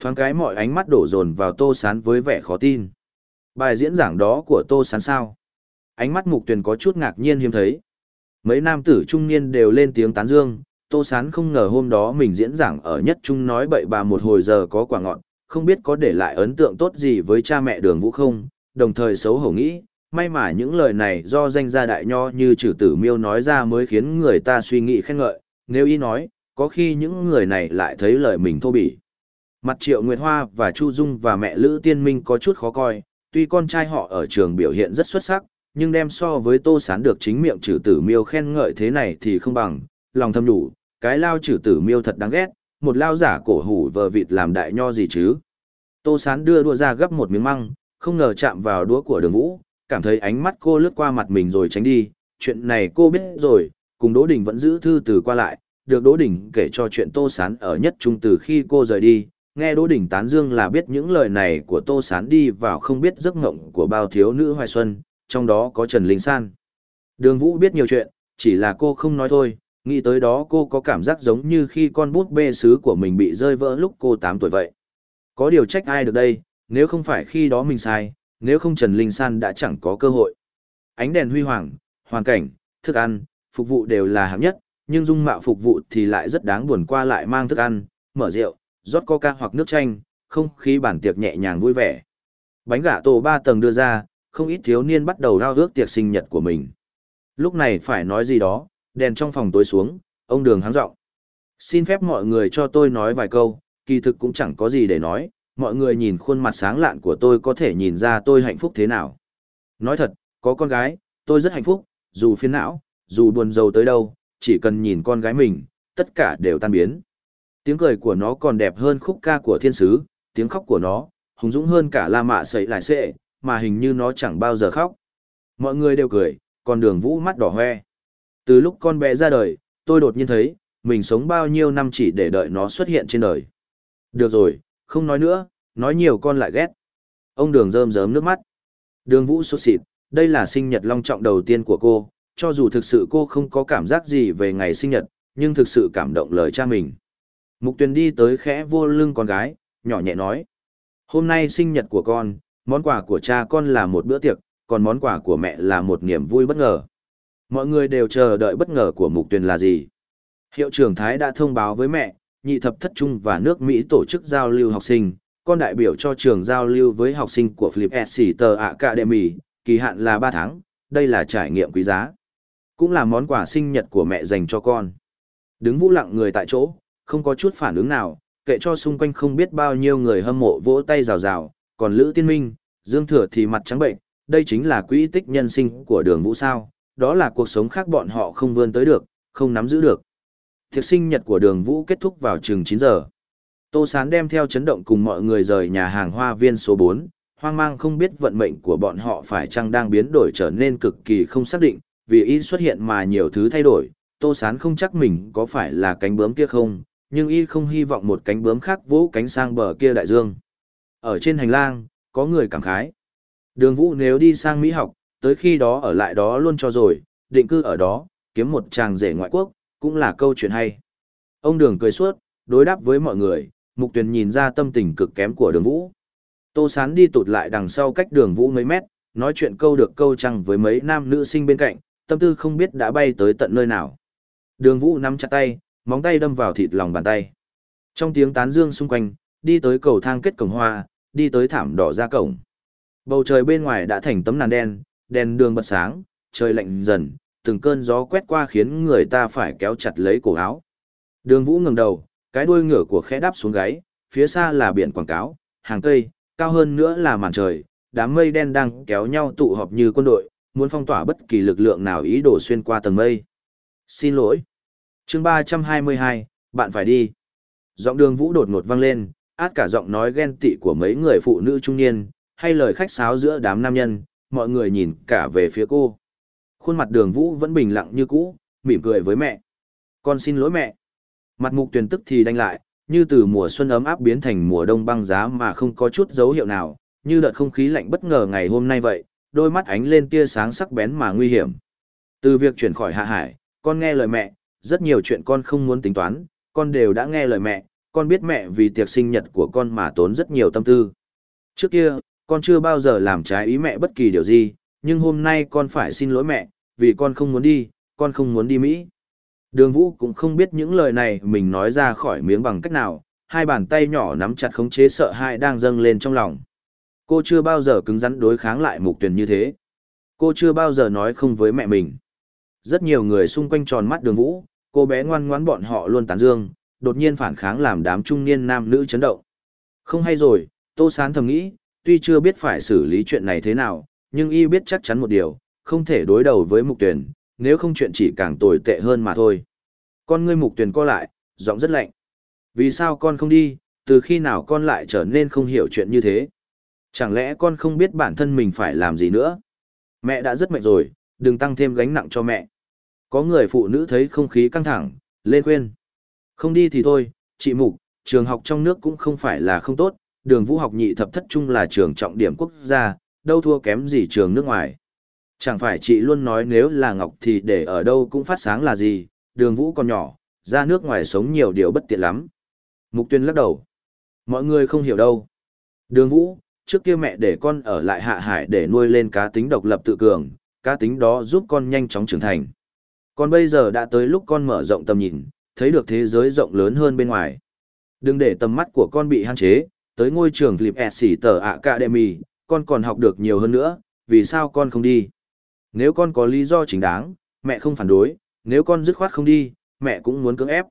Thoáng cái mọi ánh mắt đổ dồn vào Tô Sán với vẻ khó tin. Bài diễn giảng đó của Tô Sán sao? Ánh mắt mục tuyền có chút ngạc nhiên hiếm thấy. Mấy nam tử trung niên đều lên tiếng tán dương, Tô Sán không ngờ hôm đó mình diễn giảng ở nhất trung nói bậy bà một hồi giờ có quả ngọn, không biết có để lại ấn tượng tốt gì với cha mẹ đường vũ không, đồng thời xấu hổ nghĩ, may mà những lời này do danh gia đại nho như trừ tử miêu nói ra mới khiến người ta suy nghĩ khen ngợi, nếu y nói, có khi những người này lại thấy lời mình thô bỉ. Mặt Triệu Nguyệt Hoa và Chu Dung và mẹ Lữ Tiên Minh có chút khó coi, tuy con trai họ ở trường biểu hiện rất xuất sắc, nhưng đem so với Tô Sán được chính miệng trừ tử miêu khen ngợi thế này thì không bằng, lòng thâm đủ, cái lao trừ tử miêu thật đáng ghét, một lao giả cổ hủ vờ vịt làm đại nho gì chứ. Tô Sán đưa đua ra gấp một miếng măng, không ngờ chạm vào đũa của đường vũ, cảm thấy ánh mắt cô lướt qua mặt mình rồi tránh đi, chuyện này cô biết rồi, cùng Đỗ Đình vẫn giữ thư từ qua lại, được Đỗ Đình kể cho chuyện Tô Sán ở nhất trung từ khi cô rời đi, nghe Đỗ Đình tán dương là biết những lời này của Tô Sán đi vào không biết giấc ngộng của bao thiếu nữ hoài xuân, trong đó có Trần Linh San. Đường Vũ biết nhiều chuyện, chỉ là cô không nói thôi, nghĩ tới đó cô có cảm giác giống như khi con bút bê sứ của mình bị rơi vỡ lúc cô 8 tuổi vậy. Có điều trách ai được đây, nếu không phải khi đó mình sai, nếu không Trần Linh San đã chẳng có cơ hội. Ánh đèn huy hoàng, hoàn cảnh, thức ăn, phục vụ đều là hạng nhất, nhưng dung mạo phục vụ thì lại rất đáng buồn qua lại mang thức ăn, mở rượu, rót coca hoặc nước chanh, không khí bản tiệc nhẹ nhàng vui vẻ. Bánh gà tổ ba tầng đưa ra, không ít thiếu niên bắt đầu rao ước tiệc sinh nhật của mình. Lúc này phải nói gì đó, đèn trong phòng tối xuống, ông đường háng rộng. Xin phép mọi người cho tôi nói vài câu, kỳ thực cũng chẳng có gì để nói, mọi người nhìn khuôn mặt sáng lạn của tôi có thể nhìn ra tôi hạnh phúc thế nào. Nói thật, có con gái, tôi rất hạnh phúc, dù phiền não, dù buồn rầu tới đâu, chỉ cần nhìn con gái mình, tất cả đều tan biến. Tiếng cười của nó còn đẹp hơn khúc ca của thiên sứ, tiếng khóc của nó, hùng dũng hơn cả la mạ sấy lại xệ, mà hình như nó chẳng bao giờ khóc. Mọi người đều cười, còn đường vũ mắt đỏ hoe. Từ lúc con bé ra đời, tôi đột nhiên thấy, mình sống bao nhiêu năm chỉ để đợi nó xuất hiện trên đời. Được rồi, không nói nữa, nói nhiều con lại ghét. Ông đường rơm rớm nước mắt. Đường vũ sốt xịt, đây là sinh nhật long trọng đầu tiên của cô, cho dù thực sự cô không có cảm giác gì về ngày sinh nhật, nhưng thực sự cảm động lời cha mình. Mục tuyền đi tới khẽ vô lưng con gái, nhỏ nhẹ nói. Hôm nay sinh nhật của con, món quà của cha con là một bữa tiệc, còn món quà của mẹ là một niềm vui bất ngờ. Mọi người đều chờ đợi bất ngờ của mục tuyền là gì. Hiệu trưởng Thái đã thông báo với mẹ, nhị thập thất trung và nước Mỹ tổ chức giao lưu học sinh, con đại biểu cho trường giao lưu với học sinh của Philip Exeter Academy, kỳ hạn là 3 tháng, đây là trải nghiệm quý giá. Cũng là món quà sinh nhật của mẹ dành cho con. Đứng vũ lặng người tại chỗ, không có chút phản ứng nào, kệ cho xung quanh không biết bao nhiêu người hâm mộ vỗ tay rào rào, còn Lữ Tiên Minh, Dương Thừa thì mặt trắng bệnh, đây chính là quỹ tích nhân sinh của đường vũ sao, đó là cuộc sống khác bọn họ không vươn tới được, không nắm giữ được. Thiệt sinh nhật của đường vũ kết thúc vào chừng 9 giờ. Tô Sán đem theo chấn động cùng mọi người rời nhà hàng hoa viên số 4, hoang mang không biết vận mệnh của bọn họ phải chăng đang biến đổi trở nên cực kỳ không xác định, vì y xuất hiện mà nhiều thứ thay đổi, Tô Sán không chắc mình có phải là cánh bướm kia không, nhưng y không hy vọng một cánh bướm khác vỗ cánh sang bờ kia đại dương. Ở trên hành lang, có người cảm khái. Đường Vũ nếu đi sang Mỹ học, tới khi đó ở lại đó luôn cho rồi, định cư ở đó, kiếm một chàng rể ngoại quốc, cũng là câu chuyện hay. Ông Đường cười suốt, đối đáp với mọi người, Mục Tuyền nhìn ra tâm tình cực kém của Đường Vũ. Tô Sán đi tụt lại đằng sau cách Đường Vũ mấy mét, nói chuyện câu được câu chăng với mấy nam nữ sinh bên cạnh, tâm tư không biết đã bay tới tận nơi nào. Đường Vũ nắm chặt tay, móng tay đâm vào thịt lòng bàn tay. Trong tiếng tán dương xung quanh, đi tới cầu thang kết cổng hoa, đi tới thảm đỏ ra cổng. Bầu trời bên ngoài đã thành tấm nàn đen, đèn đường bật sáng, trời lạnh dần, từng cơn gió quét qua khiến người ta phải kéo chặt lấy cổ áo. Đường Vũ ngẩng đầu, cái đuôi ngựa của khẽ đáp xuống gáy, phía xa là biển quảng cáo, hàng cây, cao hơn nữa là màn trời, đám mây đen đang kéo nhau tụ họp như quân đội, muốn phong tỏa bất kỳ lực lượng nào ý đồ xuyên qua tầng mây. Xin lỗi. chương 322, bạn phải đi. Giọng đường vũ đột ngột vang lên, át cả giọng nói ghen tị của mấy người phụ nữ trung niên, hay lời khách sáo giữa đám nam nhân, mọi người nhìn cả về phía cô. Khuôn mặt đường vũ vẫn bình lặng như cũ, mỉm cười với mẹ. Con xin lỗi mẹ. Mặt mục tuyển tức thì đanh lại, như từ mùa xuân ấm áp biến thành mùa đông băng giá mà không có chút dấu hiệu nào, như đợt không khí lạnh bất ngờ ngày hôm nay vậy, đôi mắt ánh lên tia sáng sắc bén mà nguy hiểm. Từ việc chuyển khỏi hạ hải, con nghe lời mẹ, rất nhiều chuyện con không muốn tính toán, con đều đã nghe lời mẹ, con biết mẹ vì tiệc sinh nhật của con mà tốn rất nhiều tâm tư. Trước kia, con chưa bao giờ làm trái ý mẹ bất kỳ điều gì, nhưng hôm nay con phải xin lỗi mẹ, vì con không muốn đi, con không muốn đi Mỹ. Đường Vũ cũng không biết những lời này mình nói ra khỏi miếng bằng cách nào, hai bàn tay nhỏ nắm chặt khống chế sợ hãi đang dâng lên trong lòng. Cô chưa bao giờ cứng rắn đối kháng lại mục tuyển như thế. Cô chưa bao giờ nói không với mẹ mình. Rất nhiều người xung quanh tròn mắt đường Vũ, cô bé ngoan ngoãn bọn họ luôn tán dương, đột nhiên phản kháng làm đám trung niên nam nữ chấn động. Không hay rồi, Tô Sán thầm nghĩ, tuy chưa biết phải xử lý chuyện này thế nào, nhưng y biết chắc chắn một điều, không thể đối đầu với mục tuyển, nếu không chuyện chỉ càng tồi tệ hơn mà thôi. Con ngươi mục tuyển co lại, giọng rất lạnh. Vì sao con không đi, từ khi nào con lại trở nên không hiểu chuyện như thế? Chẳng lẽ con không biết bản thân mình phải làm gì nữa? Mẹ đã rất mệt rồi, đừng tăng thêm gánh nặng cho mẹ. Có người phụ nữ thấy không khí căng thẳng, lên khuyên. Không đi thì thôi, chị Mục, trường học trong nước cũng không phải là không tốt, đường vũ học nhị thập thất trung là trường trọng điểm quốc gia, đâu thua kém gì trường nước ngoài. Chẳng phải chị luôn nói nếu là Ngọc thì để ở đâu cũng phát sáng là gì, đường vũ còn nhỏ, ra nước ngoài sống nhiều điều bất tiện lắm. Mục tuyên lắc đầu. Mọi người không hiểu đâu. Đường vũ, trước kia mẹ để con ở lại hạ hải để nuôi lên cá tính độc lập tự cường, cá tính đó giúp con nhanh chóng trưởng thành. Còn bây giờ đã tới lúc con mở rộng tầm nhìn, thấy được thế giới rộng lớn hơn bên ngoài. Đừng để tầm mắt của con bị hạn chế, tới ngôi trường Flip S. tờ Academy, con còn học được nhiều hơn nữa, vì sao con không đi? Nếu con có lý do chính đáng, mẹ không phản đối, nếu con dứt khoát không đi, mẹ cũng muốn cưỡng ép.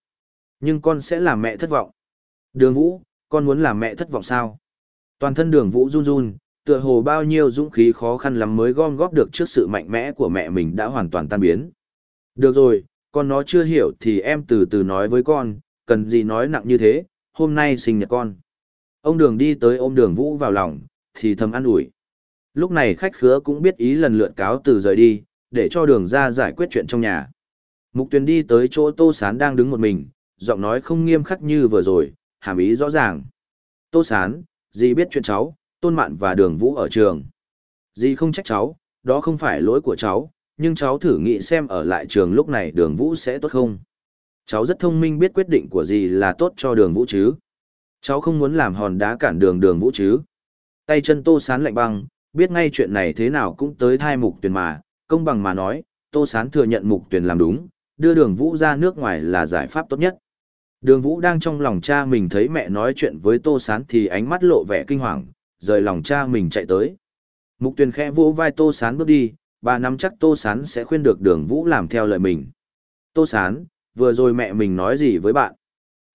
Nhưng con sẽ làm mẹ thất vọng. Đường Vũ, con muốn làm mẹ thất vọng sao? Toàn thân đường Vũ run run, tựa hồ bao nhiêu dũng khí khó khăn lắm mới gom góp được trước sự mạnh mẽ của mẹ mình đã hoàn toàn tan biến. Được rồi, con nó chưa hiểu thì em từ từ nói với con, cần gì nói nặng như thế, hôm nay sinh nhật con. Ông đường đi tới ôm đường Vũ vào lòng, thì thầm an ủi. Lúc này khách khứa cũng biết ý lần lượt cáo từ rời đi, để cho đường ra giải quyết chuyện trong nhà. Mục tuyền đi tới chỗ Tô Sán đang đứng một mình, giọng nói không nghiêm khắc như vừa rồi, hàm ý rõ ràng. Tô Sán, dì biết chuyện cháu, Tôn Mạn và Đường Vũ ở trường. Dì không trách cháu, đó không phải lỗi của cháu, nhưng cháu thử nghĩ xem ở lại trường lúc này Đường Vũ sẽ tốt không. Cháu rất thông minh biết quyết định của dì là tốt cho Đường Vũ chứ. Cháu không muốn làm hòn đá cản đường Đường Vũ chứ. Tay chân Tô Sán lạnh băng, biết ngay chuyện này thế nào cũng tới thai mục tuyển mà, công bằng mà nói, Tô Sán thừa nhận mục tuyển làm đúng, đưa đường Vũ ra nước ngoài là giải pháp tốt nhất. Đường Vũ đang trong lòng cha mình thấy mẹ nói chuyện với Tô Sán thì ánh mắt lộ vẻ kinh hoàng, rời lòng cha mình chạy tới. Mục tuyển khẽ vỗ vai Tô Sán bước đi, bà nắm chắc Tô Sán sẽ khuyên được đường Vũ làm theo lời mình. Tô Sán, vừa rồi mẹ mình nói gì với bạn?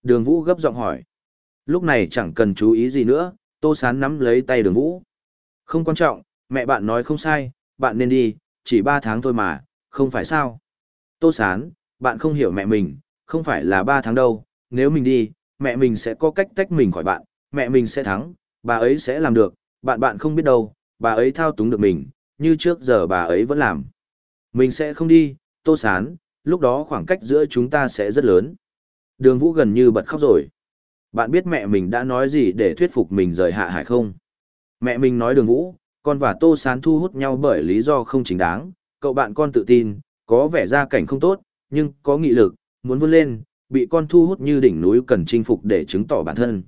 Đường Vũ gấp giọng hỏi. Lúc này chẳng cần chú ý gì nữa, Tô Sán nắm lấy tay đường Vũ. Không quan trọng, mẹ bạn nói không sai, bạn nên đi, chỉ ba tháng thôi mà, không phải sao. Tô Sán, bạn không hiểu mẹ mình, không phải là ba tháng đâu, nếu mình đi, mẹ mình sẽ có cách tách mình khỏi bạn, mẹ mình sẽ thắng, bà ấy sẽ làm được, bạn bạn không biết đâu, bà ấy thao túng được mình, như trước giờ bà ấy vẫn làm. Mình sẽ không đi, Tô Sán, lúc đó khoảng cách giữa chúng ta sẽ rất lớn. Đường Vũ gần như bật khóc rồi. Bạn biết mẹ mình đã nói gì để thuyết phục mình rời hạ hải không? Mẹ mình nói đường Vũ, con và Tô Sán thu hút nhau bởi lý do không chính đáng, cậu bạn con tự tin, có vẻ gia cảnh không tốt, nhưng có nghị lực, muốn vươn lên, bị con thu hút như đỉnh núi cần chinh phục để chứng tỏ bản thân.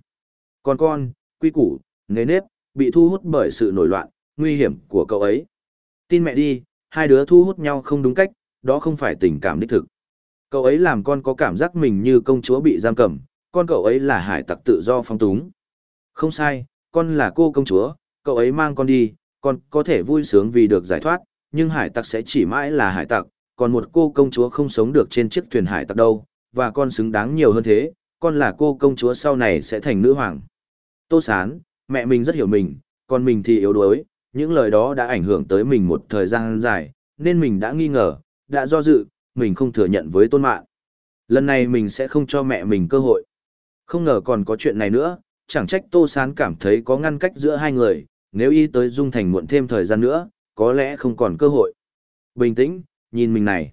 Còn con, quy củ, nghề nếp, bị thu hút bởi sự nổi loạn, nguy hiểm của cậu ấy. Tin mẹ đi, hai đứa thu hút nhau không đúng cách, đó không phải tình cảm đích thực. Cậu ấy làm con có cảm giác mình như công chúa bị giam cầm, con cậu ấy là hải tặc tự do phong túng. Không sai, con là cô công chúa, cậu ấy mang con đi, con có thể vui sướng vì được giải thoát, nhưng hải tặc sẽ chỉ mãi là hải tặc, còn một cô công chúa không sống được trên chiếc thuyền hải tặc đâu, và con xứng đáng nhiều hơn thế, con là cô công chúa sau này sẽ thành nữ hoàng. Tô Sán, mẹ mình rất hiểu mình, còn mình thì yếu đuối, những lời đó đã ảnh hưởng tới mình một thời gian dài, nên mình đã nghi ngờ, đã do dự, mình không thừa nhận với tôn mạng, Lần này mình sẽ không cho mẹ mình cơ hội. Không ngờ còn có chuyện này nữa, chẳng trách Tô Sán cảm thấy có ngăn cách giữa hai người, nếu y tới Dung Thành muộn thêm thời gian nữa, có lẽ không còn cơ hội. Bình tĩnh, nhìn mình này.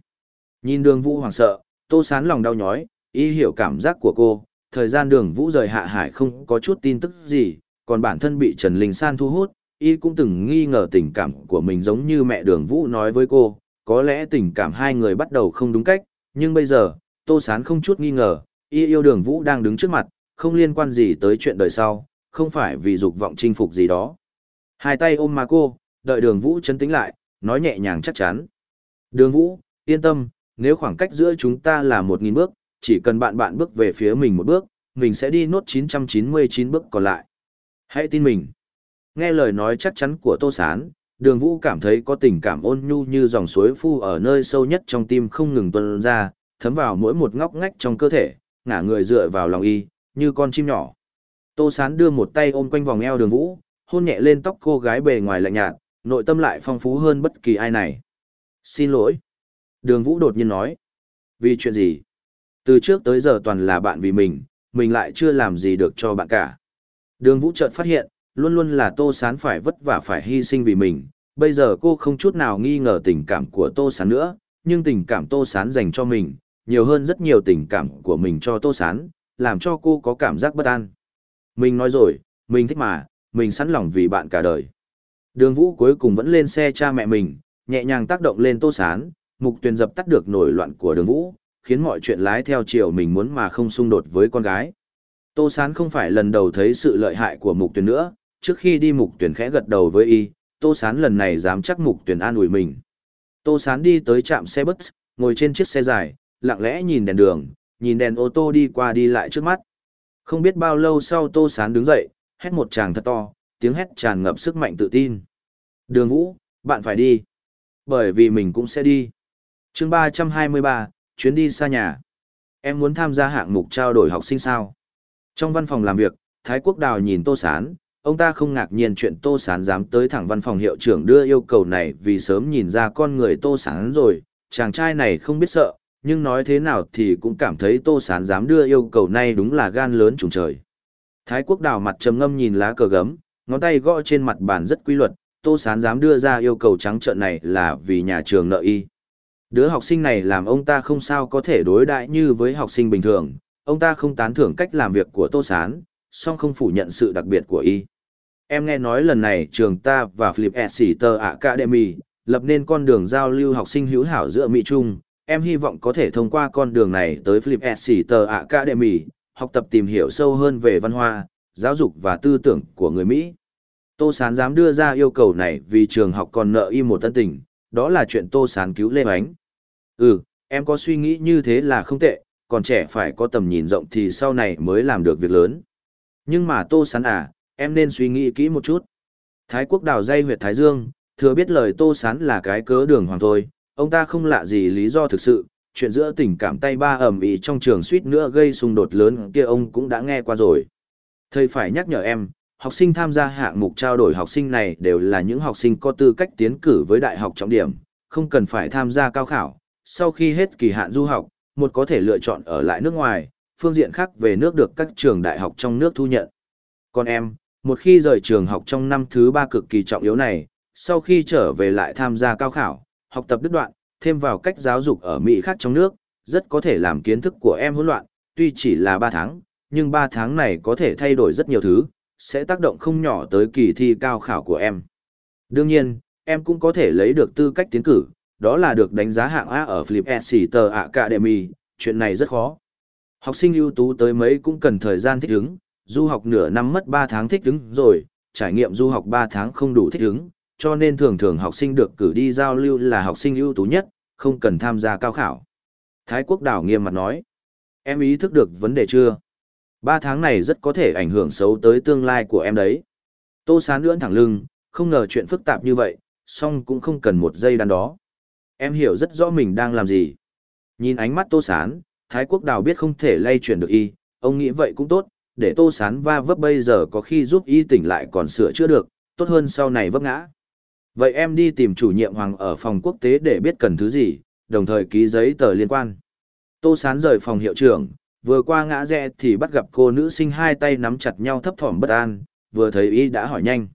Nhìn đường vũ hoảng sợ, Tô Sán lòng đau nhói, y hiểu cảm giác của cô, thời gian đường vũ rời hạ hải không có chút tin tức gì, còn bản thân bị Trần Linh San thu hút, y cũng từng nghi ngờ tình cảm của mình giống như mẹ đường vũ nói với cô, có lẽ tình cảm hai người bắt đầu không đúng cách, nhưng bây giờ, Tô Sán không chút nghi ngờ, y yêu đường vũ đang đứng trước mặt, không liên quan gì tới chuyện đời sau, không phải vì dục vọng chinh phục gì đó. Hai tay ôm má cô, đợi đường vũ chấn tĩnh lại, nói nhẹ nhàng chắc chắn. Đường vũ, yên tâm, nếu khoảng cách giữa chúng ta là một nghìn bước, chỉ cần bạn bạn bước về phía mình một bước, mình sẽ đi nốt 999 bước còn lại. Hãy tin mình. Nghe lời nói chắc chắn của Tô Sán, đường vũ cảm thấy có tình cảm ôn nhu như dòng suối phu ở nơi sâu nhất trong tim không ngừng tuân ra, thấm vào mỗi một ngóc ngách trong cơ thể, ngả người dựa vào lòng y, như con chim nhỏ. Tô Sán đưa một tay ôm quanh vòng eo đường vũ, hôn nhẹ lên tóc cô gái bề ngoài lạnh nhạt, nội tâm lại phong phú hơn bất kỳ ai này. Xin lỗi. Đường vũ đột nhiên nói. Vì chuyện gì? Từ trước tới giờ toàn là bạn vì mình, mình lại chưa làm gì được cho bạn cả. Đường vũ chợt phát hiện, luôn luôn là Tô Sán phải vất vả phải hy sinh vì mình. Bây giờ cô không chút nào nghi ngờ tình cảm của Tô Sán nữa, nhưng tình cảm Tô Sán dành cho mình, nhiều hơn rất nhiều tình cảm của mình cho Tô Sán, làm cho cô có cảm giác bất an. Mình nói rồi, mình thích mà, mình sẵn lòng vì bạn cả đời. Đường Vũ cuối cùng vẫn lên xe cha mẹ mình, nhẹ nhàng tác động lên Tô Sán, mục tuyền dập tắt được nổi loạn của đường Vũ, khiến mọi chuyện lái theo chiều mình muốn mà không xung đột với con gái. Tô Sán không phải lần đầu thấy sự lợi hại của mục tuyền nữa, trước khi đi mục tuyền khẽ gật đầu với y, Tô Sán lần này dám chắc mục tuyền an ủi mình. Tô Sán đi tới trạm xe bus, ngồi trên chiếc xe dài, lặng lẽ nhìn đèn đường, nhìn đèn ô tô đi qua đi lại trước mắt. Không biết bao lâu sau Tô Sán đứng dậy, hét một tràng thật to, tiếng hét tràn ngập sức mạnh tự tin. Đường Vũ, bạn phải đi. Bởi vì mình cũng sẽ đi. chương 323, chuyến đi xa nhà. Em muốn tham gia hạng mục trao đổi học sinh sao? Trong văn phòng làm việc, Thái Quốc Đào nhìn Tô Sán, ông ta không ngạc nhiên chuyện Tô Sán dám tới thẳng văn phòng hiệu trưởng đưa yêu cầu này vì sớm nhìn ra con người Tô Sán rồi, chàng trai này không biết sợ, nhưng nói thế nào thì cũng cảm thấy Tô Sán dám đưa yêu cầu này đúng là gan lớn trùng trời. Thái Quốc Đào mặt trầm ngâm nhìn lá cờ gấm, ngón tay gõ trên mặt bàn rất quy luật, Tô Sán dám đưa ra yêu cầu trắng trợn này là vì nhà trường nợ y. Đứa học sinh này làm ông ta không sao có thể đối đãi như với học sinh bình thường, ông ta không tán thưởng cách làm việc của Tô Sán, song không phủ nhận sự đặc biệt của y. Em nghe nói lần này trường ta và Philip Exeter Academy lập nên con đường giao lưu học sinh hữu hảo giữa Mỹ Trung, em hy vọng có thể thông qua con đường này tới Philip Exeter Academy, học tập tìm hiểu sâu hơn về văn hóa, giáo dục và tư tưởng của người Mỹ. Tô Sán dám đưa ra yêu cầu này vì trường học còn nợ y một tân tình, đó là chuyện Tô Sán cứu Lê Ánh. Ừ, em có suy nghĩ như thế là không tệ, còn trẻ phải có tầm nhìn rộng thì sau này mới làm được việc lớn. Nhưng mà Tô Sán à, em nên suy nghĩ kỹ một chút. Thái quốc đào dây huyệt Thái Dương, thừa biết lời Tô Sán là cái cớ đường hoàng thôi, ông ta không lạ gì lý do thực sự, chuyện giữa tình cảm tay ba ẩm ý trong trường suýt nữa gây xung đột lớn kia ông cũng đã nghe qua rồi. Thầy phải nhắc nhở em, học sinh tham gia hạng mục trao đổi học sinh này đều là những học sinh có tư cách tiến cử với đại học trọng điểm, không cần phải tham gia cao khảo. Sau khi hết kỳ hạn du học, một có thể lựa chọn ở lại nước ngoài, phương diện khác về nước được các trường đại học trong nước thu nhận. Còn em, một khi rời trường học trong năm thứ ba cực kỳ trọng yếu này, sau khi trở về lại tham gia cao khảo, học tập đứt đoạn, thêm vào cách giáo dục ở Mỹ khác trong nước, rất có thể làm kiến thức của em hỗn loạn, tuy chỉ là 3 tháng, nhưng 3 tháng này có thể thay đổi rất nhiều thứ, sẽ tác động không nhỏ tới kỳ thi cao khảo của em. Đương nhiên, em cũng có thể lấy được tư cách tiến cử, đó là được đánh giá hạng A ở Flip Exeter Academy, chuyện này rất khó. Học sinh ưu tú tới mấy cũng cần thời gian thích ứng, du học nửa năm mất 3 tháng thích ứng rồi, trải nghiệm du học 3 tháng không đủ thích ứng, cho nên thường thường học sinh được cử đi giao lưu là học sinh ưu tú nhất, không cần tham gia cao khảo. Thái quốc đảo nghiêm mặt nói, em ý thức được vấn đề chưa? Ba tháng này rất có thể ảnh hưởng xấu tới tương lai của em đấy. Tô sán lưỡn thẳng lưng, không ngờ chuyện phức tạp như vậy, song cũng không cần một giây đắn đó. Em hiểu rất rõ mình đang làm gì. Nhìn ánh mắt tô sán, Thái quốc đào biết không thể lay chuyển được y, ông nghĩ vậy cũng tốt, để tô sán va vấp bây giờ có khi giúp y tỉnh lại còn sửa chữa được, tốt hơn sau này vấp ngã. Vậy em đi tìm chủ nhiệm hoàng ở phòng quốc tế để biết cần thứ gì, đồng thời ký giấy tờ liên quan. Tô Sán rời phòng hiệu trưởng, vừa qua ngã rẽ thì bắt gặp cô nữ sinh hai tay nắm chặt nhau thấp thỏm bất an, vừa thấy y đã hỏi nhanh.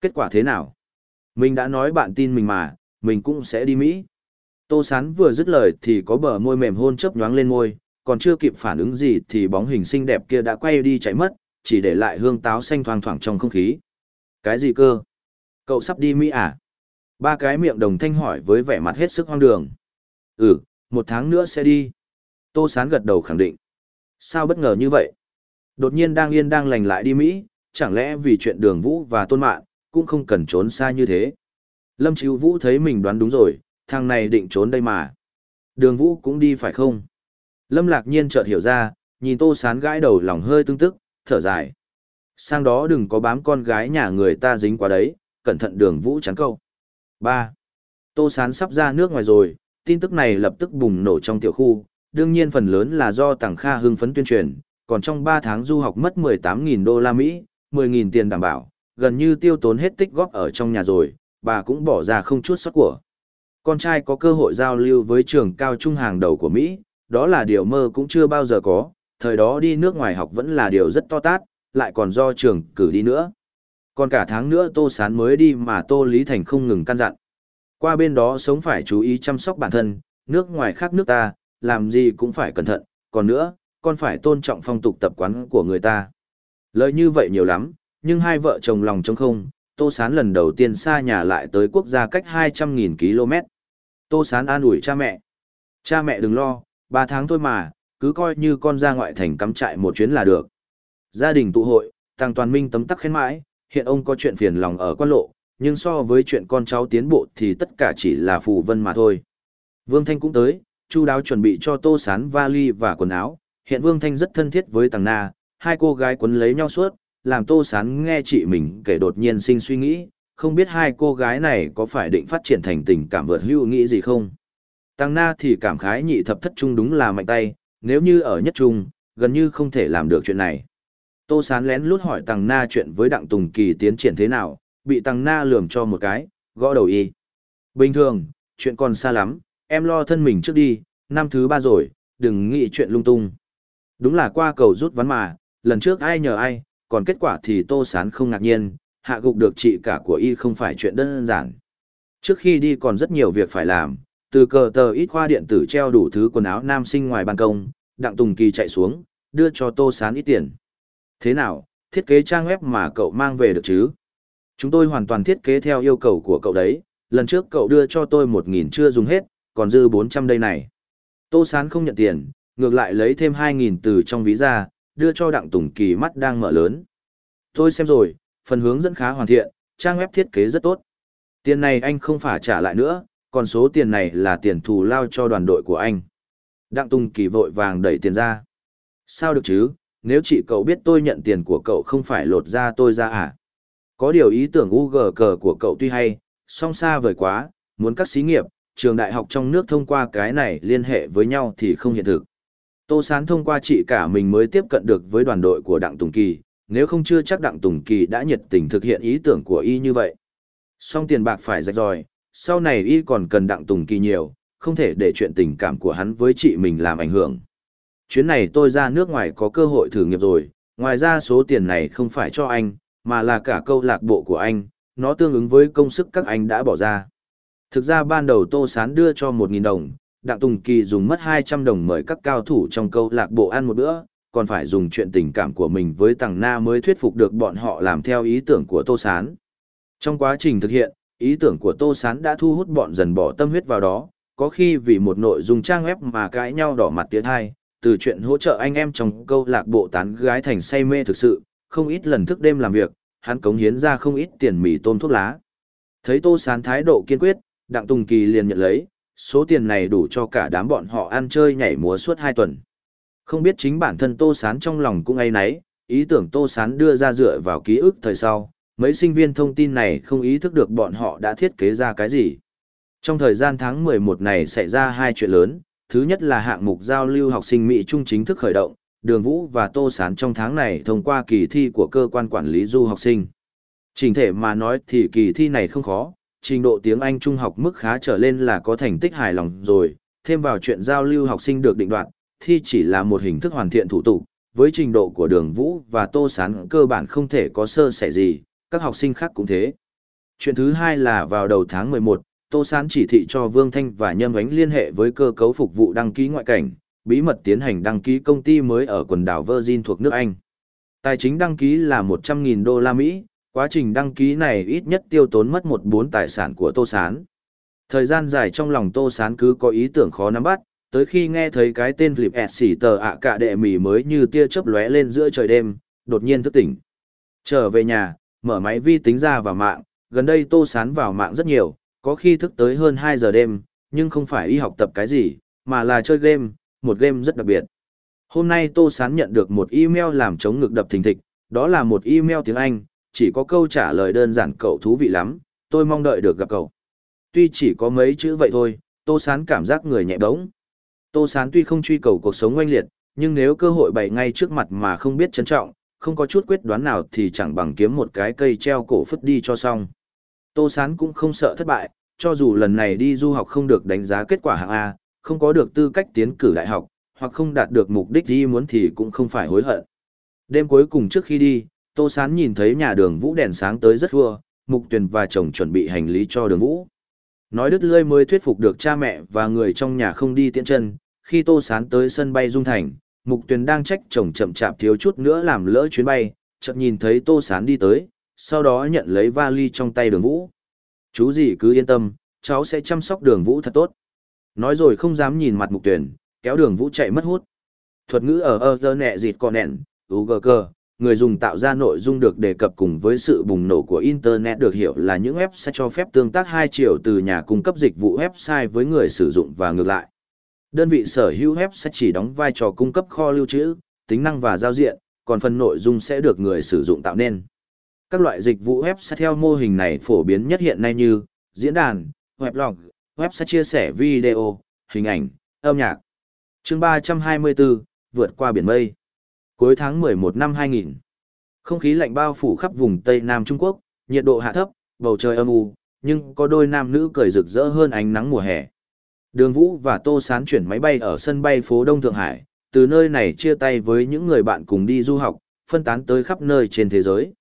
Kết quả thế nào? Mình đã nói bạn tin mình mà, mình cũng sẽ đi Mỹ. Tô Sán vừa dứt lời thì có bờ môi mềm hôn chớp nhoáng lên môi, còn chưa kịp phản ứng gì thì bóng hình xinh đẹp kia đã quay đi chạy mất, chỉ để lại hương táo xanh thoang thoảng trong không khí. Cái gì cơ? Cậu sắp đi Mỹ à? Ba cái miệng đồng thanh hỏi với vẻ mặt hết sức hoang đường. Ừ, một tháng nữa sẽ đi. Tô Sán gật đầu khẳng định. Sao bất ngờ như vậy? Đột nhiên đang yên đang lành lại đi Mỹ, chẳng lẽ vì chuyện đường vũ và tôn mạng, cũng không cần trốn xa như thế. Lâm Chíu Vũ thấy mình đoán đúng rồi, thằng này định trốn đây mà. Đường vũ cũng đi phải không? Lâm lạc nhiên chợt hiểu ra, nhìn tô sán gãi đầu lòng hơi tương tức, thở dài. Sang đó đừng có bám con gái nhà người ta dính quá đấy, cẩn thận đường vũ chắn câu. 3. Tô sán sắp ra nước ngoài rồi, tin tức này lập tức bùng nổ trong tiểu khu, đương nhiên phần lớn là do Tằng Kha hưng phấn tuyên truyền, còn trong 3 tháng du học mất 18.000 đô la Mỹ, 10.000 tiền đảm bảo, gần như tiêu tốn hết tích góp ở trong nhà rồi, bà cũng bỏ ra không chút sót của. Con trai có cơ hội giao lưu với trường cao trung hàng đầu của Mỹ, đó là điều mơ cũng chưa bao giờ có, thời đó đi nước ngoài học vẫn là điều rất to tát, lại còn do trường cử đi nữa. Còn cả tháng nữa Tô Sán mới đi mà Tô Lý Thành không ngừng căn dặn. Qua bên đó sống phải chú ý chăm sóc bản thân, nước ngoài khác nước ta, làm gì cũng phải cẩn thận, còn nữa, con phải tôn trọng phong tục tập quán của người ta. Lời như vậy nhiều lắm, nhưng hai vợ chồng lòng trống không, Tô Sán lần đầu tiên xa nhà lại tới quốc gia cách 200.000 km. Tô Sán an ủi cha mẹ. Cha mẹ đừng lo, ba tháng thôi mà, cứ coi như con ra ngoại thành cắm trại một chuyến là được. Gia đình tụ hội, Tăng Toàn Minh tấm tắc khen mãi, hiện ông có chuyện phiền lòng ở quan lộ, nhưng so với chuyện con cháu tiến bộ thì tất cả chỉ là phù vân mà thôi. Vương Thanh cũng tới, chu đáo chuẩn bị cho Tô Sán vali và quần áo, hiện Vương Thanh rất thân thiết với Tăng Na, hai cô gái quấn lấy nhau suốt, làm Tô Sán nghe chị mình kể đột nhiên sinh suy nghĩ, không biết hai cô gái này có phải định phát triển thành tình cảm vượt hưu nghĩ gì không. Tăng Na thì cảm khái nhị thập thất trung đúng là mạnh tay, nếu như ở nhất trung, gần như không thể làm được chuyện này. Tô Sán lén lút hỏi Tăng Na chuyện với Đặng Tùng Kỳ tiến triển thế nào, bị Tăng Na lườm cho một cái, gõ đầu y. Bình thường, chuyện còn xa lắm, em lo thân mình trước đi, năm thứ ba rồi, đừng nghĩ chuyện lung tung. Đúng là qua cầu rút ván mà, lần trước ai nhờ ai, còn kết quả thì Tô Sán không ngạc nhiên, hạ gục được chị cả của y không phải chuyện đơn giản. Trước khi đi còn rất nhiều việc phải làm, từ cờ tờ ít khoa điện tử treo đủ thứ quần áo nam sinh ngoài ban công, Đặng Tùng Kỳ chạy xuống, đưa cho Tô Sán ít tiền. Thế nào, thiết kế trang web mà cậu mang về được chứ? Chúng tôi hoàn toàn thiết kế theo yêu cầu của cậu đấy, lần trước cậu đưa cho tôi một nghìn chưa dùng hết, còn dư bốn trăm đây này. Tô Sán không nhận tiền, ngược lại lấy thêm hai nghìn từ trong ví ra, đưa cho Đặng Tùng Kỳ mắt đang mở lớn. Tôi xem rồi, phần hướng dẫn khá hoàn thiện, trang web thiết kế rất tốt. Tiền này anh không phải trả lại nữa, còn số tiền này là tiền thù lao cho đoàn đội của anh. Đặng Tùng Kỳ vội vàng đẩy tiền ra. Sao được chứ, nếu chị cậu biết tôi nhận tiền của cậu không phải lột ra tôi ra à? Có điều ý tưởng u gờ cờ của cậu tuy hay, song xa vời quá, muốn các xí nghiệp, trường đại học trong nước thông qua cái này liên hệ với nhau thì không hiện thực. Tô Sán thông qua chị cả mình mới tiếp cận được với đoàn đội của Đặng Tùng Kỳ, nếu không chưa chắc Đặng Tùng Kỳ đã nhiệt tình thực hiện ý tưởng của y như vậy. Song tiền bạc phải rạch ròi, sau này y còn cần Đặng Tùng Kỳ nhiều, không thể để chuyện tình cảm của hắn với chị mình làm ảnh hưởng. Chuyến này tôi ra nước ngoài có cơ hội thử nghiệp rồi, ngoài ra số tiền này không phải cho anh, mà là cả câu lạc bộ của anh, nó tương ứng với công sức các anh đã bỏ ra. Thực ra ban đầu Tô Sán đưa cho 1.000 đồng, Đặng Tùng Kỳ dùng mất 200 đồng mời các cao thủ trong câu lạc bộ ăn một bữa, còn phải dùng chuyện tình cảm của mình với Tằng Na mới thuyết phục được bọn họ làm theo ý tưởng của Tô Sán. Trong quá trình thực hiện, ý tưởng của Tô Sán đã thu hút bọn dần bỏ tâm huyết vào đó, có khi vì một nội dung trang web mà cãi nhau đỏ mặt tiến hai, từ chuyện hỗ trợ anh em trong câu lạc bộ tán gái thành say mê thực sự, không ít lần thức đêm làm việc, hắn cống hiến ra không ít tiền mì tôm thuốc lá. Thấy Tô Sán thái độ kiên quyết, Đặng Tùng Kỳ liền nhận lấy, số tiền này đủ cho cả đám bọn họ ăn chơi nhảy múa suốt hai tuần. Không biết chính bản thân Tô Sán trong lòng cũng ấy nấy, ý tưởng Tô Sán đưa ra dựa vào ký ức thời sau, mấy sinh viên thông tin này không ý thức được bọn họ đã thiết kế ra cái gì. Trong thời gian tháng 11 này xảy ra hai chuyện lớn, thứ nhất là hạng mục giao lưu học sinh Mỹ Trung chính thức khởi động, Đường Vũ và Tô Sán trong tháng này thông qua kỳ thi của cơ quan quản lý du học sinh. Trình thể mà nói thì kỳ thi này không khó, trình độ tiếng Anh trung học mức khá trở lên là có thành tích hài lòng rồi, thêm vào chuyện giao lưu học sinh được định đoạt, thi chỉ là một hình thức hoàn thiện thủ tục, với trình độ của đường vũ và tô sán cơ bản không thể có sơ sẻ gì, các học sinh khác cũng thế. Chuyện thứ hai là vào đầu tháng 11, Tô Sán chỉ thị cho Vương Thanh và Nhâm Ánh liên hệ với cơ cấu phục vụ đăng ký ngoại cảnh, bí mật tiến hành đăng ký công ty mới ở quần đảo Virgin thuộc nước Anh. Tài chính đăng ký là 100.000 đô la Mỹ, quá trình đăng ký này ít nhất tiêu tốn mất một bốn tài sản của Tô Sán. Thời gian dài trong lòng Tô Sán cứ có ý tưởng khó nắm bắt, tới khi nghe thấy cái tên Philip xỉ tờ ạ cả đệ mỉ mới như tia chớp lóe lên giữa trời đêm, đột nhiên thức tỉnh. Trở về nhà, mở máy vi tính ra vào mạng, gần đây Tô Sán vào mạng rất nhiều, có khi thức tới hơn 2 giờ đêm, nhưng không phải y học tập cái gì, mà là chơi game, một game rất đặc biệt. Hôm nay Tô Sán nhận được một email làm chống ngực đập thình thịch, đó là một email tiếng Anh, chỉ có câu trả lời đơn giản cậu thú vị lắm, tôi mong đợi được gặp cậu. Tuy chỉ có mấy chữ vậy thôi, Tô Sán cảm giác người nhẹ bỗng. Tô Sán tuy không truy cầu cuộc sống oanh liệt, nhưng nếu cơ hội bày ngay trước mặt mà không biết trân trọng, không có chút quyết đoán nào thì chẳng bằng kiếm một cái cây treo cổ phất đi cho xong. Tô Sán cũng không sợ thất bại, cho dù lần này đi du học không được đánh giá kết quả hạng A, không có được tư cách tiến cử đại học, hoặc không đạt được mục đích đi muốn thì cũng không phải hối hận. Đêm cuối cùng trước khi đi, Tô Sán nhìn thấy nhà đường Vũ đèn sáng tới rất vua, Mục Tuyền và chồng chuẩn bị hành lý cho đường Vũ. Nói đứt lươi mới thuyết phục được cha mẹ và người trong nhà không đi tiễn chân, khi Tô Sán tới sân bay Dung Thành, Mục Tuyền đang trách chồng chậm chạp thiếu chút nữa làm lỡ chuyến bay, chợt nhìn thấy Tô Sán đi tới, sau đó nhận lấy vali trong tay đường Vũ. Chú gì cứ yên tâm, cháu sẽ chăm sóc đường Vũ thật tốt. Nói rồi không dám nhìn mặt Mục Tuyền, kéo đường Vũ chạy mất hút. Thuật ngữ ở ơ dơ nẹ dịt con nẹn, UGG, người dùng tạo ra nội dung được đề cập cùng với sự bùng nổ của Internet được hiểu là những website cho phép tương tác hai chiều từ nhà cung cấp dịch vụ website với người sử dụng và ngược lại. Đơn vị sở hữu website sẽ chỉ đóng vai trò cung cấp kho lưu trữ, tính năng và giao diện, còn phần nội dung sẽ được người sử dụng tạo nên. Các loại dịch vụ web theo mô hình này phổ biến nhất hiện nay như diễn đàn, weblog, web chia sẻ video, hình ảnh, âm nhạc. Chương 324, vượt qua biển mây. Cuối tháng 11 năm 2000. Không khí lạnh bao phủ khắp vùng Tây Nam Trung Quốc, nhiệt độ hạ thấp, bầu trời âm u, nhưng có đôi nam nữ cười rực rỡ hơn ánh nắng mùa hè. Đường Vũ và Tô Sán chuyển máy bay ở sân bay phố Đông Thượng Hải, từ nơi này chia tay với những người bạn cùng đi du học, phân tán tới khắp nơi trên thế giới.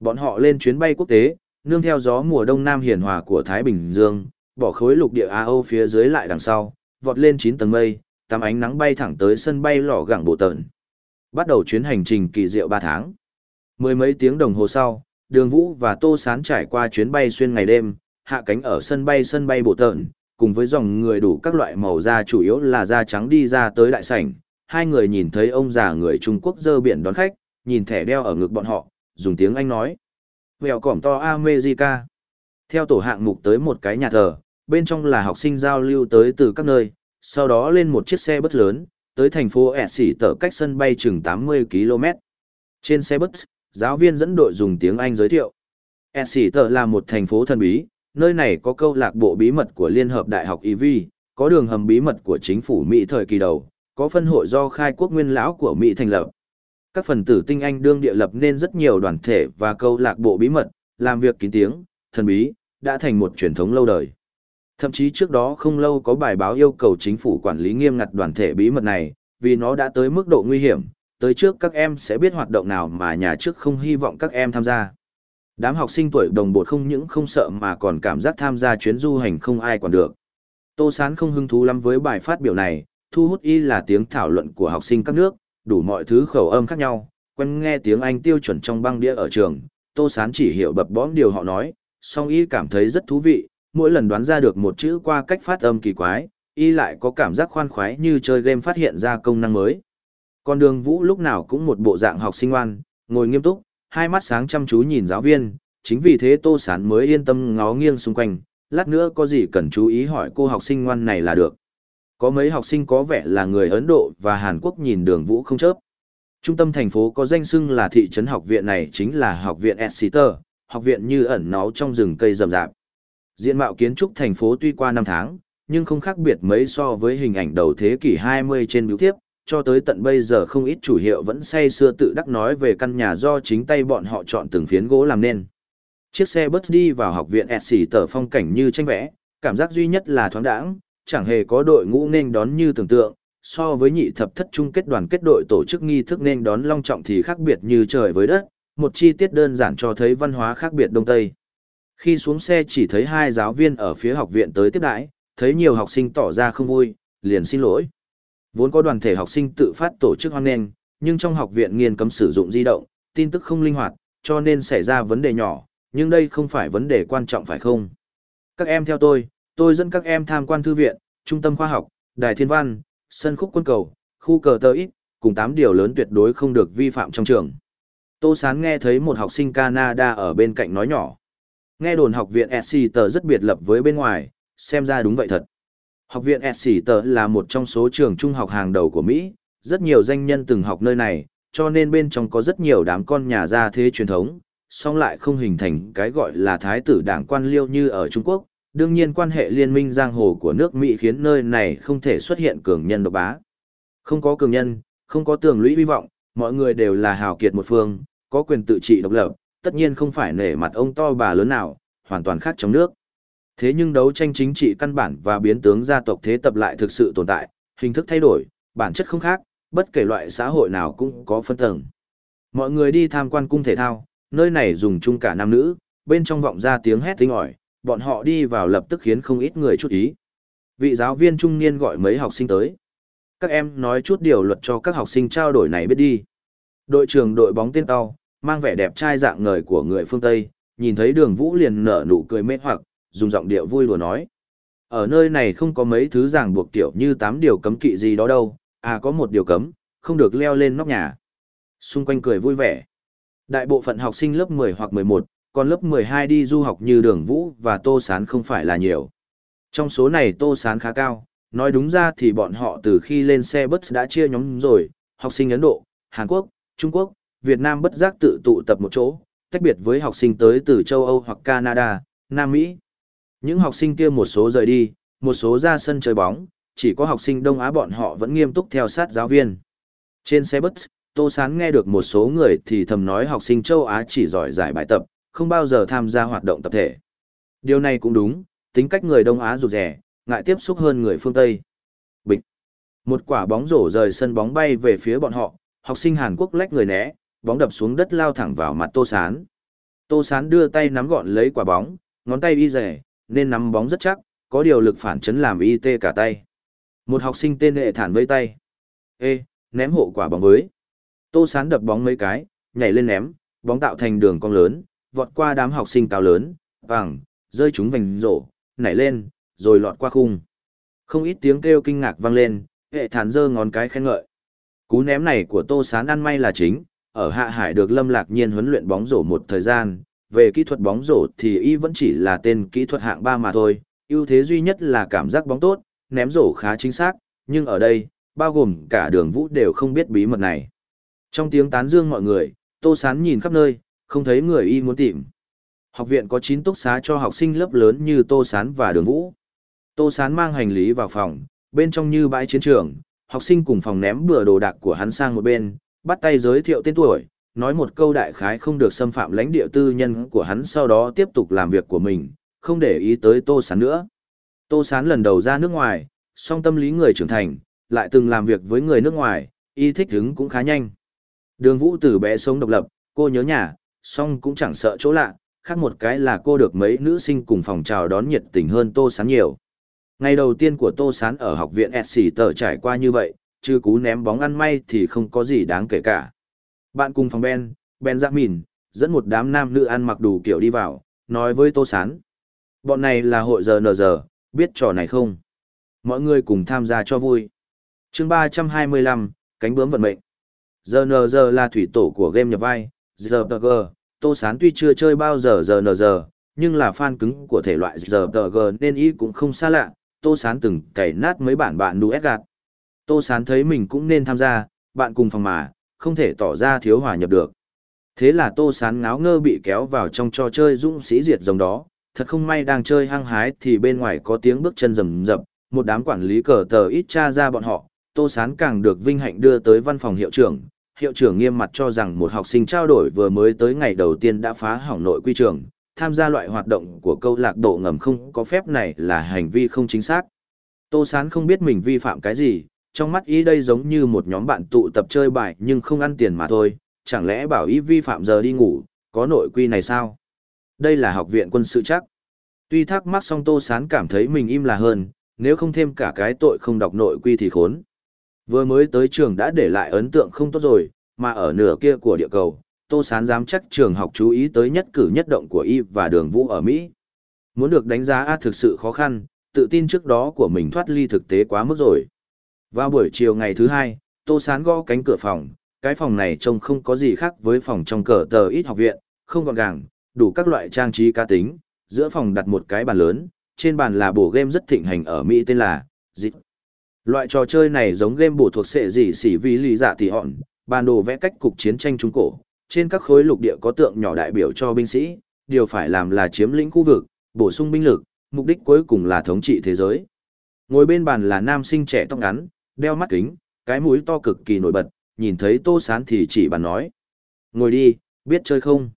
Bọn họ lên chuyến bay quốc tế, nương theo gió mùa đông nam hiền hòa của Thái Bình Dương, bỏ khối lục địa Á Âu phía dưới lại đằng sau, vọt lên 9 tầng mây, tắm ánh nắng bay thẳng tới sân bay lò gẳng bộ tợn. Bắt đầu chuyến hành trình kỳ diệu 3 tháng. Mười mấy tiếng đồng hồ sau, Đường Vũ và Tô Sán trải qua chuyến bay xuyên ngày đêm, hạ cánh ở sân bay sân bay bộ tợn, cùng với dòng người đủ các loại màu da chủ yếu là da trắng đi ra tới đại sảnh, hai người nhìn thấy ông già người Trung Quốc dơ biển đón khách, nhìn thẻ đeo ở ngực bọn họ, dùng tiếng Anh nói. Vèo cỏm to America. Theo tổ hạng mục tới một cái nhà thờ, bên trong là học sinh giao lưu tới từ các nơi, sau đó lên một chiếc xe bus lớn, tới thành phố ẹ xỉ tở cách sân bay chừng 80 km. Trên xe bus, giáo viên dẫn đội dùng tiếng Anh giới thiệu. ẹ xỉ tở là một thành phố thần bí, nơi này có câu lạc bộ bí mật của Liên hợp Đại học EV, có đường hầm bí mật của chính phủ Mỹ thời kỳ đầu, có phân hội do khai quốc nguyên lão của Mỹ thành lập. Các phần tử tinh anh đương địa lập nên rất nhiều đoàn thể và câu lạc bộ bí mật, làm việc kín tiếng, thần bí, đã thành một truyền thống lâu đời. Thậm chí trước đó không lâu có bài báo yêu cầu chính phủ quản lý nghiêm ngặt đoàn thể bí mật này, vì nó đã tới mức độ nguy hiểm, tới trước các em sẽ biết hoạt động nào mà nhà trước không hy vọng các em tham gia. Đám học sinh tuổi đồng bột không những không sợ mà còn cảm giác tham gia chuyến du hành không ai quản được. Tô Sán không hứng thú lắm với bài phát biểu này, thu hút y là tiếng thảo luận của học sinh các nước, đủ mọi thứ khẩu âm khác nhau, quen nghe tiếng Anh tiêu chuẩn trong băng đĩa ở trường, Tô Sán chỉ hiểu bập bõm điều họ nói, song y cảm thấy rất thú vị, mỗi lần đoán ra được một chữ qua cách phát âm kỳ quái, y lại có cảm giác khoan khoái như chơi game phát hiện ra công năng mới. Còn đường vũ lúc nào cũng một bộ dạng học sinh ngoan, ngồi nghiêm túc, hai mắt sáng chăm chú nhìn giáo viên, chính vì thế Tô Sán mới yên tâm ngó nghiêng xung quanh, lát nữa có gì cần chú ý hỏi cô học sinh ngoan này là được. Có mấy học sinh có vẻ là người Ấn Độ và Hàn Quốc nhìn đường vũ không chớp. Trung tâm thành phố có danh xưng là thị trấn học viện này chính là học viện Exeter, học viện như ẩn náu trong rừng cây rậm rạp. Diện mạo kiến trúc thành phố tuy qua năm tháng, nhưng không khác biệt mấy so với hình ảnh đầu thế kỷ 20 trên biểu tiếp, cho tới tận bây giờ không ít chủ hiệu vẫn say xưa tự đắc nói về căn nhà do chính tay bọn họ chọn từng phiến gỗ làm nên. Chiếc xe bus đi vào học viện Exeter phong cảnh như tranh vẽ, cảm giác duy nhất là thoáng đãng, chẳng hề có đội ngũ nên đón như tưởng tượng, so với nhị thập thất chung kết đoàn kết đội tổ chức nghi thức nên đón long trọng thì khác biệt như trời với đất, một chi tiết đơn giản cho thấy văn hóa khác biệt đông tây. Khi xuống xe chỉ thấy hai giáo viên ở phía học viện tới tiếp đãi, thấy nhiều học sinh tỏ ra không vui, liền xin lỗi. Vốn có đoàn thể học sinh tự phát tổ chức hoan nghênh, nhưng trong học viện nghiên cấm sử dụng di động, tin tức không linh hoạt, cho nên xảy ra vấn đề nhỏ, nhưng đây không phải vấn đề quan trọng phải không? Các em theo tôi, tôi dẫn các em tham quan thư viện, trung tâm khoa học, đài thiên văn, sân khúc quân cầu, khu cờ tơ ít, cùng 8 điều lớn tuyệt đối không được vi phạm trong trường. Tô Sán nghe thấy một học sinh Canada ở bên cạnh nói nhỏ. Nghe đồn học viện Exeter rất biệt lập với bên ngoài, xem ra đúng vậy thật. Học viện Exeter là một trong số trường trung học hàng đầu của Mỹ, rất nhiều danh nhân từng học nơi này, cho nên bên trong có rất nhiều đám con nhà gia thế truyền thống, song lại không hình thành cái gọi là thái tử đảng quan liêu như ở Trung Quốc. Đương nhiên quan hệ liên minh giang hồ của nước Mỹ khiến nơi này không thể xuất hiện cường nhân độc bá. Không có cường nhân, không có tường lũy hy vọng, mọi người đều là hào kiệt một phương, có quyền tự trị độc lập, tất nhiên không phải nể mặt ông to bà lớn nào, hoàn toàn khác trong nước. Thế nhưng đấu tranh chính trị căn bản và biến tướng gia tộc thế tập lại thực sự tồn tại, hình thức thay đổi, bản chất không khác, bất kể loại xã hội nào cũng có phân tầng. Mọi người đi tham quan cung thể thao, nơi này dùng chung cả nam nữ, bên trong vọng ra tiếng hét tinh ỏi, bọn họ đi vào lập tức khiến không ít người chút ý. Vị giáo viên trung niên gọi mấy học sinh tới. Các em nói chút điều luật cho các học sinh trao đổi này biết đi. Đội trưởng đội bóng tên tao, mang vẻ đẹp trai dạng ngời của người phương Tây, nhìn thấy đường vũ liền nở nụ cười mê hoặc, dùng giọng điệu vui đùa nói. Ở nơi này không có mấy thứ ràng buộc tiểu như tám điều cấm kỵ gì đó đâu, à có một điều cấm, không được leo lên nóc nhà. Xung quanh cười vui vẻ. Đại bộ phận học sinh lớp 10 hoặc 11, còn lớp 12 đi du học như đường vũ và tô sán không phải là nhiều. Trong số này tô sán khá cao, nói đúng ra thì bọn họ từ khi lên xe bus đã chia nhóm rồi, học sinh Ấn Độ, Hàn Quốc, Trung Quốc, Việt Nam bất giác tự tụ tập một chỗ, tách biệt với học sinh tới từ châu Âu hoặc Canada, Nam Mỹ. Những học sinh kia một số rời đi, một số ra sân chơi bóng, chỉ có học sinh Đông Á bọn họ vẫn nghiêm túc theo sát giáo viên. Trên xe bus, Tô Sán nghe được một số người thì thầm nói học sinh châu Á chỉ giỏi giải bài tập, không bao giờ tham gia hoạt động tập thể. Điều này cũng đúng, tính cách người Đông Á rụt rẻ, ngại tiếp xúc hơn người phương Tây. Bịch. Một quả bóng rổ rời sân bóng bay về phía bọn họ, học sinh Hàn Quốc lách người né, bóng đập xuống đất lao thẳng vào mặt Tô Sán. Tô Sán đưa tay nắm gọn lấy quả bóng, ngón tay y rẻ, nên nắm bóng rất chắc, có điều lực phản chấn làm y tê cả tay. Một học sinh tên hệ thản vây tay. Ê, ném hộ quả bóng với. Tô Sán đập bóng mấy cái, nhảy lên ném, bóng tạo thành đường cong lớn, vọt qua đám học sinh cao lớn, vàng, rơi chúng vành rổ, nảy lên, rồi lọt qua khung. Không ít tiếng kêu kinh ngạc vang lên, hệ thản giơ ngón cái khen ngợi. Cú ném này của Tô Sán ăn may là chính, ở Hạ Hải được Lâm Lạc Nhiên huấn luyện bóng rổ một thời gian, về kỹ thuật bóng rổ thì y vẫn chỉ là tên kỹ thuật hạng ba mà thôi, ưu thế duy nhất là cảm giác bóng tốt, ném rổ khá chính xác, nhưng ở đây, bao gồm cả đường vũ đều không biết bí mật này. Trong tiếng tán dương mọi người, Tô Sán nhìn khắp nơi, không thấy người y muốn tìm. Học viện có 9 túc xá cho học sinh lớp lớn như Tô Sán và Đường Vũ. Tô Sán mang hành lý vào phòng, bên trong như bãi chiến trường, học sinh cùng phòng ném bừa đồ đạc của hắn sang một bên, bắt tay giới thiệu tên tuổi, nói một câu đại khái không được xâm phạm lãnh địa tư nhân của hắn sau đó tiếp tục làm việc của mình, không để ý tới Tô Sán nữa. Tô Sán lần đầu ra nước ngoài, song tâm lý người trưởng thành, lại từng làm việc với người nước ngoài, y thích hứng cũng khá nhanh. Đường Vũ từ bé sống độc lập, cô nhớ nhà, song cũng chẳng sợ chỗ lạ, khác một cái là cô được mấy nữ sinh cùng phòng chào đón nhiệt tình hơn Tô Sán nhiều. Ngày đầu tiên của Tô Sán ở học viện SC tờ trải qua như vậy, chứ cú ném bóng ăn may thì không có gì đáng kể cả. Bạn cùng phòng Ben, Ben Giang Mìn, dẫn một đám nam nữ ăn mặc đủ kiểu đi vào, nói với Tô Sán. Bọn này là hội giờ nờ giờ, biết trò này không? Mọi người cùng tham gia cho vui. chương 325, cánh bướm vận mệnh. Giờ nờ giờ là thủy tổ của game nhập vai, Rpg, Tô Sán tuy chưa chơi bao giờ giờ nờ giờ, nhưng là fan cứng của thể loại Rpg nên ý cũng không xa lạ, Tô Sán từng cày nát mấy bản bạn đu gạt. Tô Sán thấy mình cũng nên tham gia, bạn cùng phòng mà, không thể tỏ ra thiếu hòa nhập được. Thế là Tô Sán ngáo ngơ bị kéo vào trong trò chơi dũng sĩ diệt rồng đó, thật không may đang chơi hăng hái thì bên ngoài có tiếng bước chân rầm rập, một đám quản lý cờ tờ ít tra ra bọn họ, Tô Sán càng được vinh hạnh đưa tới văn phòng hiệu trưởng. Hiệu trưởng nghiêm mặt cho rằng một học sinh trao đổi vừa mới tới ngày đầu tiên đã phá hỏng nội quy trường, tham gia loại hoạt động của câu lạc bộ ngầm không có phép này là hành vi không chính xác. Tô Sán không biết mình vi phạm cái gì, trong mắt ý đây giống như một nhóm bạn tụ tập chơi bài nhưng không ăn tiền mà thôi, chẳng lẽ bảo ý vi phạm giờ đi ngủ, có nội quy này sao? Đây là học viện quân sự chắc. Tuy thắc mắc song Tô Sán cảm thấy mình im là hơn, nếu không thêm cả cái tội không đọc nội quy thì khốn. Vừa mới tới trường đã để lại ấn tượng không tốt rồi, mà ở nửa kia của địa cầu, Tô Sán dám chắc trường học chú ý tới nhất cử nhất động của y và đường vũ ở Mỹ. Muốn được đánh giá A thực sự khó khăn, tự tin trước đó của mình thoát ly thực tế quá mức rồi. Vào buổi chiều ngày thứ hai, Tô Sán gõ cánh cửa phòng, cái phòng này trông không có gì khác với phòng trong cờ tờ ít học viện, không gọn gàng, đủ các loại trang trí cá tính, giữa phòng đặt một cái bàn lớn, trên bàn là bộ game rất thịnh hành ở Mỹ tên là Zip. Loại trò chơi này giống game bổ thuộc sệ gì xỉ vì lý dạ tỷ hòn, bản đồ vẽ cách cục chiến tranh Trung Cổ, trên các khối lục địa có tượng nhỏ đại biểu cho binh sĩ, điều phải làm là chiếm lĩnh khu vực, bổ sung binh lực, mục đích cuối cùng là thống trị thế giới. Ngồi bên bàn là nam sinh trẻ tóc ngắn, đeo mắt kính, cái mũi to cực kỳ nổi bật, nhìn thấy Tô Sán thì chỉ bàn nói. Ngồi đi, biết chơi không?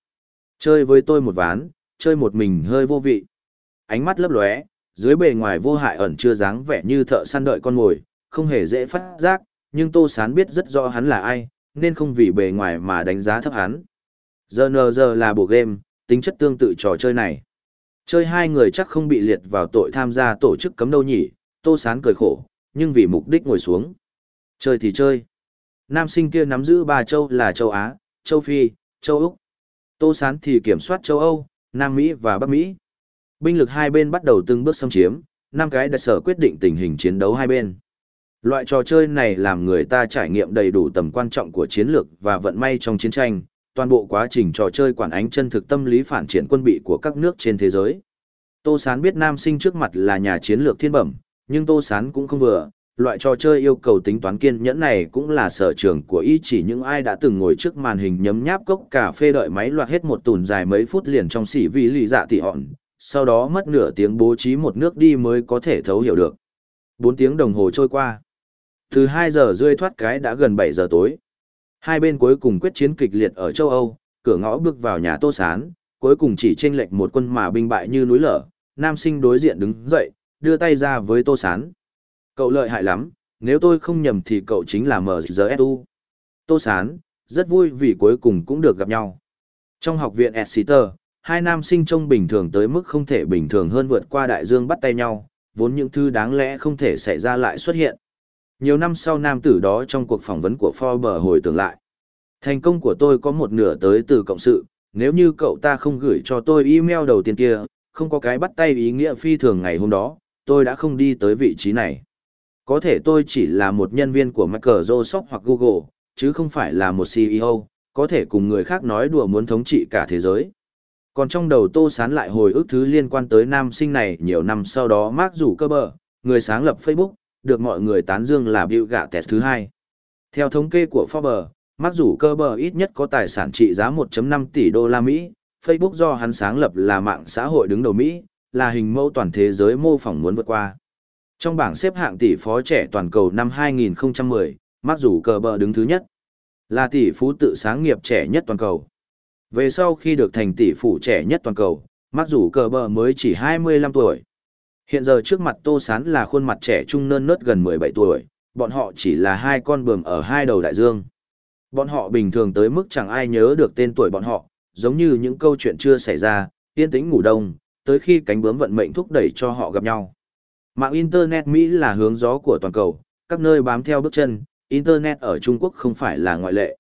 Chơi với tôi một ván, chơi một mình hơi vô vị. Ánh mắt lấp lóe, dưới bề ngoài vô hại ẩn chưa dáng vẻ như thợ săn đợi con mồi, không hề dễ phát giác, nhưng Tô Sán biết rất rõ hắn là ai, nên không vì bề ngoài mà đánh giá thấp hắn. Giờ nờ giờ là bộ game, tính chất tương tự trò chơi này. Chơi hai người chắc không bị liệt vào tội tham gia tổ chức cấm đâu nhỉ, Tô Sán cười khổ, nhưng vì mục đích ngồi xuống. Chơi thì chơi. Nam sinh kia nắm giữ ba châu là châu Á, châu Phi, châu Úc. Tô Sán thì kiểm soát châu Âu, Nam Mỹ và Bắc Mỹ. Binh lực hai bên bắt đầu từng bước xâm chiếm, năm cái đại sở quyết định tình hình chiến đấu hai bên. Loại trò chơi này làm người ta trải nghiệm đầy đủ tầm quan trọng của chiến lược và vận may trong chiến tranh, toàn bộ quá trình trò chơi quản ánh chân thực tâm lý phản triển quân bị của các nước trên thế giới. Tô Sán biết nam sinh trước mặt là nhà chiến lược thiên bẩm, nhưng Tô Sán cũng không vừa, loại trò chơi yêu cầu tính toán kiên nhẫn này cũng là sở trường của y chỉ những ai đã từng ngồi trước màn hình nhấm nháp cốc cà phê đợi máy loạt hết một tùn dài mấy phút liền trong xỉ vì lì dạ tỉ hòn, sau đó mất nửa tiếng bố trí một nước đi mới có thể thấu hiểu được. Bốn tiếng đồng hồ trôi qua. Từ hai giờ rơi thoát cái đã gần bảy giờ tối. Hai bên cuối cùng quyết chiến kịch liệt ở châu Âu, cửa ngõ bước vào nhà Tô Sán, cuối cùng chỉ chênh lệch một quân mà binh bại như núi lở, nam sinh đối diện đứng dậy, đưa tay ra với Tô Sán. Cậu lợi hại lắm, nếu tôi không nhầm thì cậu chính là MZSU. Tô Sán, rất vui vì cuối cùng cũng được gặp nhau. Trong học viện Exeter, hai nam sinh trông bình thường tới mức không thể bình thường hơn vượt qua đại dương bắt tay nhau, vốn những thứ đáng lẽ không thể xảy ra lại xuất hiện. Nhiều năm sau nam tử đó trong cuộc phỏng vấn của Forbes hồi tưởng lại. Thành công của tôi có một nửa tới từ cộng sự, nếu như cậu ta không gửi cho tôi email đầu tiên kia, không có cái bắt tay ý nghĩa phi thường ngày hôm đó, tôi đã không đi tới vị trí này. Có thể tôi chỉ là một nhân viên của Microsoft hoặc Google, chứ không phải là một CEO, có thể cùng người khác nói đùa muốn thống trị cả thế giới. Còn trong đầu Tô Sán lại hồi ức thứ liên quan tới nam sinh này nhiều năm sau đó Mark rủ cơ bờ, người sáng lập Facebook, được mọi người tán dương là Bill Gates thứ hai. Theo thống kê của Forbes, Mark rủ cơ bờ ít nhất có tài sản trị giá 1.5 tỷ đô la Mỹ, Facebook do hắn sáng lập là mạng xã hội đứng đầu Mỹ, là hình mẫu toàn thế giới mô phỏng muốn vượt qua. Trong bảng xếp hạng tỷ phó trẻ toàn cầu năm 2010, Mark rủ cờ bờ đứng thứ nhất, là tỷ phú tự sáng nghiệp trẻ nhất toàn cầu. Về sau khi được thành tỷ phú trẻ nhất toàn cầu, Mark dù cờ bờ mới chỉ 25 tuổi. Hiện giờ trước mặt Tô Sán là khuôn mặt trẻ trung nơn nớt gần 17 tuổi, bọn họ chỉ là hai con bướm ở hai đầu đại dương. Bọn họ bình thường tới mức chẳng ai nhớ được tên tuổi bọn họ, giống như những câu chuyện chưa xảy ra, yên tĩnh ngủ đông, tới khi cánh bướm vận mệnh thúc đẩy cho họ gặp nhau. Mạng Internet Mỹ là hướng gió của toàn cầu, các nơi bám theo bước chân, Internet ở Trung Quốc không phải là ngoại lệ.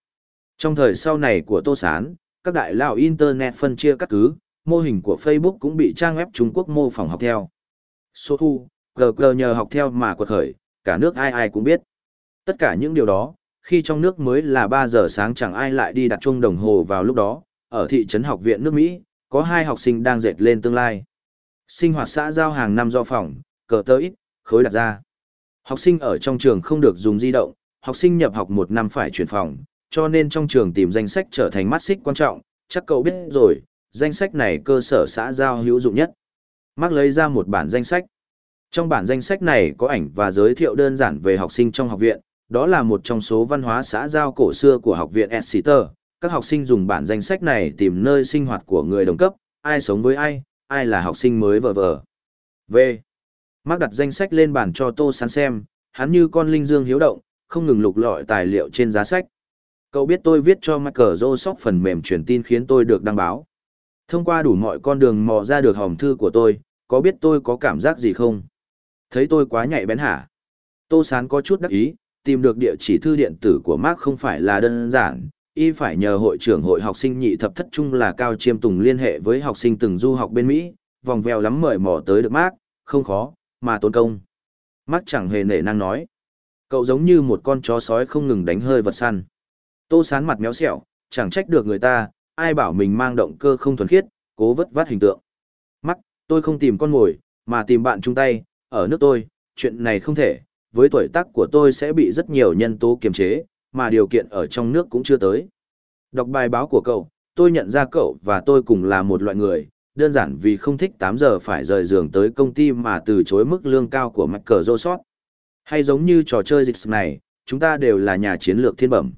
Trong thời sau này của Tô Sán, các đại lão Internet phân chia các cứ, mô hình của Facebook cũng bị trang web Trung Quốc mô phỏng học theo. Số thu, GG nhờ học theo mà quật khởi, cả nước ai ai cũng biết. Tất cả những điều đó, khi trong nước mới là 3 giờ sáng chẳng ai lại đi đặt chuông đồng hồ vào lúc đó, ở thị trấn học viện nước Mỹ, có hai học sinh đang dệt lên tương lai. Sinh hoạt xã giao hàng năm do phòng, cờ tơ ít, khối đặt ra. Học sinh ở trong trường không được dùng di động, học sinh nhập học một năm phải chuyển phòng, cho nên trong trường tìm danh sách trở thành mắt xích quan trọng, chắc cậu biết rồi, danh sách này cơ sở xã giao hữu dụng nhất. Mark lấy ra một bản danh sách. Trong bản danh sách này có ảnh và giới thiệu đơn giản về học sinh trong học viện, đó là một trong số văn hóa xã giao cổ xưa của học viện Exeter. Các học sinh dùng bản danh sách này tìm nơi sinh hoạt của người đồng cấp, ai sống với ai, ai là học sinh mới vờ vờ. V. Mark đặt danh sách lên bàn cho Tô Sán xem, hắn như con linh dương hiếu động, không ngừng lục lọi tài liệu trên giá sách. Cậu biết tôi viết cho Michael Joseph phần mềm truyền tin khiến tôi được đăng báo. Thông qua đủ mọi con đường mò ra được hòm thư của tôi, có biết tôi có cảm giác gì không? Thấy tôi quá nhạy bén hả? Tô Sán có chút đắc ý, tìm được địa chỉ thư điện tử của Mark không phải là đơn giản, y phải nhờ hội trưởng hội học sinh nhị thập thất trung là Cao Chiêm Tùng liên hệ với học sinh từng du học bên Mỹ, vòng vèo lắm mời mò tới được Mark, không khó, mà tốn công. Mark chẳng hề nể năng nói. Cậu giống như một con chó sói không ngừng đánh hơi vật săn. Tô sán mặt méo xẹo, chẳng trách được người ta, ai bảo mình mang động cơ không thuần khiết, cố vất vát hình tượng. Mắt, tôi không tìm con mồi, mà tìm bạn chung tay, ở nước tôi, chuyện này không thể, với tuổi tác của tôi sẽ bị rất nhiều nhân tố kiềm chế, mà điều kiện ở trong nước cũng chưa tới. Đọc bài báo của cậu, tôi nhận ra cậu và tôi cùng là một loại người, đơn giản vì không thích 8 giờ phải rời giường tới công ty mà từ chối mức lương cao của Michael Joseph. Hay giống như trò chơi dịch này, chúng ta đều là nhà chiến lược thiên bẩm.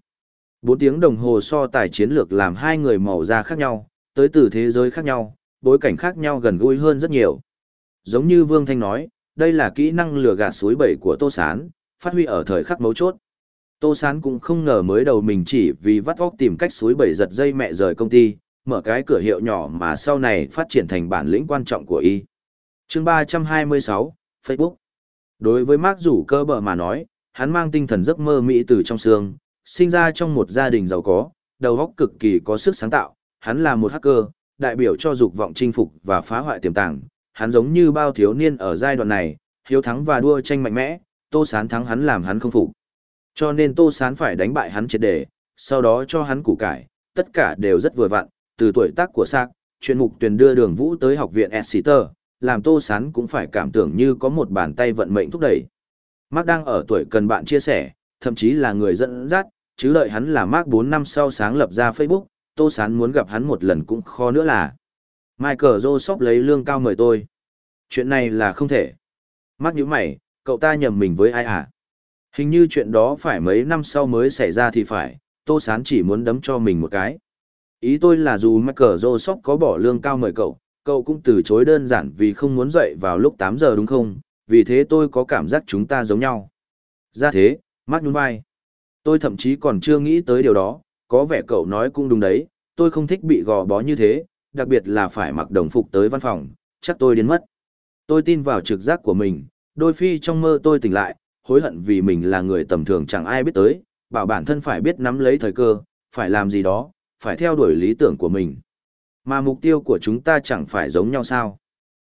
Bốn tiếng đồng hồ so tài chiến lược làm hai người màu da khác nhau, tới từ thế giới khác nhau, bối cảnh khác nhau gần gũi hơn rất nhiều. Giống như Vương Thanh nói, đây là kỹ năng lừa gạt suối bẩy của Tô Sán, phát huy ở thời khắc mấu chốt. Tô Sán cũng không ngờ mới đầu mình chỉ vì vắt óc tìm cách suối bẩy giật dây mẹ rời công ty, mở cái cửa hiệu nhỏ mà sau này phát triển thành bản lĩnh quan trọng của y. chương 326, Facebook. Đối với Mark rủ cơ bờ mà nói, hắn mang tinh thần giấc mơ Mỹ từ trong xương, sinh ra trong một gia đình giàu có, đầu óc cực kỳ có sức sáng tạo, hắn là một hacker, đại biểu cho dục vọng chinh phục và phá hoại tiềm tàng, hắn giống như bao thiếu niên ở giai đoạn này, hiếu thắng và đua tranh mạnh mẽ, Tô Sán thắng hắn làm hắn không phục. Cho nên Tô Sán phải đánh bại hắn triệt để, sau đó cho hắn củ cải, tất cả đều rất vừa vặn, từ tuổi tác của Sạc, chuyên mục tuyển đưa đường vũ tới học viện Exeter, làm Tô Sán cũng phải cảm tưởng như có một bàn tay vận mệnh thúc đẩy. Mark đang ở tuổi cần bạn chia sẻ, thậm chí là người dẫn dắt, chứ đợi hắn là Mark 4 năm sau sáng lập ra Facebook, Tô Sán muốn gặp hắn một lần cũng khó nữa là. Michael Joseph lấy lương cao mời tôi. Chuyện này là không thể. Mark nhíu mày, cậu ta nhầm mình với ai à? Hình như chuyện đó phải mấy năm sau mới xảy ra thì phải, Tô Sán chỉ muốn đấm cho mình một cái. Ý tôi là dù Michael Joseph có bỏ lương cao mời cậu, cậu cũng từ chối đơn giản vì không muốn dậy vào lúc 8 giờ đúng không? Vì thế tôi có cảm giác chúng ta giống nhau. Ra thế, Mark nhún vai. Tôi thậm chí còn chưa nghĩ tới điều đó, có vẻ cậu nói cũng đúng đấy, tôi không thích bị gò bó như thế, đặc biệt là phải mặc đồng phục tới văn phòng, chắc tôi đến mất. Tôi tin vào trực giác của mình, đôi phi trong mơ tôi tỉnh lại, hối hận vì mình là người tầm thường chẳng ai biết tới, bảo bản thân phải biết nắm lấy thời cơ, phải làm gì đó, phải theo đuổi lý tưởng của mình. Mà mục tiêu của chúng ta chẳng phải giống nhau sao.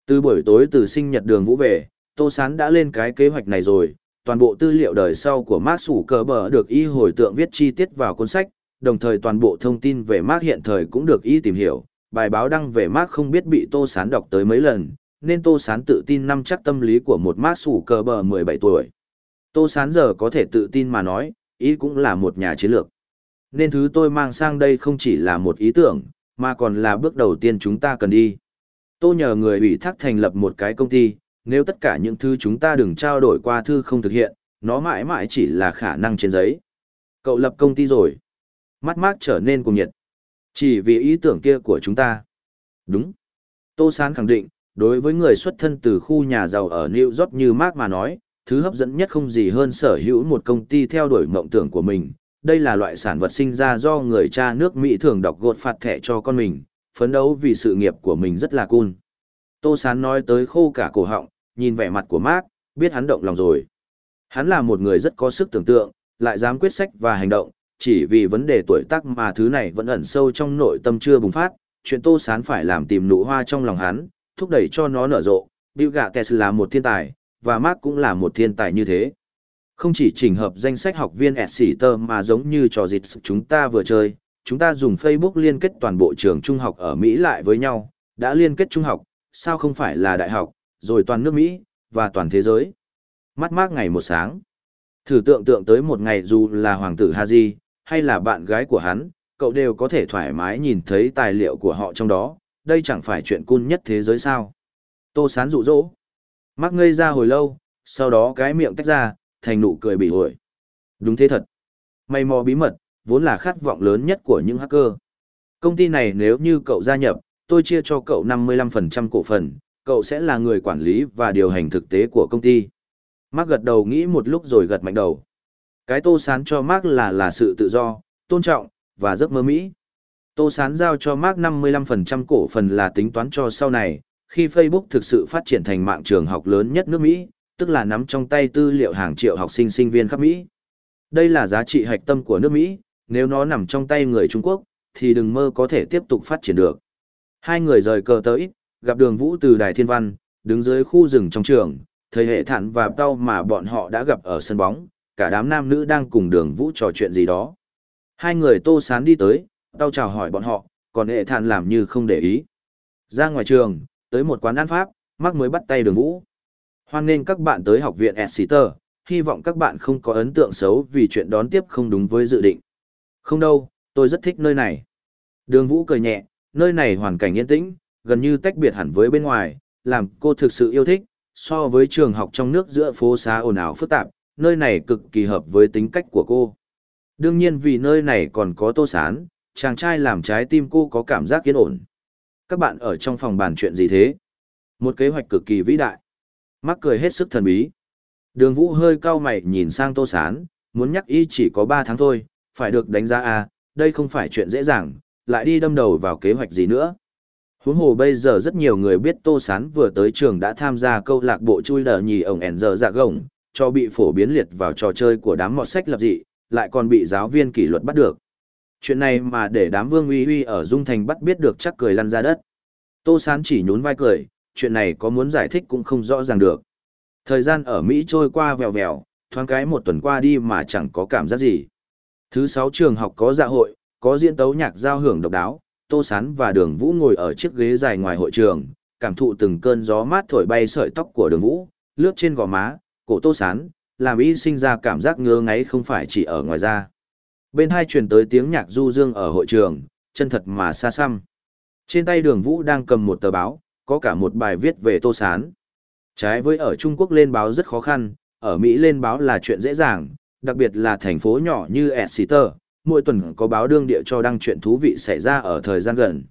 Từ buổi tối từ sinh nhật đường vũ về, Tô Sán đã lên cái kế hoạch này rồi, toàn bộ tư liệu đời sau của Mark Sủ Cờ Bờ được y hồi tượng viết chi tiết vào cuốn sách, đồng thời toàn bộ thông tin về Mark hiện thời cũng được y tìm hiểu. Bài báo đăng về Mark không biết bị Tô Sán đọc tới mấy lần, nên Tô Sán tự tin năm chắc tâm lý của một Mark Sủ Cờ Bờ 17 tuổi. Tô Sán giờ có thể tự tin mà nói, y cũng là một nhà chiến lược. Nên thứ tôi mang sang đây không chỉ là một ý tưởng, mà còn là bước đầu tiên chúng ta cần đi. Tôi nhờ người ủy thác thành lập một cái công ty, nếu tất cả những thứ chúng ta đừng trao đổi qua thư không thực hiện, nó mãi mãi chỉ là khả năng trên giấy. Cậu lập công ty rồi. Mắt mát trở nên cùng nhiệt. Chỉ vì ý tưởng kia của chúng ta. Đúng. Tô Sán khẳng định, đối với người xuất thân từ khu nhà giàu ở New York như Mark mà nói, thứ hấp dẫn nhất không gì hơn sở hữu một công ty theo đuổi mộng tưởng của mình. Đây là loại sản vật sinh ra do người cha nước Mỹ thường đọc gột phạt thẻ cho con mình, phấn đấu vì sự nghiệp của mình rất là cool. Tô Sán nói tới khô cả cổ họng, nhìn vẻ mặt của Mark, biết hắn động lòng rồi. Hắn là một người rất có sức tưởng tượng, lại dám quyết sách và hành động, chỉ vì vấn đề tuổi tác mà thứ này vẫn ẩn sâu trong nội tâm chưa bùng phát, chuyện Tô Sán phải làm tìm nụ hoa trong lòng hắn, thúc đẩy cho nó nở rộ. Bill Gates là một thiên tài, và Mark cũng là một thiên tài như thế. Không chỉ chỉnh hợp danh sách học viên Exeter mà giống như trò dịch chúng ta vừa chơi, chúng ta dùng Facebook liên kết toàn bộ trường trung học ở Mỹ lại với nhau, đã liên kết trung học, sao không phải là đại học, rồi toàn nước Mỹ, và toàn thế giới. Mắt mát ngày một sáng. Thử tượng tượng tới một ngày dù là hoàng tử Haji, hay là bạn gái của hắn, cậu đều có thể thoải mái nhìn thấy tài liệu của họ trong đó, đây chẳng phải chuyện cun nhất thế giới sao. Tô sán rụ rỗ. Mắc ngây ra hồi lâu, sau đó cái miệng tách ra, thành nụ cười bị hồi. Đúng thế thật. May mò bí mật, vốn là khát vọng lớn nhất của những hacker. Công ty này nếu như cậu gia nhập, tôi chia cho cậu 55% cổ phần, cậu sẽ là người quản lý và điều hành thực tế của công ty. Mark gật đầu nghĩ một lúc rồi gật mạnh đầu. Cái tô sán cho Mark là là sự tự do, tôn trọng, và giấc mơ Mỹ. Tô sán giao cho Mark 55% cổ phần là tính toán cho sau này, khi Facebook thực sự phát triển thành mạng trường học lớn nhất nước Mỹ, tức là nắm trong tay tư liệu hàng triệu học sinh sinh viên khắp Mỹ. Đây là giá trị hạch tâm của nước Mỹ, nếu nó nằm trong tay người Trung Quốc, thì đừng mơ có thể tiếp tục phát triển được. Hai người rời cờ tới, gặp đường vũ từ Đài Thiên Văn, đứng dưới khu rừng trong trường, thời hệ thản và tao mà bọn họ đã gặp ở sân bóng, cả đám nam nữ đang cùng đường vũ trò chuyện gì đó. Hai người tô sán đi tới, tao chào hỏi bọn họ, còn hệ thản làm như không để ý. Ra ngoài trường, tới một quán ăn Pháp, mắc mới bắt tay đường vũ. Hoan nghênh các bạn tới học viện Exeter, hy vọng các bạn không có ấn tượng xấu vì chuyện đón tiếp không đúng với dự định. Không đâu, tôi rất thích nơi này. Đường vũ cười nhẹ, nơi này hoàn cảnh yên tĩnh, gần như tách biệt hẳn với bên ngoài, làm cô thực sự yêu thích, so với trường học trong nước giữa phố xá ồn ào phức tạp, nơi này cực kỳ hợp với tính cách của cô. Đương nhiên vì nơi này còn có tô sán, chàng trai làm trái tim cô có cảm giác yên ổn. Các bạn ở trong phòng bàn chuyện gì thế? Một kế hoạch cực kỳ vĩ đại. Mắc cười hết sức thần bí. Đường vũ hơi cau mày nhìn sang tô sán, muốn nhắc y chỉ có 3 tháng thôi, phải được đánh giá à, đây không phải chuyện dễ dàng, lại đi đâm đầu vào kế hoạch gì nữa. Huống hồ bây giờ rất nhiều người biết Tô Sán vừa tới trường đã tham gia câu lạc bộ chui đờ nhì ổng ẻn giờ dạ gồng, cho bị phổ biến liệt vào trò chơi của đám mọt sách lập dị, lại còn bị giáo viên kỷ luật bắt được. Chuyện này mà để đám vương uy uy ở Dung Thành bắt biết được chắc cười lăn ra đất. Tô Sán chỉ nhún vai cười, chuyện này có muốn giải thích cũng không rõ ràng được. Thời gian ở Mỹ trôi qua vèo vèo, thoáng cái một tuần qua đi mà chẳng có cảm giác gì. Thứ sáu trường học có dạ hội, có diễn tấu nhạc giao hưởng độc đáo, Tô Sán và Đường Vũ ngồi ở chiếc ghế dài ngoài hội trường, cảm thụ từng cơn gió mát thổi bay sợi tóc của Đường Vũ, lướt trên gò má, cổ Tô Sán, làm y sinh ra cảm giác ngứa ngáy không phải chỉ ở ngoài da. Bên hai truyền tới tiếng nhạc du dương ở hội trường, chân thật mà xa xăm. Trên tay Đường Vũ đang cầm một tờ báo, có cả một bài viết về Tô Sán. Trái với ở Trung Quốc lên báo rất khó khăn, ở Mỹ lên báo là chuyện dễ dàng, đặc biệt là thành phố nhỏ như Exeter, mỗi tuần có báo đương địa cho đăng chuyện thú vị xảy ra ở thời gian gần.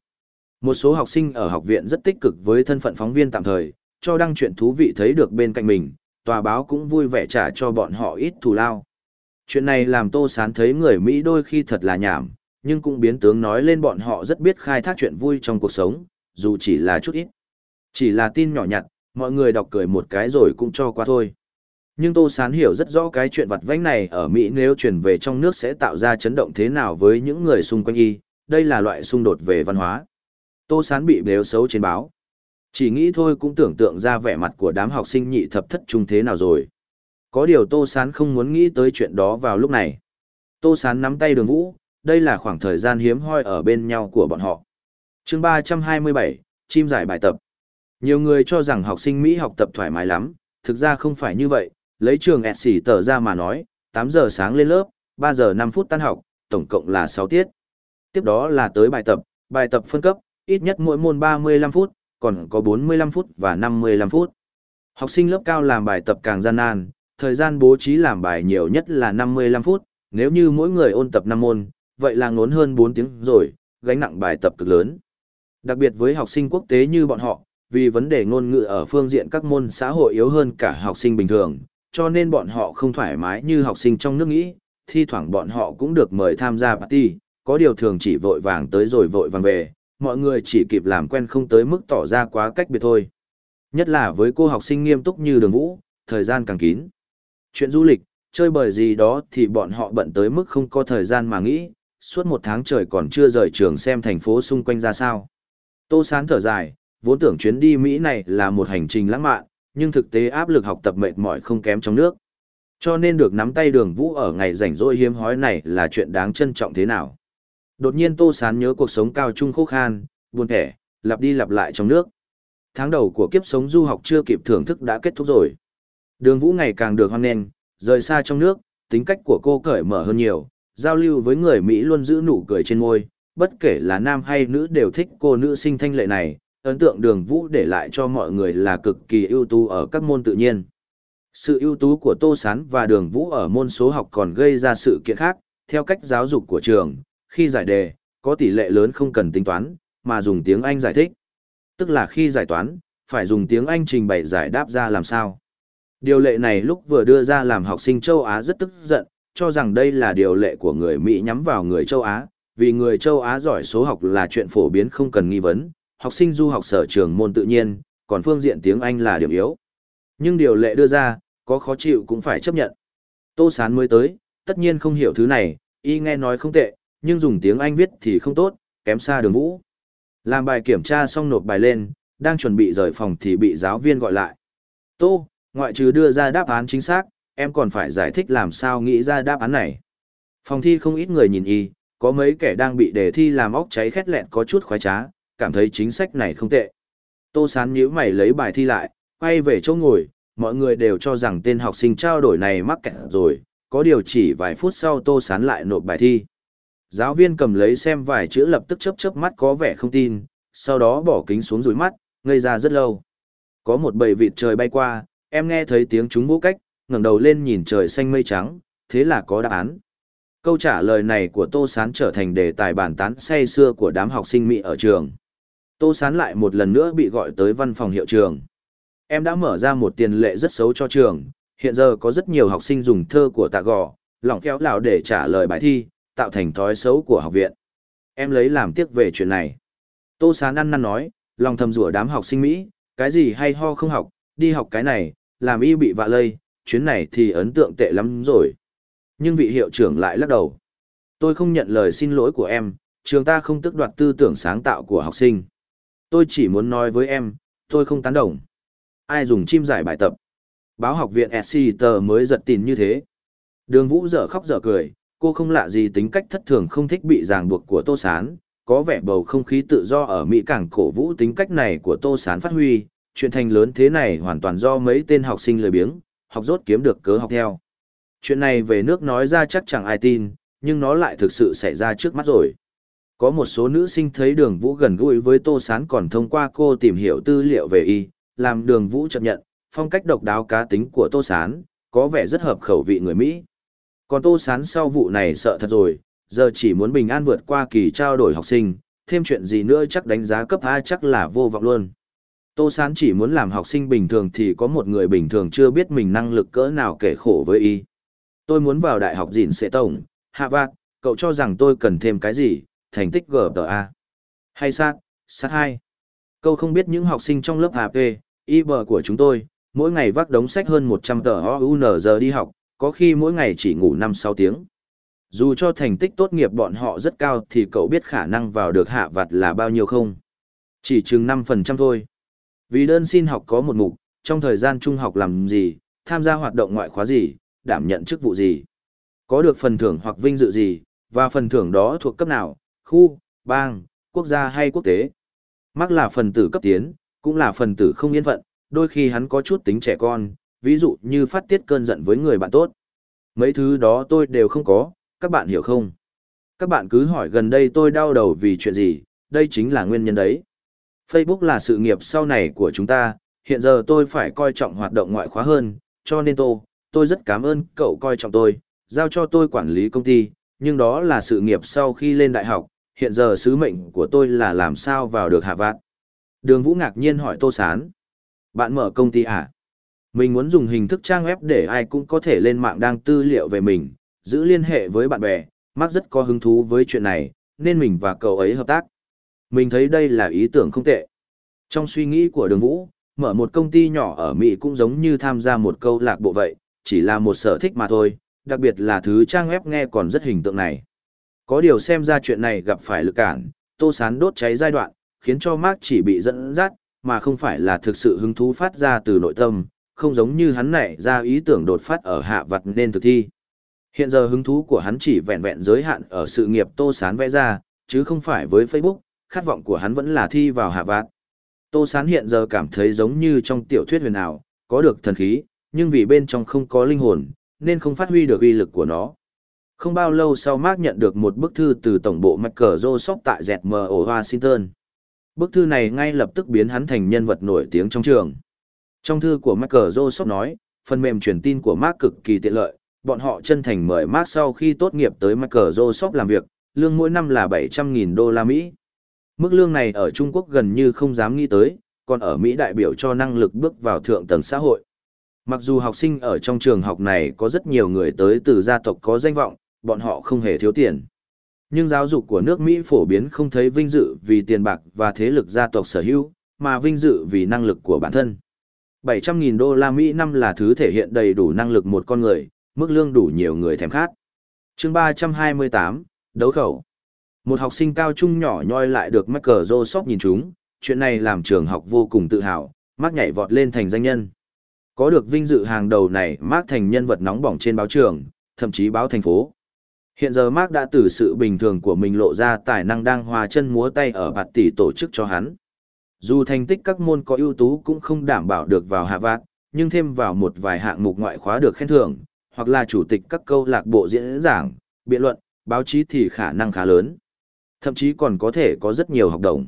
Một số học sinh ở học viện rất tích cực với thân phận phóng viên tạm thời, cho đăng chuyện thú vị thấy được bên cạnh mình, tòa báo cũng vui vẻ trả cho bọn họ ít thù lao. Chuyện này làm Tô Sán thấy người Mỹ đôi khi thật là nhảm, nhưng cũng biến tướng nói lên bọn họ rất biết khai thác chuyện vui trong cuộc sống, dù chỉ là chút ít. Chỉ là tin nhỏ nhặt, mọi người đọc cười một cái rồi cũng cho qua thôi. Nhưng Tô Sán hiểu rất rõ cái chuyện vặt vãnh này ở Mỹ nếu chuyển về trong nước sẽ tạo ra chấn động thế nào với những người xung quanh y, đây là loại xung đột về văn hóa. Tô Sán bị bếu xấu trên báo. Chỉ nghĩ thôi cũng tưởng tượng ra vẻ mặt của đám học sinh nhị thập thất trung thế nào rồi. Có điều Tô Sán không muốn nghĩ tới chuyện đó vào lúc này. Tô Sán nắm tay đường vũ, đây là khoảng thời gian hiếm hoi ở bên nhau của bọn họ. chương 327, chim giải bài tập. Nhiều người cho rằng học sinh Mỹ học tập thoải mái lắm, thực ra không phải như vậy, lấy trường ẹt xỉ tờ ra mà nói, 8 giờ sáng lên lớp, 3 giờ 5 phút tan học, tổng cộng là 6 tiết. Tiếp đó là tới bài tập, bài tập phân cấp, ít nhất mỗi môn 35 phút, còn có 45 phút và 55 phút. Học sinh lớp cao làm bài tập càng gian nan, thời gian bố trí làm bài nhiều nhất là 55 phút, nếu như mỗi người ôn tập 5 môn, vậy là ngốn hơn 4 tiếng rồi, gánh nặng bài tập cực lớn. Đặc biệt với học sinh quốc tế như bọn họ, vì vấn đề ngôn ngữ ở phương diện các môn xã hội yếu hơn cả học sinh bình thường, cho nên bọn họ không thoải mái như học sinh trong nước nghĩ, thi thoảng bọn họ cũng được mời tham gia party, có điều thường chỉ vội vàng tới rồi vội vàng về, mọi người chỉ kịp làm quen không tới mức tỏ ra quá cách biệt thôi. Nhất là với cô học sinh nghiêm túc như đường vũ, thời gian càng kín. Chuyện du lịch, chơi bời gì đó thì bọn họ bận tới mức không có thời gian mà nghĩ, suốt một tháng trời còn chưa rời trường xem thành phố xung quanh ra sao. Tô sán thở dài, vốn tưởng chuyến đi Mỹ này là một hành trình lãng mạn, nhưng thực tế áp lực học tập mệt mỏi không kém trong nước. Cho nên được nắm tay đường vũ ở ngày rảnh rỗi hiếm hói này là chuyện đáng trân trọng thế nào. Đột nhiên Tô Sán nhớ cuộc sống cao trung khô khan, buồn thẻ, lặp đi lặp lại trong nước. Tháng đầu của kiếp sống du học chưa kịp thưởng thức đã kết thúc rồi. Đường vũ ngày càng được hoan nghênh, rời xa trong nước, tính cách của cô cởi mở hơn nhiều, giao lưu với người Mỹ luôn giữ nụ cười trên môi, bất kể là nam hay nữ đều thích cô nữ sinh thanh lệ này, ấn tượng đường vũ để lại cho mọi người là cực kỳ ưu tú ở các môn tự nhiên. Sự ưu tú của Tô Sán và đường vũ ở môn số học còn gây ra sự kiện khác, theo cách giáo dục của trường, khi giải đề, có tỷ lệ lớn không cần tính toán, mà dùng tiếng Anh giải thích. Tức là khi giải toán, phải dùng tiếng Anh trình bày giải đáp ra làm sao. Điều lệ này lúc vừa đưa ra làm học sinh châu Á rất tức giận, cho rằng đây là điều lệ của người Mỹ nhắm vào người châu Á, vì người châu Á giỏi số học là chuyện phổ biến không cần nghi vấn, học sinh du học sở trường môn tự nhiên, còn phương diện tiếng Anh là điểm yếu. Nhưng điều lệ đưa ra, có khó chịu cũng phải chấp nhận. Tô Sán mới tới, tất nhiên không hiểu thứ này, y nghe nói không tệ, nhưng dùng tiếng Anh viết thì không tốt, kém xa đường vũ. Làm bài kiểm tra xong nộp bài lên, đang chuẩn bị rời phòng thì bị giáo viên gọi lại. Tô, ngoại trừ đưa ra đáp án chính xác, em còn phải giải thích làm sao nghĩ ra đáp án này. Phòng thi không ít người nhìn y, có mấy kẻ đang bị đề thi làm óc cháy khét lẹn có chút khoái trá, cảm thấy chính sách này không tệ. Tô Sán nhíu mày lấy bài thi lại, quay về chỗ ngồi, mọi người đều cho rằng tên học sinh trao đổi này mắc kẹt rồi, có điều chỉ vài phút sau Tô Sán lại nộp bài thi. Giáo viên cầm lấy xem vài chữ lập tức chớp chớp mắt có vẻ không tin, sau đó bỏ kính xuống rủi mắt, ngây ra rất lâu. Có một bầy vịt trời bay qua, em nghe thấy tiếng chúng vũ cách, ngẩng đầu lên nhìn trời xanh mây trắng, thế là có đáp án. Câu trả lời này của Tô Sán trở thành đề tài bàn tán say xưa của đám học sinh Mỹ ở trường. Tô Sán lại một lần nữa bị gọi tới văn phòng hiệu trường. Em đã mở ra một tiền lệ rất xấu cho trường, hiện giờ có rất nhiều học sinh dùng thơ của tạ gò, lỏng kéo lào để trả lời bài thi, tạo thành thói xấu của học viện. Em lấy làm tiếc về chuyện này. Tô Sán ăn năn nói, lòng thầm rủa đám học sinh Mỹ, cái gì hay ho không học, đi học cái này, làm y bị vạ lây, chuyến này thì ấn tượng tệ lắm rồi. Nhưng vị hiệu trưởng lại lắc đầu. Tôi không nhận lời xin lỗi của em, trường ta không tức đoạt tư tưởng sáng tạo của học sinh. Tôi chỉ muốn nói với em, tôi không tán đồng. Ai dùng chim giải bài tập? Báo học viện Exeter mới giật tin như thế. Đường Vũ dở khóc dở cười, cô không lạ gì tính cách thất thường không thích bị ràng buộc của Tô Sán, có vẻ bầu không khí tự do ở Mỹ cảng cổ vũ tính cách này của Tô Sán phát huy, chuyện thành lớn thế này hoàn toàn do mấy tên học sinh lười biếng, học rốt kiếm được cớ học theo. Chuyện này về nước nói ra chắc chẳng ai tin, nhưng nó lại thực sự xảy ra trước mắt rồi. Có một số nữ sinh thấy đường vũ gần gũi với Tô Sán còn thông qua cô tìm hiểu tư liệu về y, làm đường vũ chấp nhận, phong cách độc đáo cá tính của Tô Sán, có vẻ rất hợp khẩu vị người Mỹ. Còn Tô Sán sau vụ này sợ thật rồi, giờ chỉ muốn bình an vượt qua kỳ trao đổi học sinh, thêm chuyện gì nữa chắc đánh giá cấp A chắc là vô vọng luôn. Tô Sán chỉ muốn làm học sinh bình thường thì có một người bình thường chưa biết mình năng lực cỡ nào kể khổ với y. Tôi muốn vào đại học dìn sẽ tổng, hạ vạt, cậu cho rằng tôi cần thêm cái gì, thành tích GPA. Hay sát, sát 2. Câu không biết những học sinh trong lớp AP, IB của chúng tôi, mỗi ngày vác đống sách hơn 100 tờ OUNZ đi học, có khi mỗi ngày chỉ ngủ 5-6 tiếng. Dù cho thành tích tốt nghiệp bọn họ rất cao thì cậu biết khả năng vào được hạ vặt là bao nhiêu không? Chỉ chừng 5% thôi. Vì đơn xin học có một mục, trong thời gian trung học làm gì, tham gia hoạt động ngoại khóa gì, đảm nhận chức vụ gì, có được phần thưởng hoặc vinh dự gì, và phần thưởng đó thuộc cấp nào, khu, bang, quốc gia hay quốc tế. Mắc là phần tử cấp tiến, cũng là phần tử không yên phận, đôi khi hắn có chút tính trẻ con, ví dụ như phát tiết cơn giận với người bạn tốt. Mấy thứ đó tôi đều không có, các bạn hiểu không? Các bạn cứ hỏi gần đây tôi đau đầu vì chuyện gì, đây chính là nguyên nhân đấy. Facebook là sự nghiệp sau này của chúng ta, hiện giờ tôi phải coi trọng hoạt động ngoại khóa hơn, cho nên tôi, tôi rất cảm ơn cậu coi trọng tôi, giao cho tôi quản lý công ty, nhưng đó là sự nghiệp sau khi lên đại học, hiện giờ sứ mệnh của tôi là làm sao vào được hạ vạn. Đường Vũ ngạc nhiên hỏi Tô Sán. Bạn mở công ty à? Mình muốn dùng hình thức trang web để ai cũng có thể lên mạng đăng tư liệu về mình, giữ liên hệ với bạn bè, Mark rất có hứng thú với chuyện này, nên mình và cậu ấy hợp tác. Mình thấy đây là ý tưởng không tệ. Trong suy nghĩ của đường Vũ, mở một công ty nhỏ ở Mỹ cũng giống như tham gia một câu lạc bộ vậy, chỉ là một sở thích mà thôi, đặc biệt là thứ trang web nghe còn rất hình tượng này. Có điều xem ra chuyện này gặp phải lực cản, tô sán đốt cháy giai đoạn, khiến cho Mark chỉ bị dẫn dắt, mà không phải là thực sự hứng thú phát ra từ nội tâm, không giống như hắn nảy ra ý tưởng đột phát ở hạ vật nên thực thi. Hiện giờ hứng thú của hắn chỉ vẹn vẹn giới hạn ở sự nghiệp tô sán vẽ ra, chứ không phải với Facebook, khát vọng của hắn vẫn là thi vào hạ vạn. Tô sán hiện giờ cảm thấy giống như trong tiểu thuyết huyền ảo, có được thần khí, nhưng vì bên trong không có linh hồn, nên không phát huy được uy lực của nó. Không bao lâu sau Mark nhận được một bức thư từ tổng bộ Microsoft tại ZM ở Washington. Bức thư này ngay lập tức biến hắn thành nhân vật nổi tiếng trong trường. Trong thư của Microsoft nói, phần mềm truyền tin của Mark cực kỳ tiện lợi, bọn họ chân thành mời Mark sau khi tốt nghiệp tới Microsoft làm việc, lương mỗi năm là 700.000 đô la Mỹ. Mức lương này ở Trung Quốc gần như không dám nghĩ tới, còn ở Mỹ đại biểu cho năng lực bước vào thượng tầng xã hội. Mặc dù học sinh ở trong trường học này có rất nhiều người tới từ gia tộc có danh vọng, bọn họ không hề thiếu tiền. Nhưng giáo dục của nước Mỹ phổ biến không thấy vinh dự vì tiền bạc và thế lực gia tộc sở hữu, mà vinh dự vì năng lực của bản thân. 700.000 đô la Mỹ năm là thứ thể hiện đầy đủ năng lực một con người, mức lương đủ nhiều người thèm khát. chương 328, Đấu khẩu. Một học sinh cao trung nhỏ nhoi lại được Michael Joseph nhìn chúng, chuyện này làm trường học vô cùng tự hào, Mark nhảy vọt lên thành danh nhân. Có được vinh dự hàng đầu này, Mark thành nhân vật nóng bỏng trên báo trường, thậm chí báo thành phố. Hiện giờ Mark đã từ sự bình thường của mình lộ ra tài năng đang hòa chân múa tay ở bạt tỷ tổ chức cho hắn. Dù thành tích các môn có ưu tú cũng không đảm bảo được vào hạ vạt, nhưng thêm vào một vài hạng mục ngoại khóa được khen thưởng, hoặc là chủ tịch các câu lạc bộ diễn giảng, biện luận, báo chí thì khả năng khá lớn. Thậm chí còn có thể có rất nhiều học động.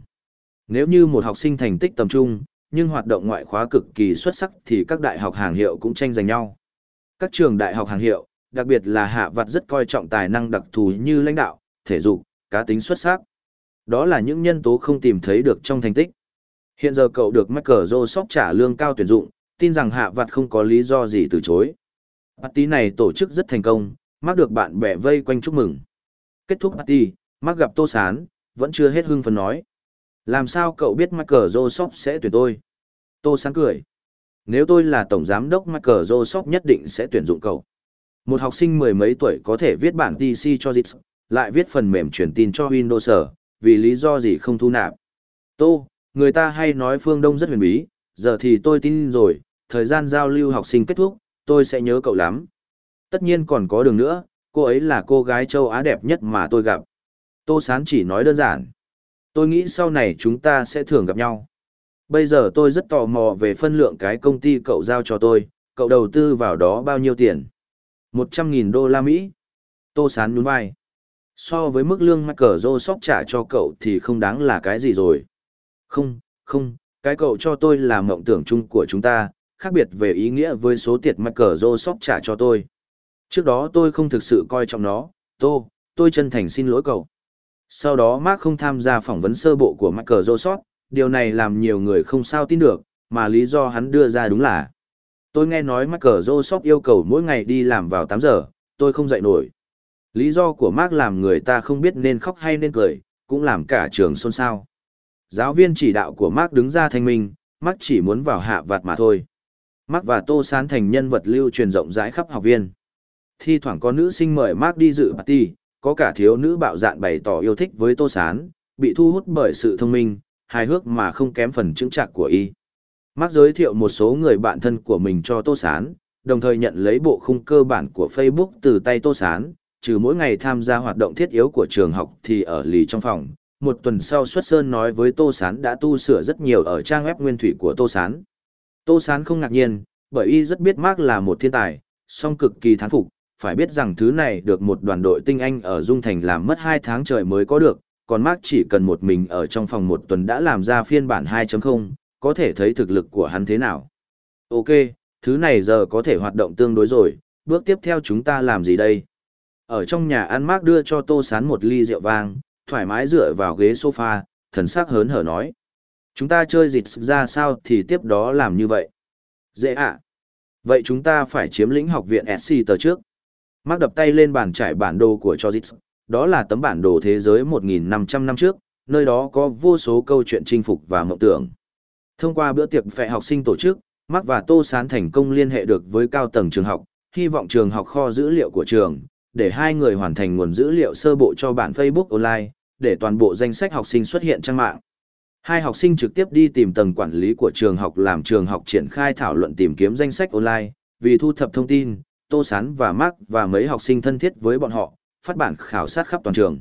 Nếu như một học sinh thành tích tầm trung, nhưng hoạt động ngoại khóa cực kỳ xuất sắc thì các đại học hàng hiệu cũng tranh giành nhau. Các trường đại học hàng hiệu, đặc biệt là hạ vặt rất coi trọng tài năng đặc thù như lãnh đạo, thể dục, cá tính xuất sắc. Đó là những nhân tố không tìm thấy được trong thành tích. Hiện giờ cậu được Michael Joseph trả lương cao tuyển dụng, tin rằng hạ vặt không có lý do gì từ chối. Party này tổ chức rất thành công, Mark được bạn bè vây quanh chúc mừng. Kết thúc party, Mark gặp Tô Sán, vẫn chưa hết hưng phấn nói. Làm sao cậu biết Michael Joseph sẽ tuyển tôi? Tô Sán cười. Nếu tôi là tổng giám đốc Michael Joseph nhất định sẽ tuyển dụng cậu. Một học sinh mười mấy tuổi có thể viết bản TC cho Zix, lại viết phần mềm truyền tin cho Windows, vì lý do gì không thu nạp. Tô, người ta hay nói phương Đông rất huyền bí, giờ thì tôi tin rồi, thời gian giao lưu học sinh kết thúc, tôi sẽ nhớ cậu lắm. Tất nhiên còn có đường nữa, cô ấy là cô gái châu Á đẹp nhất mà tôi gặp. Tô Sán chỉ nói đơn giản. Tôi nghĩ sau này chúng ta sẽ thường gặp nhau. Bây giờ tôi rất tò mò về phân lượng cái công ty cậu giao cho tôi, cậu đầu tư vào đó bao nhiêu tiền? Một trăm nghìn đô la Mỹ. Tô Sán nhún vai. So với mức lương Michael Joseph trả cho cậu thì không đáng là cái gì rồi. Không, không, cái cậu cho tôi là mộng tưởng chung của chúng ta, khác biệt về ý nghĩa với số tiền Michael Joseph trả cho tôi. Trước đó tôi không thực sự coi trọng nó, tô, tôi chân thành xin lỗi cậu. Sau đó Mark không tham gia phỏng vấn sơ bộ của Michael Joseph, điều này làm nhiều người không sao tin được, mà lý do hắn đưa ra đúng là Tôi nghe nói Michael Joseph yêu cầu mỗi ngày đi làm vào 8 giờ, tôi không dậy nổi. Lý do của Mark làm người ta không biết nên khóc hay nên cười, cũng làm cả trường xôn xao. Giáo viên chỉ đạo của Mark đứng ra thanh minh, Mark chỉ muốn vào hạ vạt mà thôi. Mark và Tô Sán thành nhân vật lưu truyền rộng rãi khắp học viên. Thi thoảng có nữ sinh mời Mark đi dự party, có cả thiếu nữ bạo dạn bày tỏ yêu thích với Tô Sán, bị thu hút bởi sự thông minh, hài hước mà không kém phần chứng trạc của y. Mark giới thiệu một số người bạn thân của mình cho Tô Sán, đồng thời nhận lấy bộ khung cơ bản của Facebook từ tay Tô Sán, trừ mỗi ngày tham gia hoạt động thiết yếu của trường học thì ở lì trong phòng. Một tuần sau xuất sơn nói với Tô Sán đã tu sửa rất nhiều ở trang web nguyên thủy của Tô Sán. Tô Sán không ngạc nhiên, bởi y rất biết Mark là một thiên tài, song cực kỳ thán phục, phải biết rằng thứ này được một đoàn đội tinh anh ở Dung Thành làm mất 2 tháng trời mới có được, còn Mark chỉ cần một mình ở trong phòng một tuần đã làm ra phiên bản 2.0, có thể thấy thực lực của hắn thế nào. Ok, thứ này giờ có thể hoạt động tương đối rồi, bước tiếp theo chúng ta làm gì đây? Ở trong nhà ăn Mark đưa cho Tô Sán một ly rượu vang, thoải mái dựa vào ghế sofa, thần sắc hớn hở nói. Chúng ta chơi dịch ra sao thì tiếp đó làm như vậy. Dễ ạ. Vậy chúng ta phải chiếm lĩnh học viện SC tờ trước. Mark đập tay lên bàn trải bản đồ của cho dịch. Đó là tấm bản đồ thế giới 1.500 năm trước, nơi đó có vô số câu chuyện chinh phục và mộng tưởng. Thông qua bữa tiệc phệ học sinh tổ chức, Mark và Tô Sán thành công liên hệ được với cao tầng trường học, hy vọng trường học kho dữ liệu của trường, để hai người hoàn thành nguồn dữ liệu sơ bộ cho bản Facebook online, để toàn bộ danh sách học sinh xuất hiện trang mạng. Hai học sinh trực tiếp đi tìm tầng quản lý của trường học làm trường học triển khai thảo luận tìm kiếm danh sách online, vì thu thập thông tin, Tô Sán và Mark và mấy học sinh thân thiết với bọn họ, phát bản khảo sát khắp toàn trường.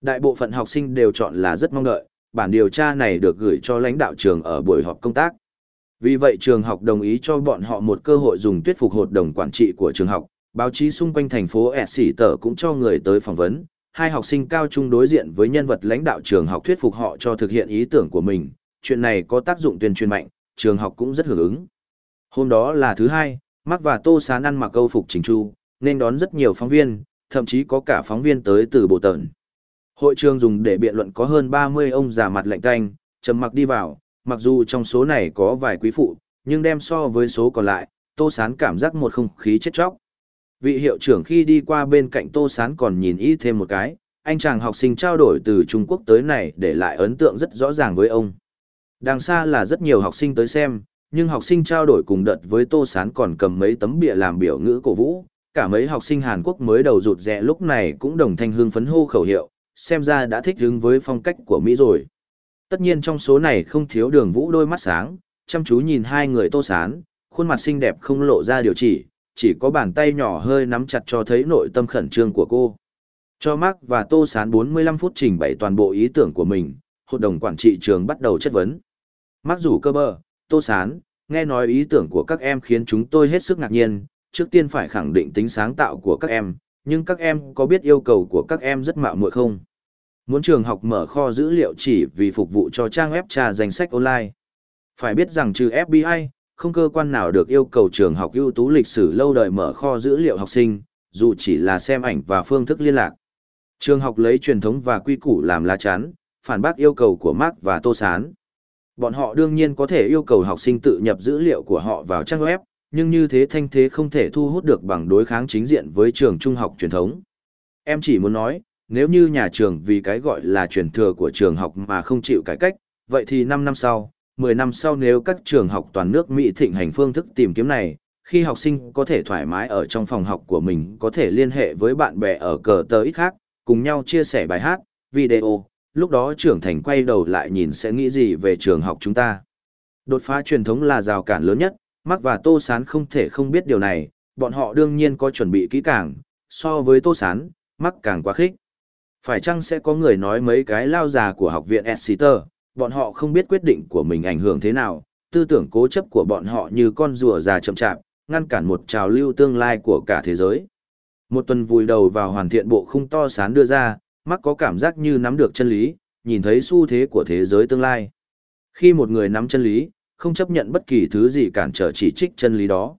Đại bộ phận học sinh đều chọn là rất mong đợi, bản điều tra này được gửi cho lãnh đạo trường ở buổi họp công tác. Vì vậy trường học đồng ý cho bọn họ một cơ hội dùng thuyết phục hội đồng quản trị của trường học, báo chí xung quanh thành phố Sĩ Tờ cũng cho người tới phỏng vấn. Hai học sinh cao trung đối diện với nhân vật lãnh đạo trường học thuyết phục họ cho thực hiện ý tưởng của mình, chuyện này có tác dụng tuyên truyền mạnh, trường học cũng rất hưởng ứng. Hôm đó là thứ hai, Mark và Tô Sán ăn mặc câu phục chỉnh chu, nên đón rất nhiều phóng viên, thậm chí có cả phóng viên tới từ Bộ Tần. Hội trường dùng để biện luận có hơn 30 ông già mặt lạnh tanh, trầm mặc đi vào, mặc dù trong số này có vài quý phụ, nhưng đem so với số còn lại, Tô Sán cảm giác một không khí chết chóc. Vị hiệu trưởng khi đi qua bên cạnh Tô Sán còn nhìn ý thêm một cái, anh chàng học sinh trao đổi từ Trung Quốc tới này để lại ấn tượng rất rõ ràng với ông. Đằng xa là rất nhiều học sinh tới xem, nhưng học sinh trao đổi cùng đợt với Tô Sán còn cầm mấy tấm bìa làm biểu ngữ cổ vũ. Cả mấy học sinh Hàn Quốc mới đầu rụt rẹ lúc này cũng đồng thanh hương phấn hô khẩu hiệu, xem ra đã thích ứng với phong cách của Mỹ rồi. Tất nhiên trong số này không thiếu đường vũ đôi mắt sáng, chăm chú nhìn hai người Tô Sán, khuôn mặt xinh đẹp không lộ ra điều chỉ, chỉ có bàn tay nhỏ hơi nắm chặt cho thấy nội tâm khẩn trương của cô. Cho Mark và Tô Sán 45 phút trình bày toàn bộ ý tưởng của mình, hội đồng quản trị trường bắt đầu chất vấn. Mark rủ cơ bơ, Tô Sán, nghe nói ý tưởng của các em khiến chúng tôi hết sức ngạc nhiên, trước tiên phải khẳng định tính sáng tạo của các em, nhưng các em có biết yêu cầu của các em rất mạo muội không? Muốn trường học mở kho dữ liệu chỉ vì phục vụ cho trang web tra danh sách online. Phải biết rằng trừ FBI, không cơ quan nào được yêu cầu trường học ưu tú lịch sử lâu đời mở kho dữ liệu học sinh, dù chỉ là xem ảnh và phương thức liên lạc. Trường học lấy truyền thống và quy củ làm lá chắn, phản bác yêu cầu của Mark và Tô Sán. Bọn họ đương nhiên có thể yêu cầu học sinh tự nhập dữ liệu của họ vào trang web, nhưng như thế thanh thế không thể thu hút được bằng đối kháng chính diện với trường trung học truyền thống. Em chỉ muốn nói, nếu như nhà trường vì cái gọi là truyền thừa của trường học mà không chịu cải cách, vậy thì 5 năm sau, 10 năm sau nếu các trường học toàn nước Mỹ thịnh hành phương thức tìm kiếm này, khi học sinh có thể thoải mái ở trong phòng học của mình có thể liên hệ với bạn bè ở cờ tờ ít khác, cùng nhau chia sẻ bài hát, video, lúc đó trưởng thành quay đầu lại nhìn sẽ nghĩ gì về trường học chúng ta. Đột phá truyền thống là rào cản lớn nhất, Mark và Tô Sán không thể không biết điều này, bọn họ đương nhiên có chuẩn bị kỹ càng, so với Tô Sán, Mark càng quá khích. Phải chăng sẽ có người nói mấy cái lao già của học viện Exeter, bọn họ không biết quyết định của mình ảnh hưởng thế nào, tư tưởng cố chấp của bọn họ như con rùa già chậm chạp, ngăn cản một trào lưu tương lai của cả thế giới. Một tuần vùi đầu vào hoàn thiện bộ khung to sán đưa ra, mắc có cảm giác như nắm được chân lý, nhìn thấy xu thế của thế giới tương lai. Khi một người nắm chân lý, không chấp nhận bất kỳ thứ gì cản trở chỉ trích chân lý đó.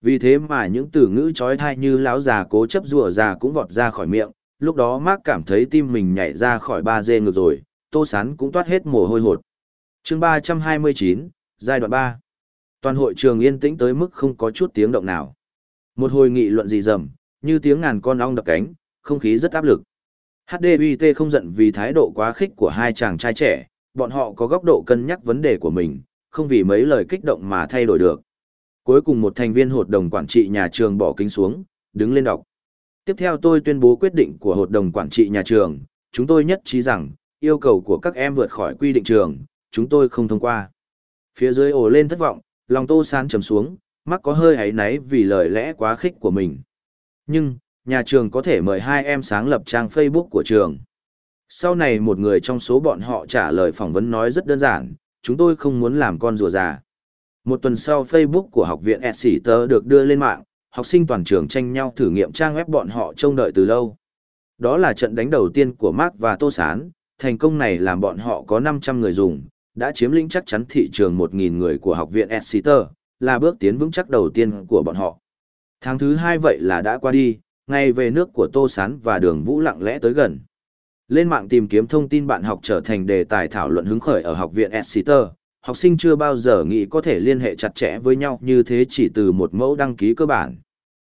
Vì thế mà những từ ngữ trói thai như lão già cố chấp rùa già cũng vọt ra khỏi miệng, lúc đó Mark cảm thấy tim mình nhảy ra khỏi ba dê ngược rồi, tô sán cũng toát hết mồ hôi hột. chương 329, giai đoạn 3. Toàn hội trường yên tĩnh tới mức không có chút tiếng động nào. Một hồi nghị luận gì rầm, như tiếng ngàn con ong đập cánh, không khí rất áp lực. HDBT không giận vì thái độ quá khích của hai chàng trai trẻ, bọn họ có góc độ cân nhắc vấn đề của mình, không vì mấy lời kích động mà thay đổi được. Cuối cùng một thành viên hội đồng quản trị nhà trường bỏ kính xuống, đứng lên đọc. Tiếp theo tôi tuyên bố quyết định của hội đồng quản trị nhà trường, chúng tôi nhất trí rằng, yêu cầu của các em vượt khỏi quy định trường, chúng tôi không thông qua. Phía dưới ồ lên thất vọng, lòng tô san trầm xuống, mắt có hơi ấy náy vì lời lẽ quá khích của mình. Nhưng, nhà trường có thể mời hai em sáng lập trang Facebook của trường. Sau này một người trong số bọn họ trả lời phỏng vấn nói rất đơn giản, chúng tôi không muốn làm con rùa già. Một tuần sau Facebook của học viện Exeter được đưa lên mạng, học sinh toàn trường tranh nhau thử nghiệm trang web bọn họ trông đợi từ lâu. Đó là trận đánh đầu tiên của Mark và Tô Sán, thành công này làm bọn họ có 500 người dùng, đã chiếm lĩnh chắc chắn thị trường 1.000 người của học viện Exeter, là bước tiến vững chắc đầu tiên của bọn họ. Tháng thứ hai vậy là đã qua đi, ngay về nước của Tô Sán và đường Vũ lặng lẽ tới gần. Lên mạng tìm kiếm thông tin bạn học trở thành đề tài thảo luận hứng khởi ở học viện Exeter, học sinh chưa bao giờ nghĩ có thể liên hệ chặt chẽ với nhau như thế chỉ từ một mẫu đăng ký cơ bản.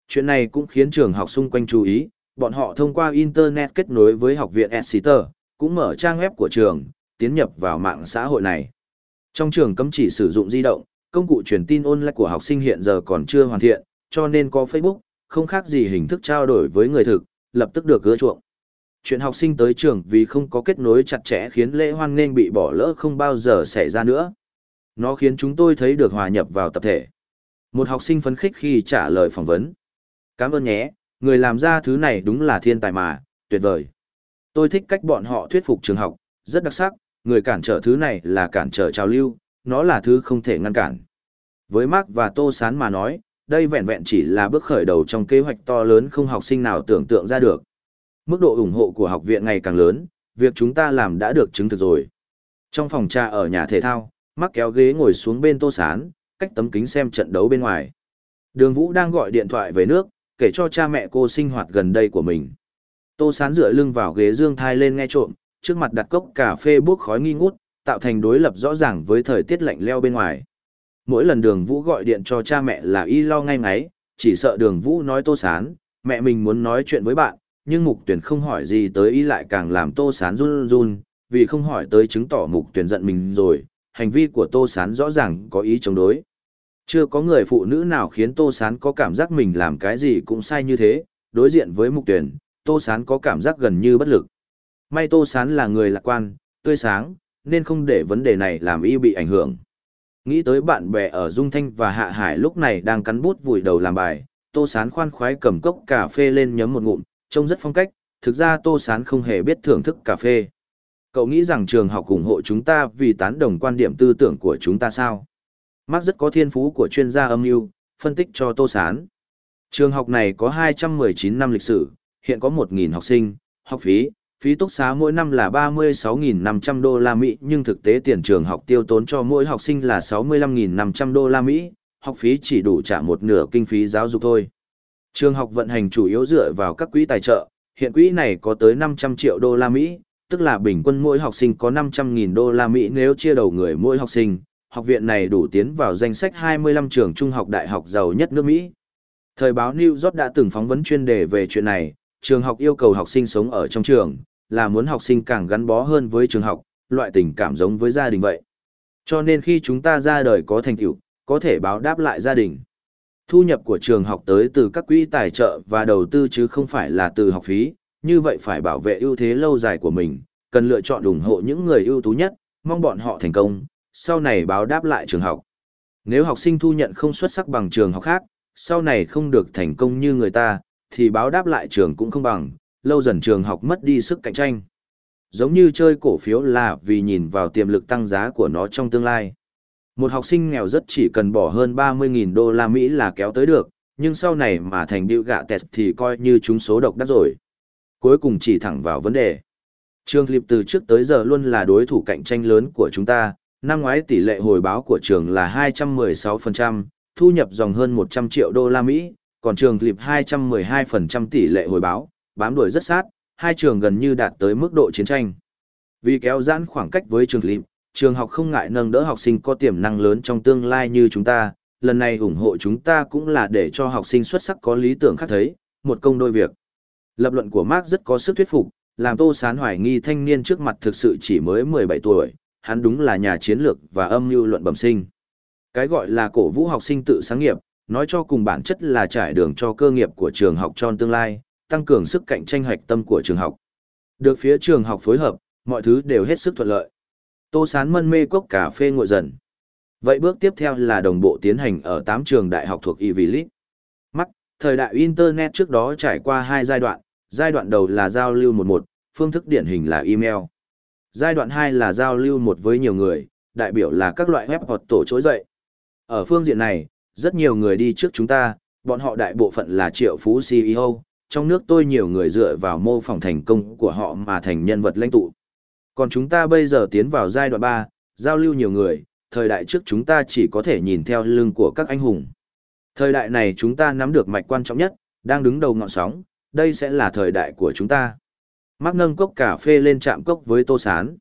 Chuyện này cũng khiến trường học xung quanh chú ý, bọn họ thông qua Internet kết nối với học viện Exeter, cũng mở trang web của trường, tiến nhập vào mạng xã hội này. Trong trường cấm chỉ sử dụng di động, công cụ truyền tin online của học sinh hiện giờ còn chưa hoàn thiện, cho nên có Facebook, không khác gì hình thức trao đổi với người thực, lập tức được gỡ chuộng. Chuyện học sinh tới trường vì không có kết nối chặt chẽ khiến lễ hoan nghênh bị bỏ lỡ không bao giờ xảy ra nữa. Nó khiến chúng tôi thấy được hòa nhập vào tập thể. Một học sinh phấn khích khi trả lời phỏng vấn. Cảm ơn nhé, người làm ra thứ này đúng là thiên tài mà, tuyệt vời. Tôi thích cách bọn họ thuyết phục trường học, rất đặc sắc, người cản trở thứ này là cản trở trào lưu, nó là thứ không thể ngăn cản. Với Mark và Tô Sán mà nói, đây vẹn vẹn chỉ là bước khởi đầu trong kế hoạch to lớn không học sinh nào tưởng tượng ra được. Mức độ ủng hộ của học viện ngày càng lớn, việc chúng ta làm đã được chứng thực rồi. Trong phòng trà ở nhà thể thao, mắc kéo ghế ngồi xuống bên Tô Sán, cách tấm kính xem trận đấu bên ngoài. Đường Vũ đang gọi điện thoại về nước, kể cho cha mẹ cô sinh hoạt gần đây của mình. Tô Sán dựa lưng vào ghế dương thai lên nghe trộm, trước mặt đặt cốc cà phê bốc khói nghi ngút, tạo thành đối lập rõ ràng với thời tiết lạnh leo bên ngoài. Mỗi lần đường vũ gọi điện cho cha mẹ là y lo ngay ngáy, chỉ sợ đường vũ nói tô sán, mẹ mình muốn nói chuyện với bạn, nhưng mục tuyển không hỏi gì tới ý lại càng làm tô sán run run, vì không hỏi tới chứng tỏ mục tuyển giận mình rồi, hành vi của tô sán rõ ràng có ý chống đối. Chưa có người phụ nữ nào khiến tô sán có cảm giác mình làm cái gì cũng sai như thế, đối diện với mục tuyển, tô sán có cảm giác gần như bất lực. May tô sán là người lạc quan, tươi sáng, nên không để vấn đề này làm y bị ảnh hưởng. Nghĩ tới bạn bè ở Dung Thanh và Hạ Hải lúc này đang cắn bút vùi đầu làm bài, Tô Sán khoan khoái cầm cốc cà phê lên nhấm một ngụm, trông rất phong cách, thực ra Tô Sán không hề biết thưởng thức cà phê. Cậu nghĩ rằng trường học ủng hộ chúng ta vì tán đồng quan điểm tư tưởng của chúng ta sao? Mark rất có thiên phú của chuyên gia âm mưu, phân tích cho Tô Sán. Trường học này có 219 năm lịch sử, hiện có 1.000 học sinh, học phí, phí túc xá mỗi năm là 36.500 đô la Mỹ nhưng thực tế tiền trường học tiêu tốn cho mỗi học sinh là 65.500 đô la Mỹ, học phí chỉ đủ trả một nửa kinh phí giáo dục thôi. Trường học vận hành chủ yếu dựa vào các quỹ tài trợ, hiện quỹ này có tới 500 triệu đô la Mỹ, tức là bình quân mỗi học sinh có 500.000 đô la Mỹ nếu chia đầu người mỗi học sinh. Học viện này đủ tiến vào danh sách 25 trường trung học đại học giàu nhất nước Mỹ. Thời báo New York đã từng phóng vấn chuyên đề về chuyện này, trường học yêu cầu học sinh sống ở trong trường, là muốn học sinh càng gắn bó hơn với trường học, loại tình cảm giống với gia đình vậy. Cho nên khi chúng ta ra đời có thành tựu, có thể báo đáp lại gia đình. Thu nhập của trường học tới từ các quỹ tài trợ và đầu tư chứ không phải là từ học phí, như vậy phải bảo vệ ưu thế lâu dài của mình, cần lựa chọn ủng hộ những người ưu tú nhất, mong bọn họ thành công, sau này báo đáp lại trường học. Nếu học sinh thu nhận không xuất sắc bằng trường học khác, sau này không được thành công như người ta, thì báo đáp lại trường cũng không bằng, lâu dần trường học mất đi sức cạnh tranh. Giống như chơi cổ phiếu là vì nhìn vào tiềm lực tăng giá của nó trong tương lai. Một học sinh nghèo rất chỉ cần bỏ hơn 30.000 đô la Mỹ là kéo tới được, nhưng sau này mà thành điệu gạ tẹt thì coi như chúng số độc đắt rồi. Cuối cùng chỉ thẳng vào vấn đề. Trường Clip từ trước tới giờ luôn là đối thủ cạnh tranh lớn của chúng ta, năm ngoái tỷ lệ hồi báo của trường là 216%, thu nhập dòng hơn 100 triệu đô la Mỹ, còn trường Clip 212% tỷ lệ hồi báo, bám đuổi rất sát, hai trường gần như đạt tới mức độ chiến tranh. Vì kéo giãn khoảng cách với trường Clip, trường học không ngại nâng đỡ học sinh có tiềm năng lớn trong tương lai như chúng ta, lần này ủng hộ chúng ta cũng là để cho học sinh xuất sắc có lý tưởng khác thấy, một công đôi việc. Lập luận của Mark rất có sức thuyết phục, làm Tô Sán hoài nghi thanh niên trước mặt thực sự chỉ mới 17 tuổi, hắn đúng là nhà chiến lược và âm mưu luận bẩm sinh. Cái gọi là cổ vũ học sinh tự sáng nghiệp, nói cho cùng bản chất là trải đường cho cơ nghiệp của trường học cho tương lai, tăng cường sức cạnh tranh hoạch tâm của trường học. Được phía trường học phối hợp, mọi thứ đều hết sức thuận lợi. Tô Sán mân mê cốc cà phê ngồi dần. Vậy bước tiếp theo là đồng bộ tiến hành ở 8 trường đại học thuộc Ivy League. Mắc, thời đại Internet trước đó trải qua hai giai đoạn, giai đoạn đầu là giao lưu một một, phương thức điển hình là email. Giai đoạn 2 là giao lưu một với nhiều người, đại biểu là các loại web hoặc tổ trỗi dậy. Ở phương diện này, rất nhiều người đi trước chúng ta, bọn họ đại bộ phận là triệu phú CEO, trong nước tôi nhiều người dựa vào mô phỏng thành công của họ mà thành nhân vật lãnh tụ. Còn chúng ta bây giờ tiến vào giai đoạn 3, giao lưu nhiều người, thời đại trước chúng ta chỉ có thể nhìn theo lưng của các anh hùng. Thời đại này chúng ta nắm được mạch quan trọng nhất, đang đứng đầu ngọn sóng, đây sẽ là thời đại của chúng ta. Mắc nâng cốc cà phê lên chạm cốc với tô sán.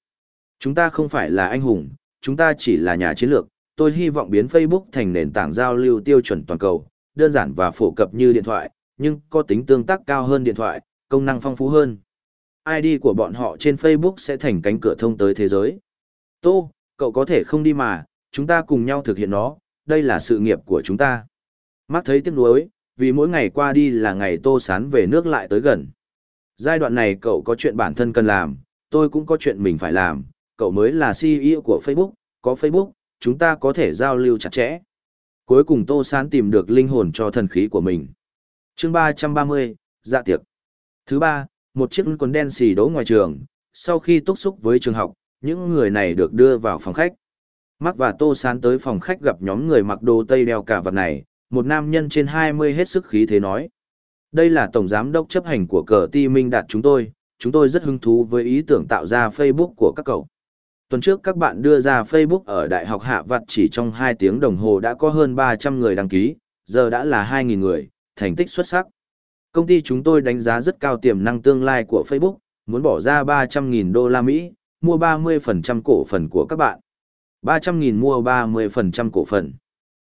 Chúng ta không phải là anh hùng, chúng ta chỉ là nhà chiến lược. Tôi hy vọng biến Facebook thành nền tảng giao lưu tiêu chuẩn toàn cầu, đơn giản và phổ cập như điện thoại, nhưng có tính tương tác cao hơn điện thoại, công năng phong phú hơn. ID của bọn họ trên Facebook sẽ thành cánh cửa thông tới thế giới. Tô, cậu có thể không đi mà, chúng ta cùng nhau thực hiện nó, đây là sự nghiệp của chúng ta. Mark thấy tiếc nuối, vì mỗi ngày qua đi là ngày Tô Sán về nước lại tới gần. Giai đoạn này cậu có chuyện bản thân cần làm, tôi cũng có chuyện mình phải làm, cậu mới là CEO của Facebook, có Facebook, chúng ta có thể giao lưu chặt chẽ. Cuối cùng Tô Sán tìm được linh hồn cho thần khí của mình. chương 330, dạ tiệc. Thứ ba, một chiếc quần đen xì đỗ ngoài trường, sau khi túc xúc với trường học, những người này được đưa vào phòng khách. Mark và Tô Sán tới phòng khách gặp nhóm người mặc đồ tây đeo cả vật này, một nam nhân trên 20 hết sức khí thế nói. Đây là tổng giám đốc chấp hành của cờ ti minh đạt chúng tôi, chúng tôi rất hứng thú với ý tưởng tạo ra Facebook của các cậu. Tuần trước các bạn đưa ra Facebook ở Đại học Hạ Vặt chỉ trong 2 tiếng đồng hồ đã có hơn 300 người đăng ký, giờ đã là 2.000 người, thành tích xuất sắc. Công ty chúng tôi đánh giá rất cao tiềm năng tương lai của Facebook, muốn bỏ ra 300.000 đô la Mỹ, mua 30% cổ phần của các bạn. 300.000 mua 30% cổ phần.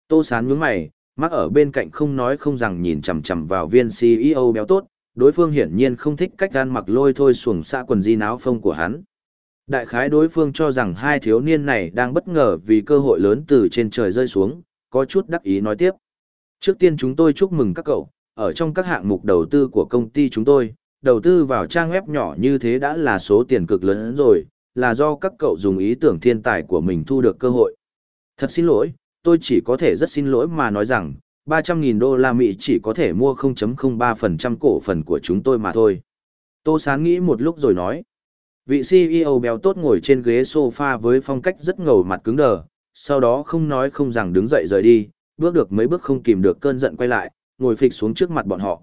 Tô Sán nhướng mày, mắc ở bên cạnh không nói không rằng nhìn chằm chằm vào viên CEO béo tốt, đối phương hiển nhiên không thích cách gan mặc lôi thôi xuồng xã quần di náo phông của hắn. Đại khái đối phương cho rằng hai thiếu niên này đang bất ngờ vì cơ hội lớn từ trên trời rơi xuống, có chút đắc ý nói tiếp. Trước tiên chúng tôi chúc mừng các cậu, ở trong các hạng mục đầu tư của công ty chúng tôi, đầu tư vào trang web nhỏ như thế đã là số tiền cực lớn rồi, là do các cậu dùng ý tưởng thiên tài của mình thu được cơ hội. Thật xin lỗi, tôi chỉ có thể rất xin lỗi mà nói rằng, 300.000 đô la Mỹ chỉ có thể mua 0.03% cổ phần của chúng tôi mà thôi. Tô Sán nghĩ một lúc rồi nói. Vị CEO béo tốt ngồi trên ghế sofa với phong cách rất ngầu mặt cứng đờ, sau đó không nói không rằng đứng dậy rời đi, bước được mấy bước không kìm được cơn giận quay lại, ngồi phịch xuống trước mặt bọn họ.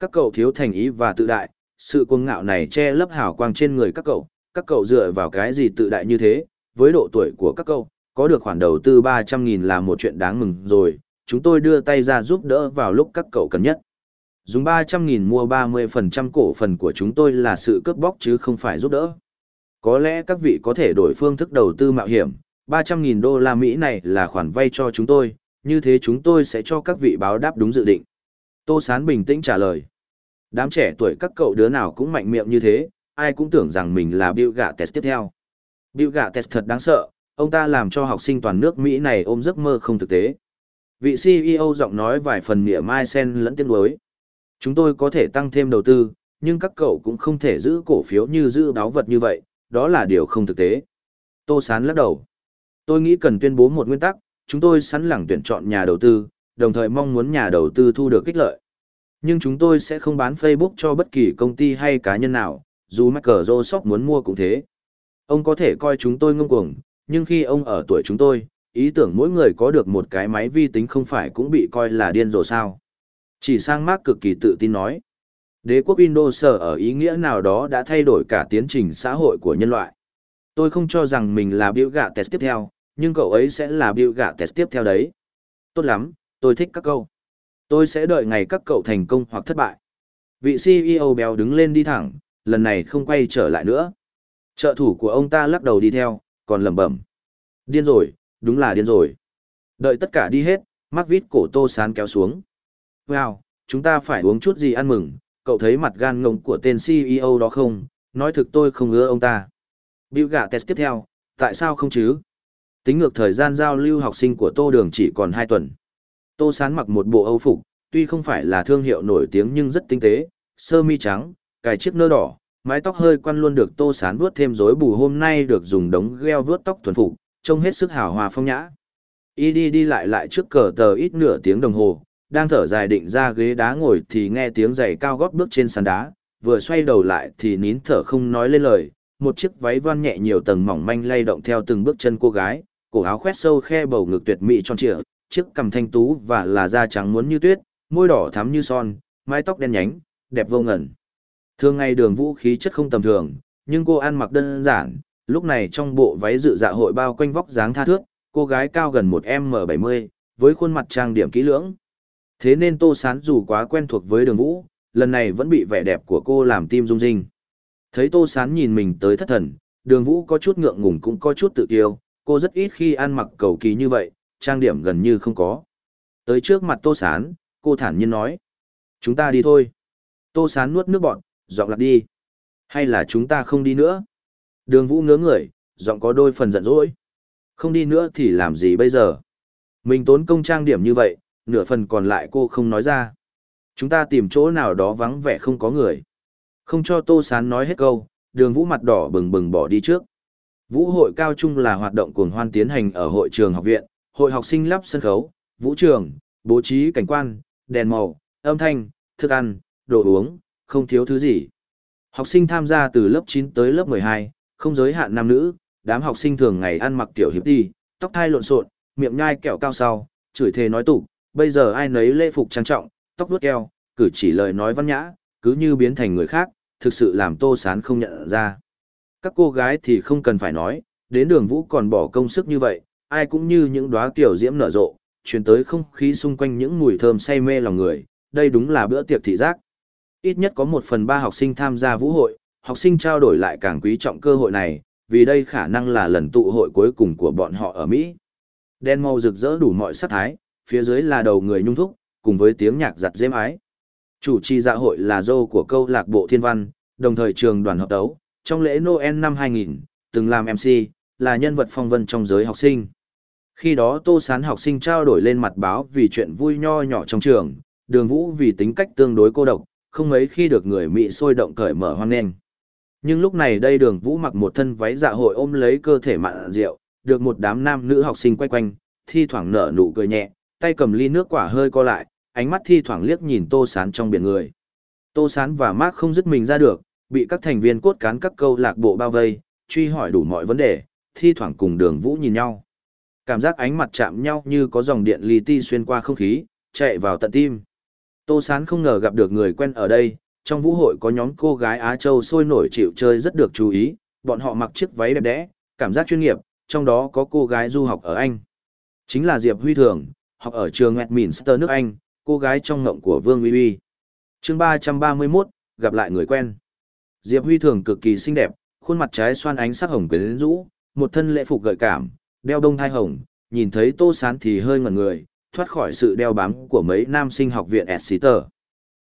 Các cậu thiếu thành ý và tự đại, sự cuồng ngạo này che lấp hào quang trên người các cậu, các cậu dựa vào cái gì tự đại như thế, với độ tuổi của các cậu, có được khoản đầu tư 300.000 là một chuyện đáng mừng rồi, chúng tôi đưa tay ra giúp đỡ vào lúc các cậu cần nhất. Dùng 300.000 mua 30% cổ phần của chúng tôi là sự cướp bóc chứ không phải giúp đỡ. Có lẽ các vị có thể đổi phương thức đầu tư mạo hiểm, 300.000 đô la Mỹ này là khoản vay cho chúng tôi, như thế chúng tôi sẽ cho các vị báo đáp đúng dự định. Tô Sán bình tĩnh trả lời. Đám trẻ tuổi các cậu đứa nào cũng mạnh miệng như thế, ai cũng tưởng rằng mình là Bill Gates tiếp theo. Bill Gates thật đáng sợ, ông ta làm cho học sinh toàn nước Mỹ này ôm giấc mơ không thực tế. Vị CEO giọng nói vài phần mỉa mai sen lẫn tiếng đối. Chúng tôi có thể tăng thêm đầu tư, nhưng các cậu cũng không thể giữ cổ phiếu như giữ đáo vật như vậy, đó là điều không thực tế. Tô Sán lắc đầu. Tôi nghĩ cần tuyên bố một nguyên tắc, chúng tôi sẵn lẳng tuyển chọn nhà đầu tư, đồng thời mong muốn nhà đầu tư thu được kích lợi. Nhưng chúng tôi sẽ không bán Facebook cho bất kỳ công ty hay cá nhân nào, dù Microsoft muốn mua cũng thế. Ông có thể coi chúng tôi ngông cuồng, nhưng khi ông ở tuổi chúng tôi, ý tưởng mỗi người có được một cái máy vi tính không phải cũng bị coi là điên rồ sao. Chỉ sang Mark cực kỳ tự tin nói. Đế quốc Windows ở ý nghĩa nào đó đã thay đổi cả tiến trình xã hội của nhân loại. Tôi không cho rằng mình là biểu gạ test tiếp theo, nhưng cậu ấy sẽ là Bill Gates tiếp theo đấy. Tốt lắm, tôi thích các câu. Tôi sẽ đợi ngày các cậu thành công hoặc thất bại. Vị CEO béo đứng lên đi thẳng, lần này không quay trở lại nữa. Trợ thủ của ông ta lắc đầu đi theo, còn lẩm bẩm. Điên rồi, đúng là điên rồi. Đợi tất cả đi hết, mắc vít cổ tô sán kéo xuống. Wow, chúng ta phải uống chút gì ăn mừng, cậu thấy mặt gan ngông của tên CEO đó không, nói thực tôi không ưa ông ta. Bill Gates tiếp theo, tại sao không chứ? Tính ngược thời gian giao lưu học sinh của Tô Đường chỉ còn 2 tuần. Tô Sán mặc một bộ âu phục, tuy không phải là thương hiệu nổi tiếng nhưng rất tinh tế, sơ mi trắng, cài chiếc nơ đỏ, mái tóc hơi quăn luôn được Tô Sán vuốt thêm rối bù hôm nay được dùng đống gel vuốt tóc thuần phục, trông hết sức hào hòa phong nhã. Y đi đi lại lại trước cờ tờ ít nửa tiếng đồng hồ, đang thở dài định ra ghế đá ngồi thì nghe tiếng giày cao gót bước trên sàn đá, vừa xoay đầu lại thì nín thở không nói lên lời, một chiếc váy voan nhẹ nhiều tầng mỏng manh lay động theo từng bước chân cô gái, cổ áo khoét sâu khe bầu ngực tuyệt mỹ tròn trịa, chiếc cằm thanh tú và là da trắng muốn như tuyết, môi đỏ thắm như son, mái tóc đen nhánh, đẹp vô ngẩn. Thường ngày đường vũ khí chất không tầm thường, nhưng cô ăn mặc đơn giản, lúc này trong bộ váy dự dạ hội bao quanh vóc dáng tha thước, cô gái cao gần một m bảy mươi, với khuôn mặt trang điểm kỹ lưỡng. Thế nên Tô Sán dù quá quen thuộc với đường vũ, lần này vẫn bị vẻ đẹp của cô làm tim rung rinh. Thấy Tô Sán nhìn mình tới thất thần, đường vũ có chút ngượng ngùng cũng có chút tự kiêu, cô rất ít khi ăn mặc cầu kỳ như vậy, trang điểm gần như không có. Tới trước mặt Tô Sán, cô thản nhiên nói. Chúng ta đi thôi. Tô Sán nuốt nước bọn, giọng lạc đi. Hay là chúng ta không đi nữa? Đường vũ ngớ người, giọng có đôi phần giận dỗi. Không đi nữa thì làm gì bây giờ? Mình tốn công trang điểm như vậy, nửa phần còn lại cô không nói ra. Chúng ta tìm chỗ nào đó vắng vẻ không có người. Không cho Tô Sán nói hết câu, đường vũ mặt đỏ bừng bừng bỏ đi trước. Vũ hội cao trung là hoạt động cuồng hoan tiến hành ở hội trường học viện, hội học sinh lắp sân khấu, vũ trường, bố trí cảnh quan, đèn màu, âm thanh, thức ăn, đồ uống, không thiếu thứ gì. Học sinh tham gia từ lớp 9 tới lớp 12, không giới hạn nam nữ, đám học sinh thường ngày ăn mặc tiểu hiệp đi, tóc thai lộn xộn, miệng nhai kẹo cao sau, chửi thề nói tục, bây giờ ai nấy lễ phục trang trọng, tóc vuốt keo, cử chỉ lời nói văn nhã, cứ như biến thành người khác, thực sự làm Tô Sán không nhận ra. Các cô gái thì không cần phải nói, đến đường vũ còn bỏ công sức như vậy, ai cũng như những đóa tiểu diễm nở rộ, truyền tới không khí xung quanh những mùi thơm say mê lòng người, đây đúng là bữa tiệc thị giác. Ít nhất có một phần ba học sinh tham gia vũ hội, học sinh trao đổi lại càng quý trọng cơ hội này, vì đây khả năng là lần tụ hội cuối cùng của bọn họ ở Mỹ. Đen màu rực rỡ đủ mọi sắc thái, phía dưới là đầu người nhung thúc, cùng với tiếng nhạc giặt dêm ái. Chủ trì dạ hội là dô của câu lạc bộ thiên văn, đồng thời trường đoàn hợp đấu, trong lễ Noel năm 2000, từng làm MC, là nhân vật phong vân trong giới học sinh. Khi đó Tô Sán học sinh trao đổi lên mặt báo vì chuyện vui nho nhỏ trong trường, đường vũ vì tính cách tương đối cô độc, không mấy khi được người Mỹ sôi động cởi mở hoan nền. Nhưng lúc này đây đường vũ mặc một thân váy dạ hội ôm lấy cơ thể mặn rượu, được một đám nam nữ học sinh quay quanh, thi thoảng nở nụ cười nhẹ, tay cầm ly nước quả hơi co lại, ánh mắt thi thoảng liếc nhìn Tô Sán trong biển người. Tô Sán và Mark không dứt mình ra được, bị các thành viên cốt cán các câu lạc bộ bao vây, truy hỏi đủ mọi vấn đề, thi thoảng cùng đường vũ nhìn nhau. Cảm giác ánh mặt chạm nhau như có dòng điện li ti xuyên qua không khí, chạy vào tận tim. Tô Sán không ngờ gặp được người quen ở đây, trong vũ hội có nhóm cô gái Á Châu sôi nổi chịu chơi rất được chú ý, bọn họ mặc chiếc váy đẹp đẽ, cảm giác chuyên nghiệp, trong đó có cô gái du học ở Anh. Chính là Diệp Huy Thường, học ở trường Westminster nước Anh, cô gái trong ngộng của Vương Uy Uy. chương 331, gặp lại người quen. Diệp Huy Thường cực kỳ xinh đẹp, khuôn mặt trái xoan ánh sắc hồng quyến rũ, một thân lễ phục gợi cảm, đeo đông thai hồng, nhìn thấy Tô Sán thì hơi ngẩn người, thoát khỏi sự đeo bám của mấy nam sinh học viện Exeter.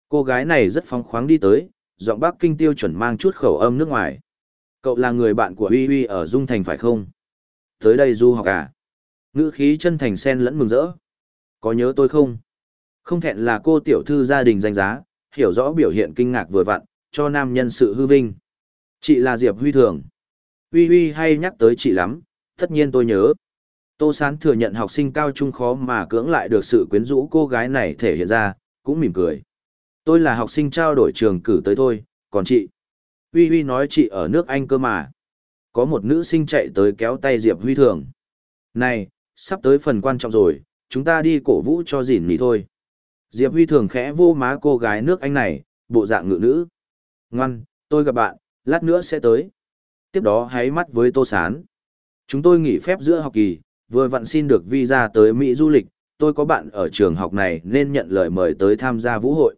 Cô gái này rất phóng khoáng đi tới, giọng Bắc Kinh tiêu chuẩn mang chút khẩu âm nước ngoài. Cậu là người bạn của Huy Huy ở Dung Thành phải không? Tới đây du học à? Ngữ khí chân thành sen lẫn mừng rỡ. Có nhớ tôi không? Không thẹn là cô tiểu thư gia đình danh giá, hiểu rõ biểu hiện kinh ngạc vừa vặn, cho nam nhân sự hư vinh. Chị là Diệp Huy Thường. Huy Huy hay nhắc tới chị lắm, tất nhiên tôi nhớ. Tô Sán thừa nhận học sinh cao trung khó mà cưỡng lại được sự quyến rũ cô gái này thể hiện ra, cũng mỉm cười. Tôi là học sinh trao đổi trường cử tới thôi, còn chị? Huy Huy nói chị ở nước Anh cơ mà. Có một nữ sinh chạy tới kéo tay Diệp Huy Thường. Này, sắp tới phần quan trọng rồi, chúng ta đi cổ vũ cho dỉn nỉ thôi. Diệp Huy Thường khẽ vô má cô gái nước Anh này, bộ dạng ngự nữ. Ngoan, tôi gặp bạn, lát nữa sẽ tới. Tiếp đó hãy mắt với Tô Sán. Chúng tôi nghỉ phép giữa học kỳ, vừa vặn xin được visa tới Mỹ du lịch, tôi có bạn ở trường học này nên nhận lời mời tới tham gia vũ hội.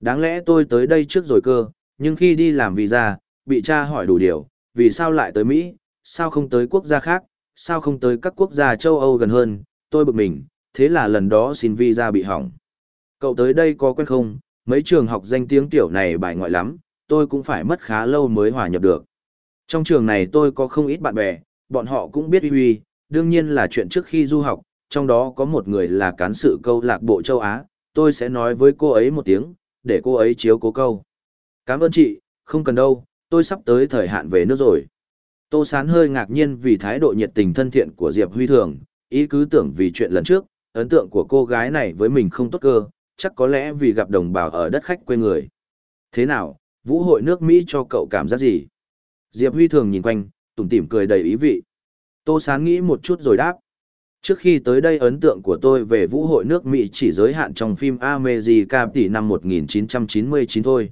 Đáng lẽ tôi tới đây trước rồi cơ, nhưng khi đi làm visa, bị cha hỏi đủ điều, vì sao lại tới Mỹ, sao không tới quốc gia khác, sao không tới các quốc gia châu Âu gần hơn, tôi bực mình, thế là lần đó xin visa bị hỏng. Cậu tới đây có quen không, mấy trường học danh tiếng tiểu này bài ngoại lắm, tôi cũng phải mất khá lâu mới hòa nhập được. Trong trường này tôi có không ít bạn bè, bọn họ cũng biết uy uy, đương nhiên là chuyện trước khi du học, trong đó có một người là cán sự câu lạc bộ châu Á, tôi sẽ nói với cô ấy một tiếng, để cô ấy chiếu cố câu. Cảm ơn chị, không cần đâu, tôi sắp tới thời hạn về nước rồi. Tô Sán hơi ngạc nhiên vì thái độ nhiệt tình thân thiện của Diệp Huy Thường, ý cứ tưởng vì chuyện lần trước, ấn tượng của cô gái này với mình không tốt cơ, chắc có lẽ vì gặp đồng bào ở đất khách quê người. Thế nào, vũ hội nước Mỹ cho cậu cảm giác gì? Diệp Huy thường nhìn quanh, tủm tỉm cười đầy ý vị. Tô Sán nghĩ một chút rồi đáp. Trước khi tới đây ấn tượng của tôi về vũ hội nước Mỹ chỉ giới hạn trong phim America tỷ năm 1999 thôi.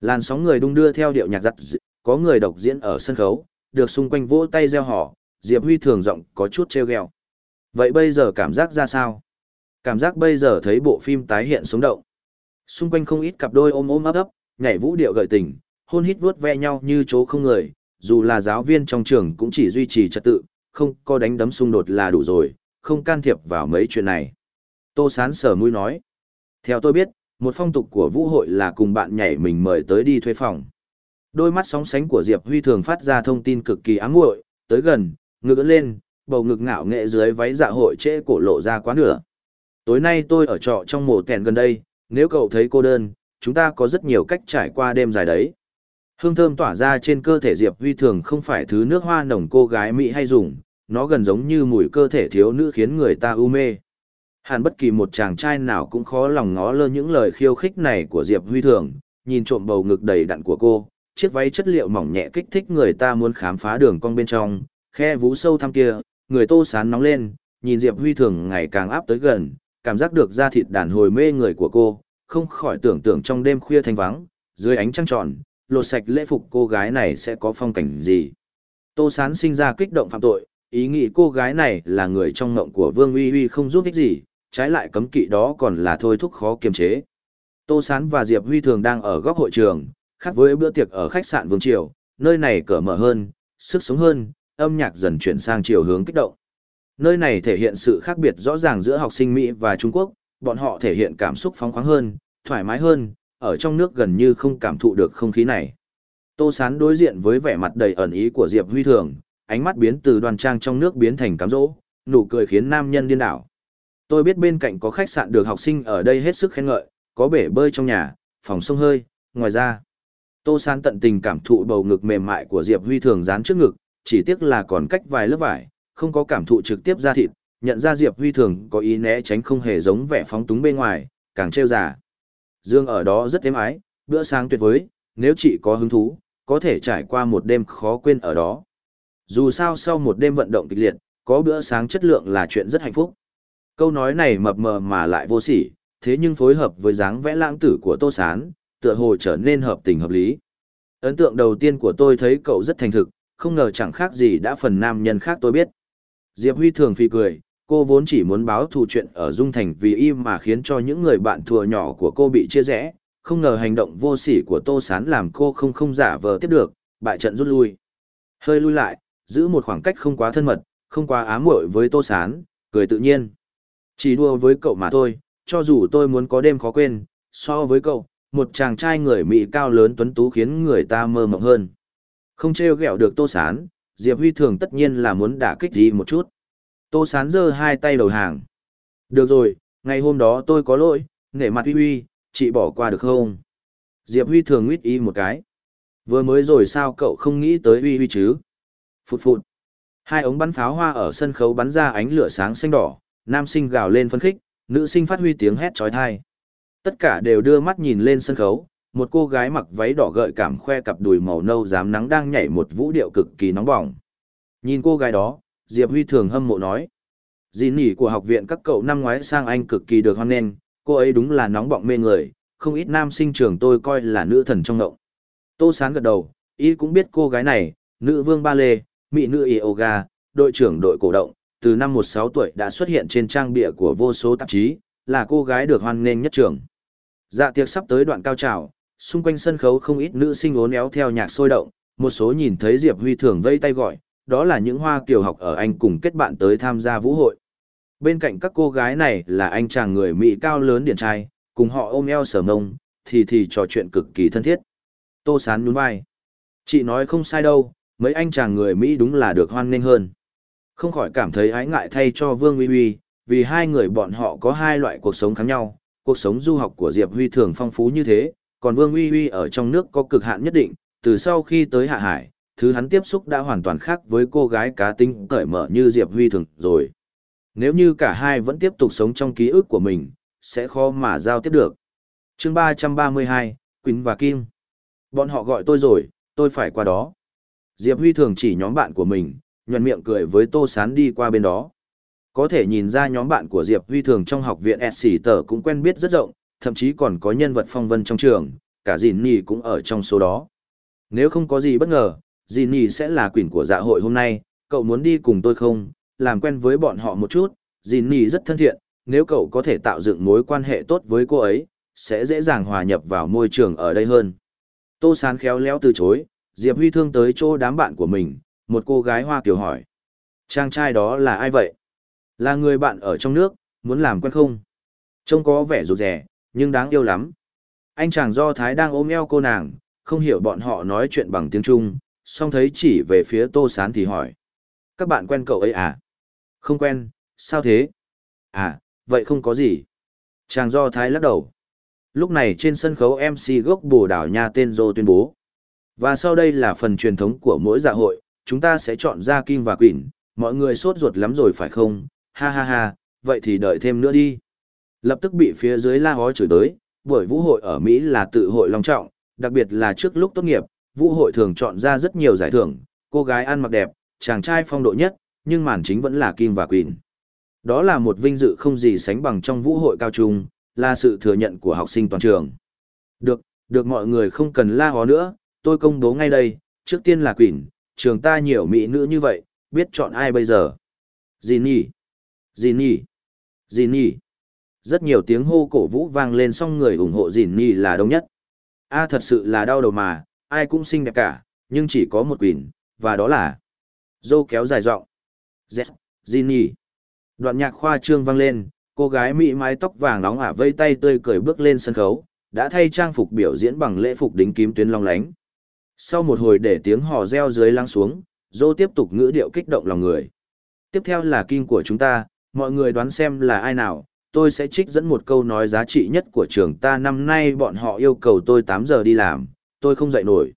Làn sóng người đung đưa theo điệu nhạc giặt có người độc diễn ở sân khấu, được xung quanh vỗ tay reo hò, Diệp Huy thường giọng có chút treo gheo. Vậy bây giờ cảm giác ra sao? Cảm giác bây giờ thấy bộ phim tái hiện sống động. Xung quanh không ít cặp đôi ôm ôm ấp ấp, nhảy vũ điệu gợi tình, hôn hít vuốt ve nhau như chỗ không người, dù là giáo viên trong trường cũng chỉ duy trì trật tự, không có đánh đấm xung đột là đủ rồi, không can thiệp vào mấy chuyện này. Tô Sán sở mũi nói. Theo tôi biết, một phong tục của vũ hội là cùng bạn nhảy mình mời tới đi thuê phòng. Đôi mắt sóng sánh của Diệp Huy thường phát ra thông tin cực kỳ ám muội, tới gần, ngửa lên, bầu ngực ngạo nghệ dưới váy dạ hội trễ cổ lộ ra quá nửa. Tối nay tôi ở trọ trong mổ kèn gần đây, nếu cậu thấy cô đơn, chúng ta có rất nhiều cách trải qua đêm dài đấy. Hương thơm tỏa ra trên cơ thể Diệp Huy thường không phải thứ nước hoa nồng cô gái Mỹ hay dùng, nó gần giống như mùi cơ thể thiếu nữ khiến người ta u mê. Hẳn bất kỳ một chàng trai nào cũng khó lòng ngó lơ những lời khiêu khích này của Diệp Huy thường, nhìn trộm bầu ngực đầy đặn của cô, chiếc váy chất liệu mỏng nhẹ kích thích người ta muốn khám phá đường cong bên trong, khe vú sâu thăm kia, người tô sán nóng lên, nhìn Diệp Huy thường ngày càng áp tới gần, cảm giác được da thịt đàn hồi mê người của cô, không khỏi tưởng tượng trong đêm khuya thanh vắng, dưới ánh trăng tròn, lột sạch lễ phục cô gái này sẽ có phong cảnh gì. Tô Sán sinh ra kích động phạm tội, ý nghĩ cô gái này là người trong ngộng của Vương Uy Uy không giúp ích gì, trái lại cấm kỵ đó còn là thôi thúc khó kiềm chế. Tô Sán và Diệp Huy thường đang ở góc hội trường, khác với bữa tiệc ở khách sạn Vương Triều, nơi này cởi mở hơn, sức sống hơn, âm nhạc dần chuyển sang chiều hướng kích động. Nơi này thể hiện sự khác biệt rõ ràng giữa học sinh Mỹ và Trung Quốc, bọn họ thể hiện cảm xúc phóng khoáng hơn, thoải mái hơn, ở trong nước gần như không cảm thụ được không khí này. Tô Sán đối diện với vẻ mặt đầy ẩn ý của Diệp Huy Thường, ánh mắt biến từ đoàn trang trong nước biến thành cám dỗ, nụ cười khiến nam nhân điên đảo. Tôi biết bên cạnh có khách sạn được học sinh ở đây hết sức khen ngợi, có bể bơi trong nhà, phòng sông hơi, ngoài ra. Tô Sán tận tình cảm thụ bầu ngực mềm mại của Diệp Huy Thường dán trước ngực, chỉ tiếc là còn cách vài lớp vải, không có cảm thụ trực tiếp ra thịt, nhận ra Diệp Huy Thường có ý né tránh không hề giống vẻ phóng túng bên ngoài, càng trêu giả. Dương ở đó rất êm ái, bữa sáng tuyệt vời, nếu chị có hứng thú, có thể trải qua một đêm khó quên ở đó. Dù sao sau một đêm vận động kịch liệt, có bữa sáng chất lượng là chuyện rất hạnh phúc. Câu nói này mập mờ mà lại vô sỉ, thế nhưng phối hợp với dáng vẽ lãng tử của Tô Sán, tựa hồ trở nên hợp tình hợp lý. Ấn tượng đầu tiên của tôi thấy cậu rất thành thực, không ngờ chẳng khác gì đã phần nam nhân khác tôi biết. Diệp Huy thường phi cười, cô vốn chỉ muốn báo thù chuyện ở Dung Thành vì im mà khiến cho những người bạn thùa nhỏ của cô bị chia rẽ, không ngờ hành động vô sỉ của Tô Sán làm cô không không giả vờ tiếp được, bại trận rút lui. Hơi lui lại, giữ một khoảng cách không quá thân mật, không quá ám muội với Tô Sán, cười tự nhiên. Chỉ đua với cậu mà thôi, cho dù tôi muốn có đêm khó quên, so với cậu, một chàng trai người Mỹ cao lớn tuấn tú khiến người ta mơ mộng hơn. Không trêu ghẹo được Tô Sán, Diệp Huy thường tất nhiên là muốn đả kích gì một chút. Tô Sán giơ hai tay đầu hàng. Được rồi, ngày hôm đó tôi có lỗi, nể mặt Huy Huy, chị bỏ qua được không? Diệp Huy thường nguyết y một cái. Vừa mới rồi sao cậu không nghĩ tới Huy Huy chứ? Phụt phụt. Hai ống bắn pháo hoa ở sân khấu bắn ra ánh lửa sáng xanh đỏ, nam sinh gào lên phấn khích, nữ sinh phát huy tiếng hét trói thai. Tất cả đều đưa mắt nhìn lên sân khấu, một cô gái mặc váy đỏ gợi cảm khoe cặp đùi màu nâu dám nắng đang nhảy một vũ điệu cực kỳ nóng bỏng. Nhìn cô gái đó, Diệp Huy thường hâm mộ nói. Dì nỉ của học viện các cậu năm ngoái sang Anh cực kỳ được hoan nghênh, cô ấy đúng là nóng bỏng mê người, không ít nam sinh trường tôi coi là nữ thần trong ngộng. Tô Sán gật đầu, ý cũng biết cô gái này, nữ vương ba lê, mỹ nữ yoga, đội trưởng đội cổ động, từ năm 16 tuổi đã xuất hiện trên trang bìa của vô số tạp chí, là cô gái được hoan nghênh nhất trường. Dạ tiệc sắp tới đoạn cao trào, xung quanh sân khấu không ít nữ sinh ốn éo theo nhạc sôi động, một số nhìn thấy Diệp Huy thường vây tay gọi, đó là những hoa kiều học ở Anh cùng kết bạn tới tham gia vũ hội. Bên cạnh các cô gái này là anh chàng người Mỹ cao lớn điển trai, cùng họ ôm eo sở mông, thì thì trò chuyện cực kỳ thân thiết. Tô Sán nhún vai. Chị nói không sai đâu, mấy anh chàng người Mỹ đúng là được hoan nghênh hơn. Không khỏi cảm thấy ái ngại thay cho Vương Uy Uy, vì hai người bọn họ có hai loại cuộc sống khác nhau, cuộc sống du học của Diệp Huy thường phong phú như thế, còn Vương Uy Uy ở trong nước có cực hạn nhất định, từ sau khi tới Hạ Hải, thứ hắn tiếp xúc đã hoàn toàn khác với cô gái cá tính cởi mở như Diệp Huy thường rồi. Nếu như cả hai vẫn tiếp tục sống trong ký ức của mình, sẽ khó mà giao tiếp được. chương 332, Quỳnh và Kim. Bọn họ gọi tôi rồi, tôi phải qua đó. Diệp Huy thường chỉ nhóm bạn của mình, nhuận miệng cười với Tô Sán đi qua bên đó. Có thể nhìn ra nhóm bạn của Diệp Huy thường trong học viện S tờ cũng quen biết rất rộng, thậm chí còn có nhân vật phong vân trong trường, cả Dìn Nì cũng ở trong số đó. Nếu không có gì bất ngờ, Dìn Nì sẽ là quỷ của dạ hội hôm nay, cậu muốn đi cùng tôi không, làm quen với bọn họ một chút, Dìn Nì rất thân thiện, nếu cậu có thể tạo dựng mối quan hệ tốt với cô ấy, sẽ dễ dàng hòa nhập vào môi trường ở đây hơn. Tô Sán khéo léo từ chối, Diệp Huy thương tới chỗ đám bạn của mình, một cô gái hoa kiều hỏi. Chàng trai đó là ai vậy? Là người bạn ở trong nước, muốn làm quen không? Trông có vẻ rụt rẻ, nhưng đáng yêu lắm. Anh chàng do Thái đang ôm eo cô nàng, không hiểu bọn họ nói chuyện bằng tiếng Trung, song thấy chỉ về phía Tô Sán thì hỏi. Các bạn quen cậu ấy à? Không quen, sao thế? À, vậy không có gì. Chàng do Thái lắc đầu. Lúc này trên sân khấu MC gốc bồ đảo nha tên Dô tuyên bố. Và sau đây là phần truyền thống của mỗi dạ hội, chúng ta sẽ chọn ra Kim và quỷ mọi người sốt ruột lắm rồi phải không? Ha ha ha, vậy thì đợi thêm nữa đi. Lập tức bị phía dưới la hó chửi tới, buổi vũ hội ở Mỹ là tự hội long trọng, đặc biệt là trước lúc tốt nghiệp, vũ hội thường chọn ra rất nhiều giải thưởng, cô gái ăn mặc đẹp, chàng trai phong độ nhất, nhưng màn chính vẫn là Kim và Quỳnh. Đó là một vinh dự không gì sánh bằng trong vũ hội cao trung, là sự thừa nhận của học sinh toàn trường. Được, được mọi người không cần la hó nữa, tôi công bố ngay đây, trước tiên là Quỳnh, trường ta nhiều mỹ nữ như vậy, biết chọn ai bây giờ? Gì nhỉ? Gì nhỉ? Gì nhỉ? Rất nhiều tiếng hô cổ vũ vang lên song người ủng hộ Dìn Nhi là đông nhất. A thật sự là đau đầu mà, ai cũng xinh đẹp cả, nhưng chỉ có một Quỳnh, và đó là dâu kéo dài rộng. Z, Ginny. Đoạn nhạc khoa trương vang lên, cô gái mỹ mái tóc vàng nóng ả vây tay tươi cười bước lên sân khấu, đã thay trang phục biểu diễn bằng lễ phục đính kim tuyến long lánh. Sau một hồi để tiếng hò reo dưới lắng xuống, dô tiếp tục ngữ điệu kích động lòng người. Tiếp theo là kinh của chúng ta, mọi người đoán xem là ai nào, tôi sẽ trích dẫn một câu nói giá trị nhất của trường ta năm nay bọn họ yêu cầu tôi 8 giờ đi làm, tôi không dậy nổi.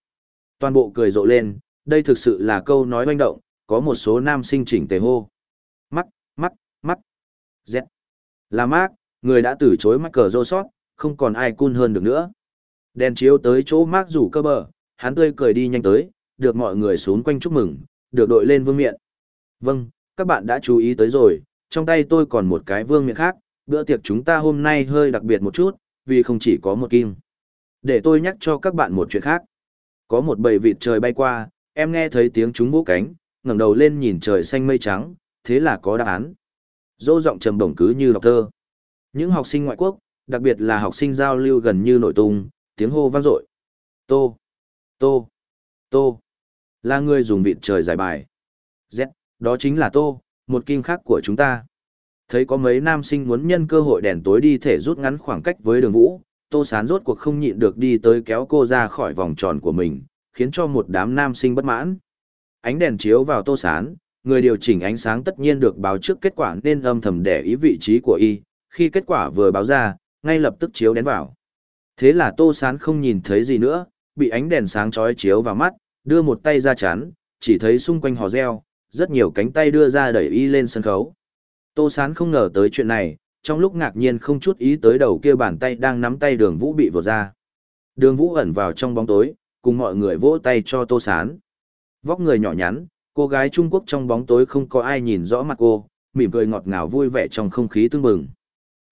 Toàn bộ cười rộ lên, đây thực sự là câu nói doanh động, có một số nam sinh chỉnh tề hô. Mắt, mắt, mắt. Z. Là Mark, người đã từ chối mắc cờ rô sót, không còn ai cun hơn được nữa. Đèn chiếu tới chỗ Mark rủ cơ bờ, hắn tươi cười đi nhanh tới, được mọi người xuống quanh chúc mừng, được đội lên vương miện. Vâng, các bạn đã chú ý tới rồi, trong tay tôi còn một cái vương miện khác, bữa tiệc chúng ta hôm nay hơi đặc biệt một chút, vì không chỉ có một kim. Để tôi nhắc cho các bạn một chuyện khác. Có một bầy vịt trời bay qua, em nghe thấy tiếng chúng vỗ cánh, ngẩng đầu lên nhìn trời xanh mây trắng, thế là có đáp án. Dô giọng trầm bổng cứ như đọc thơ. Những học sinh ngoại quốc, đặc biệt là học sinh giao lưu gần như nổi tung, tiếng hô vang dội. Tô, tô, tô. Là người dùng vịt trời giải bài. Z, đó chính là tô, một kim khác của chúng ta. Thấy có mấy nam sinh muốn nhân cơ hội đèn tối đi thể rút ngắn khoảng cách với đường vũ, tô sán rốt cuộc không nhịn được đi tới kéo cô ra khỏi vòng tròn của mình, khiến cho một đám nam sinh bất mãn. Ánh đèn chiếu vào tô sán, người điều chỉnh ánh sáng tất nhiên được báo trước kết quả nên âm thầm để ý vị trí của y, khi kết quả vừa báo ra, ngay lập tức chiếu đến vào. Thế là tô sán không nhìn thấy gì nữa, bị ánh đèn sáng chói chiếu vào mắt, đưa một tay ra chắn, chỉ thấy xung quanh hò reo, rất nhiều cánh tay đưa ra đẩy y lên sân khấu. Tô sán không ngờ tới chuyện này, trong lúc ngạc nhiên không chút ý tới đầu kia bàn tay đang nắm tay đường vũ bị vột ra. Đường vũ ẩn vào trong bóng tối, cùng mọi người vỗ tay cho tô sán. Vóc người nhỏ nhắn, cô gái Trung Quốc trong bóng tối không có ai nhìn rõ mặt cô, mỉm cười ngọt ngào vui vẻ trong không khí tương bừng.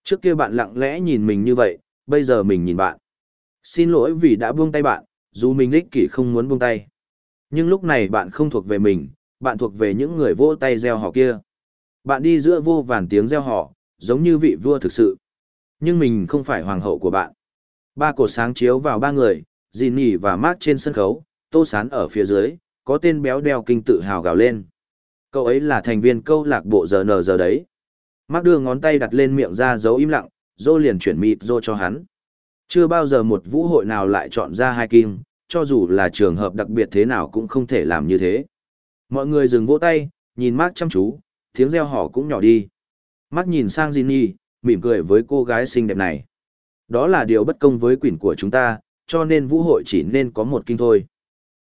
Trước kia bạn lặng lẽ nhìn mình như vậy, bây giờ mình nhìn bạn. Xin lỗi vì đã buông tay bạn, dù mình ích kỷ không muốn buông tay. Nhưng lúc này bạn không thuộc về mình, bạn thuộc về những người vỗ tay gieo họ kia. Bạn đi giữa vô vàn tiếng gieo họ, giống như vị vua thực sự. Nhưng mình không phải hoàng hậu của bạn. Ba cột sáng chiếu vào ba người, Ginny và Mark trên sân khấu, Tô Sán ở phía dưới, có tên béo đeo kinh tự hào gào lên. Cậu ấy là thành viên câu lạc bộ giờ nờ giờ đấy. Mark đưa ngón tay đặt lên miệng ra dấu im lặng, Dô liền chuyển mịt Dô cho hắn. Chưa bao giờ một vũ hội nào lại chọn ra hai kim, cho dù là trường hợp đặc biệt thế nào cũng không thể làm như thế. Mọi người dừng vỗ tay, nhìn Mark chăm chú, tiếng reo hò cũng nhỏ đi mắt nhìn sang Ginny, mỉm cười với cô gái xinh đẹp này. Đó là điều bất công với quyển của chúng ta, cho nên vũ hội chỉ nên có một kinh thôi.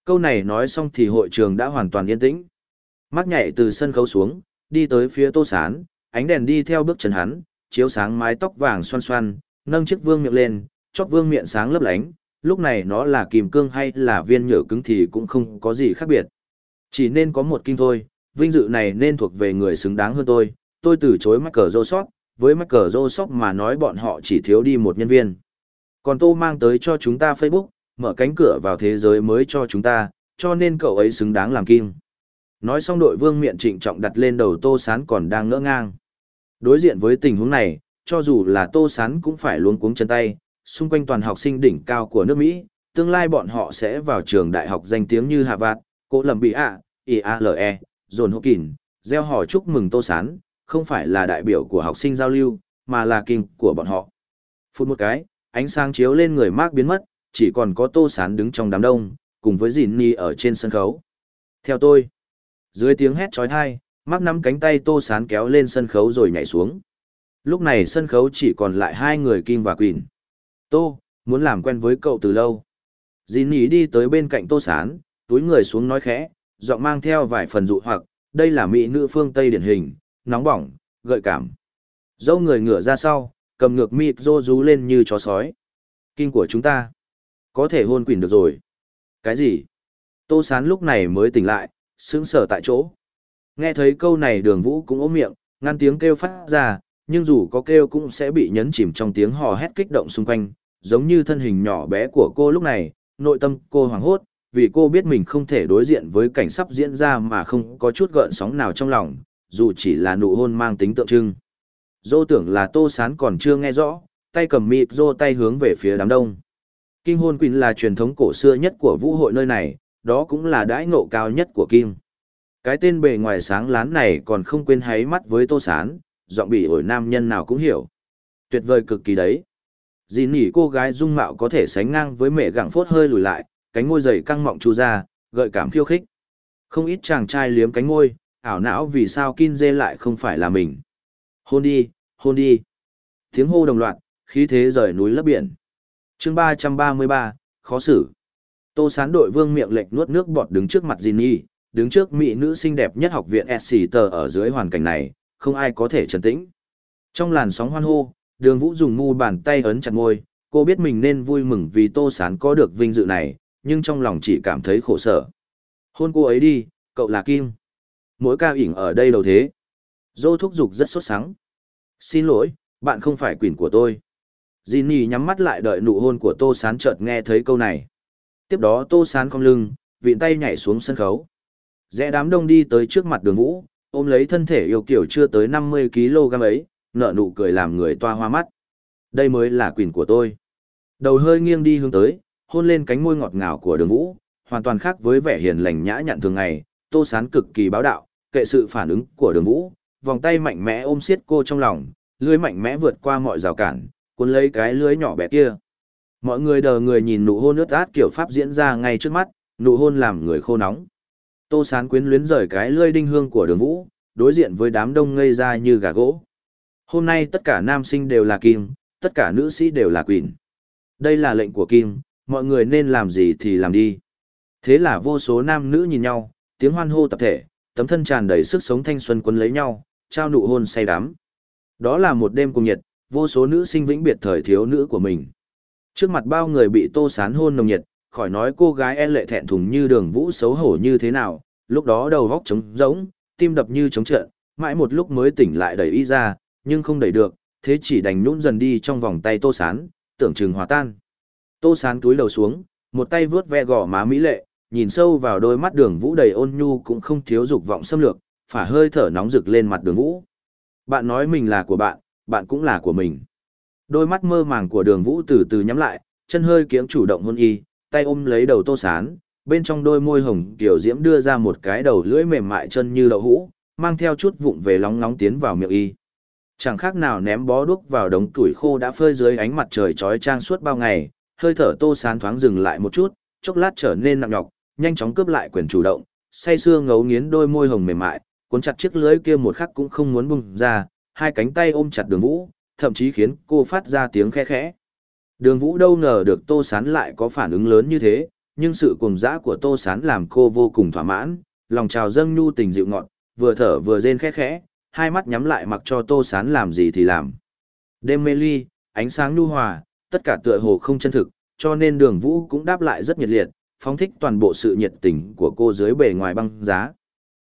Câu này nói xong thì hội trường đã hoàn toàn yên tĩnh. Mắt nhảy từ sân khấu xuống, đi tới phía tô sán, ánh đèn đi theo bước chân hắn, chiếu sáng mái tóc vàng xoăn xoăn, nâng chiếc vương miệng lên, chóp vương miệng sáng lấp lánh, lúc này nó là kìm cương hay là viên nhựa cứng thì cũng không có gì khác biệt. Chỉ nên có một kinh thôi, vinh dự này nên thuộc về người xứng đáng hơn tôi, tôi từ chối Michael Joseph, với Michael Joseph mà nói bọn họ chỉ thiếu đi một nhân viên. Còn tôi mang tới cho chúng ta Facebook, mở cánh cửa vào thế giới mới cho chúng ta, cho nên cậu ấy xứng đáng làm kim. Nói xong đội vương miện trịnh trọng đặt lên đầu Tô Sán còn đang ngỡ ngang. Đối diện với tình huống này, cho dù là Tô Sán cũng phải luống cuống chân tay, xung quanh toàn học sinh đỉnh cao của nước Mỹ, tương lai bọn họ sẽ vào trường đại học danh tiếng như Harvard, Cố Lầm Bị ạ, IALE, John Hopkins, gieo hò chúc mừng Tô Sán, không phải là đại biểu của học sinh giao lưu, mà là kinh của bọn họ. Phút một cái, ánh sáng chiếu lên người Mark biến mất, chỉ còn có Tô Sán đứng trong đám đông, cùng với Dìn Nhi ở trên sân khấu. Theo tôi, dưới tiếng hét trói thai, Mark nắm cánh tay Tô Sán kéo lên sân khấu rồi nhảy xuống. Lúc này sân khấu chỉ còn lại hai người Kim và Quỳnh. Tô, muốn làm quen với cậu từ lâu. Dìn Nhi đi tới bên cạnh Tô Sán, túi người xuống nói khẽ, giọng mang theo vài phần dụ hoặc, đây là mỹ nữ phương Tây điển hình, nóng bỏng, gợi cảm. Dâu người ngửa ra sau, cầm ngược mịt rô rú lên như chó sói. Kinh của chúng ta. Có thể hôn quỷ được rồi. Cái gì? Tô sán lúc này mới tỉnh lại, sững sờ tại chỗ. Nghe thấy câu này đường vũ cũng ốm miệng, ngăn tiếng kêu phát ra, nhưng dù có kêu cũng sẽ bị nhấn chìm trong tiếng hò hét kích động xung quanh, giống như thân hình nhỏ bé của cô lúc này, nội tâm cô hoảng hốt, vì cô biết mình không thể đối diện với cảnh sắp diễn ra mà không có chút gợn sóng nào trong lòng, dù chỉ là nụ hôn mang tính tượng trưng. Dô tưởng là Tô Sán còn chưa nghe rõ, tay cầm mịt dô tay hướng về phía đám đông. Kinh hôn quỳnh là truyền thống cổ xưa nhất của vũ hội nơi này, đó cũng là đãi ngộ cao nhất của Kim. Cái tên bề ngoài sáng lán này còn không quên háy mắt với tô sán, giọng bị ổi nam nhân nào cũng hiểu. Tuyệt vời cực kỳ đấy. Dì nỉ cô gái dung mạo có thể sánh ngang với mẹ gặng phốt hơi lùi lại, cánh môi dày căng mọng chu ra, gợi cảm khiêu khích. Không ít chàng trai liếm cánh môi, ảo não vì sao Kin dê lại không phải là mình. Hôn đi, hôn đi. Tiếng hô đồng loạt, khí thế rời núi lấp biển. chương ba trăm ba mươi ba, khó xử. Tô sán đội vương miệng lệch nuốt nước bọt đứng trước mặt Ginny, đứng trước mỹ nữ xinh đẹp nhất học viện Exeter ở dưới hoàn cảnh này, không ai có thể trấn tĩnh. Trong làn sóng hoan hô, đường vũ dùng mu bàn tay ấn chặt môi, cô biết mình nên vui mừng vì tô sán có được vinh dự này, nhưng trong lòng chỉ cảm thấy khổ sở. Hôn cô ấy đi, cậu là Kim. Mỗi ca ỉn ở đây đâu thế. Dô thúc giục rất sốt sắng. Xin lỗi, bạn không phải quỷ của tôi. Ginny nhắm mắt lại đợi nụ hôn của Tô Sán chợt nghe thấy câu này. Tiếp đó Tô Sán cong lưng, vịn tay nhảy xuống sân khấu. Rẽ đám đông đi tới trước mặt đường vũ, ôm lấy thân thể yêu kiểu chưa tới 50kg ấy, nở nụ cười làm người toa hoa mắt. Đây mới là quỷ của tôi. Đầu hơi nghiêng đi hướng tới, hôn lên cánh môi ngọt ngào của đường vũ, hoàn toàn khác với vẻ hiền lành nhã nhặn thường ngày, Tô Sán cực kỳ báo đạo, kệ sự phản ứng của đường vũ, vòng tay mạnh mẽ ôm siết cô trong lòng, lưới mạnh mẽ vượt qua mọi rào cản, cuốn lấy cái lưới nhỏ bé kia. Mọi người đờ người nhìn nụ hôn ướt át kiểu pháp diễn ra ngay trước mắt, nụ hôn làm người khô nóng. Tô Sán quyến luyến rời cái lưới đinh hương của đường vũ, đối diện với đám đông ngây ra như gà gỗ. Hôm nay tất cả nam sinh đều là kim, tất cả nữ sĩ đều là quỳnh. Đây là lệnh của kim, mọi người nên làm gì thì làm đi. Thế là vô số nam nữ nhìn nhau, tiếng hoan hô tập thể, tấm thân tràn đầy sức sống thanh xuân quấn lấy nhau, trao nụ hôn say đắm. Đó là một đêm cùng nhiệt, vô số nữ sinh vĩnh biệt thời thiếu nữ của mình. Trước mặt bao người bị tô sán hôn nồng nhiệt, khỏi nói cô gái e lệ thẹn thùng như đường vũ xấu hổ như thế nào, lúc đó đầu góc trống rỗng, tim đập như trống trợn, mãi một lúc mới tỉnh lại đẩy y ra, nhưng không đẩy được, thế chỉ đành nhũn dần đi trong vòng tay tô sán, tưởng chừng hòa tan. Tô sán túi đầu xuống, một tay vướt ve gò má mỹ lệ, nhìn sâu vào đôi mắt đường vũ đầy ôn nhu cũng không thiếu dục vọng xâm lược, phả hơi thở nóng rực lên mặt đường vũ. Bạn nói mình là của bạn, bạn cũng là của mình. Đôi mắt mơ màng của đường vũ từ từ nhắm lại, chân hơi kiếng chủ động hôn y, tay ôm lấy đầu tô sán, bên trong đôi môi hồng kiểu diễm đưa ra một cái đầu lưỡi mềm mại chân như đậu hũ, mang theo chút vụng về lóng nóng tiến vào miệng y. Chẳng khác nào ném bó đuốc vào đống tuổi khô đã phơi dưới ánh mặt trời chói chang suốt bao ngày, hơi thở tô sán thoáng dừng lại một chút, chốc lát trở nên nặng nhọc, nhanh chóng cướp lại quyền chủ động, say sưa ngấu nghiến đôi môi hồng mềm mại, cuốn chặt chiếc lưới kia một khắc cũng không muốn bung ra, hai cánh tay ôm chặt đường vũ, thậm chí khiến cô phát ra tiếng khe khẽ. Đường vũ đâu ngờ được tô sán lại có phản ứng lớn như thế, nhưng sự cùng dã của tô sán làm cô vô cùng thỏa mãn, lòng trào dâng nhu tình dịu ngọt, vừa thở vừa rên khẽ khẽ, hai mắt nhắm lại mặc cho tô sán làm gì thì làm. Đêm mê ly, ánh sáng nhu hòa, tất cả tựa hồ không chân thực, cho nên đường vũ cũng đáp lại rất nhiệt liệt, phóng thích toàn bộ sự nhiệt tình của cô dưới bề ngoài băng giá.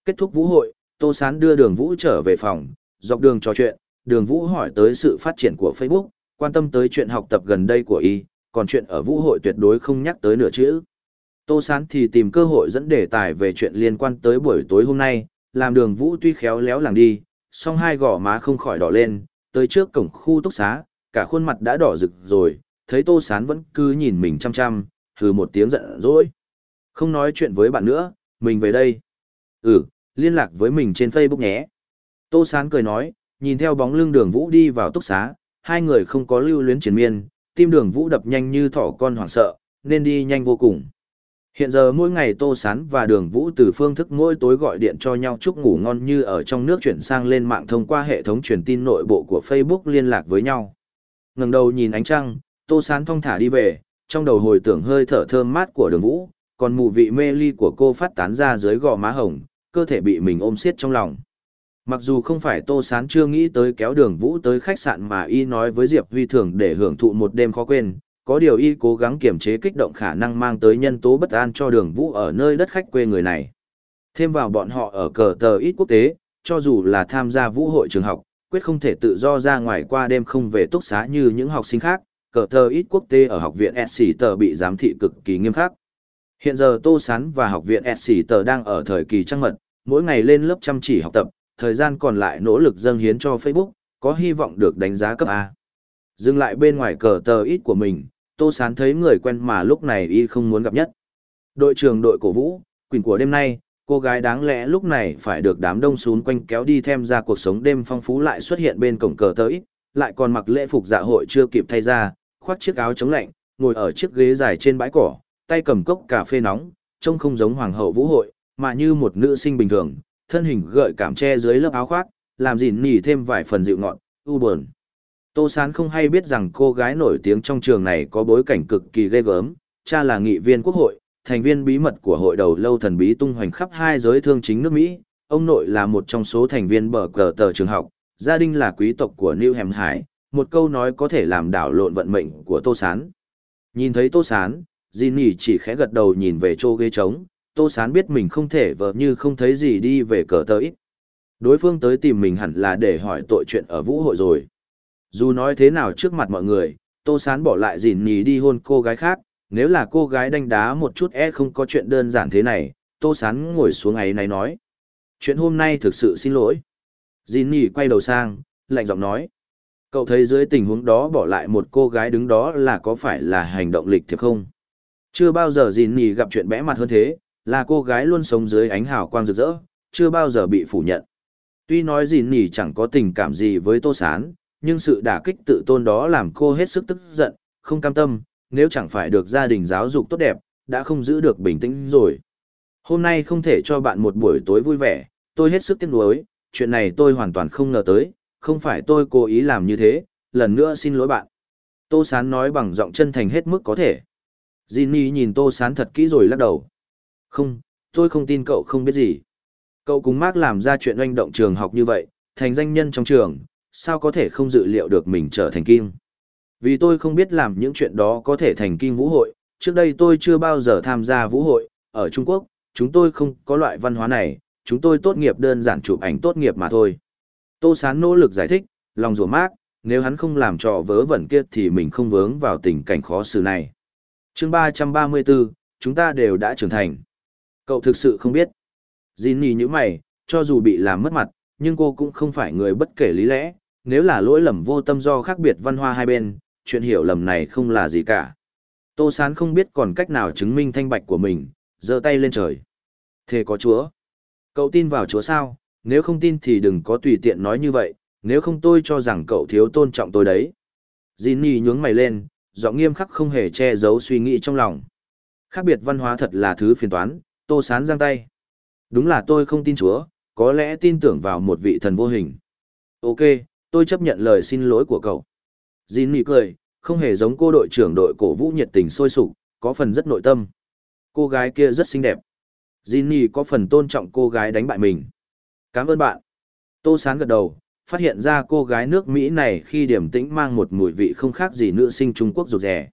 Kết thúc vũ hội, Tô Sán đưa đường vũ trở về phòng, dọc đường trò chuyện, đường vũ hỏi tới sự phát triển của Facebook, quan tâm tới chuyện học tập gần đây của y, còn chuyện ở vũ hội tuyệt đối không nhắc tới nửa chữ. Tô Sán thì tìm cơ hội dẫn đề tài về chuyện liên quan tới buổi tối hôm nay, làm đường vũ tuy khéo léo làng đi, song hai gò má không khỏi đỏ lên, tới trước cổng khu túc xá, cả khuôn mặt đã đỏ rực rồi, thấy Tô Sán vẫn cứ nhìn mình chăm chăm, hừ một tiếng giận dỗi. Không nói chuyện với bạn nữa, mình về đây. Ừ, liên lạc với mình trên Facebook nhé. Tô Sán cười nói, nhìn theo bóng lưng đường vũ đi vào túc xá, hai người không có lưu luyến chiến miên, tim đường vũ đập nhanh như thỏ con hoảng sợ, nên đi nhanh vô cùng. Hiện giờ mỗi ngày Tô Sán và Đường Vũ từ phương thức mỗi tối gọi điện cho nhau chúc ngủ ngon như ở trong nước chuyển sang lên mạng thông qua hệ thống truyền tin nội bộ của Facebook liên lạc với nhau. ngẩng đầu nhìn ánh trăng, Tô Sán thong thả đi về, trong đầu hồi tưởng hơi thở thơm mát của Đường Vũ, còn mùi vị mê ly của cô phát tán ra dưới gò má hồng, cơ thể bị mình ôm siết trong lòng. Mặc dù không phải Tô Sán chưa nghĩ tới kéo đường vũ tới khách sạn mà y nói với Diệp Huy Thường để hưởng thụ một đêm khó quên, có điều y cố gắng kiềm chế kích động khả năng mang tới nhân tố bất an cho đường vũ ở nơi đất khách quê người này. Thêm vào bọn họ ở cờ tờ ít quốc tế, cho dù là tham gia vũ hội trường học, quyết không thể tự do ra ngoài qua đêm không về túc xá như những học sinh khác, cờ thơ ít quốc tế ở học viện SC bị giám thị cực kỳ nghiêm khắc. Hiện giờ Tô Sán và học viện SC đang ở thời kỳ trăng mật, mỗi ngày lên lớp chăm chỉ học tập, thời gian còn lại nỗ lực dâng hiến cho Facebook, có hy vọng được đánh giá cấp A. Dừng lại bên ngoài cờ tờ ít của mình, Tô Sán thấy người quen mà lúc này y không muốn gặp nhất. Đội trưởng đội cổ vũ, quyền của đêm nay, cô gái đáng lẽ lúc này phải được đám đông xún quanh kéo đi thêm ra cuộc sống đêm phong phú lại xuất hiện bên cổng cờ ít, lại còn mặc lễ phục dạ hội chưa kịp thay ra, khoác chiếc áo chống lạnh, ngồi ở chiếc ghế dài trên bãi cỏ, tay cầm cốc cà phê nóng, trông không giống hoàng hậu vũ hội, mà như một nữ sinh bình thường, thân hình gợi cảm che dưới lớp áo khoác, làm gìn nỉ thêm vài phần dịu ngọn, u buồn. Tô Sán không hay biết rằng cô gái nổi tiếng trong trường này có bối cảnh cực kỳ ghê gớm, cha là nghị viên quốc hội, thành viên bí mật của hội đầu lâu thần bí tung hoành khắp hai giới thương chính nước Mỹ, ông nội là một trong số thành viên bờ cờ tờ trường học, gia đình là quý tộc của New Hampshire, một câu nói có thể làm đảo lộn vận mệnh của Tô Sán. Nhìn thấy Tô Sán, Jinny chỉ khẽ gật đầu nhìn về chỗ ghế trống, Tô Sán biết mình không thể vờ như không thấy gì đi về cờ tờ ít. Đối phương tới tìm mình hẳn là để hỏi tội chuyện ở vũ hội rồi. Dù nói thế nào trước mặt mọi người, Tô Sán bỏ lại Jinny đi hôn cô gái khác, nếu là cô gái đánh đá một chút e không có chuyện đơn giản thế này, Tô Sán ngồi xuống ấy này nói. Chuyện hôm nay thực sự xin lỗi. Jinny quay đầu sang, lạnh giọng nói. Cậu thấy dưới tình huống đó bỏ lại một cô gái đứng đó là có phải là hành động lịch thiệp không? Chưa bao giờ Jinny gặp chuyện bẽ mặt hơn thế, là cô gái luôn sống dưới ánh hào quang rực rỡ, chưa bao giờ bị phủ nhận. Tuy nói Jinny chẳng có tình cảm gì với Tô Sán, nhưng sự đả kích tự tôn đó làm cô hết sức tức giận, không cam tâm, nếu chẳng phải được gia đình giáo dục tốt đẹp, đã không giữ được bình tĩnh rồi. Hôm nay không thể cho bạn một buổi tối vui vẻ, tôi hết sức tiếc nuối, chuyện này tôi hoàn toàn không ngờ tới, không phải tôi cố ý làm như thế, lần nữa xin lỗi bạn. Tô Sán nói bằng giọng chân thành hết mức có thể. Jinny nhìn Tô Sán thật kỹ rồi lắc đầu. Không, tôi không tin cậu không biết gì. Cậu cùng Mark làm ra chuyện oanh động trường học như vậy, thành danh nhân trong trường, sao có thể không dự liệu được mình trở thành kim. Vì tôi không biết làm những chuyện đó có thể thành kim vũ hội, trước đây tôi chưa bao giờ tham gia vũ hội, ở Trung Quốc, chúng tôi không có loại văn hóa này, chúng tôi tốt nghiệp đơn giản chụp ảnh tốt nghiệp mà thôi. Tô Sán nỗ lực giải thích, lòng rủa mát, nếu hắn không làm trò vớ vẩn kia thì mình không vướng vào tình cảnh khó xử này. chương 334, chúng ta đều đã trưởng thành. Cậu thực sự không biết. Jinny như mày, cho dù bị làm mất mặt, nhưng cô cũng không phải người bất kể lý lẽ, nếu là lỗi lầm vô tâm do khác biệt văn hóa hai bên, chuyện hiểu lầm này không là gì cả. Tô Sán không biết còn cách nào chứng minh thanh bạch của mình, giơ tay lên trời. Thế có chúa. Cậu tin vào chúa sao, nếu không tin thì đừng có tùy tiện nói như vậy, nếu không tôi cho rằng cậu thiếu tôn trọng tôi đấy. Jinny nhướng mày lên, giọng nghiêm khắc không hề che giấu suy nghĩ trong lòng. Khác biệt văn hóa thật là thứ phiền toán, Tô Sán giang tay. Đúng là tôi không tin chúa, có lẽ tin tưởng vào một vị thần vô hình. Ok, tôi chấp nhận lời xin lỗi của cậu. Jin cười, không hề giống cô đội trưởng đội cổ vũ nhiệt tình sôi sục, có phần rất nội tâm. Cô gái kia rất xinh đẹp. Jin có phần tôn trọng cô gái đánh bại mình. Cảm ơn bạn. Tô Sán gật đầu, phát hiện ra cô gái nước Mỹ này khi điểm tĩnh mang một mùi vị không khác gì nữ sinh Trung Quốc rụt rẻ.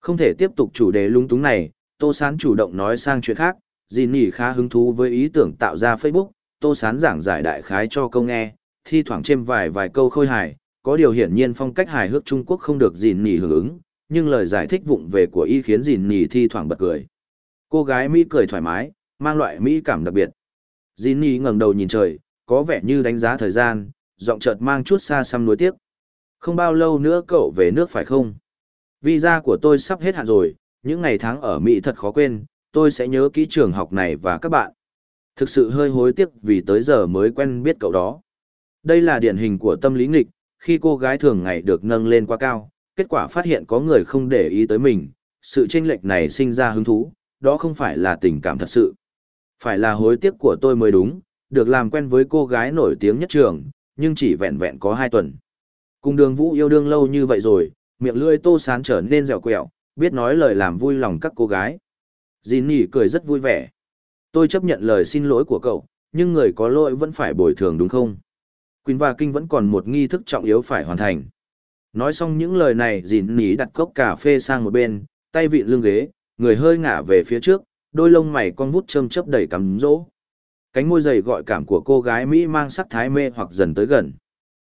Không thể tiếp tục chủ đề lung túng này, Tô Sán chủ động nói sang chuyện khác, Jin khá hứng thú với ý tưởng tạo ra Facebook, Tô Sán giảng giải đại khái cho câu nghe, thi thoảng chêm vài vài câu khôi hài, có điều hiển nhiên phong cách hài hước Trung Quốc không được Dìn nỉ hưởng ứng, nhưng lời giải thích vụng về của y khiến Dìn nỉ thi thoảng bật cười. Cô gái Mỹ cười thoải mái, mang loại Mỹ cảm đặc biệt. Gìn ngẩng đầu nhìn trời, có vẻ như đánh giá thời gian, giọng chợt mang chút xa xăm nuối tiếc. Không bao lâu nữa cậu về nước phải không? Visa của tôi sắp hết hạn rồi, những ngày tháng ở Mỹ thật khó quên, tôi sẽ nhớ kỹ trường học này và các bạn. Thực sự hơi hối tiếc vì tới giờ mới quen biết cậu đó. Đây là điển hình của tâm lý nghịch, khi cô gái thường ngày được nâng lên quá cao, kết quả phát hiện có người không để ý tới mình, sự chênh lệch này sinh ra hứng thú, đó không phải là tình cảm thật sự. Phải là hối tiếc của tôi mới đúng, được làm quen với cô gái nổi tiếng nhất trường, nhưng chỉ vẹn vẹn có hai tuần. Cùng đường vũ yêu đương lâu như vậy rồi, miệng lưỡi tô sán trở nên dẻo quẹo, biết nói lời làm vui lòng các cô gái. Dì nỉ cười rất vui vẻ. Tôi chấp nhận lời xin lỗi của cậu, nhưng người có lỗi vẫn phải bồi thường đúng không? Quỳnh và Kinh vẫn còn một nghi thức trọng yếu phải hoàn thành. Nói xong những lời này dìn nỉ đặt cốc cà phê sang một bên, tay vịn lưng ghế, người hơi ngả về phía trước, đôi lông mày con vút châm chớp đầy cắm rỗ. Cánh môi dày gọi cảm của cô gái Mỹ mang sắc thái mê hoặc dần tới gần.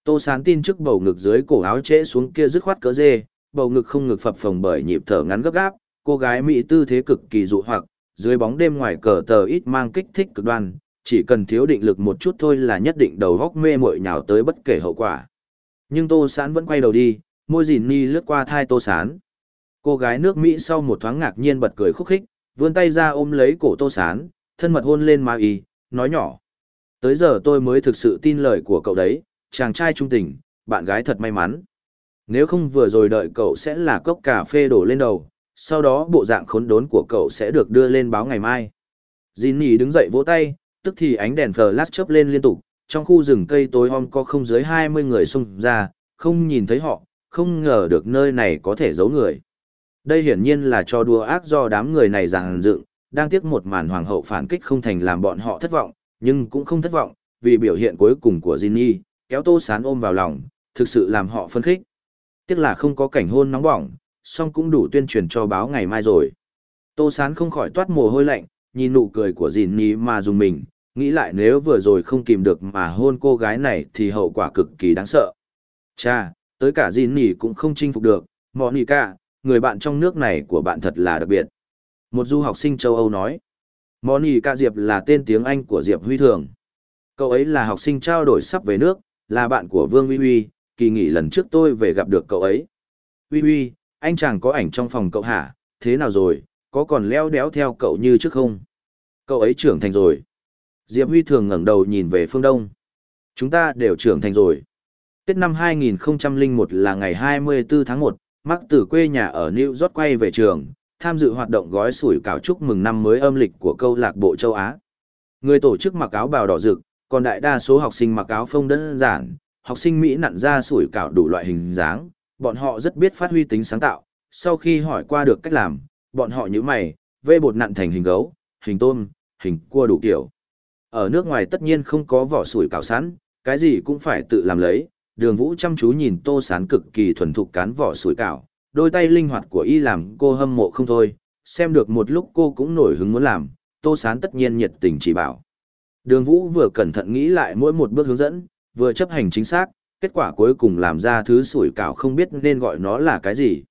Tô sán tin trước bầu ngực dưới cổ áo trễ xuống kia dứt khoát cỡ dê, bầu ngực không ngực phập phồng bởi nhịp thở ngắn gấp gáp, cô gái Mỹ tư thế cực kỳ dụ hoặc, dưới bóng đêm ngoài cờ tờ ít mang kích thích cực đoan, chỉ cần thiếu định lực một chút thôi là nhất định đầu góc mê mội nhào tới bất kể hậu quả. Nhưng Tô Sán vẫn quay đầu đi, môi dìn ni lướt qua thai Tô Sán. Cô gái nước Mỹ sau một thoáng ngạc nhiên bật cười khúc khích, vươn tay ra ôm lấy cổ Tô Sán, thân mật hôn lên má y, nói nhỏ. Tới giờ tôi mới thực sự tin lời của cậu đấy, chàng trai trung tình, bạn gái thật may mắn. Nếu không vừa rồi đợi cậu sẽ là cốc cà phê đổ lên đầu, sau đó bộ dạng khốn đốn của cậu sẽ được đưa lên báo ngày mai. Jinny đứng dậy vỗ tay, tức thì ánh đèn flash chớp lên liên tục, trong khu rừng cây tối om có không dưới 20 người xung ra, không nhìn thấy họ, không ngờ được nơi này có thể giấu người. Đây hiển nhiên là cho đùa ác do đám người này giàn dựng, đang tiếc một màn hoàng hậu phản kích không thành làm bọn họ thất vọng, nhưng cũng không thất vọng, vì biểu hiện cuối cùng của Jinny, kéo tô sán ôm vào lòng, thực sự làm họ phân khích. Tiếc là không có cảnh hôn nóng bỏng, song cũng đủ tuyên truyền cho báo ngày mai rồi. Tô sán không khỏi toát mồ hôi lạnh, nhìn nụ cười của Jinny mà dùng mình, nghĩ lại nếu vừa rồi không kìm được mà hôn cô gái này thì hậu quả cực kỳ đáng sợ. Cha, tới cả Jinny cũng không chinh phục được, Monica, người bạn trong nước này của bạn thật là đặc biệt. Một du học sinh châu Âu nói. Monica Diệp là tên tiếng Anh của Diệp Huy Thường. Cậu ấy là học sinh trao đổi sắp về nước, là bạn của Vương Huy Huy, kỳ nghỉ lần trước tôi về gặp được cậu ấy. Huy Huy, anh chàng có ảnh trong phòng cậu hả, thế nào rồi, có còn leo đéo theo cậu như trước không? Cậu ấy trưởng thành rồi. Diệp Huy thường ngẩng đầu nhìn về phương đông. Chúng ta đều trưởng thành rồi. Tết năm 2001 là ngày 24 tháng 1, Mắc từ quê nhà ở New York quay về trường, tham dự hoạt động gói sủi cảo chúc mừng năm mới âm lịch của câu lạc bộ châu Á. Người tổ chức mặc áo bào đỏ rực, còn đại đa số học sinh mặc áo phông đơn giản, học sinh Mỹ nặn ra sủi cảo đủ loại hình dáng, bọn họ rất biết phát huy tính sáng tạo. Sau khi hỏi qua được cách làm, bọn họ như mày, vê bột nặn thành hình gấu, hình tôm, hình cua đủ kiểu. Ở nước ngoài tất nhiên không có vỏ sủi cảo sẵn, cái gì cũng phải tự làm lấy. Đường Vũ chăm chú nhìn Tô Sán cực kỳ thuần thục cán vỏ sủi cảo, đôi tay linh hoạt của y làm cô hâm mộ không thôi, xem được một lúc cô cũng nổi hứng muốn làm, Tô Sán tất nhiên nhiệt tình chỉ bảo. Đường Vũ vừa cẩn thận nghĩ lại mỗi một bước hướng dẫn, vừa chấp hành chính xác, kết quả cuối cùng làm ra thứ sủi cảo không biết nên gọi nó là cái gì.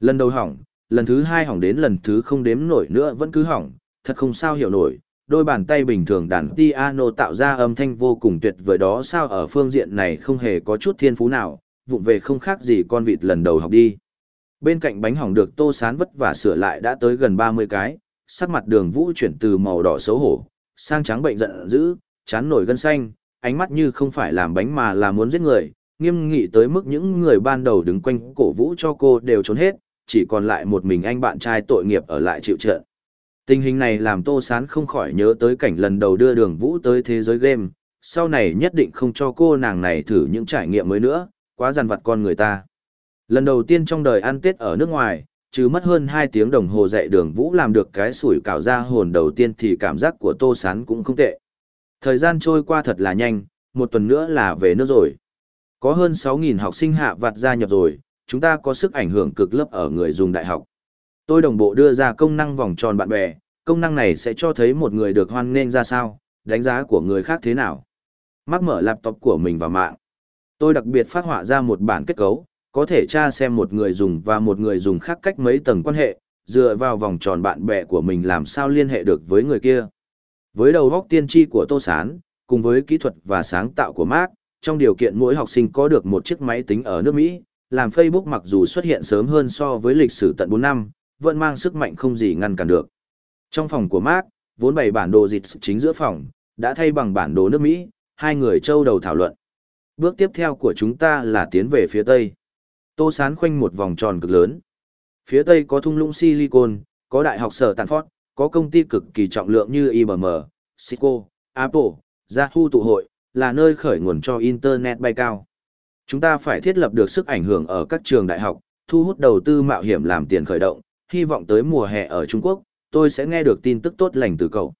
Lần đầu hỏng, lần thứ hai hỏng đến lần thứ không đếm nổi nữa vẫn cứ hỏng, thật không sao hiểu nổi. Đôi bàn tay bình thường đàn piano tạo ra âm thanh vô cùng tuyệt vời đó sao ở phương diện này không hề có chút thiên phú nào, vụng về không khác gì con vịt lần đầu học đi. Bên cạnh bánh hỏng được tô sán vất vả sửa lại đã tới gần 30 cái, sắc mặt đường vũ chuyển từ màu đỏ xấu hổ, sang trắng bệnh giận dữ, chán nổi gân xanh, ánh mắt như không phải làm bánh mà là muốn giết người, nghiêm nghị tới mức những người ban đầu đứng quanh cổ vũ cho cô đều trốn hết, chỉ còn lại một mình anh bạn trai tội nghiệp ở lại chịu trận. Tình hình này làm Tô Sán không khỏi nhớ tới cảnh lần đầu đưa đường vũ tới thế giới game, sau này nhất định không cho cô nàng này thử những trải nghiệm mới nữa, quá dằn vặt con người ta. Lần đầu tiên trong đời ăn Tết ở nước ngoài, chứ mất hơn 2 tiếng đồng hồ dạy đường vũ làm được cái sủi cảo ra hồn đầu tiên thì cảm giác của Tô Sán cũng không tệ. Thời gian trôi qua thật là nhanh, một tuần nữa là về nước rồi. Có hơn 6.000 học sinh hạ vặt gia nhập rồi, chúng ta có sức ảnh hưởng cực lớp ở người dùng đại học. Tôi đồng bộ đưa ra công năng vòng tròn bạn bè, công năng này sẽ cho thấy một người được hoan nghênh ra sao, đánh giá của người khác thế nào. Mắc mở laptop của mình vào mạng. Tôi đặc biệt phát họa ra một bản kết cấu, có thể tra xem một người dùng và một người dùng khác cách mấy tầng quan hệ, dựa vào vòng tròn bạn bè của mình làm sao liên hệ được với người kia. Với đầu góc tiên tri của Tô Sán, cùng với kỹ thuật và sáng tạo của Mark, trong điều kiện mỗi học sinh có được một chiếc máy tính ở nước Mỹ, làm Facebook mặc dù xuất hiện sớm hơn so với lịch sử tận 4 năm, vẫn mang sức mạnh không gì ngăn cản được. Trong phòng của Mark, vốn bày bản đồ dịch chính giữa phòng, đã thay bằng bản đồ nước Mỹ, hai người châu đầu thảo luận. Bước tiếp theo của chúng ta là tiến về phía Tây. Tô sán khoanh một vòng tròn cực lớn. Phía Tây có thung lũng Silicon, có đại học sở Stanford, có công ty cực kỳ trọng lượng như IBM, Cisco, Apple, Yahoo tụ hội, là nơi khởi nguồn cho Internet bay cao. Chúng ta phải thiết lập được sức ảnh hưởng ở các trường đại học, thu hút đầu tư mạo hiểm làm tiền khởi động, hy vọng tới mùa hè ở Trung Quốc, tôi sẽ nghe được tin tức tốt lành từ cậu.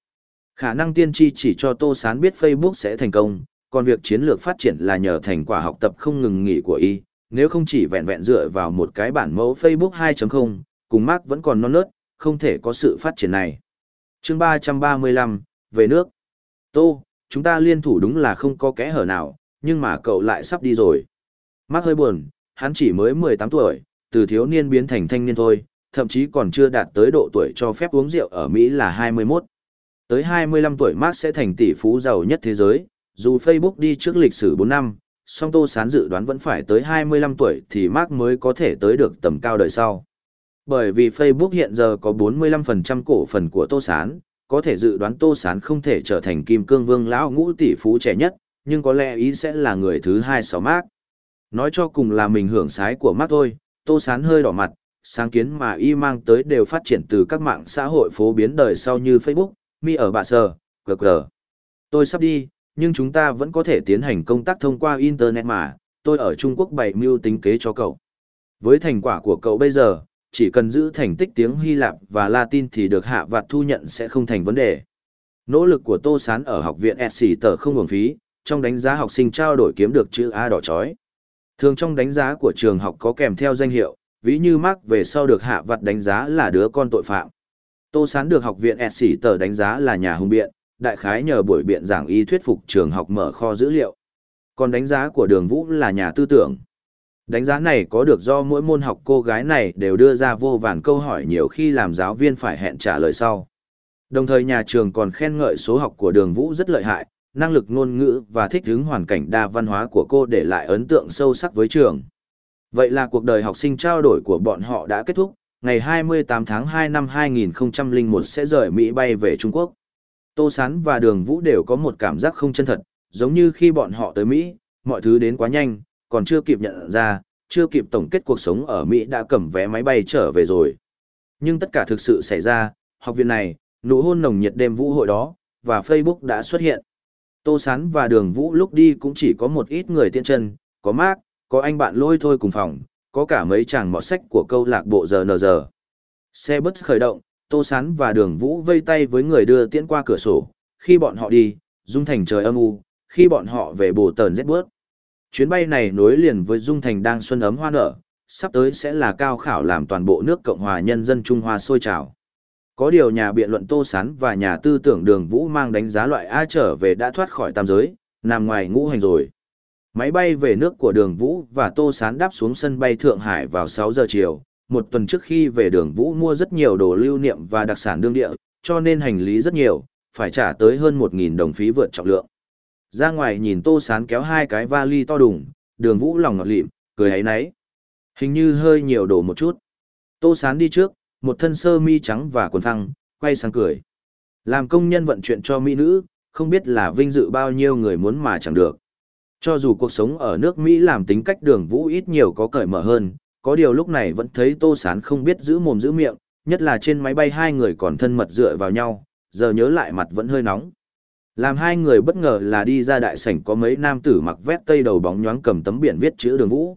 Khả năng tiên tri chỉ cho Tô Sán biết Facebook sẽ thành công, còn việc chiến lược phát triển là nhờ thành quả học tập không ngừng nghỉ của y, nếu không chỉ vẹn vẹn dựa vào một cái bản mẫu Facebook 2.0, cùng Mark vẫn còn non nớt, không thể có sự phát triển này. chương 335, về nước. Tô, chúng ta liên thủ đúng là không có kẽ hở nào, nhưng mà cậu lại sắp đi rồi. Mark hơi buồn, hắn chỉ mới 18 tuổi, từ thiếu niên biến thành thanh niên thôi, thậm chí còn chưa đạt tới độ tuổi cho phép uống rượu ở Mỹ là 21. Tới 25 tuổi Mark sẽ thành tỷ phú giàu nhất thế giới, dù Facebook đi trước lịch sử 4 năm, song Tô Sán dự đoán vẫn phải tới 25 tuổi thì Mark mới có thể tới được tầm cao đời sau. Bởi vì Facebook hiện giờ có 45% cổ phần của Tô Sán, có thể dự đoán Tô Sán không thể trở thành kim cương vương lão ngũ tỷ phú trẻ nhất, nhưng có lẽ ý sẽ là người thứ hai sau mác. Nói cho cùng là mình hưởng sái của Mark thôi, Tô Sán hơi đỏ mặt, sáng kiến mà y mang tới đều phát triển từ các mạng xã hội phổ biến đời sau như Facebook, Mi ở bạ sờ, GG. Tôi sắp đi, nhưng chúng ta vẫn có thể tiến hành công tác thông qua Internet mà, tôi ở Trung Quốc bày mưu tính kế cho cậu. Với thành quả của cậu bây giờ, chỉ cần giữ thành tích tiếng Hy Lạp và Latin thì được hạ vạt thu nhận sẽ không thành vấn đề. Nỗ lực của Tô Sán ở học viện SC tờ không hưởng phí, trong đánh giá học sinh trao đổi kiếm được chữ A đỏ chói. Thường trong đánh giá của trường học có kèm theo danh hiệu, ví như Mark về sau được hạ Vật đánh giá là đứa con tội phạm. Tô Sán được học viện SC tờ đánh giá là nhà hùng biện, đại khái nhờ buổi biện giảng y thuyết phục trường học mở kho dữ liệu. Còn đánh giá của đường vũ là nhà tư tưởng. Đánh giá này có được do mỗi môn học cô gái này đều đưa ra vô vàn câu hỏi nhiều khi làm giáo viên phải hẹn trả lời sau. Đồng thời nhà trường còn khen ngợi số học của đường vũ rất lợi hại, năng lực ngôn ngữ và thích ứng hoàn cảnh đa văn hóa của cô để lại ấn tượng sâu sắc với trường. Vậy là cuộc đời học sinh trao đổi của bọn họ đã kết thúc, ngày 28 tháng 2 năm 2001 sẽ rời Mỹ bay về Trung Quốc. Tô Sán và Đường Vũ đều có một cảm giác không chân thật, giống như khi bọn họ tới Mỹ, mọi thứ đến quá nhanh, còn chưa kịp nhận ra, chưa kịp tổng kết cuộc sống ở Mỹ đã cầm vé máy bay trở về rồi. Nhưng tất cả thực sự xảy ra, học viện này, nụ hôn nồng nhiệt đêm vũ hội đó, và Facebook đã xuất hiện. Tô Sán và Đường Vũ lúc đi cũng chỉ có một ít người tiên chân, có Mark, có anh bạn lôi thôi cùng phòng, có cả mấy chàng mọt sách của câu lạc bộ giờ nờ giờ. Xe bus khởi động, Tô Sán và Đường Vũ vây tay với người đưa tiễn qua cửa sổ, khi bọn họ đi, dung thành trời âm u, khi bọn họ về bồ tờn rét bước. Chuyến bay này nối liền với dung thành đang xuân ấm hoa nở, sắp tới sẽ là cao khảo làm toàn bộ nước Cộng hòa Nhân dân Trung Hoa sôi trào. Có điều nhà biện luận Tô Sán và nhà tư tưởng đường Vũ mang đánh giá loại A trở về đã thoát khỏi tam giới, nằm ngoài ngũ hành rồi. Máy bay về nước của đường Vũ và Tô Sán đáp xuống sân bay Thượng Hải vào 6 giờ chiều, một tuần trước khi về đường Vũ mua rất nhiều đồ lưu niệm và đặc sản đương địa, cho nên hành lý rất nhiều, phải trả tới hơn 1.000 đồng phí vượt trọng lượng. Ra ngoài nhìn Tô Sán kéo hai cái vali to đùng, đường Vũ lòng ngọt lịm, cười ấy nấy. Hình như hơi nhiều đồ một chút. Tô Sán đi trước, một thân sơ mi trắng và quần thăng, quay sang cười. Làm công nhân vận chuyện cho mỹ nữ, không biết là vinh dự bao nhiêu người muốn mà chẳng được. Cho dù cuộc sống ở nước Mỹ làm tính cách đường vũ ít nhiều có cởi mở hơn, có điều lúc này vẫn thấy Tô Sán không biết giữ mồm giữ miệng, nhất là trên máy bay hai người còn thân mật dựa vào nhau, giờ nhớ lại mặt vẫn hơi nóng. Làm hai người bất ngờ là đi ra đại sảnh có mấy nam tử mặc vét tây đầu bóng nhoáng cầm tấm biển viết chữ đường vũ.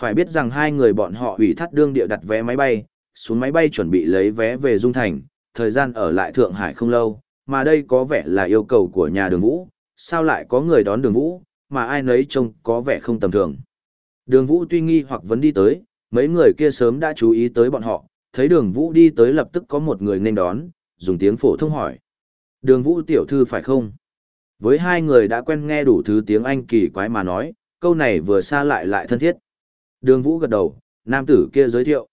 Phải biết rằng hai người bọn họ ủy thắt đương địa đặt vé máy bay, xuống máy bay chuẩn bị lấy vé về Dung Thành, thời gian ở lại Thượng Hải không lâu, mà đây có vẻ là yêu cầu của nhà đường vũ, sao lại có người đón đường vũ, mà ai nấy trông có vẻ không tầm thường. Đường vũ tuy nghi hoặc vẫn đi tới, mấy người kia sớm đã chú ý tới bọn họ, thấy đường vũ đi tới lập tức có một người nên đón, dùng tiếng phổ thông hỏi. Đường vũ tiểu thư phải không? Với hai người đã quen nghe đủ thứ tiếng Anh kỳ quái mà nói, câu này vừa xa lại lại thân thiết. Đường vũ gật đầu, nam tử kia giới thiệu.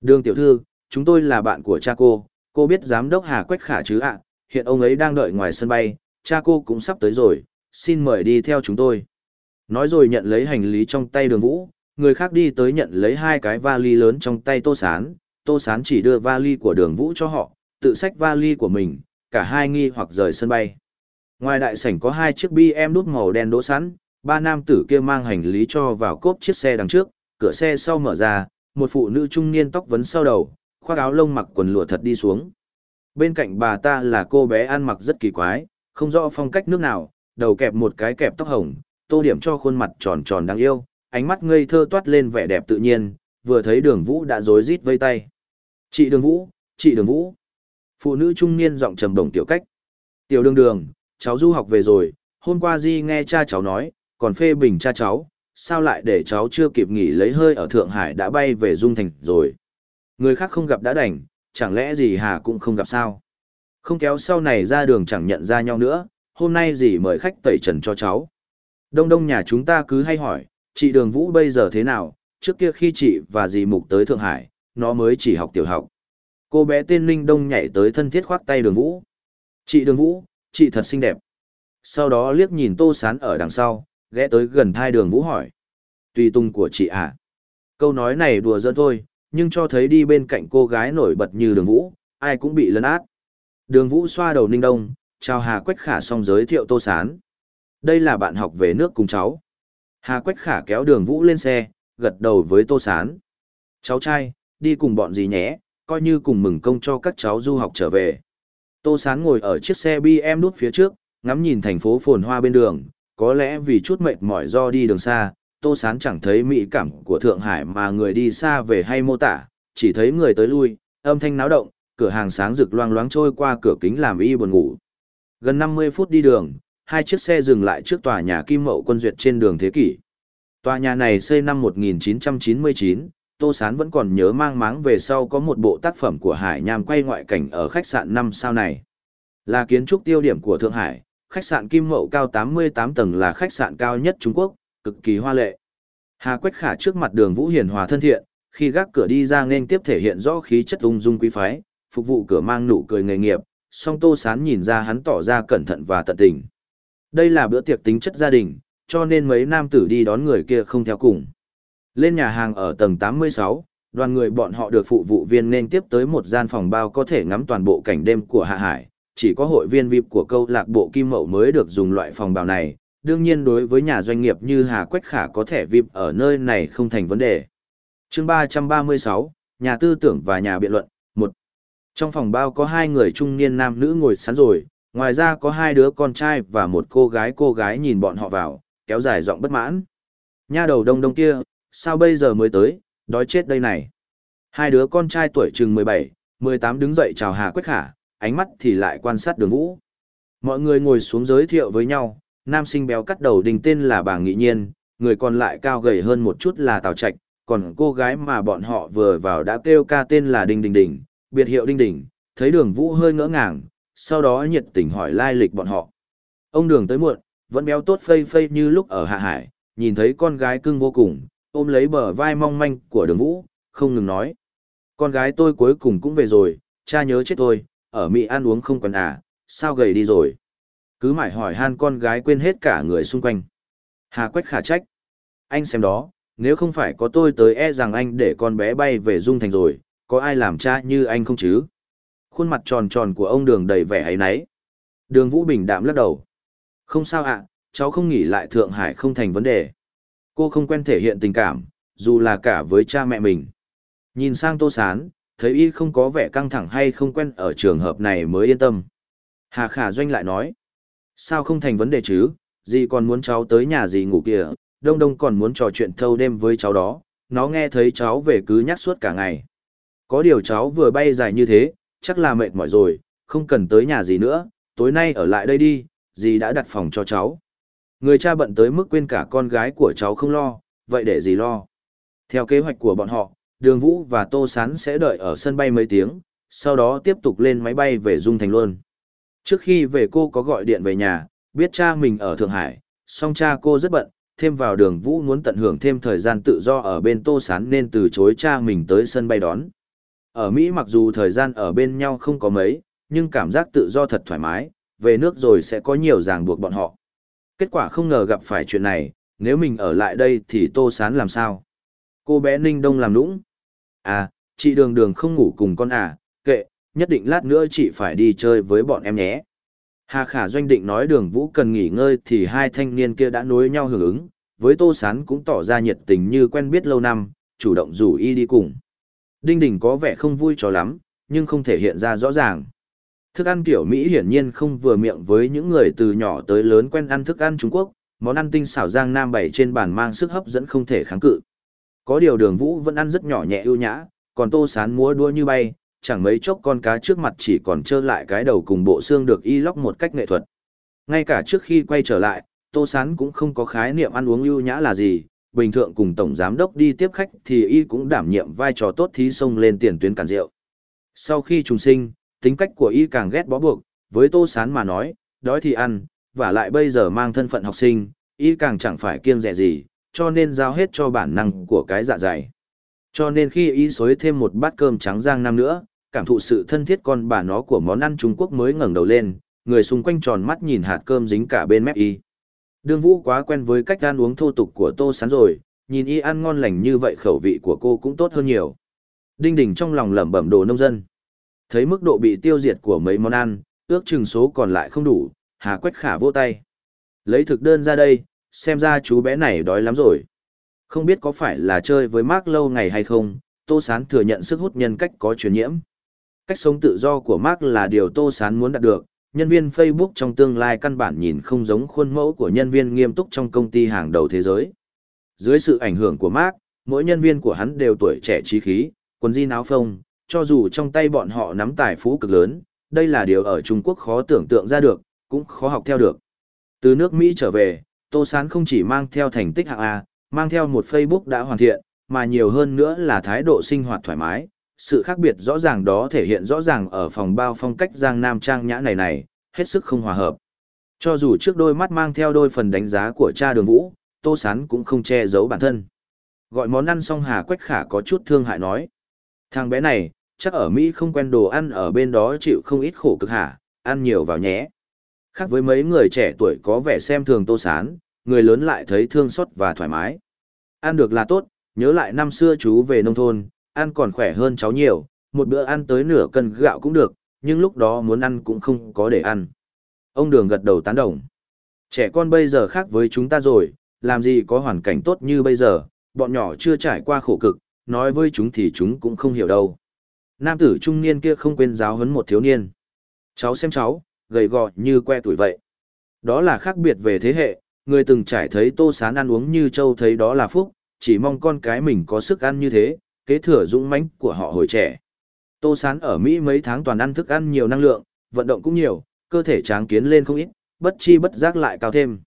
Đường tiểu thư, chúng tôi là bạn của cha cô, cô biết giám đốc Hà Quách Khả chứ ạ, hiện ông ấy đang đợi ngoài sân bay, cha cô cũng sắp tới rồi, xin mời đi theo chúng tôi. Nói rồi nhận lấy hành lý trong tay đường vũ, người khác đi tới nhận lấy hai cái vali lớn trong tay tô sán, tô sán chỉ đưa vali của đường vũ cho họ, tự xách vali của mình, cả hai nghi hoặc rời sân bay. Ngoài đại sảnh có hai chiếc BM đút màu đen đỗ sẵn, ba nam tử kia mang hành lý cho vào cốp chiếc xe đằng trước, cửa xe sau mở ra, một phụ nữ trung niên tóc vấn sau đầu, khoác áo lông mặc quần lụa thật đi xuống. Bên cạnh bà ta là cô bé ăn mặc rất kỳ quái, không rõ phong cách nước nào, đầu kẹp một cái kẹp tóc hồng, tô điểm cho khuôn mặt tròn tròn đáng yêu, ánh mắt ngây thơ toát lên vẻ đẹp tự nhiên, vừa thấy đường vũ đã rối rít vây tay. Chị đường vũ, chị đường vũ. Phụ nữ trung niên giọng trầm đồng tiểu cách. Tiểu đường đường, cháu du học về rồi, hôm qua Di nghe cha cháu nói, còn phê bình cha cháu, sao lại để cháu chưa kịp nghỉ lấy hơi ở Thượng Hải đã bay về Dung Thành rồi. Người khác không gặp đã đành, chẳng lẽ gì Hà cũng không gặp sao. Không kéo sau này ra đường chẳng nhận ra nhau nữa, hôm nay dì mời khách tẩy trần cho cháu. Đông đông nhà chúng ta cứ hay hỏi, chị Đường Vũ bây giờ thế nào, trước kia khi chị và dì Mục tới Thượng Hải, nó mới chỉ học tiểu học. Cô bé tên Linh Đông nhảy tới thân thiết khoác tay Đường Vũ. Chị Đường Vũ, chị thật xinh đẹp. Sau đó liếc nhìn Tô Sán ở đằng sau, ghé tới gần thai Đường Vũ hỏi. Tùy tung của chị à? Câu nói này đùa giỡn thôi, nhưng cho thấy đi bên cạnh cô gái nổi bật như đường vũ, ai cũng bị lấn át. Đường vũ xoa đầu ninh đông, chào Hà Quách Khả xong giới thiệu Tô Sán. Đây là bạn học về nước cùng cháu. Hà Quách Khả kéo đường vũ lên xe, gật đầu với Tô Sán. Cháu trai, đi cùng bọn gì nhé, coi như cùng mừng công cho các cháu du học trở về. Tô Sán ngồi ở chiếc xe BM nút phía trước, ngắm nhìn thành phố phồn hoa bên đường, có lẽ vì chút mệt mỏi do đi đường xa, Tô Sán chẳng thấy mỹ cảm của Thượng Hải mà người đi xa về hay mô tả, chỉ thấy người tới lui, âm thanh náo động, cửa hàng sáng rực loang loáng trôi qua cửa kính làm y buồn ngủ. Gần 50 phút đi đường, hai chiếc xe dừng lại trước tòa nhà Kim Mậu Quân Duyệt trên đường Thế Kỷ. Tòa nhà này xây năm 1999, Tô Sán vẫn còn nhớ mang máng về sau có một bộ tác phẩm của Hải Nham quay ngoại cảnh ở khách sạn 5 sao này. Là kiến trúc tiêu điểm của Thượng Hải, khách sạn Kim Mậu cao 88 tầng là khách sạn cao nhất Trung Quốc, cực kỳ hoa lệ. Hà Quách Khả trước mặt đường Vũ Hiền Hòa thân thiện, khi gác cửa đi ra nên tiếp thể hiện rõ khí chất ung dung quý phái, phục vụ cửa mang nụ cười nghề nghiệp, song Tô Sán nhìn ra hắn tỏ ra cẩn thận và tận tình. Đây là bữa tiệc tính chất gia đình, cho nên mấy nam tử đi đón người kia không theo cùng. Lên nhà hàng ở tầng 86, đoàn người bọn họ được phụ vụ viên nên tiếp tới một gian phòng bao có thể ngắm toàn bộ cảnh đêm của Hạ Hải. Chỉ có hội viên VIP của câu lạc bộ Kim Mậu mới được dùng loại phòng bao này. Đương nhiên đối với nhà doanh nghiệp như Hà Quách Khả có thể VIP ở nơi này không thành vấn đề. chương 336, nhà tư tưởng và nhà biện luận, trong phòng bao có hai người trung niên nam nữ ngồi sẵn rồi, ngoài ra có hai đứa con trai và một cô gái cô gái nhìn bọn họ vào, kéo dài giọng bất mãn. Nha đầu đông đông kia, sao bây giờ mới tới, đói chết đây này. Hai đứa con trai tuổi chừng 17, 18 đứng dậy chào Hà Quách Khả, ánh mắt thì lại quan sát đường vũ. Mọi người ngồi xuống giới thiệu với nhau, nam sinh béo cắt đầu đình tên là bà Nghị Nhiên, người còn lại cao gầy hơn một chút là Tào Trạch, còn cô gái mà bọn họ vừa vào đã kêu ca tên là Đinh Đình Đình, biệt hiệu Đinh đỉnh thấy đường vũ hơi ngỡ ngàng, sau đó nhiệt tình hỏi lai lịch bọn họ. Ông đường tới muộn, vẫn béo tốt phây phây như lúc ở Hạ Hải, nhìn thấy con gái cưng vô cùng, ôm lấy bờ vai mong manh của đường vũ, không ngừng nói. Con gái tôi cuối cùng cũng về rồi, cha nhớ chết tôi, ở Mỹ ăn uống không còn à, sao gầy đi rồi. Cứ mãi hỏi han con gái quên hết cả người xung quanh. Hà Quách khả trách. Anh xem đó, nếu không phải có tôi tới e rằng anh để con bé bay về Dung Thành rồi, có ai làm cha như anh không chứ? Khuôn mặt tròn tròn của ông Đường đầy vẻ ấy nấy. Đường Vũ Bình đạm lắc đầu. Không sao ạ, cháu không nghỉ lại Thượng Hải không thành vấn đề. Cô không quen thể hiện tình cảm, dù là cả với cha mẹ mình. Nhìn sang Tô Sán, thấy y không có vẻ căng thẳng hay không quen ở trường hợp này mới yên tâm. Hà Khả Doanh lại nói, sao không thành vấn đề chứ, dì còn muốn cháu tới nhà dì ngủ kìa, đông đông còn muốn trò chuyện thâu đêm với cháu đó, nó nghe thấy cháu về cứ nhắc suốt cả ngày. Có điều cháu vừa bay dài như thế, chắc là mệt mỏi rồi, không cần tới nhà gì nữa, tối nay ở lại đây đi, dì đã đặt phòng cho cháu. Người cha bận tới mức quên cả con gái của cháu không lo, vậy để gì lo. Theo kế hoạch của bọn họ, Đường Vũ và Tô Sán sẽ đợi ở sân bay mấy tiếng, sau đó tiếp tục lên máy bay về Dung Thành luôn. Trước khi về cô có gọi điện về nhà, biết cha mình ở Thượng Hải, song cha cô rất bận, thêm vào đường Vũ muốn tận hưởng thêm thời gian tự do ở bên Tô Sán nên từ chối cha mình tới sân bay đón. Ở Mỹ mặc dù thời gian ở bên nhau không có mấy, nhưng cảm giác tự do thật thoải mái, về nước rồi sẽ có nhiều ràng buộc bọn họ. Kết quả không ngờ gặp phải chuyện này, nếu mình ở lại đây thì Tô Sán làm sao? Cô bé Ninh Đông làm nũng. À, chị đường đường không ngủ cùng con à, kệ, nhất định lát nữa chị phải đi chơi với bọn em nhé. Hà Khả Doanh định nói đường Vũ cần nghỉ ngơi thì hai thanh niên kia đã nối nhau hưởng ứng, với Tô Sán cũng tỏ ra nhiệt tình như quen biết lâu năm, chủ động rủ y đi cùng. Đinh Đình có vẻ không vui cho lắm, nhưng không thể hiện ra rõ ràng. Thức ăn kiểu Mỹ hiển nhiên không vừa miệng với những người từ nhỏ tới lớn quen ăn thức ăn Trung Quốc, món ăn tinh xảo giang nam bày trên bàn mang sức hấp dẫn không thể kháng cự. Có điều đường vũ vẫn ăn rất nhỏ nhẹ ưu nhã, còn tô sán múa đua như bay, chẳng mấy chốc con cá trước mặt chỉ còn trơ lại cái đầu cùng bộ xương được y lóc một cách nghệ thuật. Ngay cả trước khi quay trở lại, tô sán cũng không có khái niệm ăn uống ưu nhã là gì, bình thường cùng tổng giám đốc đi tiếp khách thì y cũng đảm nhiệm vai trò tốt thí xông lên tiền tuyến cản rượu. Sau khi trùng sinh, tính cách của y càng ghét bó buộc, với tô sán mà nói, đói thì ăn, và lại bây giờ mang thân phận học sinh, y càng chẳng phải kiêng rẻ gì, cho nên giao hết cho bản năng của cái dạ dày. Cho nên khi y xối thêm một bát cơm trắng giang năm nữa, cảm thụ sự thân thiết con bà nó của món ăn Trung Quốc mới ngẩng đầu lên, người xung quanh tròn mắt nhìn hạt cơm dính cả bên mép y. Đương Vũ quá quen với cách ăn uống thô tục của Tô Sán rồi, nhìn y ăn ngon lành như vậy khẩu vị của cô cũng tốt hơn nhiều. Đinh Đình trong lòng lẩm bẩm đồ nông dân. Thấy mức độ bị tiêu diệt của mấy món ăn, ước chừng số còn lại không đủ, Hà Quách Khả vô tay. Lấy thực đơn ra đây, xem ra chú bé này đói lắm rồi. Không biết có phải là chơi với Mark lâu ngày hay không, Tô Sán thừa nhận sức hút nhân cách có truyền nhiễm. Cách sống tự do của Mark là điều Tô Sán muốn đạt được, nhân viên Facebook trong tương lai căn bản nhìn không giống khuôn mẫu của nhân viên nghiêm túc trong công ty hàng đầu thế giới. Dưới sự ảnh hưởng của Mark, mỗi nhân viên của hắn đều tuổi trẻ trí khí, quần jean áo phông, cho dù trong tay bọn họ nắm tài phú cực lớn, đây là điều ở Trung Quốc khó tưởng tượng ra được, cũng khó học theo được. Từ nước Mỹ trở về, Tô Sán không chỉ mang theo thành tích hạng A, mang theo một Facebook đã hoàn thiện, mà nhiều hơn nữa là thái độ sinh hoạt thoải mái. Sự khác biệt rõ ràng đó thể hiện rõ ràng ở phòng bao phong cách Giang Nam Trang nhã này này, hết sức không hòa hợp. Cho dù trước đôi mắt mang theo đôi phần đánh giá của cha đường vũ, Tô Sán cũng không che giấu bản thân. Gọi món ăn xong Hà Quách Khả có chút thương hại nói. Thằng bé này, chắc ở Mỹ không quen đồ ăn ở bên đó chịu không ít khổ cực hả, ăn nhiều vào nhé. Khác với mấy người trẻ tuổi có vẻ xem thường Tô Sán, người lớn lại thấy thương xót và thoải mái. Ăn được là tốt, nhớ lại năm xưa chú về nông thôn, ăn còn khỏe hơn cháu nhiều, một bữa ăn tới nửa cân gạo cũng được, nhưng lúc đó muốn ăn cũng không có để ăn. Ông Đường gật đầu tán đồng. Trẻ con bây giờ khác với chúng ta rồi, làm gì có hoàn cảnh tốt như bây giờ, bọn nhỏ chưa trải qua khổ cực, nói với chúng thì chúng cũng không hiểu đâu. Nam tử trung niên kia không quên giáo huấn một thiếu niên. Cháu xem cháu, gầy gò như que tuổi vậy. Đó là khác biệt về thế hệ, người từng trải thấy tô sán ăn uống như châu thấy đó là phúc, chỉ mong con cái mình có sức ăn như thế, kế thừa dũng mãnh của họ hồi trẻ. Tô sán ở Mỹ mấy tháng toàn ăn thức ăn nhiều năng lượng, vận động cũng nhiều, cơ thể tráng kiến lên không ít, bất chi bất giác lại cao thêm.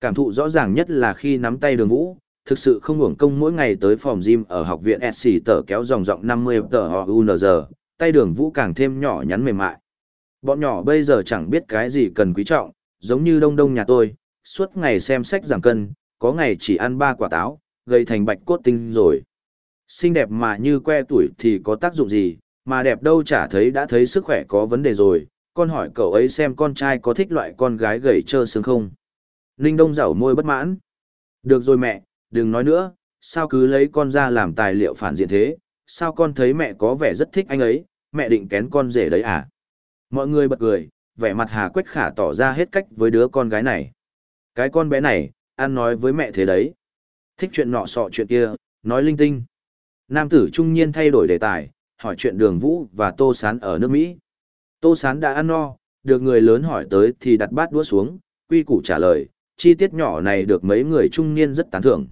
Cảm thụ rõ ràng nhất là khi nắm tay đường vũ, thực sự không hưởng công mỗi ngày tới phòng gym ở học viện SC tờ kéo dòng dòng 50 tờ UNZ, tay đường vũ càng thêm nhỏ nhắn mềm mại. Bọn nhỏ bây giờ chẳng biết cái gì cần quý trọng, giống như đông đông nhà tôi, suốt ngày xem sách giảm cân, có ngày chỉ ăn ba quả táo, gây thành bạch cốt tinh rồi. Xinh đẹp mà như que tuổi thì có tác dụng gì, mà đẹp đâu chả thấy đã thấy sức khỏe có vấn đề rồi, con hỏi cậu ấy xem con trai có thích loại con gái gầy trơ xương không. Ninh Đông rảo môi bất mãn. Được rồi mẹ, đừng nói nữa, sao cứ lấy con ra làm tài liệu phản diện thế, sao con thấy mẹ có vẻ rất thích anh ấy, mẹ định kén con rể đấy à? Mọi người bật cười, vẻ mặt Hà Quách Khả tỏ ra hết cách với đứa con gái này. Cái con bé này, ăn nói với mẹ thế đấy. Thích chuyện nọ sọ chuyện kia, nói linh tinh. Nam tử trung niên thay đổi đề tài, hỏi chuyện đường vũ và tô sán ở nước Mỹ. Tô sán đã ăn no, được người lớn hỏi tới thì đặt bát đũa xuống, quy củ trả lời, chi tiết nhỏ này được mấy người trung niên rất tán thưởng.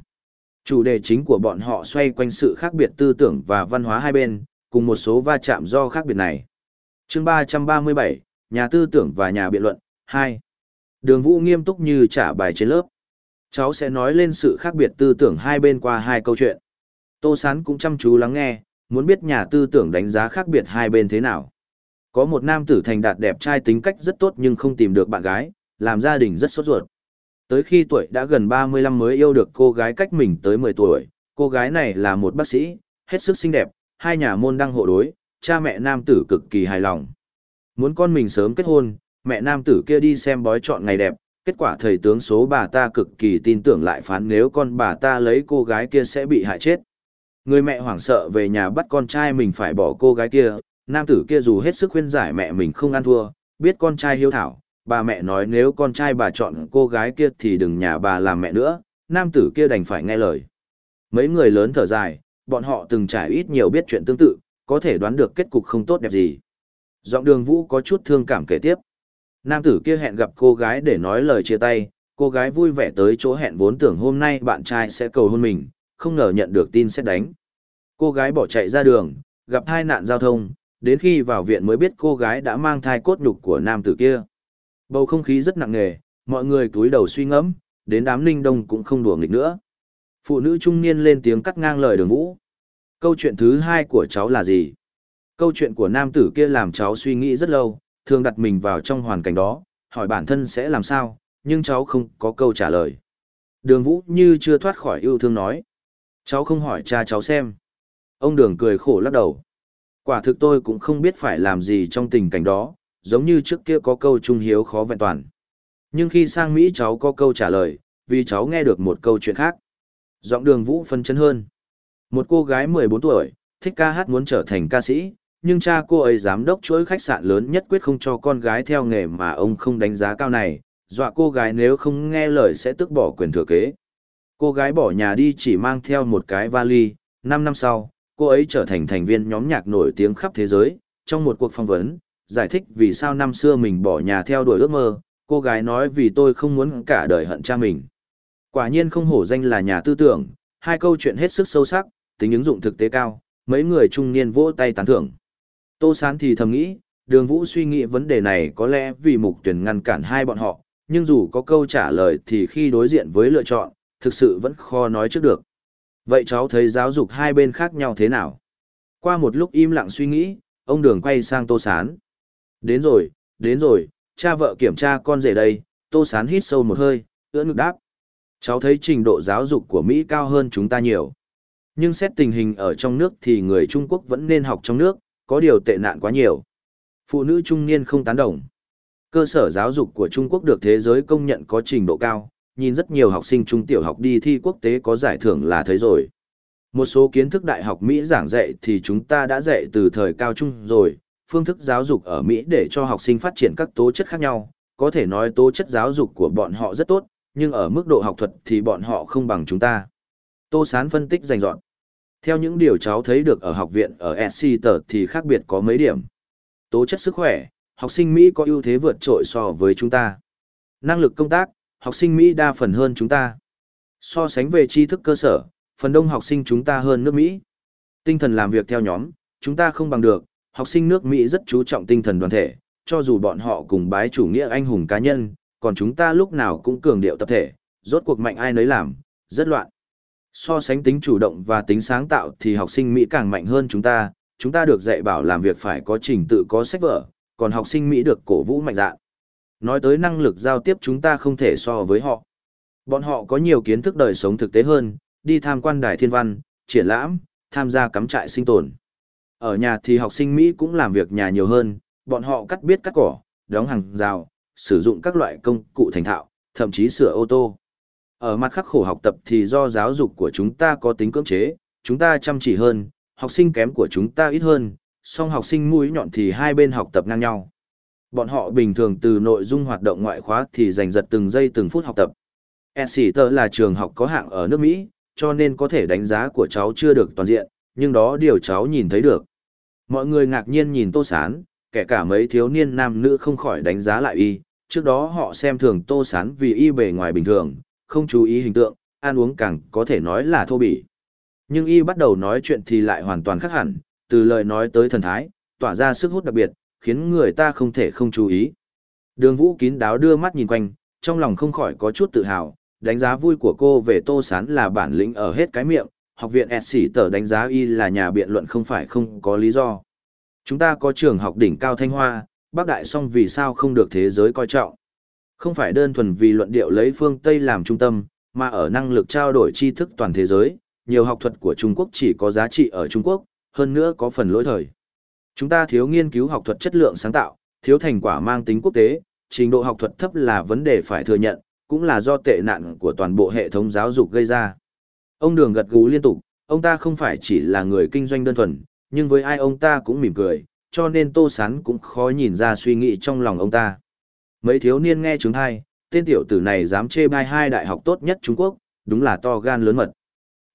Chủ đề chính của bọn họ xoay quanh sự khác biệt tư tưởng và văn hóa hai bên, cùng một số va chạm do khác biệt này. chương 337, Nhà tư tưởng và nhà biện luận, 2. Đường Vũ nghiêm túc như trả bài trên lớp. Cháu sẽ nói lên sự khác biệt tư tưởng hai bên qua hai câu chuyện. Tô Sán cũng chăm chú lắng nghe, muốn biết nhà tư tưởng đánh giá khác biệt hai bên thế nào. Có một nam tử thành đạt đẹp trai tính cách rất tốt nhưng không tìm được bạn gái, làm gia đình rất sốt ruột. Tới khi tuổi đã gần 35 mới yêu được cô gái cách mình tới 10 tuổi, cô gái này là một bác sĩ, hết sức xinh đẹp, hai nhà môn đăng hộ đối, cha mẹ nam tử cực kỳ hài lòng. Muốn con mình sớm kết hôn, mẹ nam tử kia đi xem bói chọn ngày đẹp, kết quả thầy tướng số bà ta cực kỳ tin tưởng lại phán nếu con bà ta lấy cô gái kia sẽ bị hại chết. Người mẹ hoảng sợ về nhà bắt con trai mình phải bỏ cô gái kia, nam tử kia dù hết sức khuyên giải mẹ mình không ăn thua, biết con trai hiếu thảo, bà mẹ nói nếu con trai bà chọn cô gái kia thì đừng nhà bà làm mẹ nữa, nam tử kia đành phải nghe lời. Mấy người lớn thở dài, bọn họ từng trải ít nhiều biết chuyện tương tự, có thể đoán được kết cục không tốt đẹp gì. Giọng đường vũ có chút thương cảm kể tiếp. Nam tử kia hẹn gặp cô gái để nói lời chia tay, cô gái vui vẻ tới chỗ hẹn vốn tưởng hôm nay bạn trai sẽ cầu hôn mình, không ngờ nhận được tin xét đánh. Cô gái bỏ chạy ra đường, gặp thai nạn giao thông, đến khi vào viện mới biết cô gái đã mang thai cốt nhục của nam tử kia. Bầu không khí rất nặng nề, mọi người túi đầu suy ngẫm, đến đám ninh đông cũng không đùa nghịch nữa. Phụ nữ trung niên lên tiếng cắt ngang lời đường vũ. Câu chuyện thứ hai của cháu là gì? Câu chuyện của nam tử kia làm cháu suy nghĩ rất lâu, thường đặt mình vào trong hoàn cảnh đó, hỏi bản thân sẽ làm sao, nhưng cháu không có câu trả lời. Đường Vũ như chưa thoát khỏi yêu thương nói. Cháu không hỏi cha cháu xem. Ông Đường cười khổ lắc đầu. Quả thực tôi cũng không biết phải làm gì trong tình cảnh đó, giống như trước kia có câu trung hiếu khó vẹn toàn. Nhưng khi sang Mỹ cháu có câu trả lời, vì cháu nghe được một câu chuyện khác. Giọng đường Vũ phân chân hơn. Một cô gái 14 tuổi, thích ca hát muốn trở thành ca sĩ, nhưng cha cô ấy giám đốc chuỗi khách sạn lớn nhất quyết không cho con gái theo nghề mà ông không đánh giá cao này, dọa cô gái nếu không nghe lời sẽ tước bỏ quyền thừa kế. Cô gái bỏ nhà đi chỉ mang theo một cái vali, 5 năm sau, cô ấy trở thành thành viên nhóm nhạc nổi tiếng khắp thế giới, trong một cuộc phỏng vấn, giải thích vì sao năm xưa mình bỏ nhà theo đuổi ước mơ, cô gái nói vì tôi không muốn cả đời hận cha mình. Quả nhiên không hổ danh là nhà tư tưởng, hai câu chuyện hết sức sâu sắc, tính ứng dụng thực tế cao, mấy người trung niên vỗ tay tán thưởng. Tô Sán thì thầm nghĩ, đường vũ suy nghĩ vấn đề này có lẽ vì mục tuyển ngăn cản hai bọn họ, nhưng dù có câu trả lời thì khi đối diện với lựa chọn, thực sự vẫn khó nói trước được. Vậy cháu thấy giáo dục hai bên khác nhau thế nào? Qua một lúc im lặng suy nghĩ, ông đường quay sang Tô Sán. Đến rồi, đến rồi, cha vợ kiểm tra con rể đây, Tô Sán hít sâu một hơi, ưỡn ngực đáp. Cháu thấy trình độ giáo dục của Mỹ cao hơn chúng ta nhiều. Nhưng xét tình hình ở trong nước thì người Trung Quốc vẫn nên học trong nước, có điều tệ nạn quá nhiều. Phụ nữ trung niên không tán đồng. Cơ sở giáo dục của Trung Quốc được thế giới công nhận có trình độ cao, nhìn rất nhiều học sinh trung tiểu học đi thi quốc tế có giải thưởng là thấy rồi. Một số kiến thức đại học Mỹ giảng dạy thì chúng ta đã dạy từ thời cao trung rồi, phương thức giáo dục ở Mỹ để cho học sinh phát triển các tố chất khác nhau, có thể nói tố chất giáo dục của bọn họ rất tốt, nhưng ở mức độ học thuật thì bọn họ không bằng chúng ta. Tô Sán phân tích dành dọn. Theo những điều cháu thấy được ở học viện ở Exeter thì khác biệt có mấy điểm. Tố chất sức khỏe, học sinh Mỹ có ưu thế vượt trội so với chúng ta. Năng lực công tác, học sinh Mỹ đa phần hơn chúng ta. So sánh về tri thức cơ sở, phần đông học sinh chúng ta hơn nước Mỹ. Tinh thần làm việc theo nhóm, chúng ta không bằng được, học sinh nước Mỹ rất chú trọng tinh thần đoàn thể, cho dù bọn họ cùng bái chủ nghĩa anh hùng cá nhân, còn chúng ta lúc nào cũng cường điệu tập thể, rốt cuộc mạnh ai nấy làm, rất loạn. So sánh tính chủ động và tính sáng tạo thì học sinh Mỹ càng mạnh hơn chúng ta, chúng ta được dạy bảo làm việc phải có trình tự có sách vở, còn học sinh Mỹ được cổ vũ mạnh dạn. Nói tới năng lực giao tiếp chúng ta không thể so với họ. Bọn họ có nhiều kiến thức đời sống thực tế hơn, đi tham quan đài thiên văn, triển lãm, tham gia cắm trại sinh tồn. Ở nhà thì học sinh Mỹ cũng làm việc nhà nhiều hơn, bọn họ cắt biết cắt cỏ, đóng hàng rào, sử dụng các loại công cụ thành thạo, thậm chí sửa ô tô. Ở mặt khắc khổ học tập thì do giáo dục của chúng ta có tính cưỡng chế, chúng ta chăm chỉ hơn, học sinh kém của chúng ta ít hơn, song học sinh mũi nhọn thì hai bên học tập ngang nhau. Bọn họ bình thường từ nội dung hoạt động ngoại khóa thì giành giật từng giây từng phút học tập. Exeter là trường học có hạng ở nước Mỹ, cho nên có thể đánh giá của cháu chưa được toàn diện, nhưng đó điều cháu nhìn thấy được. Mọi người ngạc nhiên nhìn Tô Sán, kể cả mấy thiếu niên nam nữ không khỏi đánh giá lại y, trước đó họ xem thường Tô Sán vì y bề ngoài bình thường, không chú ý hình tượng, ăn uống càng có thể nói là thô bỉ. Nhưng y bắt đầu nói chuyện thì lại hoàn toàn khác hẳn, từ lời nói tới thần thái, tỏa ra sức hút đặc biệt, khiến người ta không thể không chú ý. Đường vũ kín đáo đưa mắt nhìn quanh, trong lòng không khỏi có chút tự hào, đánh giá vui của cô về Tô Sán là bản lĩnh ở hết cái miệng, học viện S tờ đánh giá y là nhà biện luận không phải không có lý do. Chúng ta có trường học đỉnh cao Thanh Hoa, bác đại song vì sao không được thế giới coi trọng. Không phải đơn thuần vì luận điệu lấy phương Tây làm trung tâm, mà ở năng lực trao đổi tri thức toàn thế giới, nhiều học thuật của Trung Quốc chỉ có giá trị ở Trung Quốc, hơn nữa có phần lỗi thời. Chúng ta thiếu nghiên cứu học thuật chất lượng sáng tạo, thiếu thành quả mang tính quốc tế, trình độ học thuật thấp là vấn đề phải thừa nhận, cũng là do tệ nạn của toàn bộ hệ thống giáo dục gây ra. Ông Đường gật gù liên tục, ông ta không phải chỉ là người kinh doanh đơn thuần, nhưng với ai ông ta cũng mỉm cười, cho nên Tô Sán cũng khó nhìn ra suy nghĩ trong lòng ông ta. Mấy thiếu niên nghe chứng hai, tên tiểu tử này dám chê bai hai đại học tốt nhất Trung Quốc, đúng là to gan lớn mật.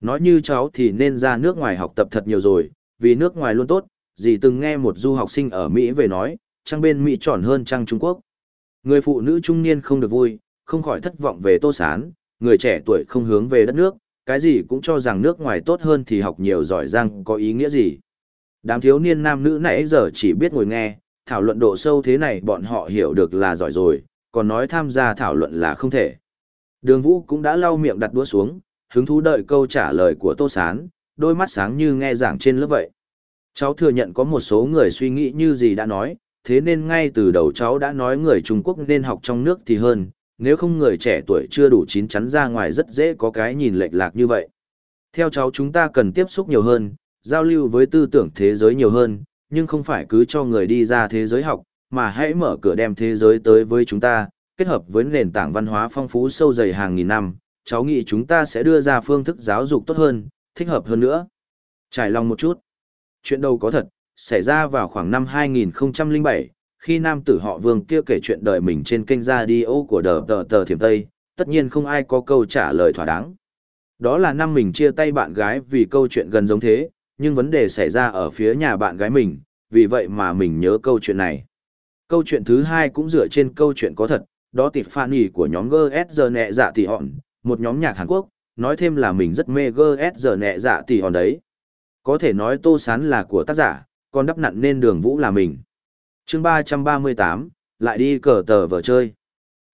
Nói như cháu thì nên ra nước ngoài học tập thật nhiều rồi, vì nước ngoài luôn tốt, dì từng nghe một du học sinh ở Mỹ về nói, trăng bên Mỹ tròn hơn trăng Trung Quốc. Người phụ nữ trung niên không được vui, không khỏi thất vọng về Tô Sán, người trẻ tuổi không hướng về đất nước, cái gì cũng cho rằng nước ngoài tốt hơn thì học nhiều giỏi giang có ý nghĩa gì. Đám thiếu niên nam nữ nãy giờ chỉ biết ngồi nghe, thảo luận độ sâu thế này bọn họ hiểu được là giỏi rồi, còn nói tham gia thảo luận là không thể. Đường Vũ cũng đã lau miệng đặt đũa xuống, hứng thú đợi câu trả lời của Tô Sán, đôi mắt sáng như nghe giảng trên lớp vậy. Cháu thừa nhận có một số người suy nghĩ như gì đã nói, thế nên ngay từ đầu cháu đã nói người Trung Quốc nên học trong nước thì hơn, nếu không người trẻ tuổi chưa đủ chín chắn ra ngoài rất dễ có cái nhìn lệch lạc như vậy. Theo cháu chúng ta cần tiếp xúc nhiều hơn, giao lưu với tư tưởng thế giới nhiều hơn, nhưng không phải cứ cho người đi ra thế giới học, mà hãy mở cửa đem thế giới tới với chúng ta, kết hợp với nền tảng văn hóa phong phú sâu dày hàng nghìn năm, cháu nghĩ chúng ta sẽ đưa ra phương thức giáo dục tốt hơn, thích hợp hơn nữa. Trải lòng một chút. Chuyện đâu có thật, xảy ra vào khoảng năm 2007, khi nam tử họ Vương kia kể chuyện đời mình trên kênh radio của đờ tờ tờ thiểm Tây, tất nhiên không ai có câu trả lời thỏa đáng. Đó là năm mình chia tay bạn gái vì câu chuyện gần giống thế, nhưng vấn đề xảy ra ở phía nhà bạn gái mình, vì vậy mà mình nhớ câu chuyện này. Câu chuyện thứ hai cũng dựa trên câu chuyện có thật, đó Tiffany của nhóm GSG nẹ dạ tỷ hòn, một nhóm nhạc Hàn Quốc, nói thêm là mình rất mê GSG nẹ dạ tỷ hòn đấy. Có thể nói tô sán là của tác giả, còn đắp nặn nên đường vũ là mình. chương 338, lại đi cờ tờ vở chơi.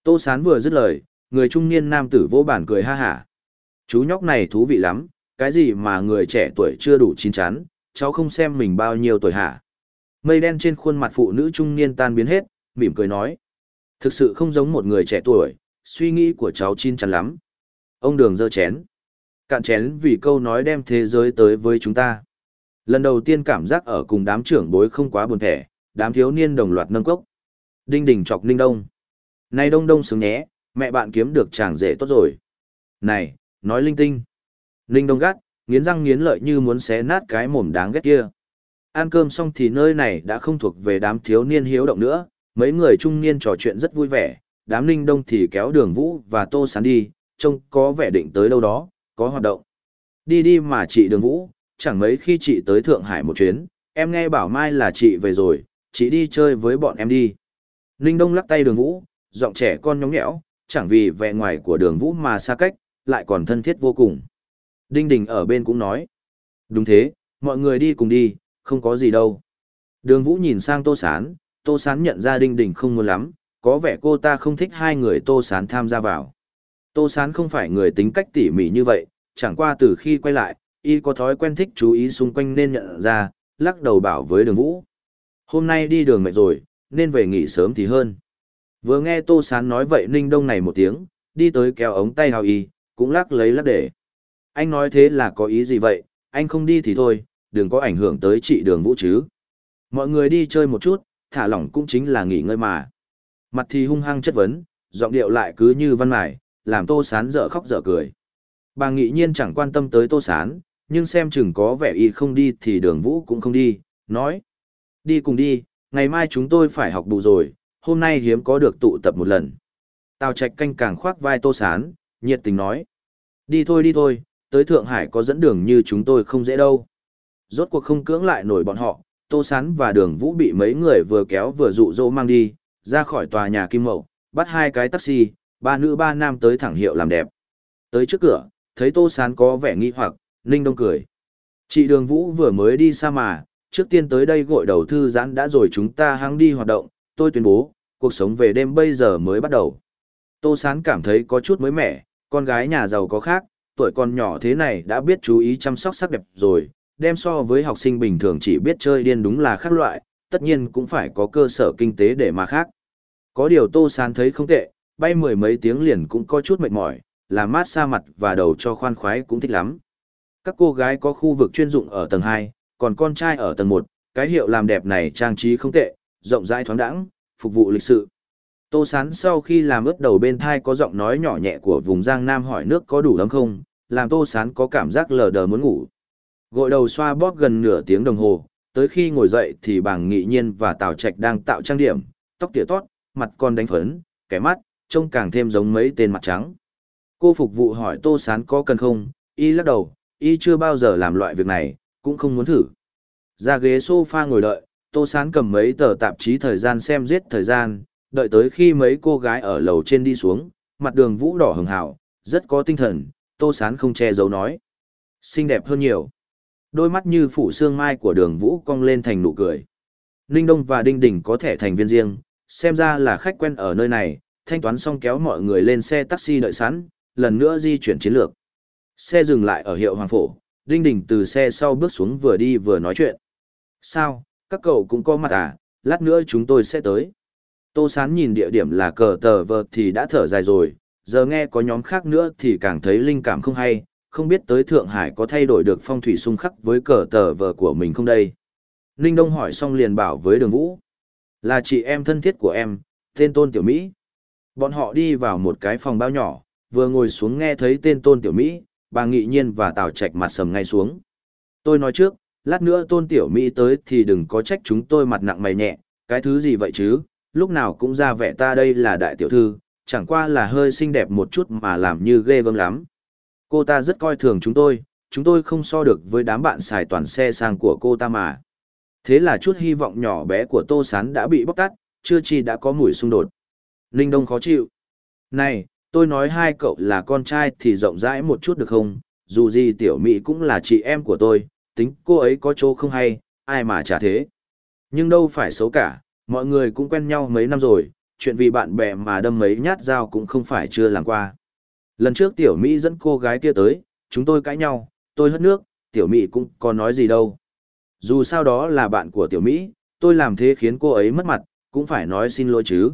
Tô sán vừa dứt lời, người trung niên nam tử vô bản cười ha hả. Chú nhóc này thú vị lắm, cái gì mà người trẻ tuổi chưa đủ chín chắn, cháu không xem mình bao nhiêu tuổi hả. Mây đen trên khuôn mặt phụ nữ trung niên tan biến hết, mỉm cười nói. Thực sự không giống một người trẻ tuổi, suy nghĩ của cháu chín chắn lắm. Ông đường dơ chén. Cạn chén vì câu nói đem thế giới tới với chúng ta. Lần đầu tiên cảm giác ở cùng đám trưởng bối không quá buồn thẻ, đám thiếu niên đồng loạt nâng cốc. Đinh đỉnh chọc ninh đông. Này đông đông sướng nhé, mẹ bạn kiếm được chàng rể tốt rồi. Này, nói linh tinh. Ninh đông gắt, nghiến răng nghiến lợi như muốn xé nát cái mồm đáng ghét kia. Ăn cơm xong thì nơi này đã không thuộc về đám thiếu niên hiếu động nữa, mấy người trung niên trò chuyện rất vui vẻ, đám ninh đông thì kéo đường vũ và tô sán đi, trông có vẻ định tới đâu đó, có hoạt động. Đi đi mà chị đường vũ, chẳng mấy khi chị tới Thượng Hải một chuyến, em nghe bảo mai là chị về rồi, chị đi chơi với bọn em đi. Ninh đông lắc tay đường vũ, giọng trẻ con nhóng nhẽo, chẳng vì vẻ ngoài của đường vũ mà xa cách, lại còn thân thiết vô cùng. Đinh Đình ở bên cũng nói. Đúng thế, mọi người đi cùng đi, không có gì đâu. Đường Vũ nhìn sang Tô Sán, Tô Sán nhận ra Đinh Đình không muốn lắm, có vẻ cô ta không thích hai người Tô Sán tham gia vào. Tô Sán không phải người tính cách tỉ mỉ như vậy, chẳng qua từ khi quay lại, y có thói quen thích chú ý xung quanh nên nhận ra, lắc đầu bảo với đường Vũ. Hôm nay đi đường mệt rồi, nên về nghỉ sớm thì hơn. Vừa nghe Tô Sán nói vậy Ninh Đông này một tiếng, đi tới kéo ống tay hào y, cũng lắc lấy lắc để. Anh nói thế là có ý gì vậy, anh không đi thì thôi, đừng có ảnh hưởng tới chị đường vũ chứ. Mọi người đi chơi một chút, thả lỏng cũng chính là nghỉ ngơi mà. Mặt thì hung hăng chất vấn, giọng điệu lại cứ như văn mải, làm tô sán dở khóc dở cười. Bà nghị nhiên chẳng quan tâm tới tô sán, nhưng xem chừng có vẻ y không đi thì đường vũ cũng không đi, nói. Đi cùng đi, ngày mai chúng tôi phải học bù rồi, hôm nay hiếm có được tụ tập một lần. Tào trạch canh càng khoác vai tô sán, nhiệt tình nói. Đi thôi đi thôi, tới Thượng Hải có dẫn đường như chúng tôi không dễ đâu. Rốt cuộc không cưỡng lại nổi bọn họ, Tô Sán và Đường Vũ bị mấy người vừa kéo vừa dụ dỗ mang đi, ra khỏi tòa nhà Kim Mậu, bắt hai cái taxi, ba nữ ba nam tới thẳng hiệu làm đẹp. Tới trước cửa, thấy Tô Sán có vẻ nghi hoặc, Ninh Đông cười. Chị Đường Vũ vừa mới đi xa mà, trước tiên tới đây gội đầu thư giãn đã rồi chúng ta hăng đi hoạt động, tôi tuyên bố, cuộc sống về đêm bây giờ mới bắt đầu. Tô Sán cảm thấy có chút mới mẻ, con gái nhà giàu có khác, tuổi còn nhỏ thế này đã biết chú ý chăm sóc sắc đẹp rồi, đem so với học sinh bình thường chỉ biết chơi điên đúng là khác loại, tất nhiên cũng phải có cơ sở kinh tế để mà khác. Có điều Tô Sán thấy không tệ, bay mười mấy tiếng liền cũng có chút mệt mỏi, làm mát xa mặt và đầu cho khoan khoái cũng thích lắm. Các cô gái có khu vực chuyên dụng ở tầng 2, còn con trai ở tầng 1, cái hiệu làm đẹp này trang trí không tệ, rộng rãi thoáng đẳng, phục vụ lịch sự. Tô Sán sau khi làm ướt đầu bên thai có giọng nói nhỏ nhẹ của vùng Giang Nam hỏi nước có đủ lắm không, làm Tô Sán có cảm giác lờ đờ muốn ngủ. Gội đầu xoa bóp gần nửa tiếng đồng hồ, tới khi ngồi dậy thì bảng nghị nhiên và Tào Trạch đang tạo trang điểm, tóc tỉa tót, mặt còn đánh phấn, cái mắt, trông càng thêm giống mấy tên mặt trắng. Cô phục vụ hỏi Tô Sán có cần không, y lắc đầu, y chưa bao giờ làm loại việc này, cũng không muốn thử. Ra ghế sofa ngồi đợi, Tô Sán cầm mấy tờ tạp chí thời gian xem giết thời gian, đợi tới khi mấy cô gái ở lầu trên đi xuống, mặt đường vũ đỏ hừng hào, rất có tinh thần, tô sán không che giấu nói. Xinh đẹp hơn nhiều. Đôi mắt như phủ xương mai của đường vũ cong lên thành nụ cười. Ninh Đông và Đinh Đình có thể thành viên riêng, xem ra là khách quen ở nơi này, thanh toán xong kéo mọi người lên xe taxi đợi sẵn, lần nữa di chuyển chiến lược. Xe dừng lại ở hiệu Hoàng Phổ, Đinh Đình từ xe sau bước xuống vừa đi vừa nói chuyện. Sao, các cậu cũng có mặt à, lát nữa chúng tôi sẽ tới. Tô Sán nhìn địa điểm là cờ tờ vợt thì đã thở dài rồi, giờ nghe có nhóm khác nữa thì càng thấy linh cảm không hay, không biết tới Thượng Hải có thay đổi được phong thủy xung khắc với cờ tờ vợ của mình không đây. Ninh Đông hỏi xong liền bảo với đường vũ. Là chị em thân thiết của em, tên Tôn Tiểu Mỹ. Bọn họ đi vào một cái phòng bao nhỏ, vừa ngồi xuống nghe thấy tên Tôn Tiểu Mỹ, bà nghị nhiên và Tào Trạch mặt sầm ngay xuống. Tôi nói trước, lát nữa tôn tiểu Mỹ tới thì đừng có trách chúng tôi mặt nặng mày nhẹ, cái thứ gì vậy chứ, lúc nào cũng ra vẻ ta đây là đại tiểu thư, chẳng qua là hơi xinh đẹp một chút mà làm như ghê gớm lắm. Cô ta rất coi thường chúng tôi, chúng tôi không so được với đám bạn xài toàn xe sang của cô ta mà. Thế là chút hy vọng nhỏ bé của Tô Sán đã bị bóc tắt, chưa chi đã có mùi xung đột. Ninh Đông khó chịu. Này, tôi nói hai cậu là con trai thì rộng rãi một chút được không? Dù gì tiểu Mỹ cũng là chị em của tôi, tính cô ấy có chỗ không hay, ai mà chả thế. Nhưng đâu phải xấu cả, mọi người cũng quen nhau mấy năm rồi, chuyện vì bạn bè mà đâm mấy nhát dao cũng không phải chưa làm qua. Lần trước tiểu Mỹ dẫn cô gái kia tới, chúng tôi cãi nhau, tôi hất nước, tiểu Mỹ cũng có nói gì đâu. Dù sao đó là bạn của tiểu Mỹ, tôi làm thế khiến cô ấy mất mặt, cũng phải nói xin lỗi chứ.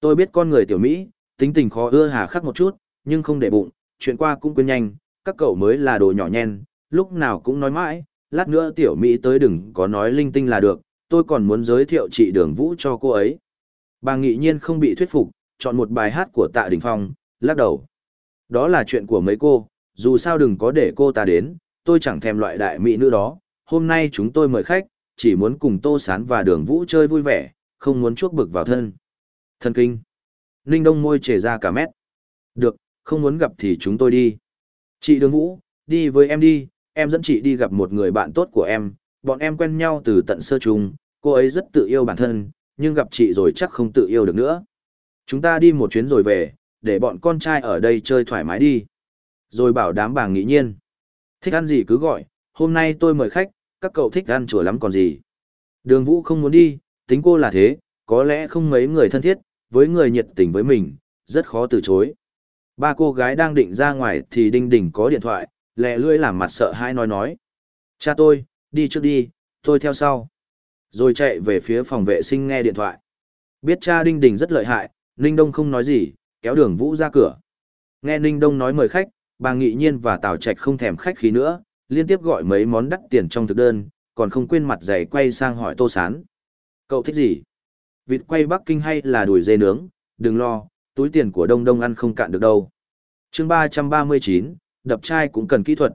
Tôi biết con người tiểu Mỹ, tính tình khó ưa hà khắc một chút, nhưng không để bụng, chuyện qua cũng quên nhanh, các cậu mới là đồ nhỏ nhen, lúc nào cũng nói mãi, lát nữa tiểu Mỹ tới đừng có nói linh tinh là được, tôi còn muốn giới thiệu chị Đường Vũ cho cô ấy. Bà nghị nhiên không bị thuyết phục, chọn một bài hát của Tạ Đình Phong, lắc đầu. Đó là chuyện của mấy cô, dù sao đừng có để cô ta đến, tôi chẳng thèm loại đại mỹ nữ đó. Hôm nay chúng tôi mời khách, chỉ muốn cùng Tô Sán và Đường Vũ chơi vui vẻ, không muốn chuốc bực vào thân thần kinh. Ninh Đông môi trề ra cả mét. Được, không muốn gặp thì chúng tôi đi. Chị Đường Vũ, đi với em đi, em dẫn chị đi gặp một người bạn tốt của em, bọn em quen nhau từ tận sơ chung, cô ấy rất tự yêu bản thân, nhưng gặp chị rồi chắc không tự yêu được nữa. Chúng ta đi một chuyến rồi về, để bọn con trai ở đây chơi thoải mái đi. Rồi bảo đám bà nghĩ nhiên. Thích ăn gì cứ gọi, hôm nay tôi mời khách, các cậu thích ăn chùa lắm còn gì. Đường Vũ không muốn đi, tính cô là thế, có lẽ không mấy người thân thiết, với người nhiệt tình với mình, rất khó từ chối. Ba cô gái đang định ra ngoài thì Đinh Đình có điện thoại, lẹ lưỡi làm mặt sợ hãi nói nói. Cha tôi, đi trước đi, tôi theo sau. Rồi chạy về phía phòng vệ sinh nghe điện thoại. Biết cha Đinh Đình rất lợi hại, Ninh Đông không nói gì, kéo đường Vũ ra cửa. Nghe Ninh Đông nói mời khách, bà Nghị Nhiên và Tào Trạch không thèm khách khí nữa, liên tiếp gọi mấy món đắt tiền trong thực đơn, còn không quên mặt dày quay sang hỏi Tô Sán. Cậu thích gì? Vịt quay Bắc Kinh hay là đùi dê nướng? Đừng lo, túi tiền của Đông Đông ăn không cạn được đâu. chương ba ba mươi chín, đập chai cũng cần kỹ thuật.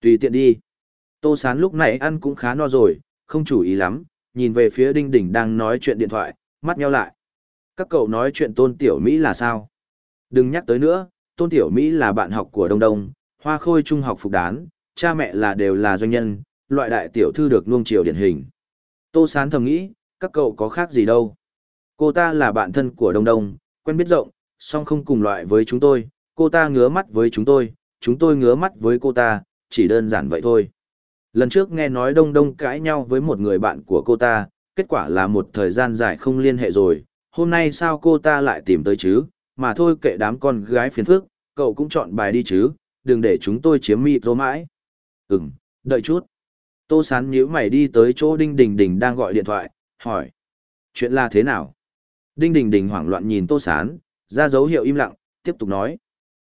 Tùy tiện đi. Tô Sán lúc này ăn cũng khá no rồi, không chủ ý lắm, nhìn về phía Đinh Đỉnh đang nói chuyện điện thoại, mắt nheo lại. Các cậu nói chuyện Tôn Tiểu Mỹ là sao? Đừng nhắc tới nữa, Tôn Tiểu Mỹ là bạn học của Đông Đông, hoa khôi trung học phục đán, cha mẹ là đều là doanh nhân, loại đại tiểu thư được nuông chiều điển hình. Tô Sán thầm nghĩ, các cậu có khác gì đâu. Cô ta là bạn thân của Đông Đông, quen biết rộng, song không cùng loại với chúng tôi, cô ta ngứa mắt với chúng tôi, chúng tôi ngứa mắt với cô ta, chỉ đơn giản vậy thôi. Lần trước nghe nói Đông Đông cãi nhau với một người bạn của cô ta, kết quả là một thời gian dài không liên hệ rồi, hôm nay sao cô ta lại tìm tới chứ, mà thôi kệ đám con gái phiền phức, cậu cũng chọn bài đi chứ, đừng để chúng tôi chiếm mịt rô mãi. Ừm, đợi chút. Tô Sán nhíu mày đi tới chỗ Đinh Đình Đình đang gọi điện thoại, hỏi. Chuyện là thế nào? Đinh Đình Đình hoảng loạn nhìn Tô Sán, ra dấu hiệu im lặng, tiếp tục nói.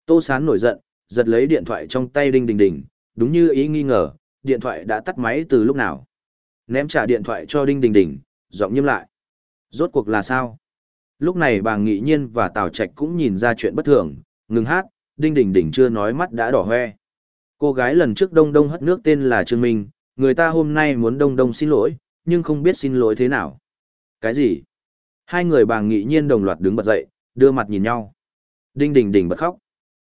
Tô Sán nổi giận, giật lấy điện thoại trong tay Đinh Đình Đình, đúng như ý nghi ngờ, điện thoại đã tắt máy từ lúc nào. Ném trả điện thoại cho Đinh Đình Đình, giọng nghiêm lại. Rốt cuộc là sao? Lúc này bà Nghị Nhiên và Tào Trạch cũng nhìn ra chuyện bất thường, ngừng hát, Đinh Đình Đình chưa nói mắt đã đỏ hoe. Cô gái lần trước Đông Đông hất nước tên là Trương Minh, người ta hôm nay muốn Đông Đông xin lỗi, nhưng không biết xin lỗi thế nào. Cái gì? Hai người bàng Nghị Nhiên đồng loạt đứng bật dậy, đưa mặt nhìn nhau. Đinh Đình Đình bật khóc.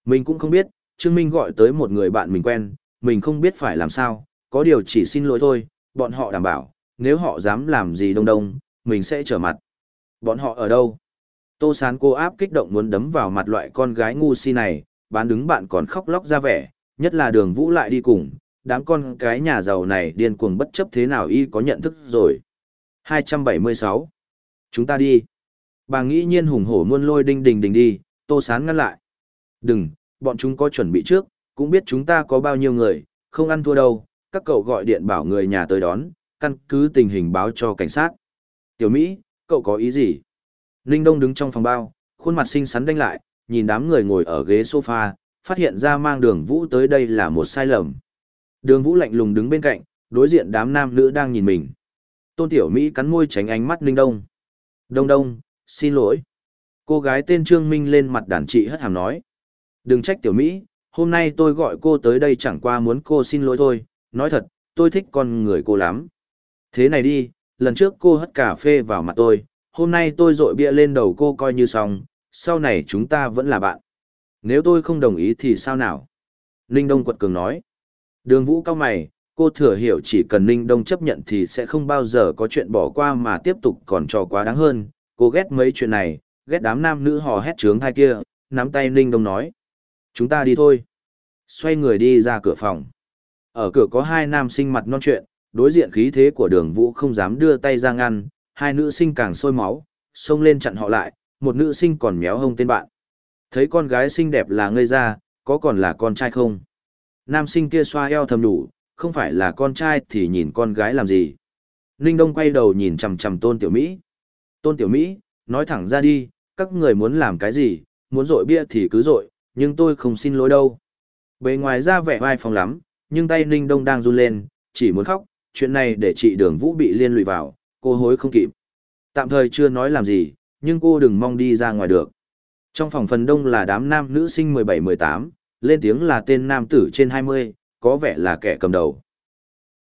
Mình cũng không biết, Trương Minh gọi tới một người bạn mình quen, mình không biết phải làm sao, có điều chỉ xin lỗi thôi, bọn họ đảm bảo, nếu họ dám làm gì đông đông, mình sẽ trở mặt. Bọn họ ở đâu? Tô sán cô áp kích động muốn đấm vào mặt loại con gái ngu si này, bán đứng bạn còn khóc lóc ra vẻ, nhất là đường vũ lại đi cùng, đám con cái nhà giàu này điên cuồng bất chấp thế nào y có nhận thức rồi. 276. Chúng ta đi. Bà nghĩ nhiên hùng hổ muôn lôi đinh đình đình đi, tô sán ngăn lại. Đừng, bọn chúng có chuẩn bị trước, cũng biết chúng ta có bao nhiêu người, không ăn thua đâu, các cậu gọi điện bảo người nhà tới đón, căn cứ tình hình báo cho cảnh sát. Tiểu Mỹ, cậu có ý gì? Ninh Đông đứng trong phòng bao, khuôn mặt xinh xắn đánh lại, nhìn đám người ngồi ở ghế sofa, phát hiện ra mang đường vũ tới đây là một sai lầm. Đường vũ lạnh lùng đứng bên cạnh, đối diện đám nam nữ đang nhìn mình. Tôn Tiểu Mỹ cắn môi tránh ánh mắt Ninh Đông. Đông Đông, xin lỗi. Cô gái tên Trương Minh lên mặt đàn chị hất hàm nói. Đừng trách Tiểu Mỹ, hôm nay tôi gọi cô tới đây chẳng qua muốn cô xin lỗi thôi, nói thật, tôi thích con người cô lắm. Thế này đi, lần trước cô hất cà phê vào mặt tôi, hôm nay tôi dội bia lên đầu cô coi như xong, sau này chúng ta vẫn là bạn. Nếu tôi không đồng ý thì sao nào? Ninh Đông quật cường nói. Đường vũ cao mày, cô thừa hiểu chỉ cần Ninh Đông chấp nhận thì sẽ không bao giờ có chuyện bỏ qua mà tiếp tục còn trò quá đáng hơn. Cô ghét mấy chuyện này, ghét đám nam nữ hò hét trướng hai kia, nắm tay Ninh Đông nói. Chúng ta đi thôi. Xoay người đi ra cửa phòng. Ở cửa có hai nam sinh mặt non chuyện, đối diện khí thế của đường vũ không dám đưa tay ra ngăn, hai nữ sinh càng sôi máu, xông lên chặn họ lại, một nữ sinh còn méo hông tên bạn. Thấy con gái xinh đẹp là ngây ra, có còn là con trai không? Nam sinh kia xoa eo thầm đủ, không phải là con trai thì nhìn con gái làm gì? Ninh Đông quay đầu nhìn chằm chằm Tôn Tiểu Mỹ. Tôn Tiểu Mỹ, nói thẳng ra đi, các người muốn làm cái gì, muốn rội bia thì cứ rội, nhưng tôi không xin lỗi đâu. Bề ngoài ra vẻ vai phong lắm, nhưng tay Ninh Đông đang run lên, chỉ muốn khóc, chuyện này để chị đường vũ bị liên lụy vào, cô hối không kịp. Tạm thời chưa nói làm gì, nhưng cô đừng mong đi ra ngoài được. Trong phòng phần đông là đám nam nữ sinh 17-18, lên tiếng là tên nam tử trên 20, có vẻ là kẻ cầm đầu.